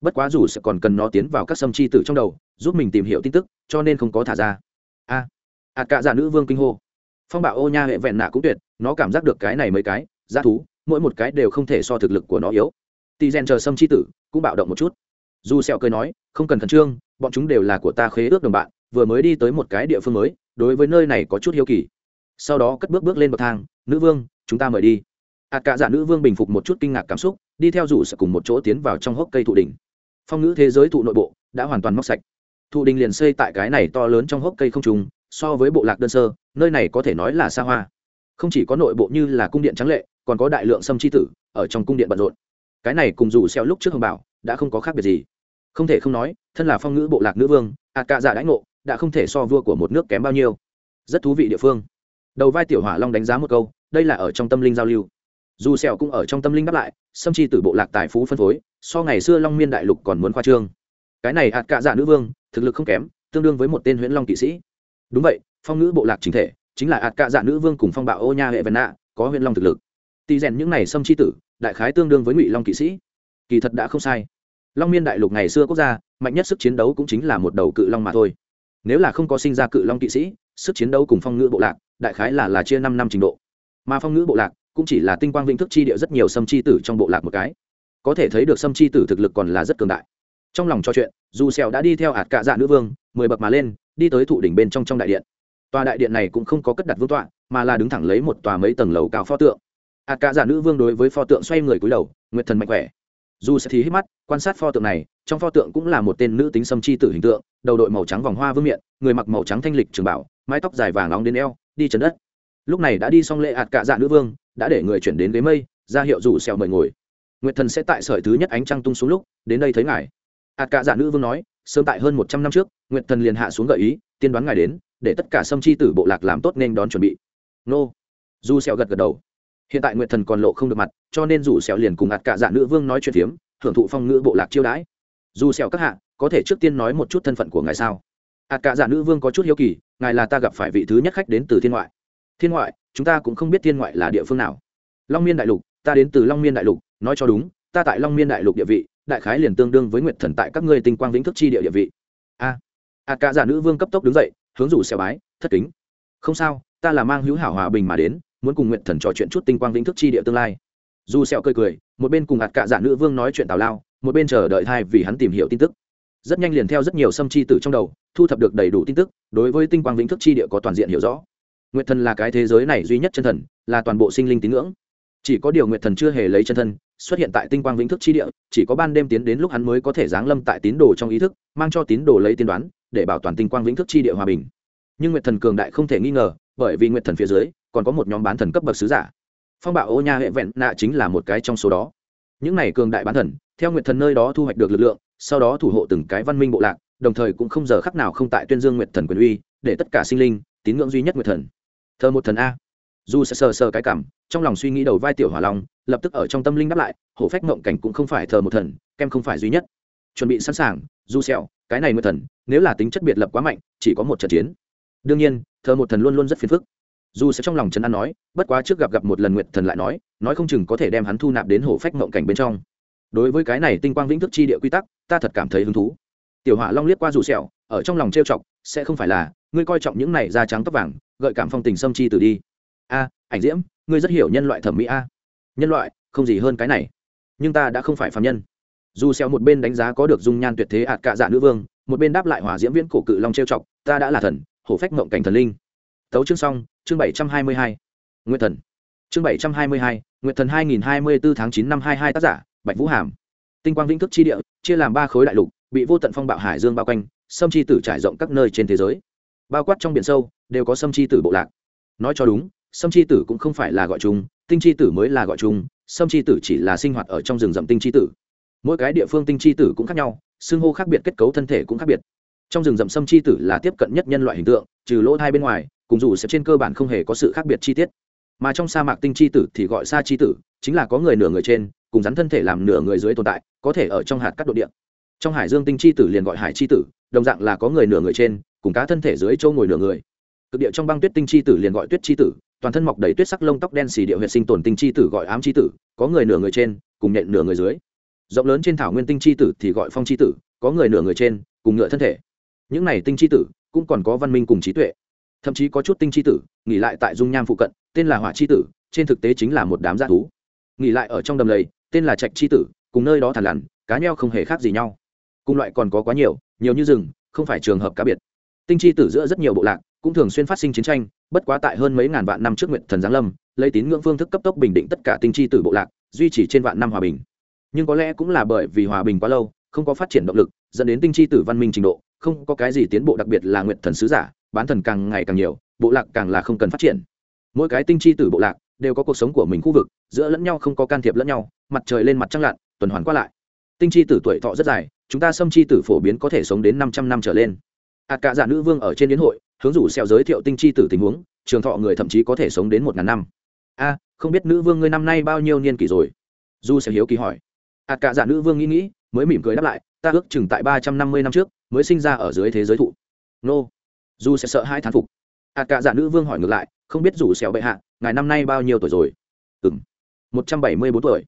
Bất quá dù sẽ còn cần nó tiến vào các sâm chi tử trong đầu giúp mình tìm hiểu tin tức cho nên không có thả ra. A à, ạt cả giả nữ vương kinh hô. Phong bạo ô nha hệ vẹn nạ cũng tuyệt nó cảm giác được cái này mấy cái giá thú mỗi một cái đều không thể so thực lực của nó yếu. Tỳ rèn chờ sâm chi tử cũng bạo động một chút. Dù sẹo cười nói, không cần khẩn trương, bọn chúng đều là của ta khế ước đồng bạn, vừa mới đi tới một cái địa phương mới, đối với nơi này có chút hiếu kỳ. Sau đó cất bước bước lên bậc thang, nữ vương, chúng ta mời đi. Ạt cả giả nữ vương bình phục một chút kinh ngạc cảm xúc, đi theo rủ sẽ cùng một chỗ tiến vào trong hốc cây thụ đỉnh. Phong ngữ thế giới thụ nội bộ đã hoàn toàn móc sạch. Thụ đình liền xây tại cái này to lớn trong hốc cây không trùng so với bộ lạc đơn sơ, nơi này có thể nói là xa hoa. Không chỉ có nội bộ như là cung điện trắng lệ còn có đại lượng sâm chi tử ở trong cung điện bận rộn. Cái này cùng dù xeo lúc trước hồng bảo đã không có khác biệt gì. Không thể không nói, thân là phong ngữ bộ lạc nữ vương, ạt cạ dạ đãi ngộ đã không thể so vua của một nước kém bao nhiêu. Rất thú vị địa phương. Đầu vai tiểu hỏa long đánh giá một câu, đây là ở trong tâm linh giao lưu. Dù sẹo cũng ở trong tâm linh đáp lại xâm chi tử bộ lạc tài phú phân phối, so ngày xưa long miên đại lục còn muốn khoa trương. Cái này ạt cạ dạ nữ vương, thực lực không kém, tương đương với một tên huyễn long kỵ sĩ. Đúng vậy, phong ngữ bộ lạc chính thể chính là ạt cạ dạ nữ vương cùng phong bạo ô nha hệ vân nạ có huyễn long thực lực tỳ rèn những này xâm chi tử, đại khái tương đương với ngụy long kỵ sĩ. Kỳ thật đã không sai. Long miên đại lục ngày xưa quốc gia, mạnh nhất sức chiến đấu cũng chính là một đầu cự long mà thôi. Nếu là không có sinh ra cự long kỵ sĩ, sức chiến đấu cùng phong ngữ bộ lạc, đại khái là là chia năm năm trình độ. Mà phong ngữ bộ lạc cũng chỉ là tinh quang vĩnh thức chi địa rất nhiều xâm chi tử trong bộ lạc một cái. Có thể thấy được xâm chi tử thực lực còn là rất cường đại. Trong lòng trò chuyện, dù sẹo đã đi theo hạt cạ dạ nữ vương, mười bậc mà lên, đi tới thụ đỉnh bên trong trong đại điện. Tòa đại điện này cũng không có cất đặt vương tọa, mà là đứng thẳng lấy một tòa mấy tầng lầu cao pho tượng hạt Cả dạ nữ vương đối với pho tượng xoay người cúi đầu, nguyệt thần mạnh khỏe. Dù sẽ thì hít mắt, quan sát pho tượng này, trong pho tượng cũng là một tên nữ tính Sâm chi tử hình tượng, đầu đội màu trắng vòng hoa vương miện, người mặc màu trắng thanh lịch trường bảo, mái tóc dài vàng nóng đến eo, đi trần đất. Lúc này đã đi xong lễ ạt Cả dạ nữ vương, đã để người chuyển đến ghế mây, ra hiệu rủ xèo mời ngồi. Nguyệt thần sẽ tại sợi thứ nhất ánh trăng tung xuống lúc, đến đây thấy ngài. Ạt Cả dạ nữ vương nói, sớm tại hơn một trăm năm trước, nguyệt thần liền hạ xuống gợi ý, tiên đoán ngài đến, để tất cả sâm chi tử bộ lạc làm tốt nên đón chuẩn bị. Nô. Du xèo gật gật đầu hiện tại nguyệt thần còn lộ không được mặt, cho nên rủ sẹo liền cùng ạt cả dạ nữ vương nói chuyện phiếm, thưởng thụ phong ngữ bộ lạc chiêu đãi. Dù sẹo các hạ, có thể trước tiên nói một chút thân phận của ngài sao? Ạt cả dạ nữ vương có chút hiếu kỳ, ngài là ta gặp phải vị thứ nhất khách đến từ thiên ngoại. Thiên ngoại, chúng ta cũng không biết thiên ngoại là địa phương nào. Long miên đại lục, ta đến từ long miên đại lục, nói cho đúng, ta tại long miên đại lục địa vị, đại khái liền tương đương với nguyệt thần tại các ngươi tinh quang vĩnh thức chi địa địa vị. A. Ạt cả giả nữ vương cấp tốc đứng dậy, hướng rủ sẹo bái, thất kính. Không sao, ta là mang hữu hảo hòa bình mà đến muốn cùng nguyện thần trò chuyện chút tinh quang vĩnh thức chi địa tương lai. Dù sẹo cười cười, một bên cùng ạt cả giả nữ vương nói chuyện tào lao, một bên chờ đợi hai vì hắn tìm hiểu tin tức. Rất nhanh liền theo rất nhiều xâm chi tử trong đầu, thu thập được đầy đủ tin tức, đối với tinh quang vĩnh thức chi địa có toàn diện hiểu rõ. Nguyện thần là cái thế giới này duy nhất chân thần, là toàn bộ sinh linh tín ngưỡng. Chỉ có điều nguyện thần chưa hề lấy chân thân, xuất hiện tại tinh quang vĩnh thức chi địa, chỉ có ban đêm tiến đến lúc hắn mới có thể giáng lâm tại tín đồ trong ý thức, mang cho tín đồ lấy tiên đoán, để bảo toàn tinh quang vĩnh thức chi địa hòa bình. Nhưng nguyện thần cường đại không thể nghi ngờ, bởi vì nguyện thần phía dưới còn có một nhóm bán thần cấp bậc sứ giả. Phong bạo ô nha hệ vẹn nạ chính là một cái trong số đó. Những này cường đại bán thần, theo nguyệt thần nơi đó thu hoạch được lực lượng, sau đó thủ hộ từng cái văn minh bộ lạc, đồng thời cũng không giờ khắc nào không tại tuyên dương nguyệt thần quyền uy, để tất cả sinh linh tín ngưỡng duy nhất nguyệt thần. Thờ một thần a. Dù sẽ sờ sờ cái cảm, trong lòng suy nghĩ đầu vai tiểu hỏa long, lập tức ở trong tâm linh đáp lại, hổ phách mộng cảnh cũng không phải thờ một thần, kem không phải duy nhất. Chuẩn bị sẵn sàng du sẹo, cái này nguyệt thần, nếu là tính chất biệt lập quá mạnh, chỉ có một trận chiến. Đương nhiên, thờ một thần luôn luôn rất phiền phức dù sẽ trong lòng trấn an nói, bất quá trước gặp gặp một lần nguyệt thần lại nói nói không chừng có thể đem hắn thu nạp đến hổ phách mộng cảnh bên trong. Đối với cái này tinh quang vĩnh thức chi địa quy tắc, ta thật cảm thấy hứng thú. Tiểu hỏa long liếc qua dù sẹo, ở trong lòng trêu chọc, sẽ không phải là, ngươi coi trọng những này da trắng tóc vàng, gợi cảm phong tình xâm chi từ đi. A, ảnh diễm, ngươi rất hiểu nhân loại thẩm mỹ a. Nhân loại, không gì hơn cái này. Nhưng ta đã không phải phạm nhân. Dù xeo một bên đánh giá có được dung nhan tuyệt thế ạt cả dạ nữ vương, một bên đáp lại hỏa diễm viễn cổ cự long trêu chọc, ta đã là thần hổ phách mộng cảnh thần linh. Tấu chương xong chương bảy trăm hai mươi hai, nguyệt thần. Chương bảy trăm hai mươi hai, nguyệt thần hai nghìn hai mươi bốn tháng 9 năm hai hai tác giả, bạch vũ hàm. Tinh quang vĩnh thức chi địa, chia làm ba khối đại lục, bị vô tận phong bạo hải dương bao quanh, sâm chi tử trải rộng các nơi trên thế giới. Bao quát trong biển sâu, đều có sâm chi tử bộ lạc. Nói cho đúng, sâm chi tử cũng không phải là gọi chung, tinh chi tử mới là gọi chung, sâm chi tử chỉ là sinh hoạt ở trong rừng rậm tinh chi tử. Mỗi cái địa phương tinh chi tử cũng khác nhau xương hô khác biệt, kết cấu thân thể cũng khác biệt trong rừng rậm sâm chi tử là tiếp cận nhất nhân loại hình tượng, trừ lỗ hai bên ngoài, cùng dù sẽ trên cơ bản không hề có sự khác biệt chi tiết. Mà trong sa mạc tinh chi tử thì gọi sa chi tử, chính là có người nửa người trên, cùng rắn thân thể làm nửa người dưới tồn tại, có thể ở trong hạt cắt độ địa. Trong hải dương tinh chi tử liền gọi hải chi tử, đồng dạng là có người nửa người trên, cùng cá thân thể dưới châu ngồi nửa người. Cực địa trong băng tuyết tinh chi tử liền gọi tuyết chi tử, toàn thân mọc đầy tuyết sắc lông tóc đen xì địa hệ sinh tồn tinh chi tử gọi ám chi tử, có người nửa người trên, cùng nhện nửa người dưới. Rộng lớn trên thảo nguyên tinh chi tử thì gọi phong chi tử, có người nửa người trên, cùng ngựa thân thể những này tinh chi tử cũng còn có văn minh cùng trí tuệ. Thậm chí có chút tinh chi tử nghỉ lại tại dung nham phụ cận, tên là hỏa chi tử, trên thực tế chính là một đám g thú. Nghỉ lại ở trong đầm lầy, tên là trạch chi tử, cùng nơi đó thằn lằn, cá nheo không hề khác gì nhau. Cùng loại còn có quá nhiều nhiều như rừng, không phải trường hợp cá biệt. Tinh chi tử giữa rất nhiều bộ lạc, cũng thường xuyên phát sinh chiến tranh, bất quá tại hơn mấy ngàn vạn năm trước nguyện thần giáng lâm, lấy tín ngưỡng phương thức cấp tốc bình định tất cả tinh chi tử bộ lạc, duy trì trên vạn năm hòa bình. Nhưng có lẽ cũng là bởi vì hòa bình quá lâu không có phát triển động lực, dẫn đến tinh chi tử văn minh trình độ, không có cái gì tiến bộ đặc biệt là nguyện thần sứ giả, bán thần càng ngày càng nhiều, bộ lạc càng là không cần phát triển. Mỗi cái tinh chi tử bộ lạc đều có cuộc sống của mình khu vực, giữa lẫn nhau không có can thiệp lẫn nhau, mặt trời lên mặt trăng lặn, tuần hoàn qua lại. Tinh chi tử tuổi thọ rất dài, chúng ta xâm chi tử phổ biến có thể sống đến năm trăm năm trở lên. Ạt cả giả nữ vương ở trên đến hội, hướng rủ xeo giới thiệu tinh chi tử tình huống, trường thọ người thậm chí có thể sống đến một ngàn năm. A, không biết nữ vương ngươi năm nay bao nhiêu niên kỷ rồi? Du sẽ hiếu kỳ hỏi. Ạt cả giả nữ vương nghĩ nghĩ mới mỉm cười đáp lại ta ước chừng tại ba trăm năm mươi năm trước mới sinh ra ở dưới thế giới thụ. Nô. Du sẽ sợ hai thán phục. Ạt cả giả nữ vương hỏi ngược lại không biết dù xẻo bệ hạ ngài năm nay bao nhiêu tuổi rồi? Ừm, một trăm bảy mươi bốn tuổi.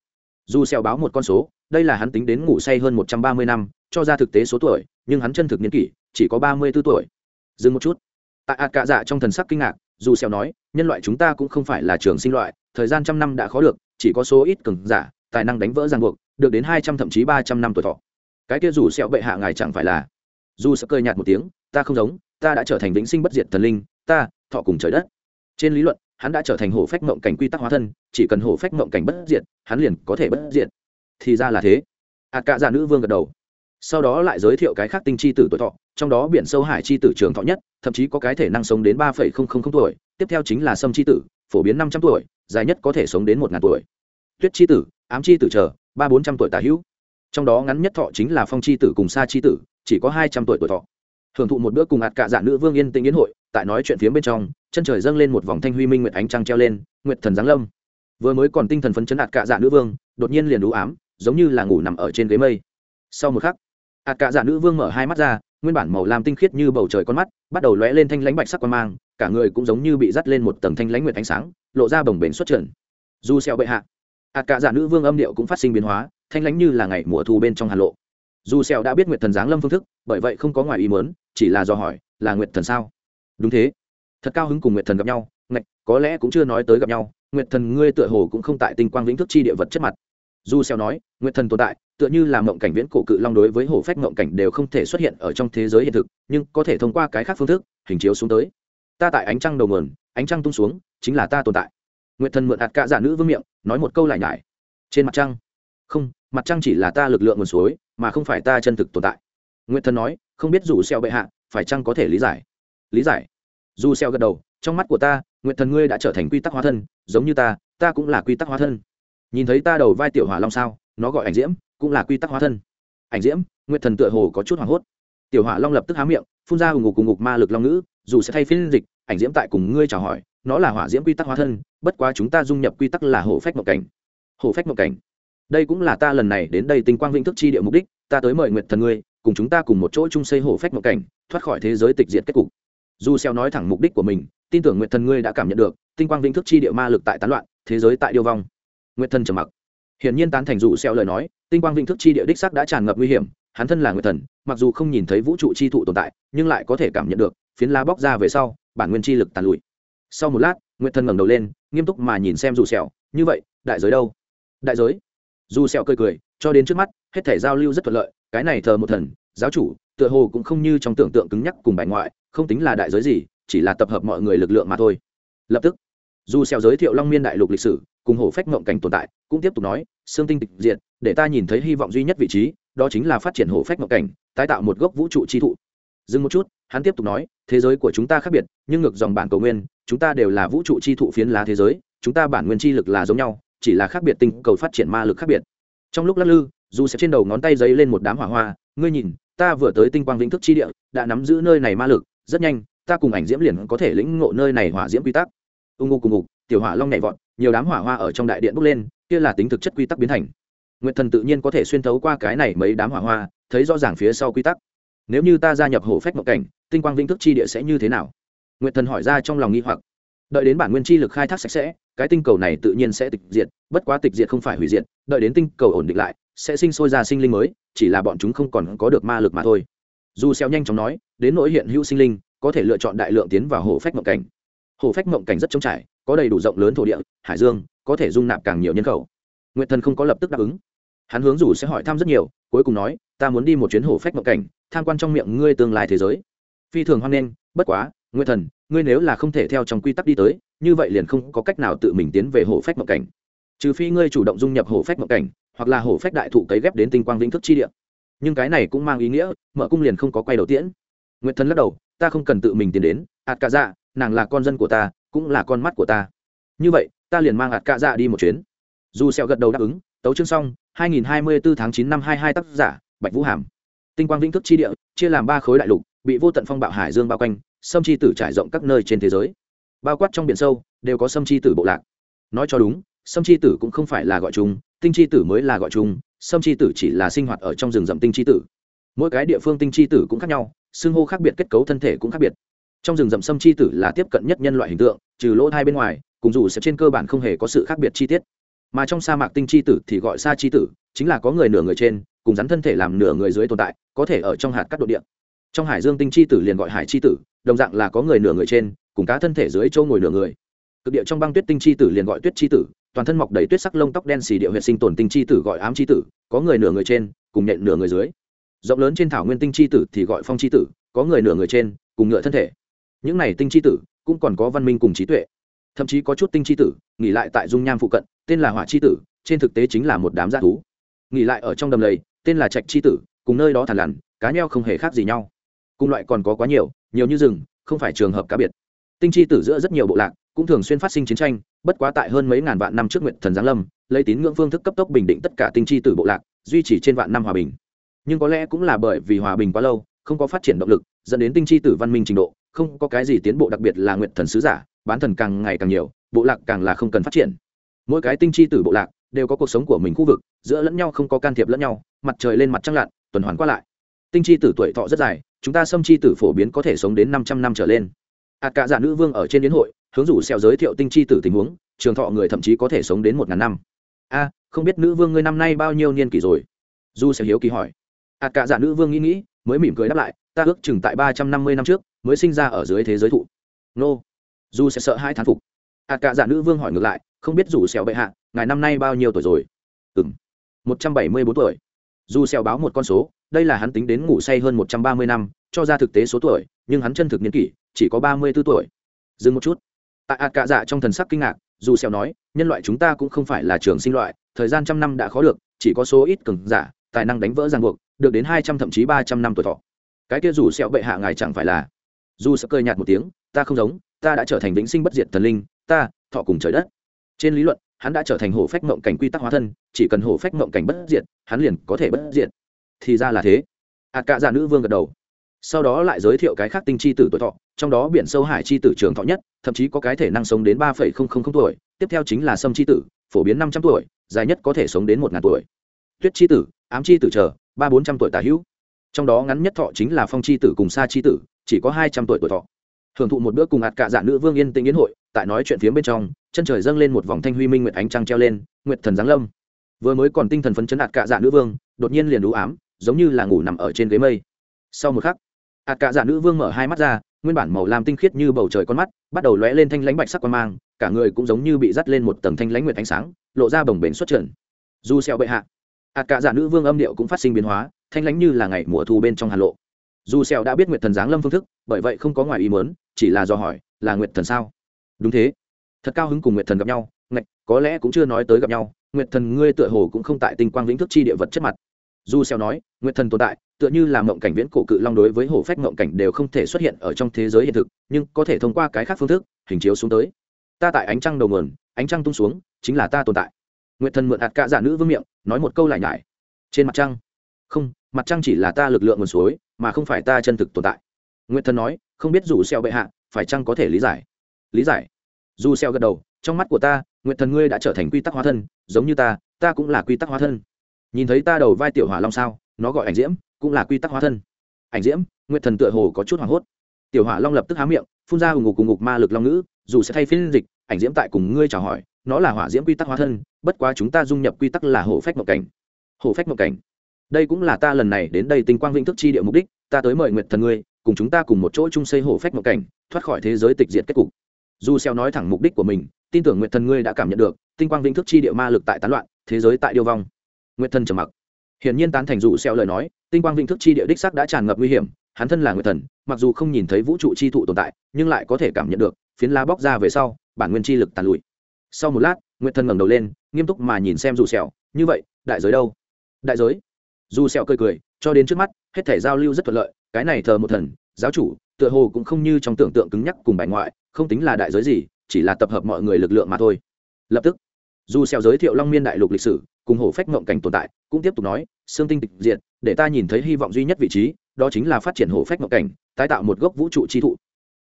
Dù xẻo báo một con số đây là hắn tính đến ngủ say hơn một trăm ba mươi năm cho ra thực tế số tuổi nhưng hắn chân thực niên kỷ chỉ có ba mươi b ố tuổi. Dừng một chút. Tại ạt cạ dạ trong thần sắc kinh ngạc dù xẻo nói nhân loại chúng ta cũng không phải là trường sinh loại thời gian trăm năm đã khó được chỉ có số ít cường giả tài năng đánh vỡ ràng buộc được đến hai trăm thậm chí ba trăm năm tuổi thọ. Cái kia dù sẹo bệ hạ ngài chẳng phải là. Dù sẽ cười nhạt một tiếng, ta không giống, ta đã trở thành vĩnh sinh bất diệt thần linh, ta, thọ cùng trời đất. Trên lý luận, hắn đã trở thành hổ phách mộng cảnh quy tắc hóa thân, chỉ cần hổ phách mộng cảnh bất diệt, hắn liền có thể bất diệt. Thì ra là thế. Ạt cạ giả nữ vương gật đầu. Sau đó lại giới thiệu cái khác tinh chi tử tuổi thọ, trong đó biển sâu hải chi tử trường thọ nhất, thậm chí có cái thể năng sống đến ba tuổi, tiếp theo chính là sâm chi tử, phổ biến năm trăm tuổi, dài nhất có thể sống đến một ngàn tuổi. Tuyết chi tử, ám chi tử chờ ba bốn trăm tuổi tả hữu. Trong đó ngắn nhất thọ chính là phong chi tử cùng sa chi tử, chỉ có hai trăm tuổi tuổi thọ. Hưởng thụ một bữa cùng ạt cạ dạ nữ vương yên tĩnh yến hội, tại nói chuyện phía bên trong, chân trời dâng lên một vòng thanh huy minh nguyệt ánh trăng treo lên, nguyệt thần giáng lâm. Vừa mới còn tinh thần phấn chấn ạt cạ dạ nữ vương, đột nhiên liền đũ ám, giống như là ngủ nằm ở trên ghế mây. Sau một khắc, ạt cạ dạ nữ vương mở hai mắt ra, nguyên bản màu lam tinh khiết như bầu trời con mắt, bắt đầu lóe lên thanh lãnh bạch sắc quan mang, cả người cũng giống như bị dắt lên một tầng thanh lãnh nguyệt ánh sáng, lộ ra bồng bềnh xuất trần. Du xeo bệ hạ ạt cả giả nữ vương âm điệu cũng phát sinh biến hóa, thanh lãnh như là ngày mùa thu bên trong hà lộ. Dù xeo đã biết nguyệt thần giáng lâm phương thức, bởi vậy không có ngoài ý muốn, chỉ là do hỏi, là nguyệt thần sao? Đúng thế. Thật cao hứng cùng nguyệt thần gặp nhau, ngạch, có lẽ cũng chưa nói tới gặp nhau, nguyệt thần ngươi tựa hồ cũng không tại tinh quang vĩnh thức chi địa vật chất mặt. Du xeo nói, nguyệt thần tồn tại, tựa như là mộng cảnh viễn cổ cự long đối với hổ phách mộng cảnh đều không thể xuất hiện ở trong thế giới hiện thực, nhưng có thể thông qua cái khác phương thức, hình chiếu xuống tới. Ta tại ánh trăng đầu nguồn, ánh trăng tung xuống, chính là ta tồn tại nguyệt thần mượn ạt cả giả nữ vương miệng, nói một câu lại nhải. Trên mặt trăng. Không, mặt trăng chỉ là ta lực lượng nguồn suối, mà không phải ta chân thực tồn tại. Nguyệt thần nói, không biết dù xeo bệ hạ, phải chăng có thể lý giải? Lý giải. Dù xeo gật đầu, trong mắt của ta, nguyệt thần ngươi đã trở thành quy tắc hóa thân, giống như ta ta cũng là quy tắc hóa thân. Nhìn thấy ta đầu vai tiểu hỏa long sao, nó gọi ảnh diễm, cũng là quy tắc hóa thân. Ảnh diễm, nguyệt thần tựa hồ có chút hoảng hốt. Tiểu hỏa long lập tức há miệng, phun ra hùng ngục cùng ngục ma lực long ngữ, dù sẽ thay phiên dịch ảnh diễm tại cùng ngươi chào hỏi, nó là hỏa diễm quy tắc hóa thân, bất quá chúng ta dung nhập quy tắc là hổ phách mộng cảnh. Hổ phách mộng cảnh. Đây cũng là ta lần này đến đây tinh quang vĩnh thức chi địa mục đích, ta tới mời nguyệt thần ngươi, cùng chúng ta cùng một chỗ chung xây hổ phách mộng cảnh, thoát khỏi thế giới tịch diệt kết cục. Dù xeo nói thẳng mục đích của mình, tin tưởng nguyệt thần ngươi đã cảm nhận được, tinh quang vĩnh thức chi địa ma lực tại tán loạn, thế giới tại điêu vong. Nguyệt thần trầm mặc. Hiển nhiên tán thành dù xeo lời nói, tinh quang vĩnh thức chi địa đích xác đã tràn ngập nguy hiểm, hắn thân là nguyệt thần, mặc dù không nhìn thấy vũ trụ chi thụ tồn tại, nhưng lại có thể cảm nhận được, phiến lá bóc ra về sau bản nguyên chi lực tàn lụi. Sau một lát nguyệt thần ngẩng đầu lên nghiêm túc mà nhìn xem dù xeo như vậy đại giới đâu? Đại giới? Dù sẹo cười cười cho đến trước mắt hết thể giao lưu rất thuận lợi cái này thờ một thần giáo chủ tựa hồ cũng không như trong tưởng tượng cứng nhắc cùng bài ngoại không tính là đại giới gì chỉ là tập hợp mọi người lực lượng mà thôi. Lập tức dù sẹo giới thiệu long miên đại lục lịch sử cùng hổ phách ngậm cảnh tồn tại cũng tiếp tục nói xương tinh tịch diện, để ta nhìn thấy hy vọng duy nhất vị trí đó chính là phát triển hổ phách ngậm cảnh tái tạo một gốc vũ trụ chi thụ dừng một chút, hắn tiếp tục nói, thế giới của chúng ta khác biệt, nhưng ngược dòng bản cầu nguyên, chúng ta đều là vũ trụ chi thụ phiến lá thế giới, chúng ta bản nguyên chi lực là giống nhau, chỉ là khác biệt tinh cầu phát triển ma lực khác biệt. Trong lúc lắc lư, dù sẽ trên đầu ngón tay giấy lên một đám hỏa hoa, ngươi nhìn, ta vừa tới tinh quang vĩnh thức chi địa, đã nắm giữ nơi này ma lực, rất nhanh, ta cùng ảnh diễm liền có thể lĩnh ngộ nơi này hỏa diễm quy tắc. Ung ngô cùng ngục, tiểu hỏa long nhảy vọt, nhiều đám hỏa hoa ở trong đại điện bốc lên, kia là tính thực chất quy tắc biến thành. Nguyệt thần tự nhiên có thể xuyên thấu qua cái này mấy đám hỏa hoa, thấy rõ ràng phía sau quy tắc nếu như ta gia nhập hổ phách mộng cảnh, tinh quang vĩnh thức chi địa sẽ như thế nào? Nguyện thần hỏi ra trong lòng nghi hoặc. Đợi đến bản nguyên chi lực khai thác sạch sẽ, cái tinh cầu này tự nhiên sẽ tịch diệt, bất quá tịch diệt không phải hủy diệt, đợi đến tinh cầu ổn định lại, sẽ sinh sôi ra sinh linh mới, chỉ là bọn chúng không còn có được ma lực mà thôi. Dù xeo nhanh chóng nói, đến nỗi hiện hữu sinh linh, có thể lựa chọn đại lượng tiến vào hồ phách mộng cảnh. Hồ phách mộng cảnh rất trống trải, có đầy đủ rộng lớn thổ địa, hải dương, có thể dung nạp càng nhiều nhân khẩu. Nguyện thần không có lập tức đáp ứng. Hắn hướng dù sẽ hỏi thăm rất nhiều, cuối cùng nói ta muốn đi một chuyến hổ phách mộng cảnh, tham quan trong miệng ngươi tương lai thế giới. Phi thường hoan nghênh, bất quá, nguyệt thần, ngươi nếu là không thể theo trong quy tắc đi tới, như vậy liền không có cách nào tự mình tiến về hổ phách mộng cảnh. Trừ phi ngươi chủ động dung nhập hổ phách mộng cảnh, hoặc là hổ phách đại thụ cấy ghép đến tinh quang vĩnh thức chi địa. Nhưng cái này cũng mang ý nghĩa, mở cung liền không có quay đầu tiễn. Nguyệt thần lắc đầu, ta không cần tự mình tiến đến ạt cả dạ nàng là con dân của ta, cũng là con mắt của ta. Như vậy, ta liền mang ạt cả dạ đi một chuyến. Dù sẹo gật đầu đáp ứng, tấu chương xong 2024 tháng 9 năm 22 tác giả bạch vũ hàm. Tinh quang vĩnh thức chi địa, chia làm ba khối đại lục, bị vô tận phong bạo hải dương bao quanh, sâm chi tử trải rộng các nơi trên thế giới. Bao quát trong biển sâu, đều có sâm chi tử bộ lạc. Nói cho đúng, sâm chi tử cũng không phải là gọi chung, tinh chi tử mới là gọi chung, sâm chi tử chỉ là sinh hoạt ở trong rừng rậm tinh chi tử. Mỗi cái địa phương tinh chi tử cũng khác nhau xương hô khác biệt, kết cấu thân thể cũng khác biệt. Trong rừng rậm sâm chi tử là tiếp cận nhất nhân loại hình tượng, trừ lỗ hai bên ngoài, cùng dù sẽ trên cơ bản không hề có sự khác biệt chi tiết. Mà trong sa mạc tinh chi tử thì gọi sa chi tử chính là có người nửa người trên, cùng rắn thân thể làm nửa người dưới tồn tại, có thể ở trong hạt các độ địa. Trong hải dương tinh chi tử liền gọi hải chi tử, đồng dạng là có người nửa người trên, cùng cá thân thể dưới châu ngồi nửa người. Cực địa trong băng tuyết tinh chi tử liền gọi tuyết chi tử, toàn thân mọc đầy tuyết sắc lông tóc đen xì địa huyện sinh tồn tinh chi tử gọi ám chi tử, có người nửa người trên, cùng nhện nửa người dưới. Rộng lớn trên thảo nguyên tinh chi tử thì gọi phong chi tử, có người nửa người trên, cùng ngựa thân thể. Những này tinh chi tử cũng còn có văn minh cùng trí tuệ. Thậm chí có chút tinh chi tử nghỉ lại tại dung nham phụ cận, tên là hỏa chi tử, trên thực tế chính là một đám g thú nghỉ lại ở trong đầm lầy, tên là trạch chi tử, cùng nơi đó thàn lằn, cá nheo không hề khác gì nhau. Cùng loại còn có quá nhiều nhiều như rừng, không phải trường hợp cá biệt. Tinh chi tử giữa rất nhiều bộ lạc, cũng thường xuyên phát sinh chiến tranh, bất quá tại hơn mấy ngàn vạn năm trước nguyện thần giáng lâm, lấy tín ngưỡng phương thức cấp tốc bình định tất cả tinh chi tử bộ lạc, duy trì trên vạn năm hòa bình. Nhưng có lẽ cũng là bởi vì hòa bình quá lâu, không có phát triển động lực, dẫn đến tinh chi tử văn minh trình độ, không có cái gì tiến bộ đặc biệt là nguyện thần sứ giả, bán thần càng ngày càng nhiều, bộ lạc càng là không cần phát triển. Mỗi cái tinh chi tử bộ lạc đều có cuộc sống của mình khu vực, giữa lẫn nhau không có can thiệp lẫn nhau, mặt trời lên mặt trăng lặn, tuần hoàn qua lại. Tinh chi tử tuổi thọ rất dài, chúng ta xâm chi tử phổ biến có thể sống đến năm trăm năm trở lên. Ạt cả giả nữ vương ở trên đến hội, hướng rủ xeo giới thiệu tinh chi tử tình huống, trường thọ người thậm chí có thể sống đến một ngàn năm. A, không biết nữ vương ngươi năm nay bao nhiêu niên kỷ rồi? Du sẽ hiếu kỳ hỏi. Ạt cả giả nữ vương nghĩ nghĩ, mới mỉm cười đáp lại, ta ước chừng tại ba trăm năm mươi năm trước, mới sinh ra ở dưới thế giới thụ. Nô. Du sẽ sợ hai thán phục. Ạt cả giả nữ vương hỏi ngược lại, không biết rủ xeo bệ hạ ngài năm nay bao nhiêu tuổi rồi? Ừ m một trăm bảy mươi bốn tuổi. Dù xèo báo một con số, đây là hắn tính đến ngủ say hơn một trăm ba mươi năm, cho ra thực tế số tuổi, nhưng hắn chân thực niên kỷ, chỉ có ba mươi b ố tuổi. Dừng một chút. Tại ạt cạ dạ trong thần sắc kinh ngạc, dù xèo nói, nhân loại chúng ta cũng không phải là trường sinh loại, thời gian trăm năm đã khó được, chỉ có số ít cường giả, tài năng đánh vỡ ràng buộc, được đến hai trăm thậm chí ba trăm năm tuổi thọ. Cái kia dù xẻo bệ hạ ngài chẳng phải là. Dù sẽ cười nhạt một tiếng, ta không giống, ta đã trở thành vĩnh sinh bất diệt thần linh, ta, thọ cùng trời đất. Trên lý luận hắn đã trở thành hổ phách mộng cảnh quy tắc hóa thân, chỉ cần hổ phách mộng cảnh bất diệt, hắn liền có thể bất diệt. Thì ra là thế. Ạt cạ già nữ vương gật đầu. Sau đó lại giới thiệu cái khác tinh chi tử tuổi thọ, trong đó biển sâu hải chi tử trường thọ nhất, thậm chí có cái thể năng sống đến ba tuổi, tiếp theo chính là sâm chi tử, phổ biến năm trăm tuổi, dài nhất có thể sống đến một ngàn tuổi. Tuyết chi tử, ám chi tử chờ, ba bốn trăm tuổi tả hữu. Trong đó ngắn nhất thọ chính là phong chi tử cùng sa chi tử, chỉ có hai trăm tuổi tuổi thọ. Hưởng thụ một bữa cùng ạt cạ dạ nữ vương yên tĩnh yến hội tại nói chuyện phía bên trong, chân trời dâng lên một vòng thanh huy minh nguyệt ánh trăng treo lên, nguyệt thần giáng lâm. Vừa mới còn tinh thần phấn chấn ạt cạ dạ nữ vương, đột nhiên liền đũ ám, giống như là ngủ nằm ở trên ghế mây. Sau một khắc, ạt cạ dạ nữ vương mở hai mắt ra, nguyên bản màu lam tinh khiết như bầu trời con mắt, bắt đầu lóe lên thanh lãnh bạch sắc quan mang, cả người cũng giống như bị dắt lên một tầng thanh lãnh nguyệt ánh sáng, lộ ra bồng bềnh xuất trần. Dù xeo bệ hạ, ạt cạ dạ nữ vương âm điệu cũng phát sinh biến hóa, thanh lãnh như là ngày mùa thu bên trong hà lộ. Dù xeo đã biết nguyệt thần giáng lâm phương thức, bởi vậy không có ngoài ý muốn, chỉ là do hỏi, là nguyệt thần sao? Đúng thế. Thật cao hứng cùng nguyệt thần gặp nhau, ngạch, có lẽ cũng chưa nói tới gặp nhau, nguyệt thần ngươi tựa hồ cũng không tại tinh quang vĩnh thức chi địa vật chất mặt. Dù xeo nói, nguyệt thần tồn tại, tựa như là mộng cảnh viễn cổ cự long đối với hổ phách mộng cảnh đều không thể xuất hiện ở trong thế giới hiện thực, nhưng có thể thông qua cái khác phương thức, hình chiếu xuống tới. Ta tại ánh trăng đầu nguồn, ánh trăng tung xuống, chính là ta tồn tại. Nguyệt thần mượn hạt cả giả nữ vương miệng, nói một câu lại nhải. Trên mặt trăng. Không, mặt trăng chỉ là ta lực lượng nguồn suối, mà không phải ta chân thực tồn tại. Nguyệt thần nói, không biết dù xeo bệ hạ, phải chăng có thể lý giải? Lý giải. Dù xeo gật đầu, trong mắt của ta nguyệt thần ngươi đã trở thành quy tắc hóa thân, giống như ta ta cũng là quy tắc hóa thân. Nhìn thấy ta đầu vai tiểu hỏa long sao, nó gọi ảnh diễm, cũng là quy tắc hóa thân. Ảnh diễm nguyệt thần tựa hồ có chút hoảng hốt. Tiểu hỏa long lập tức há miệng, phun ra hùng ngục cùng ngục ma lực long ngữ, dù sẽ thay phiên dịch, ảnh diễm tại cùng ngươi chào hỏi, nó là hỏa diễm quy tắc hóa thân, bất quá chúng ta dung nhập quy tắc là hổ phách mộng cảnh. Hổ phách mộng cảnh. Đây cũng là ta lần này đến đây tinh quang vĩnh thức chi địa mục đích, ta tới mời nguyệt thần ngươi, cùng chúng ta cùng một chỗ chung xây hổ phách mộng cảnh, thoát khỏi thế giới tịch diệt kết cục dù xeo nói thẳng mục đích của mình, tin tưởng nguyệt thần ngươi đã cảm nhận được, tinh quang vĩnh thức chi địa ma lực tại tán loạn, thế giới tại điêu vong. Nguyệt thần trầm mặc. Hiển nhiên tán thành dù xeo lời nói, tinh quang vĩnh thức chi địa đích xác đã tràn ngập nguy hiểm, hắn thân là nguyệt thần, mặc dù không nhìn thấy vũ trụ chi thụ tồn tại, nhưng lại có thể cảm nhận được, phiến lá bóc ra về sau, bản nguyên chi lực tàn lụi. Sau một lát, nguyệt thần ngẩng đầu lên, nghiêm túc mà nhìn xem dù xeo như vậy, đại giới đâu? Đại giới? Dù xeo cười cười, cho đến trước mắt, hết thể giao lưu rất thuận lợi, cái này thờ một thần, giáo chủ tựa hồ cũng không như trong tưởng tượng cứng nhắc cùng bài ngoại, không tính là đại giới gì, chỉ là tập hợp mọi người lực lượng mà thôi. Lập tức, dù xeo giới thiệu long miên đại lục lịch sử, cùng hổ phách mộng cảnh tồn tại, cũng tiếp tục nói xương tinh tịch diệt, để ta nhìn thấy hy vọng duy nhất vị trí, đó chính là phát triển hổ phách mộng cảnh, tái tạo một gốc vũ trụ chi thụ.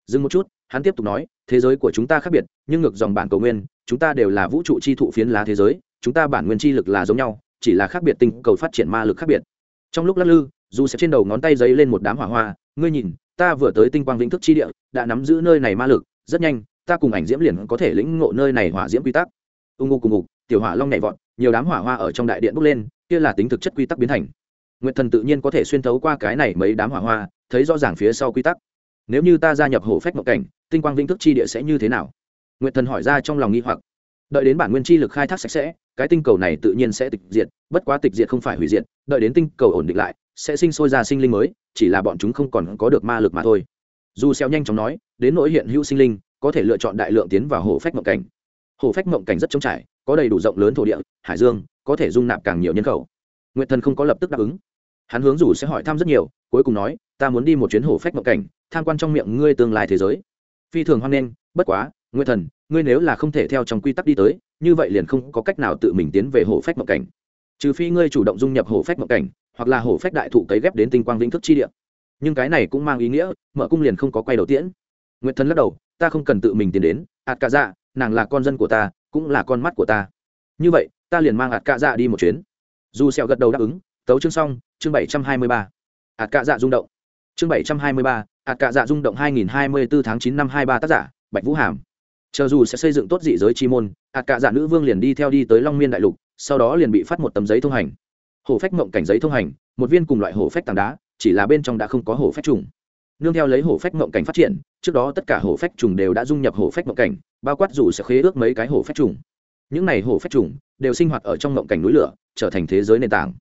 Dừng một chút, hắn tiếp tục nói, thế giới của chúng ta khác biệt, nhưng ngược dòng bản cầu nguyên, chúng ta đều là vũ trụ chi thụ phiến lá thế giới, chúng ta bản nguyên chi lực là giống nhau, chỉ là khác biệt tinh cầu phát triển ma lực khác biệt. Trong lúc lắc lư, dù sẽ trên đầu ngón tay giấy lên một đám hỏa hoa, ngươi nhìn ta vừa tới tinh quang vĩnh thức chi địa, đã nắm giữ nơi này ma lực, rất nhanh, ta cùng ảnh diễm liền có thể lĩnh ngộ nơi này hỏa diễm quy tắc. Ưng ngô cùng ngục, tiểu hỏa long nhảy vọt, nhiều đám hỏa hoa ở trong đại điện bốc lên, kia là tính thực chất quy tắc biến thành. Nguyệt thần tự nhiên có thể xuyên thấu qua cái này mấy đám hỏa hoa, thấy rõ ràng phía sau quy tắc. Nếu như ta gia nhập hổ phách mộng cảnh, tinh quang vĩnh thức chi địa sẽ như thế nào? Nguyệt thần hỏi ra trong lòng nghi hoặc. Đợi đến bản nguyên chi lực khai thác sạch sẽ, cái tinh cầu này tự nhiên sẽ tịch diệt, bất quá tịch diệt không phải hủy diệt, đợi đến tinh cầu ổn định lại sẽ sinh sôi ra sinh linh mới, chỉ là bọn chúng không còn có được ma lực mà thôi. Dù xeo nhanh chóng nói, đến nỗi hiện hữu sinh linh, có thể lựa chọn đại lượng tiến vào hồ phách mộng cảnh. Hồ phách mộng cảnh rất trống trải, có đầy đủ rộng lớn thổ địa, hải dương, có thể dung nạp càng nhiều nhân khẩu. Nguyệt thần không có lập tức đáp ứng. Hắn hướng dù sẽ hỏi thăm rất nhiều, cuối cùng nói, ta muốn đi một chuyến hồ phách mộng cảnh, tham quan trong miệng ngươi tương lai thế giới. Phi thường hoan nghênh, bất quá, nguyệt thần, ngươi nếu là không thể theo trong quy tắc đi tới, như vậy liền không có cách nào tự mình tiến về hồ phách mộng cảnh. Trừ phi ngươi chủ động dung nhập hồ phách mộng cảnh hoặc là hổ phách đại thụ cấy ghép đến tinh quang vĩnh thức chi địa. Nhưng cái này cũng mang ý nghĩa, mở cung liền không có quay đầu tiễn. Nguyệt thần lắc đầu, ta không cần tự mình tiến đến ạt cả dạ nàng là con dân của ta, cũng là con mắt của ta. Như vậy, ta liền mang ạt cả dạ đi một chuyến. Dù sẹo gật đầu đáp ứng, tấu chương xong, chương bảy trăm hai mươi ba. Ạt cả dạ rung động. Chương bảy trăm hai mươi ba ạt cả dạ rung động hai nghìn hai mươi bốn tháng chín năm hai ba tác giả, bạch vũ hàm. Chờ dù sẽ xây dựng tốt dị giới chi môn ạt cả dạ nữ vương liền đi theo đi tới long miên đại lục, sau đó liền bị phát một tấm giấy thông hành hổ phách mộng cảnh giấy thông hành một viên cùng loại hổ phách tảng đá chỉ là bên trong đã không có hổ phách trùng nương theo lấy hổ phách mộng cảnh phát triển trước đó tất cả hổ phách trùng đều đã dung nhập hổ phách mộng cảnh bao quát dù sẽ khế ước mấy cái hổ phách trùng những này hổ phách trùng đều sinh hoạt ở trong mộng cảnh núi lửa trở thành thế giới nền tảng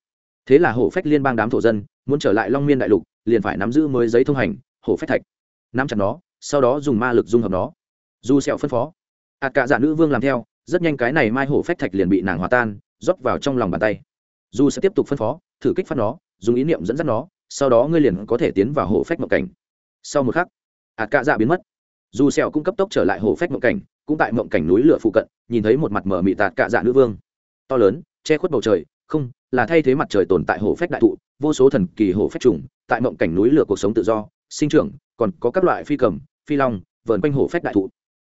thế là hổ phách liên bang đám thổ dân muốn trở lại long miên đại lục liền phải nắm giữ mới giấy thông hành hổ phách thạch nắm chặt nó sau đó dùng ma lực dung hợp nó dù sẹo phân phó ạt cả giả nữ vương làm theo rất nhanh cái này mai hổ phách thạch liền bị nàng hòa tan rót vào trong lòng bàn tay dù sẽ tiếp tục phân phó, thử kích phát nó, dùng ý niệm dẫn dắt nó, sau đó ngươi liền có thể tiến vào hổ phách mộng cảnh. Sau một khắc ạt cạ dạ biến mất. Dù sẹo cũng cấp tốc trở lại hổ phách mộng cảnh, cũng tại mộng cảnh núi lửa phụ cận, nhìn thấy một mặt mở mị tạt cạ dạ nữ vương. To lớn, che khuất bầu trời, không, là thay thế mặt trời tồn tại hổ phách đại thụ, vô số thần kỳ hổ phách trùng, tại mộng cảnh núi lửa cuộc sống tự do, sinh trưởng, còn có các loại phi cầm, phi long, vờn quanh hổ phách đại thụ.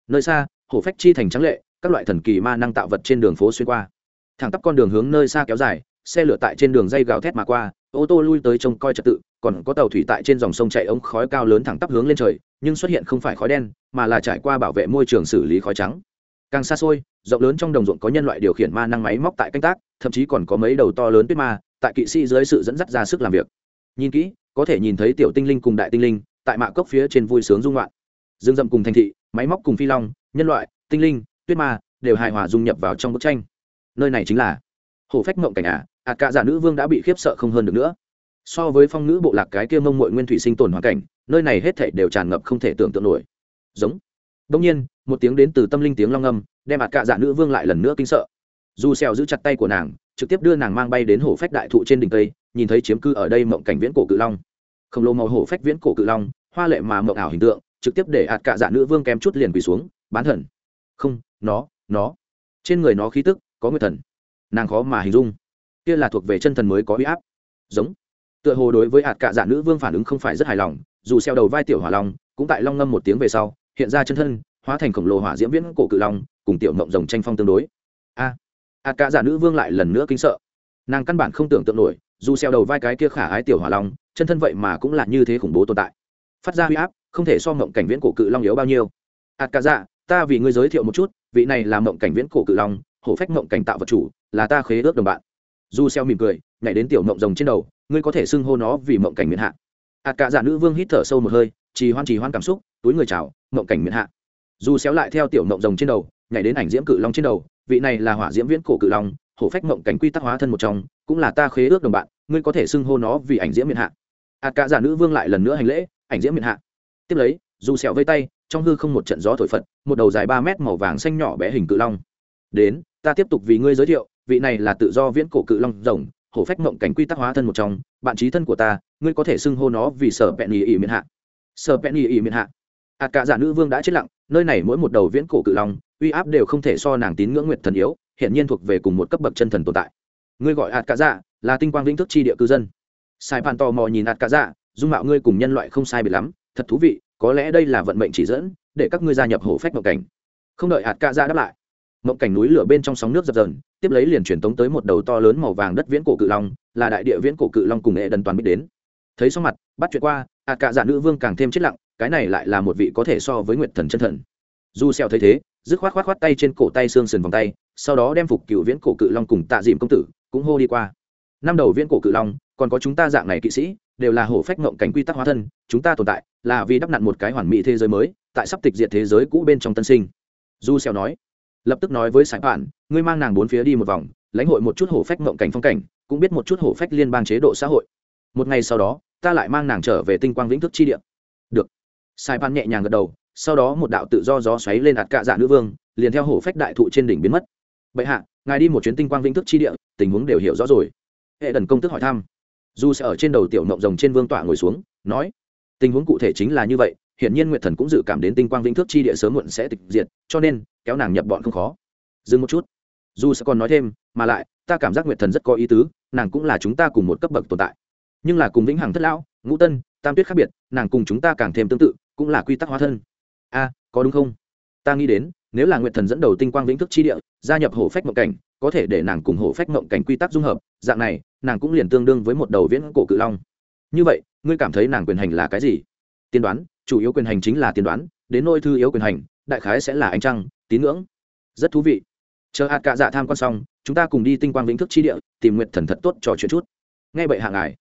Nơi xa, hổ phách chi thành trắng lệ, các loại thần kỳ ma năng tạo vật trên đường phố xuyên qua. Thẳng tắp con đường hướng nơi xa kéo dài xe lửa tại trên đường dây gào thét mà qua, ô tô lui tới trông coi trật tự, còn có tàu thủy tại trên dòng sông chạy ống khói cao lớn thẳng tắp hướng lên trời, nhưng xuất hiện không phải khói đen, mà là trải qua bảo vệ môi trường xử lý khói trắng. Càng xa xôi, rộng lớn trong đồng ruộng có nhân loại điều khiển ma năng máy móc tại canh tác, thậm chí còn có mấy đầu to lớn tuyết ma, tại kỵ sĩ dưới sự dẫn dắt ra sức làm việc. Nhìn kỹ, có thể nhìn thấy tiểu tinh linh cùng đại tinh linh, tại mạ cốc phía trên vui sướng dung loạn dương dậm cùng thành thị, máy móc cùng phi long, nhân loại, tinh linh, tuyết ma, đều hài hòa dung nhập vào trong bức tranh. Nơi này chính là hổ phách mộng cảnh à? Ạt cả giả nữ vương đã bị khiếp sợ không hơn được nữa. So với phong nữ bộ lạc cái kia mông mội nguyên thủy sinh tồn hoàn cảnh, nơi này hết thảy đều tràn ngập không thể tưởng tượng nổi. Giống. Đông nhiên, một tiếng đến từ tâm linh tiếng long âm, đem ạt cả giả nữ vương lại lần nữa kinh sợ. Dù xèo giữ chặt tay của nàng, trực tiếp đưa nàng mang bay đến hổ phách đại thụ trên đỉnh cây nhìn thấy chiếm cư ở đây mộng cảnh viễn cổ cự long. Khổng lồ màu hổ phách viễn cổ cự long, hoa lệ mà mộng ảo hình tượng, trực tiếp để ạt cả dạ nữ vương kém chút liền quỳ xuống, bán thần. Không, nó nó. Trên người nó khí tức, có người thần. Nàng khó mà hình dung kia là thuộc về chân thần mới có uy áp. Giống. Tựa hồ đối với hạt cạ dạ nữ vương phản ứng không phải rất hài lòng, dù xeo đầu vai tiểu hỏa long, cũng tại long ngâm một tiếng về sau, hiện ra chân thân, hóa thành khổng lồ hỏa diễm viễn cổ cự long, cùng tiểu ngậm rồng tranh phong tương đối. A. Hạt cạ dạ nữ vương lại lần nữa kinh sợ. Nàng căn bản không tưởng tượng nổi, dù xeo đầu vai cái kia khả ái tiểu hỏa long, chân thân vậy mà cũng là như thế khủng bố tồn tại. Phát ra uy áp, không thể so ngậm cảnh viễn cổ cự long yếu bao nhiêu. Hạt cạ dạ ta vì ngươi giới thiệu một chút, vị này là ngậm cảnh viễn cổ cự long, hổ phách ngậm cảnh tạo vật chủ, là ta khế ước đồng bạn du xeo mỉm cười, nhảy đến tiểu mộng rồng trên đầu, ngươi có thể xưng hô nó vì mộng cảnh miền hạ. Ạt cả dạ nữ vương hít thở sâu một hơi, trì hoan trì hoan cảm xúc, túi người chào, mộng cảnh miền hạ. Du xéo lại theo tiểu mộng rồng trên đầu, nhảy đến ảnh diễm cự long trên đầu, vị này là hỏa diễm viễn cổ cự long, hổ phách mộng cảnh quy tắc hóa thân một trong, cũng là ta khế ước đồng bạn, ngươi có thể xưng hô nó vì ảnh diễm miền hạ. Ạt cả giả nữ vương lại lần nữa hành lễ, ảnh diễm miền hạ. Tiếp lấy, dù xéo vây tay, trong hư không một trận gió thổi phật, một đầu dài ba mét màu vàng xanh nhỏ bé hình cự long. Đến, ta tiếp tục vì ngươi giới thiệu vị này là tự do viễn cổ cự long rồng, hổ phách mộng cảnh quy tắc hóa thân một trong, bạn trí thân của ta, ngươi có thể xưng hô nó vì sở bẹn ý ý miền hạ. Sở bẹn ý ý miền hạ. Ạt cả giả nữ vương đã chết lặng, nơi này mỗi một đầu viễn cổ cự long, uy áp đều không thể so nàng tín ngưỡng nguyệt thần yếu hiện nhiên thuộc về cùng một cấp bậc chân thần tồn tại. Ngươi gọi ạt cả giả, là tinh quang vĩnh thức chi địa cư dân. Sai pan tò mò nhìn ạt cả giả, dung mạo ngươi cùng nhân loại không sai biệt lắm, thật thú vị, có lẽ đây là vận mệnh chỉ dẫn, để các ngươi gia nhập hổ phách mộng cảnh. Không đợi ạt cả giả đáp lại mộng cảnh núi lửa bên trong sóng nước dập dờn, tiếp lấy liền truyền tống tới một đầu to lớn màu vàng đất viễn cổ cự long, là đại địa viễn cổ cự long cùng nghệ đần toàn biết đến. Thấy sau mặt, bắt chuyện qua ạt cả dạ nữ vương càng thêm chết lặng, cái này lại là một vị có thể so với nguyệt thần chân thần. Du xeo thấy thế, dứt khoát khoát khoát tay trên cổ tay xương sườn vòng tay, sau đó đem phục cựu viễn cổ cự long cùng tạ dìm công tử, cũng hô đi qua. Năm đầu viễn cổ cự long, còn có chúng ta dạng này kỵ sĩ, đều là hổ phách ngộng cảnh quy tắc hóa thân, chúng ta tồn tại là vì đắp nặn một cái hoàn mỹ thế giới mới, tại sắp tịch diệt thế giới cũ bên trong tân sinh. Du xeo nói lập tức nói với sài bạn ngươi mang nàng bốn phía đi một vòng, lãnh hội một chút hổ phách mộng cảnh phong cảnh, cũng biết một chút hổ phách liên bang chế độ xã hội. Một ngày sau đó, ta lại mang nàng trở về tinh quang vĩnh thức chi địa. Được. Sai bạn nhẹ nhàng gật đầu, sau đó một đạo tự do gió xoáy lên ạt cạ dạ nữ vương, liền theo hổ phách đại thụ trên đỉnh biến mất. Bệ hạ, ngài đi một chuyến tinh quang vĩnh thức chi địa, tình huống đều hiểu rõ rồi. Hệ đần công tức hỏi thăm. Dù sẽ ở trên đầu tiểu mộng rồng trên vương tọa ngồi xuống, nói, tình huống cụ thể chính là như vậy, hiển nhiên nguyệt thần cũng dự cảm đến tinh quang vĩnh thức chi địa sớm muộn sẽ tịch diệt, cho nên kéo nàng nhập bọn không khó. Dừng một chút. Dù sẽ còn nói thêm, mà lại, ta cảm giác nguyệt thần rất có ý tứ, nàng cũng là chúng ta cùng một cấp bậc tồn tại. Nhưng là cùng vĩnh hằng thất lão, ngũ tân, tam tuyết khác biệt, nàng cùng chúng ta càng thêm tương tự, cũng là quy tắc hóa thân. A, có đúng không? Ta nghĩ đến, nếu là nguyệt thần dẫn đầu tinh quang vĩnh thức chi địa, gia nhập hổ phách mộng cảnh, có thể để nàng cùng hổ phách mộng cảnh quy tắc dung hợp, dạng này, nàng cũng liền tương đương với một đầu viễn cổ cự long. Như vậy, ngươi cảm thấy nàng quyền hành là cái gì? Tiên đoán, chủ yếu quyền hành chính là tiên đoán, đến nôi thư yếu quyền hành đại khái sẽ là ánh trăng, tín ngưỡng. Rất thú vị. Chờ hạt cạ dạ tham quan xong, chúng ta cùng đi tinh quang vĩnh thức chi địa, tìm nguyện thần thật tốt trò chuyện chút. Nghe bậy hạ ngài.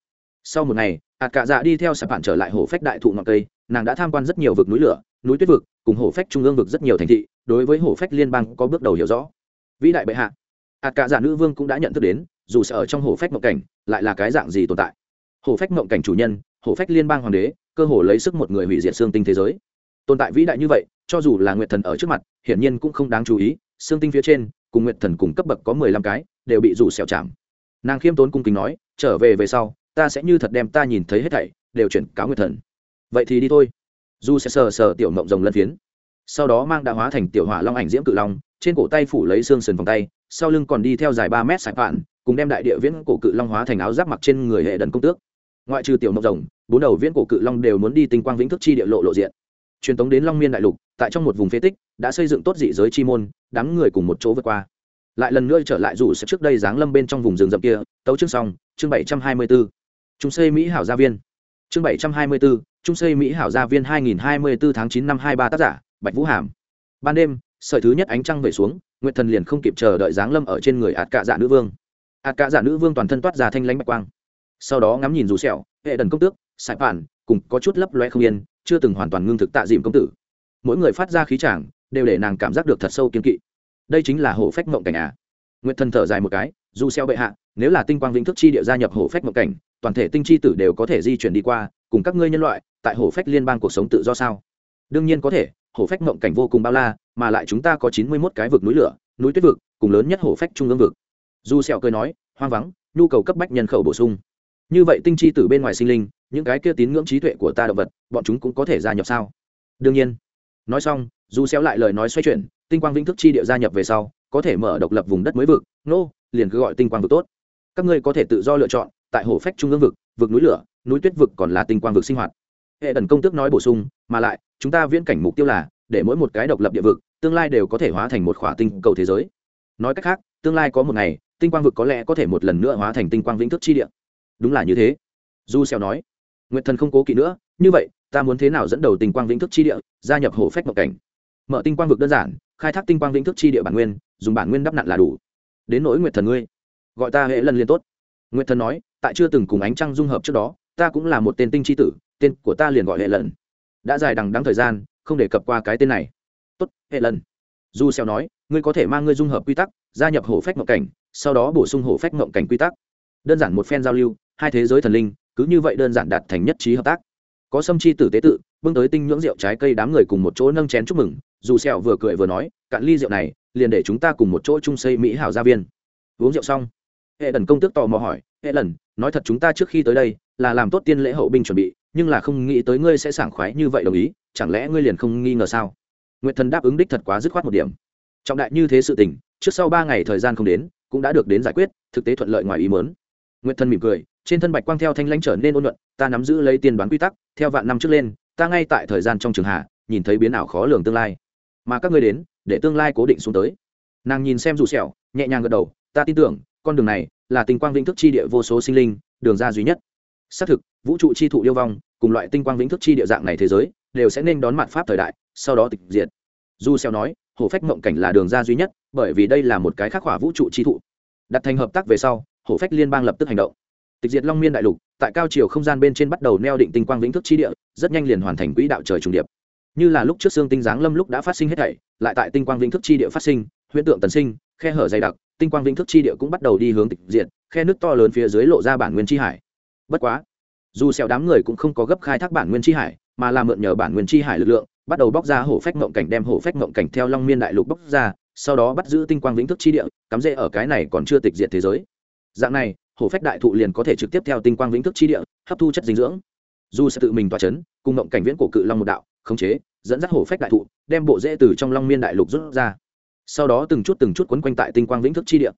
Sau một ngày, hạt cạ dạ đi theo sạp bản trở lại hồ phách đại thụ ngọn cây. Nàng đã tham quan rất nhiều vực núi lửa, núi tuyết vực, cùng hồ phách trung ương vực rất nhiều thành thị. Đối với hồ phách liên bang có bước đầu hiểu rõ. Vĩ đại bệ hạ, hạt cạ dạ nữ vương cũng đã nhận thức đến, dù sẽ ở trong hồ phách mộng cảnh, lại là cái dạng gì tồn tại. Hồ phách mộng cảnh chủ nhân, hồ phách liên bang hoàng đế, cơ hồ lấy sức một người hủy diệt xương tinh thế giới. Tồn tại vĩ đại như vậy cho dù là nguyệt thần ở trước mặt, hiển nhiên cũng không đáng chú ý, xương tinh phía trên, cùng nguyệt thần cùng cấp bậc có mười lăm cái, đều bị rủ xẻo chạm. Nàng khiêm tốn cung kính nói, trở về về sau, ta sẽ như thật đem ta nhìn thấy hết thảy, đều chuyển cáo nguyệt thần. Vậy thì đi thôi. Du sẽ sờ sờ tiểu mộng rồng lân phiến. Sau đó mang đã hóa thành tiểu hỏa long ảnh diễm cự long, trên cổ tay phủ lấy xương sườn vòng tay, sau lưng còn đi theo dài ba mét sải phạn cùng đem đại địa viễn cổ cự long hóa thành áo giáp mặc trên người hệ đần công tước. Ngoại trừ tiểu mộng rồng, bốn đầu viễn cổ cự long đều muốn đi tinh quang vĩnh thức chi địa lộ lộ diện truyền tống đến long miên đại lục, tại trong một vùng phế tích, đã xây dựng tốt dị giới chi môn, đám người cùng một chỗ vượt qua. Lại lần nữa trở lại rủ sẽ trước đây giáng lâm bên trong vùng rừng rậm kia, tấu chương xong, chương bảy trăm hai mươi bốn trung xây mỹ hảo gia viên. Chương bảy trăm hai mươi bốn trung xây mỹ hảo gia viên hai nghìn hai mươi bốn tháng chín năm hai ba tác giả, bạch vũ hàm. Ban đêm, sợi thứ nhất ánh trăng về xuống, nguyệt thần liền không kịp chờ đợi giáng lâm ở trên người ạt cạ dạ nữ vương. Ạt cạ dạ nữ vương toàn thân toát ra thanh lãnh bạch quang. Sau đó ngắm nhìn rủ sẹo, hệ đần công tước, sải phản, cùng có chút lấp loe không yên chưa từng hoàn toàn ngưng thực tạ dìm công tử. Mỗi người phát ra khí chàng, đều để nàng cảm giác được thật sâu kiên kỵ. Đây chính là hổ phách mộng cảnh à? Nguyệt thần thở dài một cái, dù xeo bệ hạ, nếu là tinh quang vĩnh thức chi địa gia nhập hổ phách mộng cảnh, toàn thể tinh chi tử đều có thể di chuyển đi qua, cùng các ngươi nhân loại, tại hổ phách liên bang cuộc sống tự do sao? Đương nhiên có thể, hổ phách mộng cảnh vô cùng bao la, mà lại chúng ta có chín mươi 91 cái vực núi lửa, núi tuyết vực, cùng lớn nhất hổ phách trung ương vực. Dù xeo cười nói, hoang vắng, nhu cầu cấp bách nhân khẩu bổ sung. Như vậy tinh chi tử bên ngoài sinh linh những cái kia tín ngưỡng trí tuệ của ta động vật, bọn chúng cũng có thể gia nhập sao? Đương nhiên. Nói xong, dù xéo lại lời nói xoay chuyển, tinh quang vĩnh thức chi địa gia nhập về sau, có thể mở độc lập vùng đất mới vực. Nô, liền cứ gọi tinh quang vực tốt. Các ngươi có thể tự do lựa chọn, tại hồ phách trung ương vực vực núi lửa, núi tuyết vực còn là tinh quang vực sinh hoạt. Hệ đần công tước nói bổ sung, mà lại, chúng ta viễn cảnh mục tiêu là, để mỗi một cái độc lập địa vực, tương lai đều có thể hóa thành một khỏa tinh cầu thế giới. Nói cách khác, tương lai có một ngày, tinh quang vực có lẽ có thể một lần nữa hóa thành tinh quang vĩnh thức chi địa. Đúng là như thế. Du xeo nói nguyệt thần không cố kỵ nữa, như vậy, ta muốn thế nào dẫn đầu tinh quang vĩnh thức chi địa, gia nhập hồ phách mộng cảnh? Mở tinh quang vực đơn giản, khai thác tinh quang vĩnh thức chi địa bản nguyên, dùng bản nguyên đắp nặn là đủ. Đến nỗi nguyệt thần ngươi, gọi ta hệ lần liên tốt. Nguyệt thần nói, tại chưa từng cùng ánh trăng dung hợp trước đó, ta cũng là một tên tinh chi tử, tên của ta liền gọi hệ lần. Đã dài đằng đẵng thời gian, không đề cập qua cái tên này. Tốt hệ lần. Du xeo nói, ngươi có thể mang ngươi dung hợp quy tắc, gia nhập hổ phách mộng cảnh, sau đó bổ sung hổ phách mộng cảnh quy tắc. Đơn giản một phen giao lưu, hai thế giới thần linh cứ như vậy đơn giản đạt thành nhất trí hợp tác. Có sâm chi tử tế tự, bưng tới tinh nhưỡng rượu trái cây đám người cùng một chỗ nâng chén chúc mừng, dù sẹo vừa cười vừa nói, cạn ly rượu này, liền để chúng ta cùng một chỗ chung xây mỹ hảo gia viên. Uống rượu xong, hệ lần công tước tò mò hỏi, hệ lần nói thật chúng ta trước khi tới đây, là làm tốt tiên lễ hậu binh chuẩn bị, nhưng là không nghĩ tới ngươi sẽ sảng khoái như vậy đồng ý, chẳng lẽ ngươi liền không nghi ngờ sao? Nguyệt thần đáp ứng đích thật quá dứt khoát một điểm. Trọng đại như thế sự tình, trước sau ba ngày thời gian không đến, cũng đã được đến giải quyết, thực tế thuận lợi ngoài ý mớn nguyệt thần mỉm cười trên thân bạch quang theo thanh lãnh trở nên ôn nhuận, ta nắm giữ lấy tiên đoán quy tắc, theo vạn năm trước lên, ta ngay tại thời gian trong trường hạ, nhìn thấy biến ảo khó lường tương lai. Mà các ngươi đến, để tương lai cố định xuống tới. Nàng nhìn xem dù sẹo, nhẹ nhàng gật đầu, ta tin tưởng, con đường này là tinh quang vĩnh thức chi địa vô số sinh linh, đường ra duy nhất. Xác thực, vũ trụ chi thụ yêu vong, cùng loại tinh quang vĩnh thức chi địa dạng này thế giới, đều sẽ nên đón mặt pháp thời đại, sau đó tịch diệt. Du sẹo nói, hồ phách mộng cảnh là đường ra duy nhất, bởi vì đây là một cái khắc hỏa vũ trụ chi thụ. Đặt thành hợp tác về sau, hồ phách liên bang lập tức hành động tịch diệt long miên đại lục, tại cao chiều không gian bên trên bắt đầu neo định tinh quang vĩnh thức chi địa, rất nhanh liền hoàn thành quỹ đạo trời trùng điệp. Như là lúc trước xương tinh giáng lâm lúc đã phát sinh hết thảy, lại tại tinh quang vĩnh thức chi địa phát sinh, huyễn tượng tần sinh, khe hở dày đặc, tinh quang vĩnh thức chi địa cũng bắt đầu đi hướng tịch diệt, khe nước to lớn phía dưới lộ ra bản nguyên chi hải. Bất quá, dù xẻo đám người cũng không có gấp khai thác bản nguyên chi hải, mà là mượn nhờ bản nguyên chi hải lực lượng, bắt đầu bóc ra hổ phách ngậm cảnh đem hổ phách ngậm cảnh theo long miên đại lục bóc ra, sau đó bắt giữ tinh quang vĩnh thức chi địa, cắm rễ ở cái này còn chưa tịch diệt thế giới. Dạng này hổ phách đại thụ liền có thể trực tiếp theo tinh quang vĩnh thức chi địa, hấp thu chất dinh dưỡng. Dù sẽ tự mình tỏa chấn, cùng ngộng cảnh viễn cổ cự long một đạo, khống chế, dẫn dắt hổ phách đại thụ, đem bộ rễ từ trong long miên đại lục rút ra. Sau đó từng chút từng chút quấn quanh tại tinh quang vĩnh thức chi địa.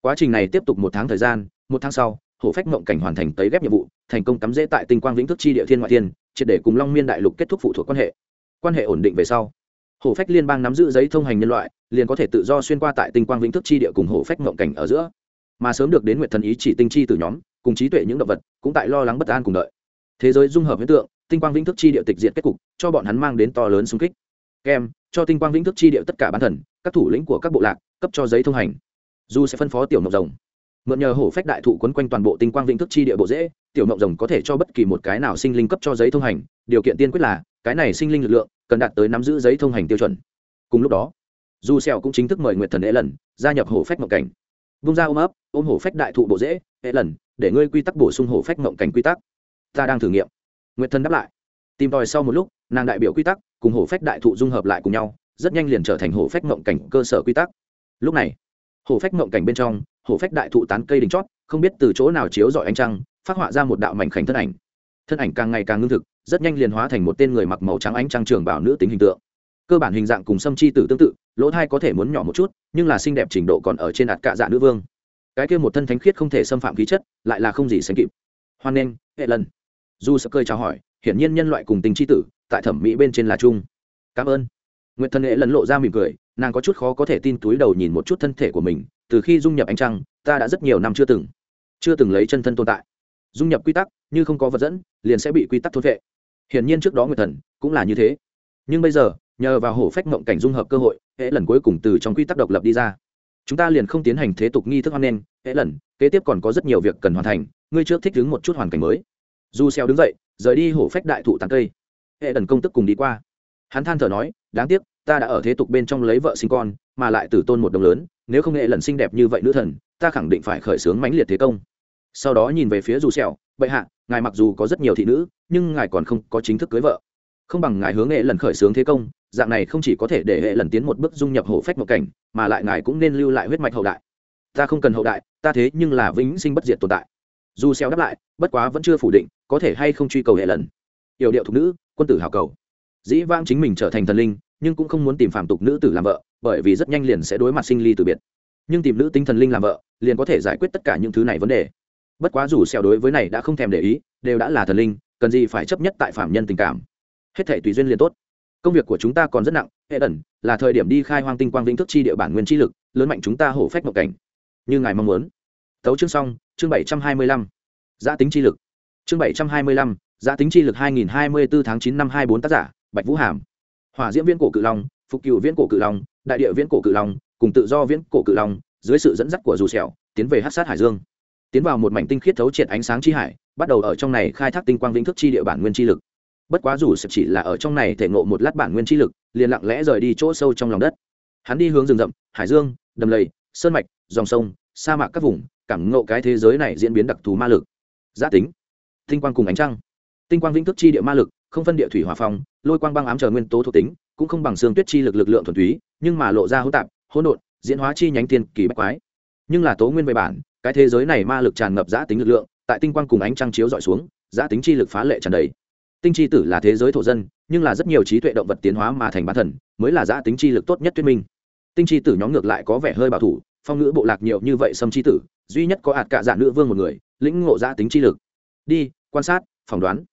Quá trình này tiếp tục một tháng thời gian, một tháng sau, hổ phách ngộng cảnh hoàn thành tấy ghép nhiệm vụ, thành công cắm rễ tại tinh quang vĩnh thức chi địa thiên ngoại thiên, triệt để cùng long miên đại lục kết thúc phụ thuộc quan hệ. Quan hệ ổn định về sau, hổ phách liên bang nắm giữ giấy thông hành nhân loại, liền có thể tự do xuyên qua tại tinh quang vĩnh thức chi địa cùng hổ phách ngộng cảnh ở giữa mà sớm được đến nguyện thần ý chỉ tinh chi từ nhóm, cùng trí tuệ những động vật cũng tại lo lắng bất an cùng đợi. Thế giới dung hợp hiện tượng, tinh quang vĩnh thức chi địa tịch diện kết cục, cho bọn hắn mang đến to lớn xung kích. Kem, cho tinh quang vĩnh thức chi địa tất cả bán thần, các thủ lĩnh của các bộ lạc, cấp cho giấy thông hành. Dù sẽ phân phó tiểu mộng rồng, mượn nhờ hổ phách đại thụ quấn quanh toàn bộ tinh quang vĩnh thức chi địa bộ dễ, tiểu mộng rồng có thể cho bất kỳ một cái nào sinh linh cấp cho giấy thông hành. Điều kiện tiên quyết là, cái này sinh linh lực lượng cần đạt tới nắm giữ giấy thông hành tiêu chuẩn. Cùng lúc đó du xèo cũng chính thức mời nguyệt thần ế lần gia nhập hổ phách mộng cảnh vung ra ôm ấp, ôm hổ phách đại thụ bộ dễ hệ lần, để ngươi quy tắc bổ sung hổ phách mộng cảnh quy tắc. Ta đang thử nghiệm. Nguyệt thần đáp lại. Tìm tòi sau một lúc, nàng đại biểu quy tắc cùng hổ phách đại thụ dung hợp lại cùng nhau, rất nhanh liền trở thành hổ phách mộng cảnh cơ sở quy tắc. Lúc này, hổ phách mộng cảnh bên trong, hổ phách đại thụ tán cây đỉnh chót, không biết từ chỗ nào chiếu dọi ánh trăng, phát họa ra một đạo mảnh khảnh thân ảnh. Thân ảnh càng ngày càng ngưng thực, rất nhanh liền hóa thành một tên người mặc màu trắng ánh trăng trường bảo nữ tính hình tượng cơ bản hình dạng cùng sâm chi tử tương tự, lỗ thai có thể muốn nhỏ một chút, nhưng là xinh đẹp trình độ còn ở trên đạt cạ dạ nữ vương. Cái kia một thân thánh khiết không thể xâm phạm khí chất, lại là không gì sánh kịp. Hoan nghênh, hệ lần. Dù sợ cơi chào hỏi, hiển nhiên nhân loại cùng tình chi tử, tại thẩm mỹ bên trên là chung. Cảm ơn. Nguyệt thân hệ lần lộ ra mỉm cười, nàng có chút khó có thể tin túi đầu nhìn một chút thân thể của mình, từ khi dung nhập ánh trăng, ta đã rất nhiều năm chưa từng chưa từng lấy chân thân tồn tại. Dung nhập quy tắc, như không có vật dẫn, liền sẽ bị quy tắc thốt vệ. Hiển nhiên trước đó nguyệt thần cũng là như thế. Nhưng bây giờ nhờ vào hổ phách mộng cảnh dung hợp cơ hội hễ lần cuối cùng từ trong quy tắc độc lập đi ra. Chúng ta liền không tiến hành thế tục nghi thức hoan nen hễ lần kế tiếp còn có rất nhiều việc cần hoàn thành ngươi trước thích ứng một chút hoàn cảnh mới. Du xeo đứng dậy rời đi hổ phách đại thụ tàng cây. Hệ lần công tức cùng đi qua. Hắn than thở nói đáng tiếc ta đã ở thế tục bên trong lấy vợ sinh con mà lại tử tôn một đồng lớn nếu không nghệ lần xinh đẹp như vậy nữ thần ta khẳng định phải khởi xướng mãnh liệt thế công. Sau đó nhìn về phía dù Xeo, bệ hạ ngài mặc dù có rất nhiều thị nữ nhưng ngài còn không có chính thức cưới vợ không bằng ngài hướng nghệ lần khởi xướng thế công, dạng này không chỉ có thể để hệ lần tiến một bước dung nhập hổ phách một cảnh, mà lại ngài cũng nên lưu lại huyết mạch hậu đại. Ta không cần hậu đại, ta thế nhưng là vĩnh sinh bất diệt tồn tại. Dù xéo đáp lại, bất quá vẫn chưa phủ định, có thể hay không truy cầu hệ lần. Yểu điệu thục nữ, quân tử hảo cầu. Dĩ vãng chính mình trở thành thần linh, nhưng cũng không muốn tìm phạm tục nữ tử làm vợ, bởi vì rất nhanh liền sẽ đối mặt sinh ly từ biệt. Nhưng tìm nữ tinh thần linh làm vợ, liền có thể giải quyết tất cả những thứ này vấn đề. Bất quá dù xéo đối với này đã không thèm để ý, đều đã là thần linh, cần gì phải chấp nhất tại phạm nhân tình cảm hết thể tùy duyên liền tốt. Công việc của chúng ta còn rất nặng, hệ ẩn là thời điểm đi khai hoang tinh quang vĩnh thức chi địa bản nguyên chi lực, lớn mạnh chúng ta hổ phách một cảnh. Như ngài mong muốn. Tấu chương xong, chương bảy trăm hai mươi lăm. Giã tính chi lực. Chương bảy trăm hai mươi lăm, giã tính chi lực hai nghìn hai mươi bốn tháng chín năm hai bốn tác giả, bạch vũ hàm. Hỏa diễm viễn cổ cự long, phục cựu viễn cổ cự long, đại địa viễn cổ cự long, cùng tự do viễn cổ cự long, dưới sự dẫn dắt của dù sẹo, tiến về hát sát hải dương. Tiến vào một mảnh tinh khiết thấu triệt ánh sáng chi hải, bắt đầu ở trong này khai thác tinh quang vĩnh thức chi địa bản nguyên chi lực bất quá dù sập chỉ là ở trong này thể ngộ một lát bản nguyên chi lực, liền lặng lẽ rời đi chỗ sâu trong lòng đất. Hắn đi hướng rừng rậm, hải dương, đầm lầy, sơn mạch, dòng sông, sa mạc các vùng, cảm ngộ cái thế giới này diễn biến đặc thù ma lực. Giá tính. Tinh quang cùng ánh trăng. Tinh quang vĩnh thức chi địa ma lực, không phân địa thủy hỏa phong, lôi quang băng ám chờ nguyên tố thuộc tính, cũng không bằng xương tuyết chi lực lực lượng thuần túy, nhưng mà lộ ra hỗn tạp, hỗn độn, diễn hóa chi nhánh tiên kỳ bách quái. Nhưng là tố nguyên về bản, cái thế giới này ma lực tràn ngập giã tính lực lượng, tại tinh quang cùng ánh trăng chiếu dọi xuống, giã tính chi lực phá lệ tràn đầy tinh chi tử là thế giới thổ dân, nhưng là rất nhiều trí tuệ động vật tiến hóa mà thành bán thần, mới là giã tính chi lực tốt nhất thuyết minh. Tinh chi tử nhóm ngược lại có vẻ hơi bảo thủ, phong ngữ bộ lạc nhiều như vậy xâm chi tử, duy nhất có ạt cả giả nữ vương một người, lĩnh ngộ giã tính chi lực. Đi, quan sát, phỏng đoán.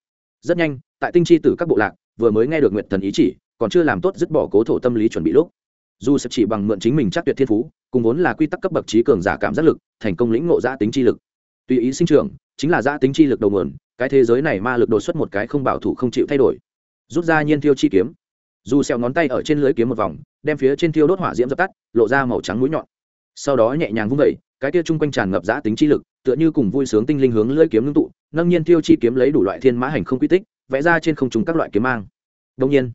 Rất nhanh, tại tinh chi tử các bộ lạc, vừa mới nghe được nguyện thần ý chỉ, còn chưa làm tốt dứt bỏ cố thổ tâm lý chuẩn bị lúc. Dù sẽ chỉ bằng mượn chính mình chắc tuyệt thiên phú, cùng vốn là quy tắc cấp bậc trí cường giả cảm giác lực, thành công lĩnh ngộ giã tính chi lực. Tùy ý sinh trưởng, chính là giã tính chi lực đầu nguồn cái thế giới này ma lực đột xuất một cái không bảo thủ không chịu thay đổi. Rút ra nhiên thiêu chi kiếm. Dù xẹo ngón tay ở trên lưới kiếm một vòng, đem phía trên thiêu đốt hỏa diễm dập tắt, lộ ra màu trắng mũi nhọn. Sau đó nhẹ nhàng vung vẩy cái kia trung quanh tràn ngập giã tính chi lực, tựa như cùng vui sướng tinh linh hướng lưỡi kiếm ngưng tụ, nâng nhiên thiêu chi kiếm lấy đủ loại thiên mã hành không quy tích, vẽ ra trên không trung các loại kiếm mang. Đông nhiên,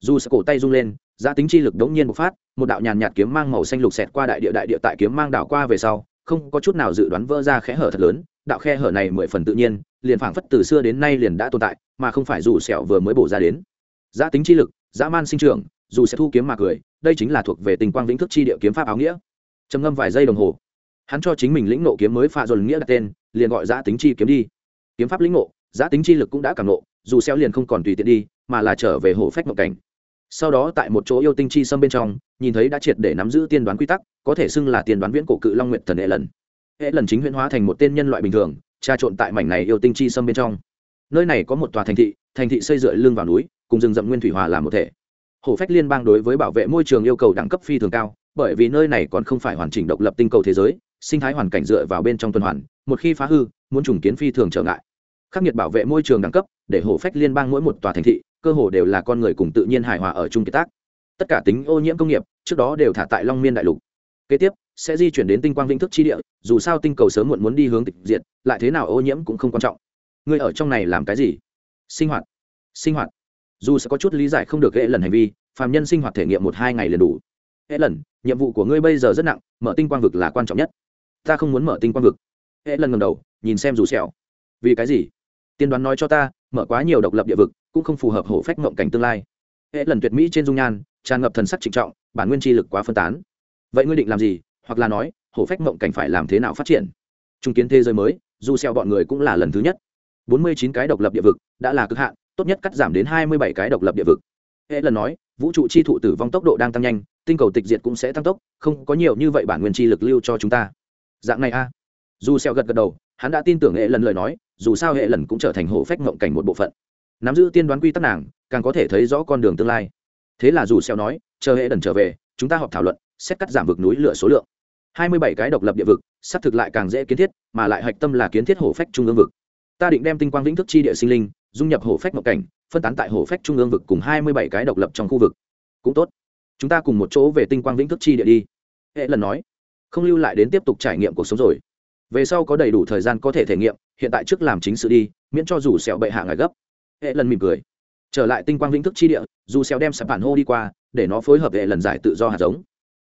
dù sẽ cổ tay rung lên, giã tính chi lực đống nhiên bộc phát, một đạo nhàn nhạt kiếm mang màu xanh lục xẹt qua đại địa đại địa tại kiếm mang đảo qua về sau, không có chút nào dự đoán vỡ ra khẽ hở thật lớn đạo khe hở này mười phần tự nhiên, liền phảng phất từ xưa đến nay liền đã tồn tại, mà không phải dù sẹo vừa mới bổ ra đến. Giá tính chi lực dã man sinh trưởng, dù sẽ thu kiếm mà cười, đây chính là thuộc về tình quang vĩnh thức chi địa kiếm pháp áo nghĩa. Trầm ngâm vài giây đồng hồ, hắn cho chính mình lĩnh nộ kiếm mới pha dồn nghĩa đặt tên, liền gọi Giá tính chi kiếm đi. Kiếm pháp lĩnh nộ Giá tính chi lực cũng đã cảm nộ dù xeo liền không còn tùy tiện đi, mà là trở về hồ phách ngộ cảnh. Sau đó tại một chỗ yêu tinh chi sâm bên trong, nhìn thấy đã triệt để nắm giữ tiên đoán quy tắc, có thể xưng là tiên đoán viễn cổ cự long nguyện thần hệ lần hệ lần chính huyễn hóa thành một tên nhân loại bình thường, trà trộn tại mảnh này yêu tinh chi sâm bên trong. Nơi này có một tòa thành thị thành thị xây dựa lưng vào núi, cùng rừng rậm nguyên thủy hòa làm một thể. Hồ phách liên bang đối với bảo vệ môi trường yêu cầu đẳng cấp phi thường cao, bởi vì nơi này còn không phải hoàn chỉnh độc lập tinh cầu thế giới, sinh thái hoàn cảnh dựa vào bên trong tuần hoàn, một khi phá hư, muốn trùng kiến phi thường trở ngại. Khắc nghiệt bảo vệ môi trường đẳng cấp, để hồ phách liên bang mỗi một tòa thành thị, cơ hồ đều là con người cùng tự nhiên hài hòa ở chung kiệt tác. Tất cả tính ô nhiễm công nghiệp, trước đó đều thả tại long miên đại lục. Kế tiếp sẽ di chuyển đến tinh quang vĩnh thức chi địa, dù sao tinh cầu sớm muộn muốn đi hướng tịch diệt, lại thế nào ô nhiễm cũng không quan trọng. Ngươi ở trong này làm cái gì? Sinh hoạt. Sinh hoạt. Dù sẽ có chút lý giải không được hệ lần hành vi, phàm nhân sinh hoạt thể nghiệm một hai ngày liền đủ. Hệ lần, nhiệm vụ của ngươi bây giờ rất nặng, mở tinh quang vực là quan trọng nhất. Ta không muốn mở tinh quang vực. Hệ lần ngầm đầu, nhìn xem dù sẹo. Vì cái gì? Tiên đoán nói cho ta, mở quá nhiều độc lập địa vực, cũng không phù hợp hổ phách mộng cảnh tương lai. Hệ lần tuyệt mỹ trên dung nhan, tràn ngập thần sắc trịnh trọng, bản nguyên chi lực quá phân tán. Vậy ngươi định làm gì? Hoặc là nói, hổ phách mộng cảnh phải làm thế nào phát triển? Trung kiến thế giới mới, dù xeo bọn người cũng là lần thứ nhất. Bốn mươi chín cái độc lập địa vực đã là cực hạn, tốt nhất cắt giảm đến hai mươi bảy cái độc lập địa vực. Hệ lần nói, vũ trụ chi thụ tử vong tốc độ đang tăng nhanh, tinh cầu tịch diệt cũng sẽ tăng tốc, không có nhiều như vậy bản nguyên chi lực lưu cho chúng ta. Dạng này a. Dù xeo gật gật đầu, hắn đã tin tưởng hệ lần lời nói, dù sao hệ lần cũng trở thành hổ phách mộng cảnh một bộ phận. Nắm giữ tiên đoán quy tắc nàng, càng có thể thấy rõ con đường tương lai. Thế là dù xeo nói, chờ hệ lần trở về, chúng ta họp thảo luận, xét cắt giảm vực núi lửa số lượng hai mươi bảy cái độc lập địa vực sắp thực lại càng dễ kiến thiết, mà lại hạch tâm là kiến thiết hổ phách trung ương vực. Ta định đem tinh quang vĩnh thức chi địa sinh linh, dung nhập hổ phách mộng cảnh, phân tán tại hổ phách trung ương vực cùng hai mươi bảy cái độc lập trong khu vực. Cũng tốt. Chúng ta cùng một chỗ về tinh quang vĩnh thức chi địa đi. Hệ lần nói. Không lưu lại đến tiếp tục trải nghiệm cuộc sống rồi. Về sau có đầy đủ thời gian có thể thể nghiệm, hiện tại trước làm chính sự đi, miễn cho dù sẹo bệ hạ ngài gấp. Hệ lần mỉm cười. Trở lại tinh quang vĩnh thức chi địa, dù sẹo đem sạp bản hô đi qua, để nó phối hợp hệ lần giải tự do hạt giống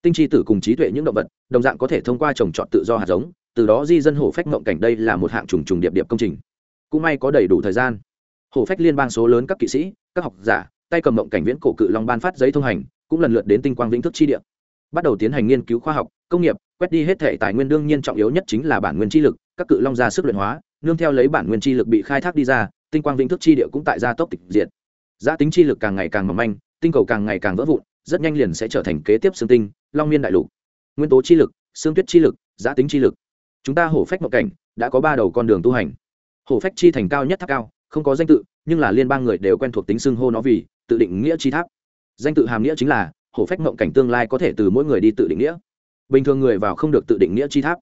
tinh chi tử cùng trí tuệ những động vật, đồng dạng có thể thông qua trồng trọt tự do hạt giống, từ đó di dân hổ phách mộng cảnh đây là một hạng trùng trùng điệp điệp công trình. Cũng may có đầy đủ thời gian. Hổ phách liên bang số lớn các kỵ sĩ, các học giả, tay cầm mộng cảnh viễn cổ cự long ban phát giấy thông hành, cũng lần lượt đến tinh quang vĩnh thức chi địa. Bắt đầu tiến hành nghiên cứu khoa học, công nghiệp, quét đi hết thể tài nguyên đương nhiên trọng yếu nhất chính là bản nguyên chi lực, các cự long ra sức luyện hóa, nương theo lấy bản nguyên chi lực bị khai thác đi ra, tinh quang vĩnh thức chi địa cũng tại gia tốc tịch diệt. Giá tính chi lực càng ngày càng mỏng manh, tinh cầu càng ngày càng vỡ vụn, rất nhanh liền sẽ trở thành kế tiếp xương tinh long miên đại lục. Nguyên tố chi lực, xương tuyết chi lực giá tính chi lực. Chúng ta hổ phách mộng cảnh, đã có ba đầu con đường tu hành. Hổ phách chi thành cao nhất tháp cao, không có danh tự, nhưng là liên bang người đều quen thuộc tính xưng hô nó vì tự định nghĩa chi tháp. Danh tự hàm nghĩa chính là, hổ phách mộng cảnh tương lai có thể từ mỗi người đi tự định nghĩa. Bình thường người vào không được tự định nghĩa chi tháp.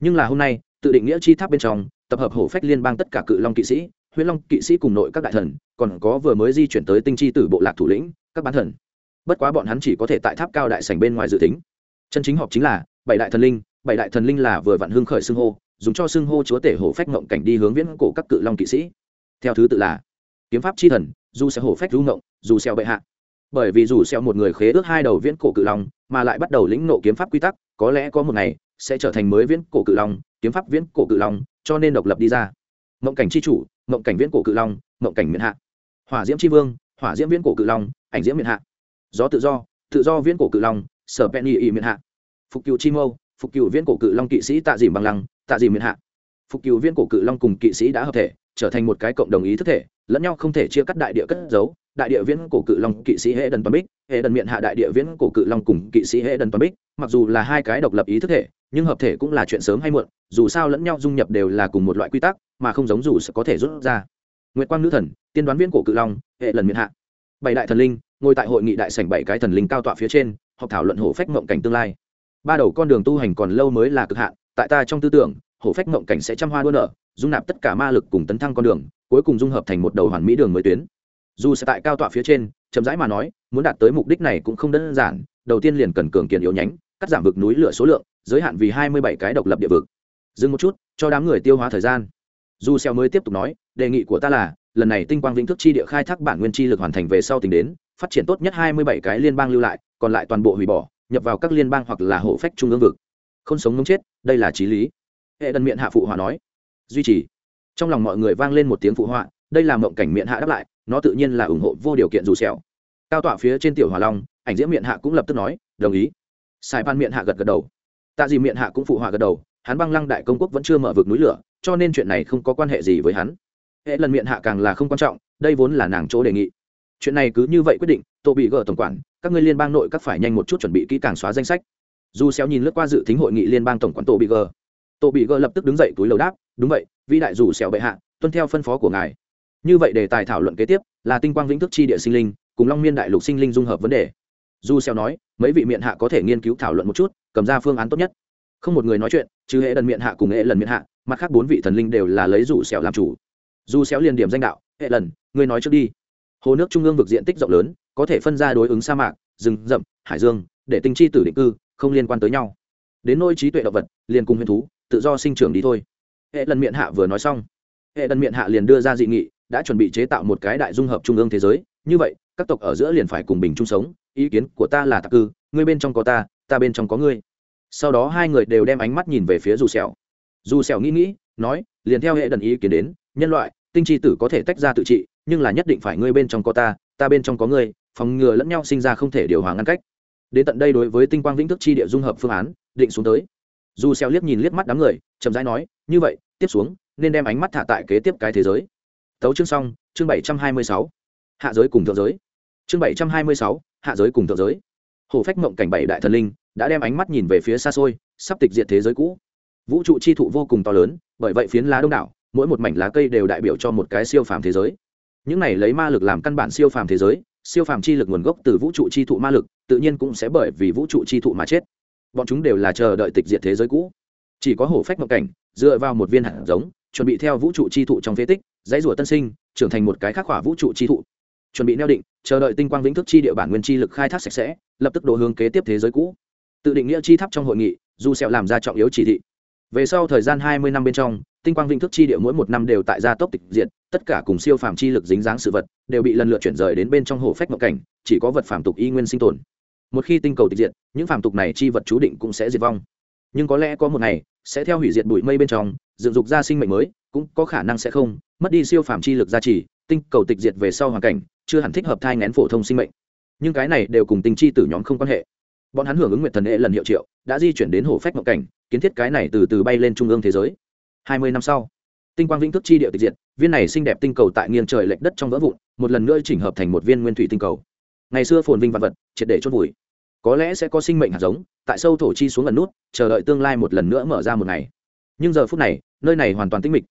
Nhưng là hôm nay, tự định nghĩa chi tháp bên trong, tập hợp hổ phách liên bang tất cả cự long kỵ sĩ, huyết long kỵ sĩ cùng nội các đại thần, còn có vừa mới di chuyển tới tinh chi tử bộ lạc thủ lĩnh, các bán thần bất quá bọn hắn chỉ có thể tại tháp cao đại sảnh bên ngoài dự tính. Chân chính họp chính là, bảy đại thần linh, bảy đại thần linh là vừa vạn hưng khởi xưng hô, dùng cho xưng hô chúa tể hổ phách ngộng cảnh đi hướng viễn cổ các cự long kỵ sĩ. Theo thứ tự là, kiếm pháp chi thần, dù sẽ hổ phách du ngộng, dù xeo bệ hạ. Bởi vì dù xeo một người khế ước hai đầu viễn cổ cự long, mà lại bắt đầu lĩnh nộ kiếm pháp quy tắc, có lẽ có một ngày, sẽ trở thành mới viễn cổ cự long, kiếm pháp viễn cổ cự long, cho nên độc lập đi ra. Ngộng cảnh chi chủ, ngộng cảnh viễn cổ cự long, ngộng cảnh miễn hạ. Hỏa diễm chi vương, hỏa diễm viễn cổ cự long, ảnh diễm miễn hạ gió tự do tự do viễn cổ cự long, sở penny y miễn hạ. Phục cựu chi mâu, phục cựu viễn cổ cự long kỵ sĩ tạ dìm bằng lăng, tạ dìm miễn hạ. Phục cựu viễn cổ cự long cùng kỵ sĩ đã hợp thể, trở thành một cái cộng đồng ý thức thể, lẫn nhau không thể chia cắt đại địa cất giấu. Đại địa viễn cổ cự long kỵ sĩ hệ đần toàn bích, hệ đần miệng hạ đại địa viễn cổ cự long cùng kỵ sĩ hệ đần toàn bích, mặc dù là hai cái độc lập ý thức thể, nhưng hợp thể cũng là chuyện sớm hay muộn, dù sao lẫn nhau dung nhập đều là cùng một loại quy tắc, mà không giống dù sẽ có thể rút ra. Nguyệt quang nữ thần, tiên đoán viễn cổ cự long, hệ lần miệng hạ. Bảy đại thần linh ngồi tại hội nghị đại sảnh bảy cái thần linh cao tọa phía trên, họp thảo luận hổ phách mộng cảnh tương lai. Ba đầu con đường tu hành còn lâu mới là cực hạn, tại ta trong tư tưởng, hổ phách mộng cảnh sẽ trăm hoa đua nở, dung nạp tất cả ma lực cùng tấn thăng con đường, cuối cùng dung hợp thành một đầu hoàn mỹ đường mới tuyến. Dù sẽ tại cao tọa phía trên, chậm rãi mà nói, muốn đạt tới mục đích này cũng không đơn giản, đầu tiên liền cần cường kiện yếu nhánh, cắt giảm vực núi lửa số lượng, giới hạn vì hai mươi bảy cái độc lập địa vực. Dừng một chút, cho đám người tiêu hóa thời gian. Dù xeo mới tiếp tục nói, đề nghị của ta là, lần này tinh quang vĩnh thức chi địa khai thác bản nguyên chi lực hoàn thành về sau tính đến phát triển tốt nhất hai mươi bảy cái liên bang lưu lại, còn lại toàn bộ hủy bỏ, nhập vào các liên bang hoặc là hộ phách trung ương vực. Không sống ngống chết, đây là trí lý. Hệ đần miệng hạ phụ hòa nói. Duy trì. Trong lòng mọi người vang lên một tiếng phụ họa, đây là mộng cảnh miệng hạ đáp lại, nó tự nhiên là ủng hộ vô điều kiện dù sẹo. Cao tọa phía trên tiểu hỏa long, ảnh diễm miệng hạ cũng lập tức nói, đồng ý. Sai ban miệng hạ gật gật đầu. Tạ gì miệng hạ cũng phụ họa gật đầu, hắn băng lăng đại công quốc vẫn chưa mở vực núi lửa, cho nên chuyện này không có quan hệ gì với hắn. Hệ lần miệng hạ càng là không quan trọng, đây vốn là nàng chỗ đề nghị chuyện này cứ như vậy quyết định tổ bị gỡ tổng quản, các ngươi liên bang nội các phải nhanh một chút chuẩn bị kỹ càng xóa danh sách. Dù xéo nhìn lướt qua dự tính hội nghị liên bang tổng quản tổ bị gỡ tổ bị gỡ lập tức đứng dậy túi lầu đáp, đúng vậy, vĩ đại dù xéo bệ hạ, tuân theo phân phó của ngài. Như vậy đề tài thảo luận kế tiếp, là tinh quang vĩnh thức chi địa sinh linh, cùng long miên đại lục sinh linh dung hợp vấn đề. Dù xéo nói, mấy vị miệng hạ có thể nghiên cứu thảo luận một chút, cầm ra phương án tốt nhất. Không một người nói chuyện chứ hệ lần miệng hạ cùng hệ lần miệng hạ, mặt khác bốn vị thần linh đều là lấy dù xéo làm chủ. Dù xéo liền điểm danh đạo, hệ lần, ngươi nói trước đi hồ nước trung ương vực diện tích rộng lớn, có thể phân ra đối ứng sa mạc, rừng rậm, hải dương, để tinh chi tử định cư, không liên quan tới nhau. Đến nôi trí tuệ động vật, liền cùng huyền thú, tự do sinh trưởng đi thôi. Hệ lần miệng hạ vừa nói xong, hệ lần miệng hạ liền đưa ra dị nghị, đã chuẩn bị chế tạo một cái đại dung hợp trung ương thế giới. Như vậy, các tộc ở giữa liền phải cùng bình chung sống. Ý kiến của ta là tạc cư, ngươi bên trong có ta ta bên trong có ngươi. Sau đó hai người đều đem ánh mắt nhìn về phía dù sẹo. Dù sẹo nghĩ nghĩ, nói, liền theo hệ đần ý kiến đến, nhân loại, tinh chi tử có thể tách ra tự trị nhưng là nhất định phải ngươi bên trong có ta ta bên trong có ngươi, phòng ngừa lẫn nhau sinh ra không thể điều hòa ngăn cách. Đến tận đây đối với tinh quang vĩnh thức chi địa dung hợp phương án, định xuống tới. Dù xeo liếc nhìn liếc mắt đám người, chậm rãi nói, như vậy, tiếp xuống, nên đem ánh mắt thả tại kế tiếp cái thế giới. Tấu chương xong, chương bảy trăm hai mươi sáu. Hạ giới cùng thượng giới. Chương bảy trăm hai mươi sáu, hạ giới cùng thượng giới. Hồ phách mộng cảnh bảy đại thần linh đã đem ánh mắt nhìn về phía xa xôi, sắp tịch diệt thế giới cũ. Vũ trụ chi thụ vô cùng to lớn, bởi vậy phiến lá đông đảo, mỗi một mảnh lá cây đều đại biểu cho một cái siêu phàm thế giới những này lấy ma lực làm căn bản siêu phàm thế giới, siêu phàm chi lực nguồn gốc từ vũ trụ chi thụ ma lực, tự nhiên cũng sẽ bởi vì vũ trụ chi thụ mà chết. Bọn chúng đều là chờ đợi tịch diệt thế giới cũ. Chỉ có hổ phách mộng cảnh, dựa vào một viên hạt giống, chuẩn bị theo vũ trụ chi thụ trong phế tích, dãy rủa tân sinh, trưởng thành một cái khắc hỏa vũ trụ chi thụ. Chuẩn bị neo định, chờ đợi tinh quang vĩnh thức chi địa bản nguyên chi lực khai thác sạch sẽ, lập tức đổ hướng kế tiếp thế giới cũ. Tự định nghĩa chi tháp trong hội nghị, dù sẹo làm ra trọng yếu chỉ thị. Về sau thời gian hai mươi năm bên trong, tinh quang vĩnh thức chi địa mỗi một năm đều tại gia tốc tịch diệt tất cả cùng siêu phàm chi lực dính dáng sự vật đều bị lần lượt chuyển rời đến bên trong hồ phách mộng cảnh, chỉ có vật phàm tục y nguyên sinh tồn. Một khi tinh cầu tịch diệt, những phàm tục này chi vật chú định cũng sẽ diệt vong. Nhưng có lẽ có một ngày, sẽ theo hủy diệt bụi mây bên trong, dựng dục ra sinh mệnh mới, cũng có khả năng sẽ không, mất đi siêu phàm chi lực gia trì, tinh cầu tịch diệt về sau hoàn cảnh, chưa hẳn thích hợp thai ngén phổ thông sinh mệnh. Nhưng cái này đều cùng tinh chi tử nhóm không quan hệ. Bọn hắn hưởng ứng nguyện thần hệ lần hiệu triệu, đã di chuyển đến hồ phách mộng cảnh, kiến thiết cái này từ từ bay lên trung ương thế giới. Hai mươi năm sau tinh quang vĩnh thức chi địa tịch diệt, viên này xinh đẹp tinh cầu tại nghiêng trời lệch đất trong vỡ vụn, một lần nữa chỉnh hợp thành một viên nguyên thủy tinh cầu. Ngày xưa phồn vinh vật vật, triệt để chốt vùi. Có lẽ sẽ có sinh mệnh hạt giống, tại sâu thổ chi xuống lần nút, chờ đợi tương lai một lần nữa mở ra một ngày. Nhưng giờ phút này, nơi này hoàn toàn tinh mịch.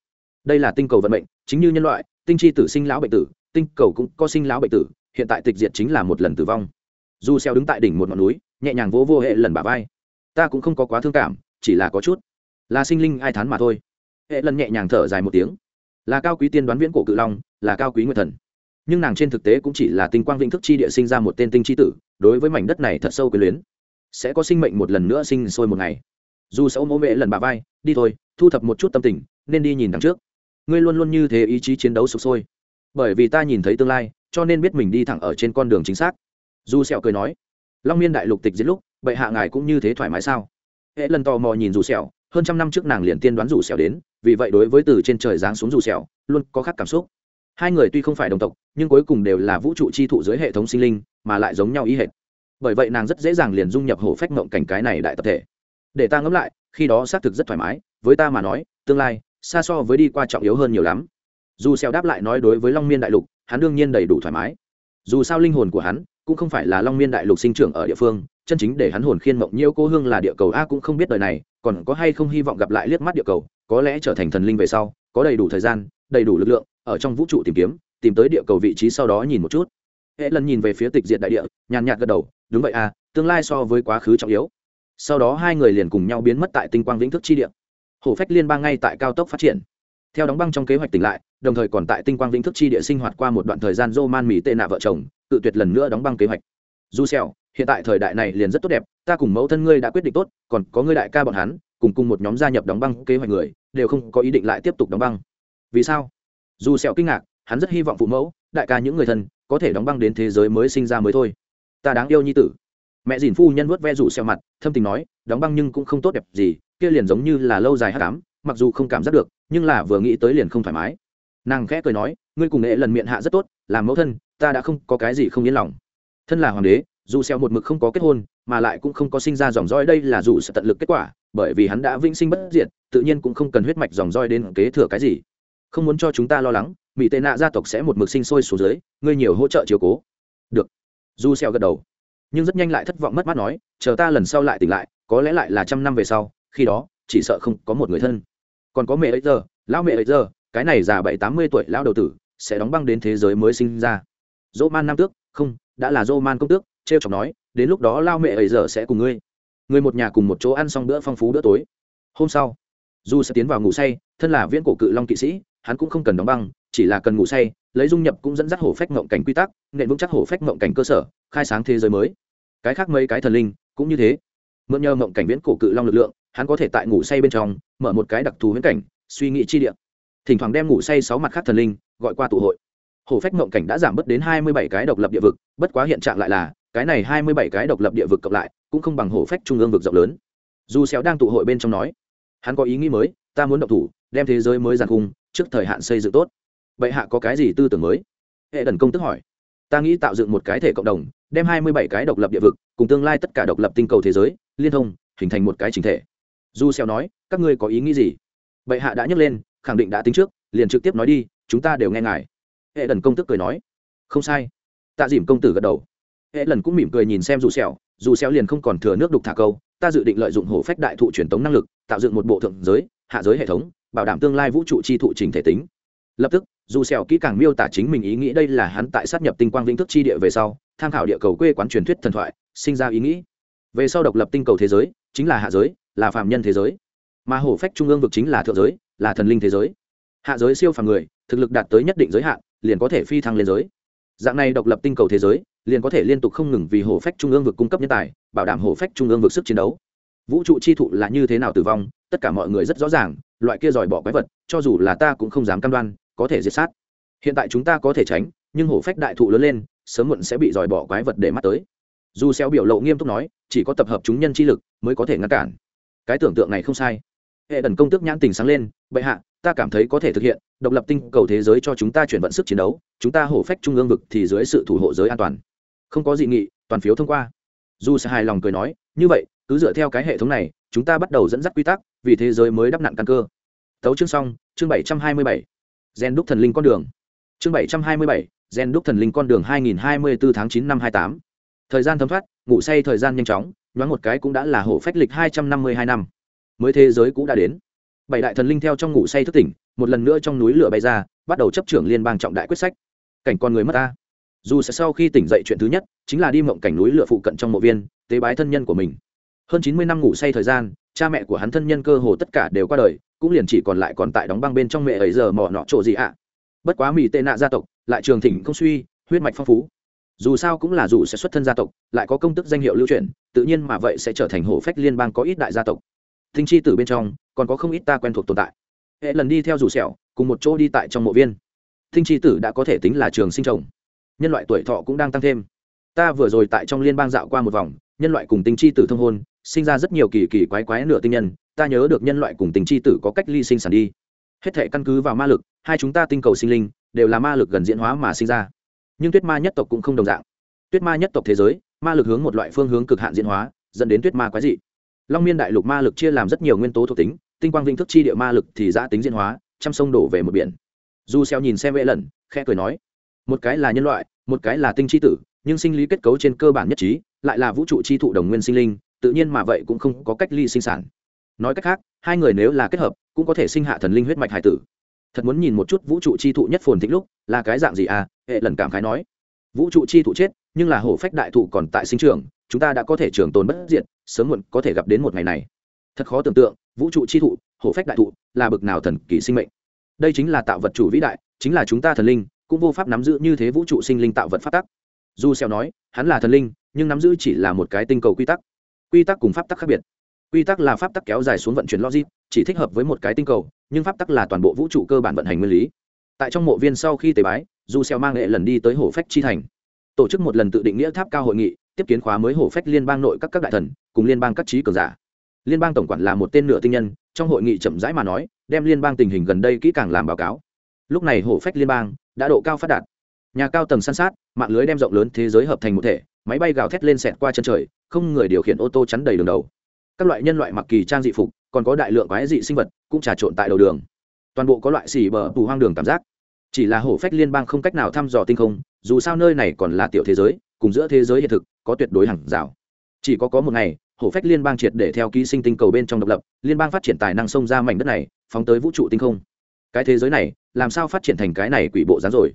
Đây là tinh cầu vận mệnh, chính như nhân loại, tinh chi tử sinh lão bệnh tử, tinh cầu cũng có sinh lão bệnh tử, hiện tại tịch diệt chính là một lần tử vong. Du xeo đứng tại đỉnh một ngọn núi, nhẹ nhàng vỗ vô hệ lần bả vai. Ta cũng không có quá thương cảm, chỉ là có chút. Là sinh linh ai thán mà thôi hệ lần nhẹ nhàng thở dài một tiếng. Là cao quý tiên đoán viễn cổ cự long, là cao quý nguyệt thần. Nhưng nàng trên thực tế cũng chỉ là tinh quang vĩnh thức chi địa sinh ra một tên tinh chi tử, đối với mảnh đất này thật sâu quyền luyến. Sẽ có sinh mệnh một lần nữa sinh sôi một ngày. Dù sẽ ôm ôm vệ lần bà vai, đi thôi, thu thập một chút tâm tình, nên đi nhìn đằng trước. Ngươi luôn luôn như thế ý chí chiến đấu sụp sôi. Bởi vì ta nhìn thấy tương lai, cho nên biết mình đi thẳng ở trên con đường chính xác. Dù sẹo cười nói, long miên đại lục tịch diễn lúc, bệ hạ ngài cũng như thế thoải mái sao? Hệ lần tò mò nhìn dù sẹo hơn trăm năm trước nàng liền tiên đoán dù sẹo đến, vì vậy đối với từ trên trời giáng xuống dù sẹo, luôn có khác cảm xúc. Hai người tuy không phải đồng tộc, nhưng cuối cùng đều là vũ trụ chi thụ dưới hệ thống sinh linh, mà lại giống nhau ý hệt. Bởi vậy nàng rất dễ dàng liền dung nhập hổ phách mộng cảnh cái này đại tập thể. Để ta ngẫm lại, khi đó xác thực rất thoải mái, với ta mà nói, tương lai, xa so với đi qua trọng yếu hơn nhiều lắm. Dù xeo đáp lại nói đối với long miên đại lục, hắn đương nhiên đầy đủ thoải mái. Dù sao linh hồn của hắn, cũng không phải là long miên đại lục sinh trưởng ở địa phương chân chính để hắn hồn khiên mộng nhiễu cô hương là địa cầu a cũng không biết đời này, còn có hay không hy vọng gặp lại liếc mắt địa cầu, có lẽ trở thành thần linh về sau, có đầy đủ thời gian, đầy đủ lực lượng, ở trong vũ trụ tìm kiếm, tìm tới địa cầu vị trí sau đó nhìn một chút. Hệ lần nhìn về phía tịch diện đại địa, nhàn nhạt gật đầu, đúng vậy à tương lai so với quá khứ trọng yếu. Sau đó hai người liền cùng nhau biến mất tại tinh quang vĩnh thức chi địa. Hổ phách liên bang ngay tại cao tốc phát triển. Theo đóng băng trong kế hoạch tỉnh lại, đồng thời còn tại tinh quang vĩnh thức chi địa sinh hoạt qua một đoạn thời gian dô man mỹ tệ nạ vợ chồng tự tuyệt lần nữa đóng băng kế hoạch. Du xèo hiện tại thời đại này liền rất tốt đẹp, ta cùng mẫu thân ngươi đã quyết định tốt, còn có ngươi đại ca bọn hắn, cùng cùng một nhóm gia nhập đóng băng kế hoạch người, đều không có ý định lại tiếp tục đóng băng. Vì sao? Dù sẹo kinh ngạc, hắn rất hy vọng phụ mẫu, đại ca những người thân, có thể đóng băng đến thế giới mới sinh ra mới thôi. Ta đáng yêu nhi tử. Mẹ dìn phu nhân vuốt ve rủ xẹo mặt, thâm tình nói, đóng băng nhưng cũng không tốt đẹp gì, kia liền giống như là lâu dài hắc ám, mặc dù không cảm giác được, nhưng là vừa nghĩ tới liền không thoải mái. Nàng khẽ cười nói, ngươi cùng nghệ lần miệng hạ rất tốt, làm mẫu thân, ta đã không có cái gì không yên lòng. Thân là hoàng đế dù xeo một mực không có kết hôn, mà lại cũng không có sinh ra dòng dõi, đây là dù sẽ tận lực kết quả, bởi vì hắn đã vĩnh sinh bất diệt, tự nhiên cũng không cần huyết mạch dòng dõi đến kế thừa cái gì. Không muốn cho chúng ta lo lắng, mỹ tệ nạ gia tộc sẽ một mực sinh sôi xuống dưới, ngươi nhiều hỗ trợ chiếu cố. Được. Du xeo gật đầu. Nhưng rất nhanh lại thất vọng mất mát nói, chờ ta lần sau lại tỉnh lại, có lẽ lại là trăm năm về sau, khi đó, chỉ sợ không có một người thân. Còn có mẹ ấy giờ, lão mẹ ấy giờ, cái này già bảy tám mươi tuổi lão đầu tử, sẽ đóng băng đến thế giới mới sinh ra. Dỗ man nam tước, không, đã là dỗ man công tước trêu chọc nói, đến lúc đó lao mẹ ấy giờ sẽ cùng ngươi. Người một nhà cùng một chỗ ăn xong bữa phong phú bữa tối. Hôm sau du sẽ tiến vào ngủ say, thân là viễn cổ cự long kỵ sĩ, hắn cũng không cần đóng băng, chỉ là cần ngủ say, lấy dung nhập cũng dẫn dắt hổ phách ngộng cảnh quy tắc, nện vững chắc hổ phách ngộng cảnh cơ sở, khai sáng thế giới mới. Cái khác mấy cái thần linh cũng như thế. Mượn nhờ ngộng cảnh viễn cổ cự long lực lượng, hắn có thể tại ngủ say bên trong, mở một cái đặc thù huyễn cảnh, suy nghĩ chi địa. Thỉnh thoảng đem ngủ say sáu mặt khác thần linh gọi qua tụ hội. Hổ phách ngộng cảnh đã giảm bớt đến hai mươi bảy cái độc lập địa vực, bất quá hiện trạng lại là cái này hai mươi bảy cái độc lập địa vực cộng lại, cũng không bằng hổ phách trung ương vực rộng lớn. Dù xéo đang tụ hội bên trong nói, hắn có ý nghĩ mới, ta muốn động thủ, đem thế giới mới giàn khung, trước thời hạn xây dựng tốt. Bệ hạ có cái gì tư tưởng mới? Hệ đần công tức hỏi. Ta nghĩ tạo dựng một cái thể cộng đồng, đem hai mươi bảy cái độc lập địa vực, cùng tương lai tất cả độc lập tinh cầu thế giới, liên thông, hình thành một cái chính thể. Du xeo nói, các ngươi có ý nghĩ gì? Bệ hạ đã nhắc lên, khẳng định đã tính trước, liền trực tiếp nói đi, chúng ta đều nghe ngài. Hệ đần công tức cười nói. Không sai. Tạ dìm công tử gật đầu hệ lần cũng mỉm cười nhìn xem dù xẻo dù xẻo liền không còn thừa nước đục thả câu, ta dự định lợi dụng hổ phách đại thụ truyền tống năng lực, tạo dựng một bộ thượng giới, hạ giới hệ thống, bảo đảm tương lai vũ trụ chi thụ trình thể tính. Lập tức, dù xẻo kỹ càng miêu tả chính mình ý nghĩ đây là hắn tại sát nhập tinh quang vĩnh thức chi địa về sau, tham khảo địa cầu quê quán truyền thuyết thần thoại, sinh ra ý nghĩ. Về sau độc lập tinh cầu thế giới, chính là hạ giới, là phàm nhân thế giới. Mà hổ phách trung ương vực chính là thượng giới, là thần linh thế giới. Hạ giới siêu phàm người, thực lực đạt tới nhất định giới hạn, liền có thể phi thăng lên giới. Dạng này độc lập tinh cầu thế giới liền có thể liên tục không ngừng vì hổ phách trung ương vực cung cấp nhân tài, bảo đảm hổ phách trung ương vực sức chiến đấu. Vũ trụ chi thụ là như thế nào tử vong, tất cả mọi người rất rõ ràng, loại kia giỏi bỏ quái vật, cho dù là ta cũng không dám cam đoan, có thể diệt sát. Hiện tại chúng ta có thể tránh, nhưng hổ phách đại thụ lớn lên, sớm muộn sẽ bị giỏi bỏ quái vật để mắt tới. Dù xeo biểu lộ nghiêm túc nói, chỉ có tập hợp chúng nhân chi lực mới có thể ngăn cản. Cái tưởng tượng này không sai. Hệ đần công tước nhãn tình sáng lên, bệ hạ, ta cảm thấy có thể thực hiện, độc lập tinh cầu thế giới cho chúng ta chuyển vận sức chiến đấu, chúng ta hổ phách trung ương vực thì dưới sự thủ hộ giới an toàn không có dị nghị, toàn phiếu thông qua. Dù sẽ hài lòng cười nói, như vậy, cứ dựa theo cái hệ thống này, chúng ta bắt đầu dẫn dắt quy tắc, vì thế giới mới đắp nặn căn cơ. Tấu chương xong, chương bảy trăm hai mươi bảy. Gen đúc thần linh con đường. Chương bảy trăm hai mươi bảy, gen đúc thần linh con đường hai nghìn hai mươi bốn tháng chín năm hai tám. Thời gian thấm thoát, ngủ say thời gian nhanh chóng, nhoáng một cái cũng đã là hộ phách lịch hai trăm năm mươi hai năm. Mới thế giới cũng đã đến. Bảy đại thần linh theo trong ngủ say thức tỉnh, một lần nữa trong núi lửa bay ra, bắt đầu chấp trưởng liên bang trọng đại quyết sách. Cảnh con người mất ta dù sẽ sau khi tỉnh dậy chuyện thứ nhất, chính là đi mộng cảnh núi lửa phụ cận trong mộ viên, tế bái thân nhân của mình. Hơn chín mươi năm ngủ say thời gian, cha mẹ của hắn thân nhân cơ hồ tất cả đều qua đời, cũng liền chỉ còn lại còn tại đóng băng bên trong mẹ ấy giờ mỏ nọ chỗ gì ạ. Bất quá mỹ tệ nạ gia tộc, lại trường thỉnh không suy, huyết mạch phong phú. Dù sao cũng là dù sẽ xuất thân gia tộc, lại có công tức danh hiệu lưu truyền, tự nhiên mà vậy sẽ trở thành hổ phách liên bang có ít đại gia tộc. Thinh chi tử bên trong, còn có không ít ta quen thuộc tồn tại. Hệ lần đi theo rủ sẹo, cùng một chỗ đi tại trong mộ viên. Thinh chi tử đã có thể tính là trường sinh chồng nhân loại tuổi thọ cũng đang tăng thêm. Ta vừa rồi tại trong liên bang dạo qua một vòng, nhân loại cùng tinh chi tử thông hôn, sinh ra rất nhiều kỳ kỳ quái quái nửa tinh nhân, ta nhớ được nhân loại cùng tinh chi tử có cách ly sinh sản đi. Hết thể căn cứ vào ma lực, hai chúng ta tinh cầu sinh linh đều là ma lực gần diễn hóa mà sinh ra. Nhưng tuyết ma nhất tộc cũng không đồng dạng. Tuyết ma nhất tộc thế giới, ma lực hướng một loại phương hướng cực hạn diễn hóa, dẫn đến tuyết ma quái dị. Long miên đại lục ma lực chia làm rất nhiều nguyên tố thuộc tính, tinh quang vinh thức chi địa ma lực thì giã tính diễn hóa, trăm sông đổ về một biển. Du xeo nhìn xem vệ lần khẽ cười nói một cái là nhân loại, một cái là tinh chi tử, nhưng sinh lý kết cấu trên cơ bản nhất trí, lại là vũ trụ chi thụ đồng nguyên sinh linh, tự nhiên mà vậy cũng không có cách ly sinh sản. Nói cách khác, hai người nếu là kết hợp, cũng có thể sinh hạ thần linh huyết mạch hải tử. Thật muốn nhìn một chút vũ trụ chi thụ nhất phồn thịnh lúc, là cái dạng gì à? Hệ lần cảm khái nói. Vũ trụ chi thụ chết, nhưng là hổ phách đại thụ còn tại sinh trường chúng ta đã có thể trường tồn bất diệt, sớm muộn có thể gặp đến một ngày này. Thật khó tưởng tượng, vũ trụ chi thụ, hổ phách đại thụ, là bực nào thần kỳ sinh mệnh. Đây chính là tạo vật chủ vĩ đại, chính là chúng ta thần linh cũng vô pháp nắm giữ như thế vũ trụ sinh linh tạo vật pháp tắc. Du xeo nói, hắn là thần linh, nhưng nắm giữ chỉ là một cái tinh cầu quy tắc. Quy tắc cùng pháp tắc khác biệt. Quy tắc là pháp tắc kéo dài xuống vận chuyển logic, chỉ thích hợp với một cái tinh cầu, nhưng pháp tắc là toàn bộ vũ trụ cơ bản vận hành nguyên lý. Tại trong mộ viên sau khi tế bái du xeo mang nghệ lần đi tới hồ phách chi thành. Tổ chức một lần tự định nghĩa tháp cao hội nghị, tiếp kiến khóa mới hồ phách liên bang nội các các đại thần, cùng liên bang các trí cường giả. Liên bang tổng quản là một tên nửa tinh nhân, trong hội nghị chậm rãi mà nói, đem liên bang tình hình gần đây kỹ càng làm báo cáo. Lúc này hồ phách liên bang đã độ cao phát đạt. Nhà cao tầng san sát, mạng lưới đem rộng lớn thế giới hợp thành một thể, máy bay gào thét lên sẹt qua chân trời, không người điều khiển ô tô chắn đầy đường đầu. Các loại nhân loại mặc kỳ trang dị phục, còn có đại lượng quái dị sinh vật cũng trà trộn tại đầu đường. Toàn bộ có loại xỉ bờ bù hoang đường cảm giác. Chỉ là hổ phách liên bang không cách nào thăm dò tinh không, dù sao nơi này còn là tiểu thế giới, cùng giữa thế giới hiện thực, có tuyệt đối hàng rào. Chỉ có có một ngày, hổ phách liên bang triệt để theo ký sinh tinh cầu bên trong độc lập, liên bang phát triển tài năng xông ra mảnh đất này, phóng tới vũ trụ tinh không. Cái thế giới này làm sao phát triển thành cái này quỷ bộ dáng rồi?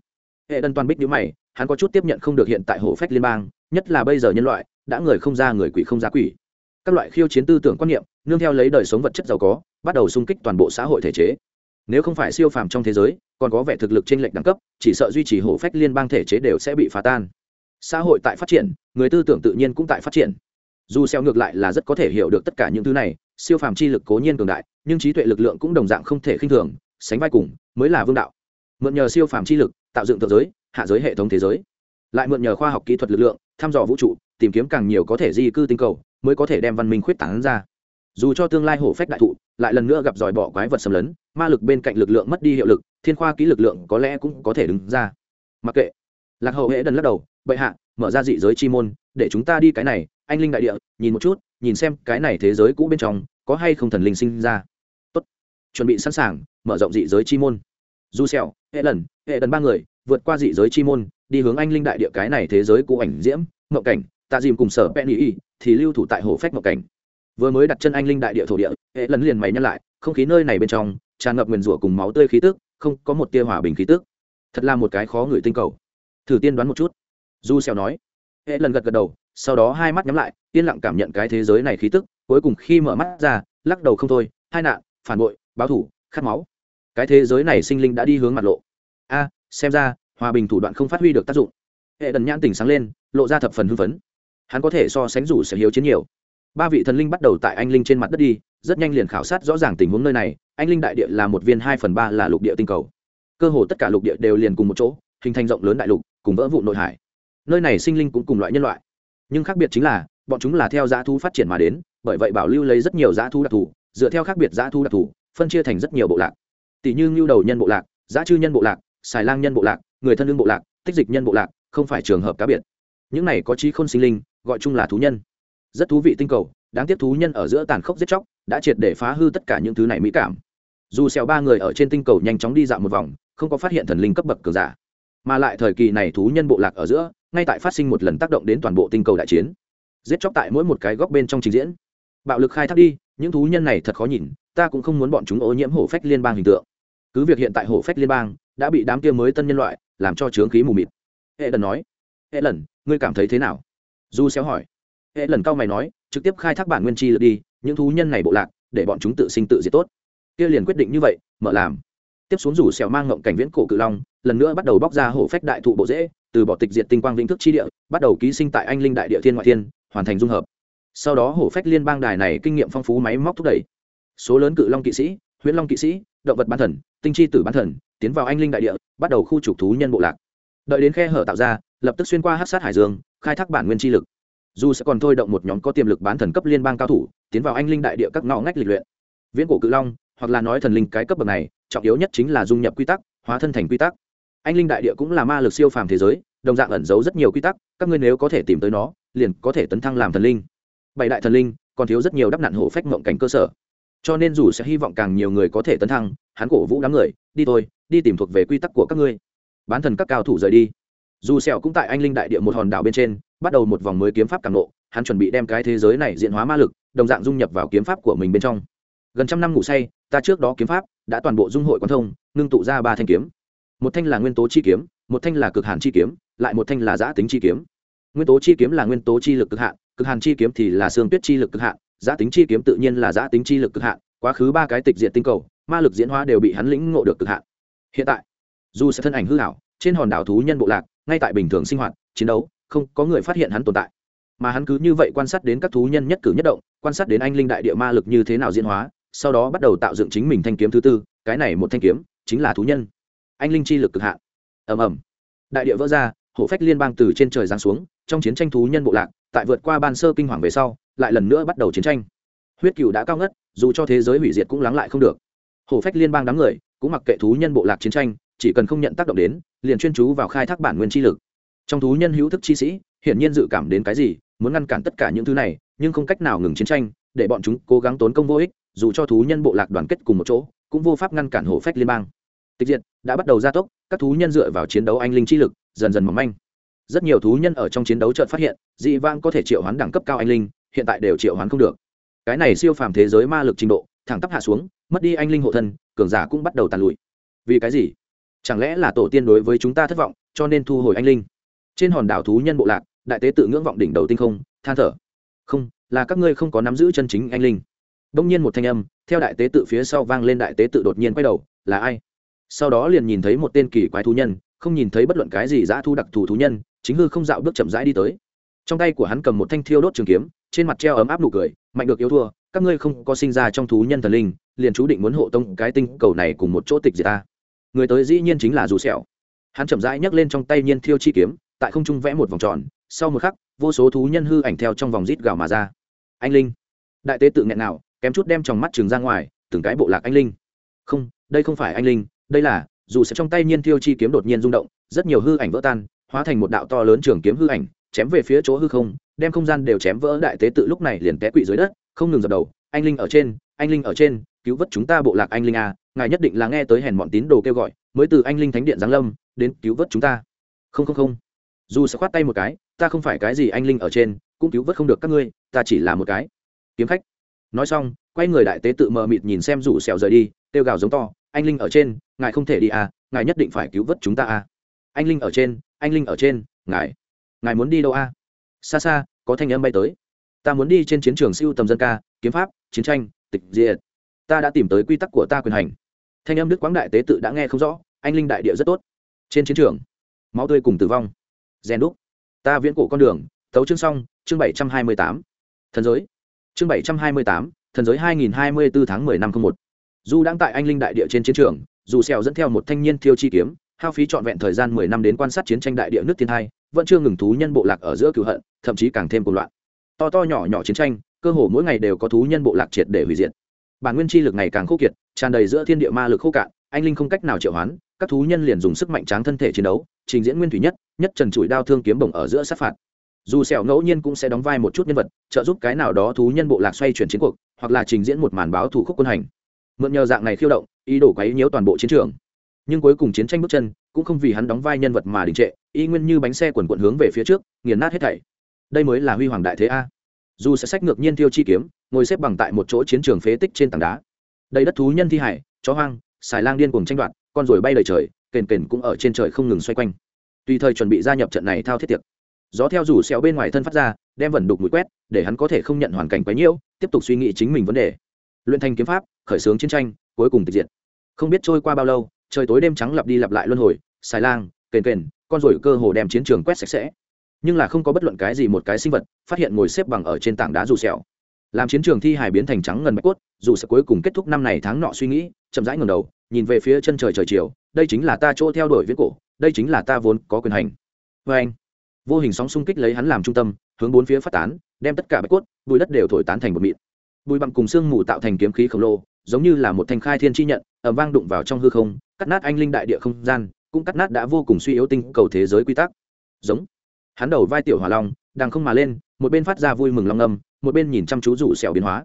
Hệ đần toàn bích nhữ mày, hắn có chút tiếp nhận không được hiện tại hổ phách liên bang, nhất là bây giờ nhân loại, đã người không ra người quỷ không ra quỷ. Các loại khiêu chiến tư tưởng quan niệm, nương theo lấy đời sống vật chất giàu có, bắt đầu xung kích toàn bộ xã hội thể chế. Nếu không phải siêu phàm trong thế giới, còn có vẻ thực lực trên lệch đẳng cấp, chỉ sợ duy trì hổ phách liên bang thể chế đều sẽ bị phá tan. Xã hội tại phát triển, người tư tưởng tự nhiên cũng tại phát triển. Dù xeo ngược lại là rất có thể hiểu được tất cả những thứ này, siêu phàm chi lực cố nhiên cường đại, nhưng trí tuệ lực lượng cũng đồng dạng không thể khinh thường sánh vai cùng, mới là vương đạo. Mượn nhờ siêu phàm chi lực, tạo dựng thượng giới, hạ giới hệ thống thế giới. Lại mượn nhờ khoa học kỹ thuật lực lượng, thăm dò vũ trụ, tìm kiếm càng nhiều có thể di cư tinh cầu, mới có thể đem văn minh khuyết tảng ra. Dù cho tương lai hổ phách đại thụ, lại lần nữa gặp dòi bỏ quái vật xâm lấn, ma lực bên cạnh lực lượng mất đi hiệu lực, thiên khoa ký lực lượng có lẽ cũng có thể đứng ra. Mặc kệ. Lạc hậu hễ đần lắc đầu, bệ hạ, mở ra dị giới chi môn, để chúng ta đi cái này, anh linh đại địa, nhìn một chút, nhìn xem cái này thế giới cũ bên trong, có hay không thần linh sinh ra chuẩn bị sẵn sàng, mở rộng dị giới chi môn. Du xèo hệ lần hệ lần ba người, vượt qua dị giới chi môn, đi hướng anh linh đại địa cái này thế giới cũ ảnh diễm mậu cảnh, tạ dìm cùng sở penny y, thì lưu thủ tại hồ phách mậu cảnh. Vừa mới đặt chân anh linh đại địa thổ địa, hệ lần liền mày nhắc lại, không khí nơi này bên trong, tràn ngập nguyền rủa cùng máu tươi khí tức, không có một tia hòa bình khí tức. Thật là một cái khó người tinh cầu. Thử tiên đoán một chút. Du xèo nói, hệ lần gật gật đầu, sau đó hai mắt nhắm lại, yên lặng cảm nhận cái thế giới này khí tức, cuối cùng khi mở mắt ra, lắc đầu không thôi, hai nạn, phản bội báo thủ, khát máu. Cái thế giới này sinh linh đã đi hướng mặt lộ. A, xem ra, hòa bình thủ đoạn không phát huy được tác dụng. Hệ đần nhãn tỉnh sáng lên, lộ ra thập phần hưng phấn. Hắn có thể so sánh rủ sẽ hiếu chiến nhiều. Ba vị thần linh bắt đầu tại anh linh trên mặt đất đi, rất nhanh liền khảo sát rõ ràng tình huống nơi này. Anh linh đại địa là một viên hai phần ba là lục địa tinh cầu. Cơ hồ tất cả lục địa đều liền cùng một chỗ, hình thành rộng lớn đại lục, cùng vỡ vụ nội hải. Nơi này sinh linh cũng cùng loại nhân loại. Nhưng khác biệt chính là, bọn chúng là theo dã thu phát triển mà đến, bởi vậy bảo lưu lấy rất nhiều dã thu đặc thù, dựa theo khác biệt dã thu đặc thù phân chia thành rất nhiều bộ lạc. Tỷ như ngưu đầu nhân bộ lạc, giã chư nhân bộ lạc xài lang nhân bộ lạc, người thân lương bộ lạc, tích dịch nhân bộ lạc, không phải trường hợp cá biệt. Những này có trí khôn sinh linh, gọi chung là thú nhân. Rất thú vị tinh cầu, đáng tiếc thú nhân ở giữa tàn khốc giết chóc, đã triệt để phá hư tất cả những thứ này mỹ cảm. Dù xèo ba người ở trên tinh cầu nhanh chóng đi dạo một vòng, không có phát hiện thần linh cấp bậc cường giả. Mà lại thời kỳ này thú nhân bộ lạc ở giữa, ngay tại phát sinh một lần tác động đến toàn bộ tinh cầu đại chiến. Giết chóc tại mỗi một cái góc bên trong trình diễn bạo lực khai thác đi, những thú nhân này thật khó nhìn, ta cũng không muốn bọn chúng ô nhiễm hổ phách liên bang hình tượng. Cứ việc hiện tại hổ phách liên bang đã bị đám kia mới tân nhân loại làm cho trướng khí mù mịt. Hệ lần nói hệ lần ngươi cảm thấy thế nào? Du xéo hỏi. Hệ lần cao mày nói, trực tiếp khai thác bản nguyên chi lực đi, những thú nhân này bộ lạc, để bọn chúng tự sinh tự diệt tốt. Kia liền quyết định như vậy, mở làm. Tiếp xuống rủ xẻo mang ngộng cảnh viễn cổ cự long, lần nữa bắt đầu bóc ra hổ phách đại thụ bộ dễ từ bỏ tịch diệt tinh quang vĩnh thức chi địa, bắt đầu ký sinh tại anh linh đại địa thiên ngoại thiên, hoàn thành dung hợp sau đó hổ phách liên bang đài này kinh nghiệm phong phú máy móc thúc đẩy. Số lớn cự long kỵ sĩ, huyễn long kỵ sĩ, động vật bán thần, tinh chi tử bán thần, tiến vào anh linh đại địa, bắt đầu khu trục thú nhân bộ lạc. Đợi đến khe hở tạo ra, lập tức xuyên qua hát sát hải dương, khai thác bản nguyên chi lực. Dù sẽ còn thôi động một nhóm có tiềm lực bán thần cấp liên bang cao thủ, tiến vào anh linh đại địa các ngõ ngách lịch luyện. Viễn cổ cự long, hoặc là nói thần linh cái cấp bậc này, trọng yếu nhất chính là dung nhập quy tắc, hóa thân thành quy tắc. Anh linh đại địa cũng là ma lực siêu phàm thế giới, đồng dạng ẩn giấu rất nhiều quy tắc, các ngươi nếu có thể tìm tới nó, liền có thể tấn thăng làm thần linh bảy đại thần linh, còn thiếu rất nhiều đắp nạn hổ phách mộng cảnh cơ sở. Cho nên dù sẽ hy vọng càng nhiều người có thể tấn thăng, hắn cổ vũ đám người, đi thôi, đi tìm thuộc về quy tắc của các ngươi. Bán thần các cao thủ rời đi. Dù sẹo cũng tại anh linh đại địa một hòn đảo bên trên, bắt đầu một vòng mới kiếm pháp càng nộ hắn chuẩn bị đem cái thế giới này diễn hóa ma lực, đồng dạng dung nhập vào kiếm pháp của mình bên trong. Gần trăm năm ngủ say, ta trước đó kiếm pháp đã toàn bộ dung hội quan thông nương tụ ra ba thanh kiếm. Một thanh là nguyên tố chi kiếm, một thanh là cực hạn chi kiếm, lại một thanh là giã tính chi kiếm. Nguyên tố chi kiếm là nguyên tố chi lực cực hạn cực hàn chi kiếm thì là xương tuyết chi lực cực hạn, giã tính chi kiếm tự nhiên là giã tính chi lực cực hạn, quá khứ ba cái tịch diện tinh cầu, ma lực diễn hóa đều bị hắn lĩnh ngộ được cực hạn. Hiện tại, dù sẽ thân ảnh hư hảo, trên hòn đảo thú nhân bộ lạc, ngay tại bình thường sinh hoạt, chiến đấu, không có người phát hiện hắn tồn tại. Mà hắn cứ như vậy quan sát đến các thú nhân nhất cử nhất động, quan sát đến anh linh đại địa ma lực như thế nào diễn hóa, sau đó bắt đầu tạo dựng chính mình thanh kiếm thứ tư, cái này một thanh kiếm chính là thú nhân. Anh linh chi lực cực hạn. Ầm ầm. Đại địa vỡ ra, hổ phách liên bang từ trên trời giáng xuống, trong chiến tranh thú nhân bộ lạc tại vượt qua ban sơ kinh hoàng về sau, lại lần nữa bắt đầu chiến tranh. Huyết cựu đã cao ngất, dù cho thế giới hủy diệt cũng lắng lại không được. Hổ phách liên bang đám người cũng mặc kệ thú nhân bộ lạc chiến tranh, chỉ cần không nhận tác động đến, liền chuyên chú vào khai thác bản nguyên chi lực. Trong thú nhân hữu thức chi sĩ, hiển nhiên dự cảm đến cái gì, muốn ngăn cản tất cả những thứ này, nhưng không cách nào ngừng chiến tranh, để bọn chúng cố gắng tốn công vô ích, dù cho thú nhân bộ lạc đoàn kết cùng một chỗ, cũng vô pháp ngăn cản hổ phách liên bang. Tịch diệt đã bắt đầu gia tốc, các thú nhân dựa vào chiến đấu anh linh chi lực, dần dần mỏng manh rất nhiều thú nhân ở trong chiến đấu chợt phát hiện, dị vang có thể triệu hoán đẳng cấp cao anh linh, hiện tại đều triệu hoán không được. Cái này siêu phàm thế giới ma lực trình độ, thẳng tắp hạ xuống, mất đi anh linh hộ thân, cường giả cũng bắt đầu tàn lụi. Vì cái gì? Chẳng lẽ là tổ tiên đối với chúng ta thất vọng, cho nên thu hồi anh linh? Trên hòn đảo thú nhân bộ lạc, đại tế tự ngưỡng vọng đỉnh đầu tinh không, than thở. Không, là các ngươi không có nắm giữ chân chính anh linh. Đông nhiên một thanh âm, theo đại tế tự phía sau vang lên đại tế tự đột nhiên quay đầu, là ai? Sau đó liền nhìn thấy một tên kỳ quái thú nhân không nhìn thấy bất luận cái gì dã thu đặc thù thú nhân, chính hư không dạo bước chậm rãi đi tới. Trong tay của hắn cầm một thanh thiêu đốt trường kiếm, trên mặt treo ấm áp nụ cười, mạnh được yêu thua, các ngươi không có sinh ra trong thú nhân thần linh, liền chú định muốn hộ tông cái tinh cầu này cùng một chỗ tịch diệt ta. Người tới dĩ nhiên chính là dù sẹo. Hắn chậm rãi nhấc lên trong tay nhiên thiêu chi kiếm, tại không trung vẽ một vòng tròn, sau một khắc, vô số thú nhân hư ảnh theo trong vòng rít gào mà ra. Anh linh! Đại tế tự nghẹn nào, kém chút đem trong mắt trường ra ngoài, từng cái bộ lạc anh linh! Không, đây không phải anh linh, đây là dù sẽ trong tay nhiên thiêu chi kiếm đột nhiên rung động, rất nhiều hư ảnh vỡ tan, hóa thành một đạo to lớn trường kiếm hư ảnh, chém về phía chỗ hư không, đem không gian đều chém vỡ. Đại tế tự lúc này liền té quỵ dưới đất, không ngừng dập đầu. Anh linh ở trên, anh linh ở trên, cứu vớt chúng ta bộ lạc anh linh à ngài nhất định là nghe tới hèn bọn tín đồ kêu gọi, mới từ anh linh thánh điện giáng lâm, đến cứu vớt chúng ta. Không không không. Dù sẽ khoát tay một cái, ta không phải cái gì anh linh ở trên, cũng cứu vớt không được các ngươi, ta chỉ là một cái. Kiếm khách. Nói xong, quay người đại tế tự mờ mịt nhìn xem rủ xèo rời đi, kêu gào giống to anh linh ở trên, ngài không thể đi à ngài nhất định phải cứu vớt chúng ta à. Anh linh ở trên, anh linh ở trên, ngài ngài muốn đi đâu à? Xa xa, có thanh âm bay tới. Ta muốn đi trên chiến trường siêu tầm dân ca, kiếm pháp, chiến tranh, tịch diệt. Ta đã tìm tới quy tắc của ta quyền hành. Thanh âm đức quáng đại tế tự đã nghe không rõ, anh linh đại địa rất tốt. Trên chiến trường, máu tươi cùng tử vong. Gen đúc. Ta viễn cổ con đường tấu chương xong, chương bảy trăm hai mươi tám. Thần giới. Chương bảy trăm hai mươi tám, thần giới hai nghìn hai mươi bốn tháng mười năm không một. Dù đang tại anh linh đại địa trên chiến trường, dù sẹo dẫn theo một thanh niên thiêu chi kiếm, hao phí trọn vẹn thời gian mười năm đến quan sát chiến tranh đại địa nước thiên hai vẫn chưa ngừng thú nhân bộ lạc ở giữa cửu hận, thậm chí càng thêm cuồng loạn. To to nhỏ nhỏ chiến tranh, cơ hồ mỗi ngày đều có thú nhân bộ lạc triệt để hủy diệt. Bản nguyên chi lực ngày càng khô kiệt, tràn đầy giữa thiên địa ma lực khô cạn, anh linh không cách nào triệu hoán, các thú nhân liền dùng sức mạnh tráng thân thể chiến đấu, trình diễn nguyên thủy nhất nhất trần trụi đao thương kiếm bổng ở giữa sát phạt. Dù sẹo ngẫu nhiên cũng sẽ đóng vai một chút nhân vật, trợ giúp cái nào đó thú nhân bộ lạc xoay chuyển chiến cuộc, hoặc là trình diễn một màn báo thủ khúc quân hành mượn nhờ dạng này khiêu động, ý đồ quấy nhiễu toàn bộ chiến trường. Nhưng cuối cùng chiến tranh bước chân cũng không vì hắn đóng vai nhân vật mà đình trệ, y nguyên như bánh xe quần quận hướng về phía trước, nghiền nát hết thảy. Đây mới là huy hoàng đại thế a. Dù sẽ sách ngược nhiên tiêu chi kiếm, ngồi xếp bằng tại một chỗ chiến trường phế tích trên tảng đá. Đầy đất thú nhân thi hải, chó hoang, xài lang điên cùng tranh đoạt, con rồi bay lời trời, kền kền cũng ở trên trời không ngừng xoay quanh. Tùy thời chuẩn bị gia nhập trận này thao thiết tiệc. Gió theo rủ xéo bên ngoài thân phát ra, đem vẩn đục mũi quét, để hắn có thể không nhận hoàn cảnh quấy nhiễu, tiếp tục suy nghĩ chính mình vấn đề luyện thành kiếm pháp, khởi xướng chiến tranh, cuối cùng tịch diệt. Không biết trôi qua bao lâu, trời tối đêm trắng lặp đi lặp lại luân hồi, xài lang, kền kền, con rồi cơ hồ đem chiến trường quét sạch sẽ. Nhưng là không có bất luận cái gì một cái sinh vật phát hiện ngồi xếp bằng ở trên tảng đá dù sẹo. Làm chiến trường thi hài biến thành trắng ngần bạch cốt, dù sẽ cuối cùng kết thúc năm này tháng nọ suy nghĩ, chậm rãi ngầm đầu, nhìn về phía chân trời trời chiều, đây chính là ta chỗ theo đuổi viễn cổ, đây chính là ta vốn có quyền hành. Vê anh, vô hình sóng xung kích lấy hắn làm trung tâm, hướng bốn phía phát tán, đem tất cả bạch cốt, bụi đất đều thổi tán thành một mịn bụi bặm cùng xương mù tạo thành kiếm khí khổng lồ, giống như là một thanh khai thiên chi nhận ẩm vang đụng vào trong hư không, cắt nát anh linh đại địa không gian, cũng cắt nát đã vô cùng suy yếu tinh cầu thế giới quy tắc. Giống. Hắn đầu vai tiểu hỏa long, đang không mà lên, một bên phát ra vui mừng long âm, một bên nhìn chăm chú rủ sẹo biến hóa.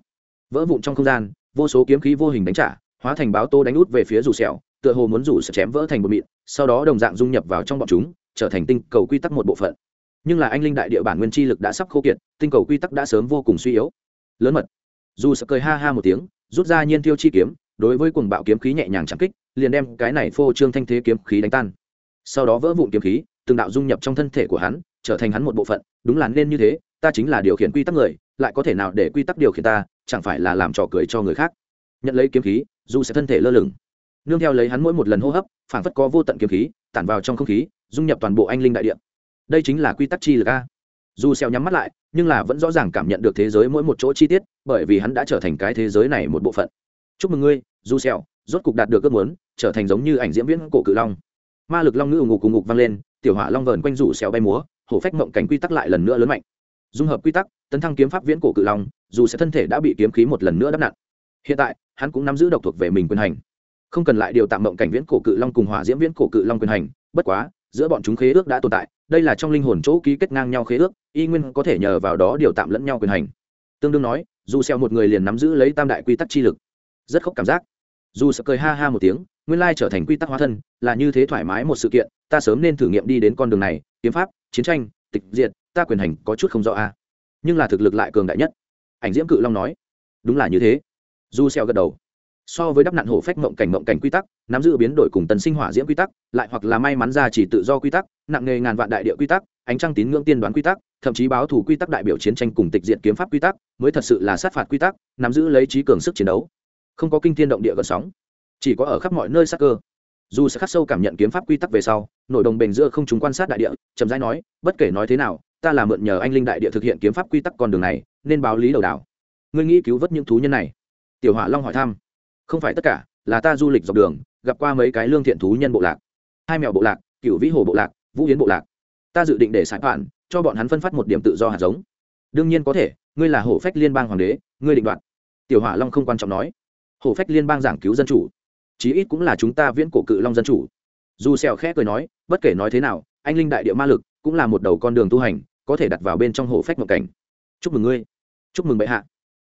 Vỡ vụn trong không gian, vô số kiếm khí vô hình đánh trả, hóa thành báo tô đánh út về phía rủ sẹo, tựa hồ muốn rủ sẽ chém vỡ thành một mịn, sau đó đồng dạng dung nhập vào trong bọn chúng, trở thành tinh cầu quy tắc một bộ phận. Nhưng là anh linh đại địa bản nguyên chi lực đã sắp khô kiệt, tinh cầu quy tắc đã sớm vô cùng suy yếu. Lớn mật dù sợ cười ha ha một tiếng, rút ra nhiên tiêu chi kiếm, đối với cuồng bạo kiếm khí nhẹ nhàng chẳng kích, liền đem cái này phô trương thanh thế kiếm khí đánh tan. Sau đó vỡ vụn kiếm khí, từng đạo dung nhập trong thân thể của hắn, trở thành hắn một bộ phận, đúng là nên như thế, ta chính là điều khiển quy tắc người, lại có thể nào để quy tắc điều khiển ta, chẳng phải là làm trò cười cho người khác. Nhận lấy kiếm khí, dù sẽ thân thể lơ lửng. Nương theo lấy hắn mỗi một lần hô hấp phản phất có vô tận kiếm khí, tản vào trong không khí, dung nhập toàn bộ anh linh đại địa. Đây chính là quy tắc chi lực a. Dù xeo nhắm mắt lại, nhưng là vẫn rõ ràng cảm nhận được thế giới mỗi một chỗ chi tiết bởi vì hắn đã trở thành cái thế giới này một bộ phận. Chúc mừng ngươi, du sẹo, rốt cục đạt được ước muốn, trở thành giống như ảnh diễn viễn cổ cự long. Ma lực long ngữ ngục cùng ngục vang lên, tiểu hỏa long vờn quanh rủ sẹo bay múa, hổ phách mộng cảnh quy tắc lại lần nữa lớn mạnh. Dung hợp quy tắc, tấn thăng kiếm pháp viễn cổ cự long, dù sẽ thân thể đã bị kiếm khí một lần nữa đắp nặn. Hiện tại, hắn cũng nắm giữ độc thuộc về mình quyền hành. Không cần lại điều tạm mộng cảnh viễn cổ cự long cùng hỏa diễm viễn cổ cự long quyền hành, bất quá, giữa bọn chúng khế ước đã tồn tại, đây là trong linh hồn chỗ ký kết ngang nhau khế ước, y nguyên có thể nhờ vào đó điều tạm lẫn nhau quyền hành. Tương đương nói dù xeo một người liền nắm giữ lấy tam đại quy tắc chi lực. Rất khóc cảm giác. Dù sợ cười ha ha một tiếng, nguyên lai trở thành quy tắc hóa thân, là như thế thoải mái một sự kiện, ta sớm nên thử nghiệm đi đến con đường này, kiếm pháp, chiến tranh, tịch diệt, ta quyền hành có chút không rõ a. Nhưng là thực lực lại cường đại nhất. Ảnh diễm cự long nói, đúng là như thế. Du xeo gật đầu so với đắp nặn hổ phách mộng cảnh mộng cảnh quy tắc, nắm giữ biến đổi cùng tần sinh hỏa diễm quy tắc, lại hoặc là may mắn ra chỉ tự do quy tắc, nặng nghề ngàn vạn đại địa quy tắc, ánh trăng tín ngưỡng tiên đoán quy tắc, thậm chí báo thủ quy tắc đại biểu chiến tranh cùng tịch diện kiếm pháp quy tắc, mới thật sự là sát phạt quy tắc, nắm giữ lấy trí cường sức chiến đấu. Không có kinh thiên động địa gợn sóng, chỉ có ở khắp mọi nơi sắc cơ. Dù sẽ khắc sâu cảm nhận kiếm pháp quy tắc về sau, nội đồng bền giữa không chúng quan sát đại địa trầm rãi nói, bất kể nói thế nào, ta là mượn nhờ anh linh đại địa thực hiện kiếm pháp quy tắc con đường này, nên báo lý đầu đảo. Ngươi nghĩ cứu vớt những thú nhân này? Tiểu hỏa long hỏi thăm không phải tất cả, là ta du lịch dọc đường, gặp qua mấy cái lương thiện thú nhân bộ lạc. Hai mèo bộ lạc cựu vĩ hồ bộ lạc, vũ hiến bộ lạc. Ta dự định để sải phản, cho bọn hắn phân phát một điểm tự do hạt giống. Đương nhiên có thể, ngươi là hổ phách liên bang hoàng đế, ngươi định đoạt. Tiểu hỏa long không quan trọng nói. Hổ phách liên bang giảng cứu dân chủ. Chí ít cũng là chúng ta viễn cổ cự long dân chủ. Dù xèo khẽ cười nói, bất kể nói thế nào, anh linh đại địa ma lực cũng là một đầu con đường tu hành, có thể đặt vào bên trong hổ phách một cảnh. Chúc mừng ngươi. Chúc mừng bệ hạ.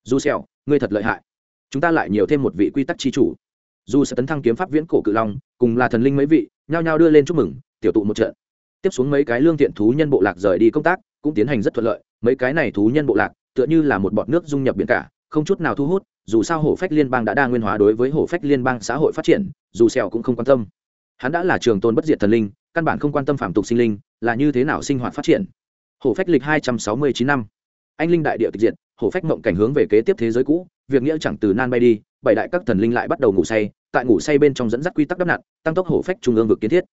Dù xèo ngươi thật lợi hại chúng ta lại nhiều thêm một vị quy tắc chi chủ. Dù sẽ tấn thăng kiếm pháp viễn cổ cự long, cùng là thần linh mấy vị, nhao nhao đưa lên chúc mừng, tiểu tụ một trận. Tiếp xuống mấy cái lương thiện thú nhân bộ lạc rời đi công tác, cũng tiến hành rất thuận lợi, mấy cái này thú nhân bộ lạc, tựa như là một bọt nước dung nhập biển cả, không chút nào thu hút, dù sao hổ phách liên bang đã đa nguyên hóa đối với hổ phách liên bang xã hội phát triển, dù sẹo cũng không quan tâm. Hắn đã là trường tôn bất diệt thần linh, căn bản không quan tâm phạm tục sinh linh, là như thế nào sinh hoạt phát triển. Hổ phách lịch hai trăm sáu mươi chín năm. Anh linh đại địa tịch diệt hổ phách mộng cảnh hướng về kế tiếp thế giới cũ việc nghĩa chẳng từ nan bay đi bảy đại các thần linh lại bắt đầu ngủ say tại ngủ say bên trong dẫn dắt quy tắc đắp nặn tăng tốc hổ phách trung ương vực kiến thiết.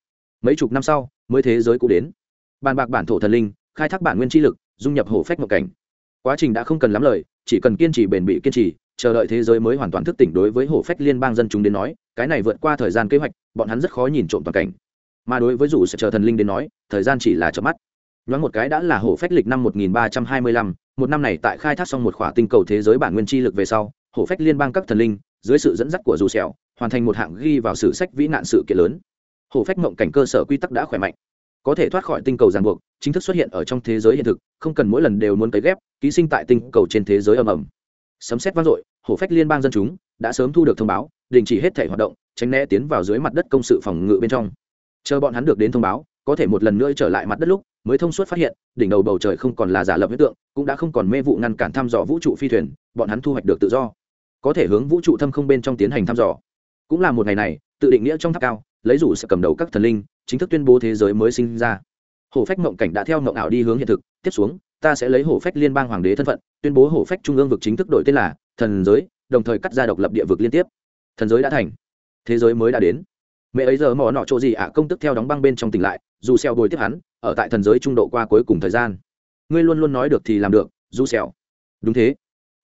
Mấy chục năm sau mới thế giới cũ đến. Bàn bạc bản thổ thần linh khai thác bản nguyên chi lực dung nhập hổ phách mộng cảnh. Quá trình đã không cần lắm lời chỉ cần kiên trì bền bỉ kiên trì chờ đợi thế giới mới hoàn toàn thức tỉnh đối với hổ phách liên bang dân chúng đến nói cái này vượt qua thời gian kế hoạch bọn hắn rất khó nhìn trộm toàn cảnh. Mà đối với dù sẽ chờ thần linh đến nói thời gian chỉ là chớp mắt. Nhoáng một cái đã là hổ phách lịch năm 1325, một năm này tại khai thác xong một khỏa tinh cầu thế giới bản nguyên chi lực về sau, hổ phách liên bang các thần linh, dưới sự dẫn dắt của dù sẹo, hoàn thành một hạng ghi vào sử sách vĩ nạn sự kiện lớn. Hổ phách mộng cảnh cơ sở quy tắc đã khỏe mạnh. Có thể thoát khỏi tinh cầu ràng buộc, chính thức xuất hiện ở trong thế giới hiện thực, không cần mỗi lần đều muốn cấy ghép, ký sinh tại tinh cầu trên thế giới ầm ầm. Sấm xét vang dội, hổ phách liên bang dân chúng đã sớm thu được thông báo, đình chỉ hết thể hoạt động, tránh né tiến vào dưới mặt đất công sự phòng ngự bên trong. Chờ bọn hắn được đến thông báo, có thể một lần nữa trở lại mặt đất lúc mới thông suốt phát hiện, đỉnh đầu bầu trời không còn là giả lập hiện tượng, cũng đã không còn mê vụ ngăn cản thăm dò vũ trụ phi thuyền, bọn hắn thu hoạch được tự do. Có thể hướng vũ trụ thâm không bên trong tiến hành thăm dò. Cũng là một ngày này, tự định nghĩa trong tháp cao, lấy rủ sẽ cầm đầu các thần linh, chính thức tuyên bố thế giới mới sinh ra. Hổ phách mộng cảnh đã theo mộng ảo đi hướng hiện thực, tiếp xuống, ta sẽ lấy hổ phách liên bang hoàng đế thân phận, tuyên bố hổ phách trung ương vực chính thức đổi tên là thần giới, đồng thời cắt ra độc lập địa vực liên tiếp. Thần giới đã thành. Thế giới mới đã đến. Mẹ ấy giờ mò nọ chỗ gì ạ? Công tức theo đóng băng bên trong tỉnh lại, dù xeo bồi tiếp hắn ở tại thần giới trung độ qua cuối cùng thời gian. Ngươi luôn luôn nói được thì làm được, du xẻo đúng thế.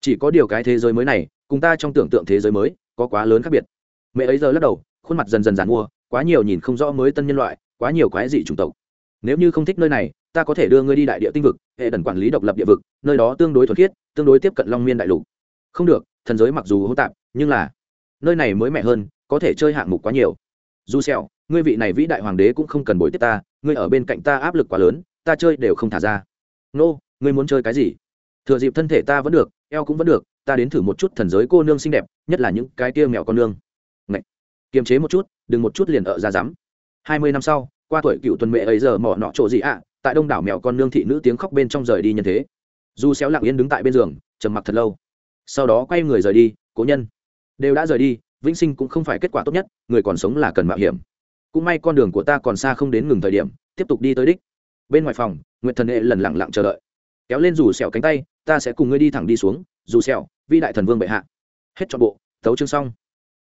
Chỉ có điều cái thế giới mới này, cùng ta trong tưởng tượng thế giới mới, có quá lớn khác biệt. Mẹ ấy giờ lắc đầu, khuôn mặt dần dần giàn mua, quá nhiều nhìn không rõ mới tân nhân loại, quá nhiều quái dị chủng tộc. Nếu như không thích nơi này, ta có thể đưa ngươi đi đại địa tinh vực, hệ đần quản lý độc lập địa vực, nơi đó tương đối thuật khiết, tương đối tiếp cận long miên đại lục. Không được, thần giới mặc dù hỗn tạp, nhưng là nơi này mới mẻ hơn, có thể chơi hạng mục quá nhiều. Dù sẹo, ngươi vị này vĩ đại hoàng đế cũng không cần bồi tiếp ta ngươi ở bên cạnh ta áp lực quá lớn ta chơi đều không thả ra. Nô ngươi muốn chơi cái gì? Thừa dịp thân thể ta vẫn được eo cũng vẫn được ta đến thử một chút thần giới cô nương xinh đẹp nhất là những cái kia mèo con nương. Ngậy. kiềm chế một chút đừng một chút liền ở ra dám. Hai mươi năm sau qua tuổi cựu tuần mẹ ấy giờ mỏ nọ chỗ gì ạ? Tại đông đảo mèo con nương thị nữ tiếng khóc bên trong rời đi nhân thế. Du xéo lặng yên đứng tại bên giường trầm mặc thật lâu. Sau đó quay người rời đi cố nhân. Đều đã rời đi vĩnh sinh cũng không phải kết quả tốt nhất, người còn sống là cần mạo hiểm. Cũng may con đường của ta còn xa không đến ngừng thời điểm, tiếp tục đi tới đích. Bên ngoài phòng, nguyệt thần hệ lần lặng lặng chờ đợi. Kéo lên dù sẹo cánh tay, ta sẽ cùng ngươi đi thẳng đi xuống. Dù sẹo vi đại thần vương bệ hạ. Hết chọn bộ tấu chương xong.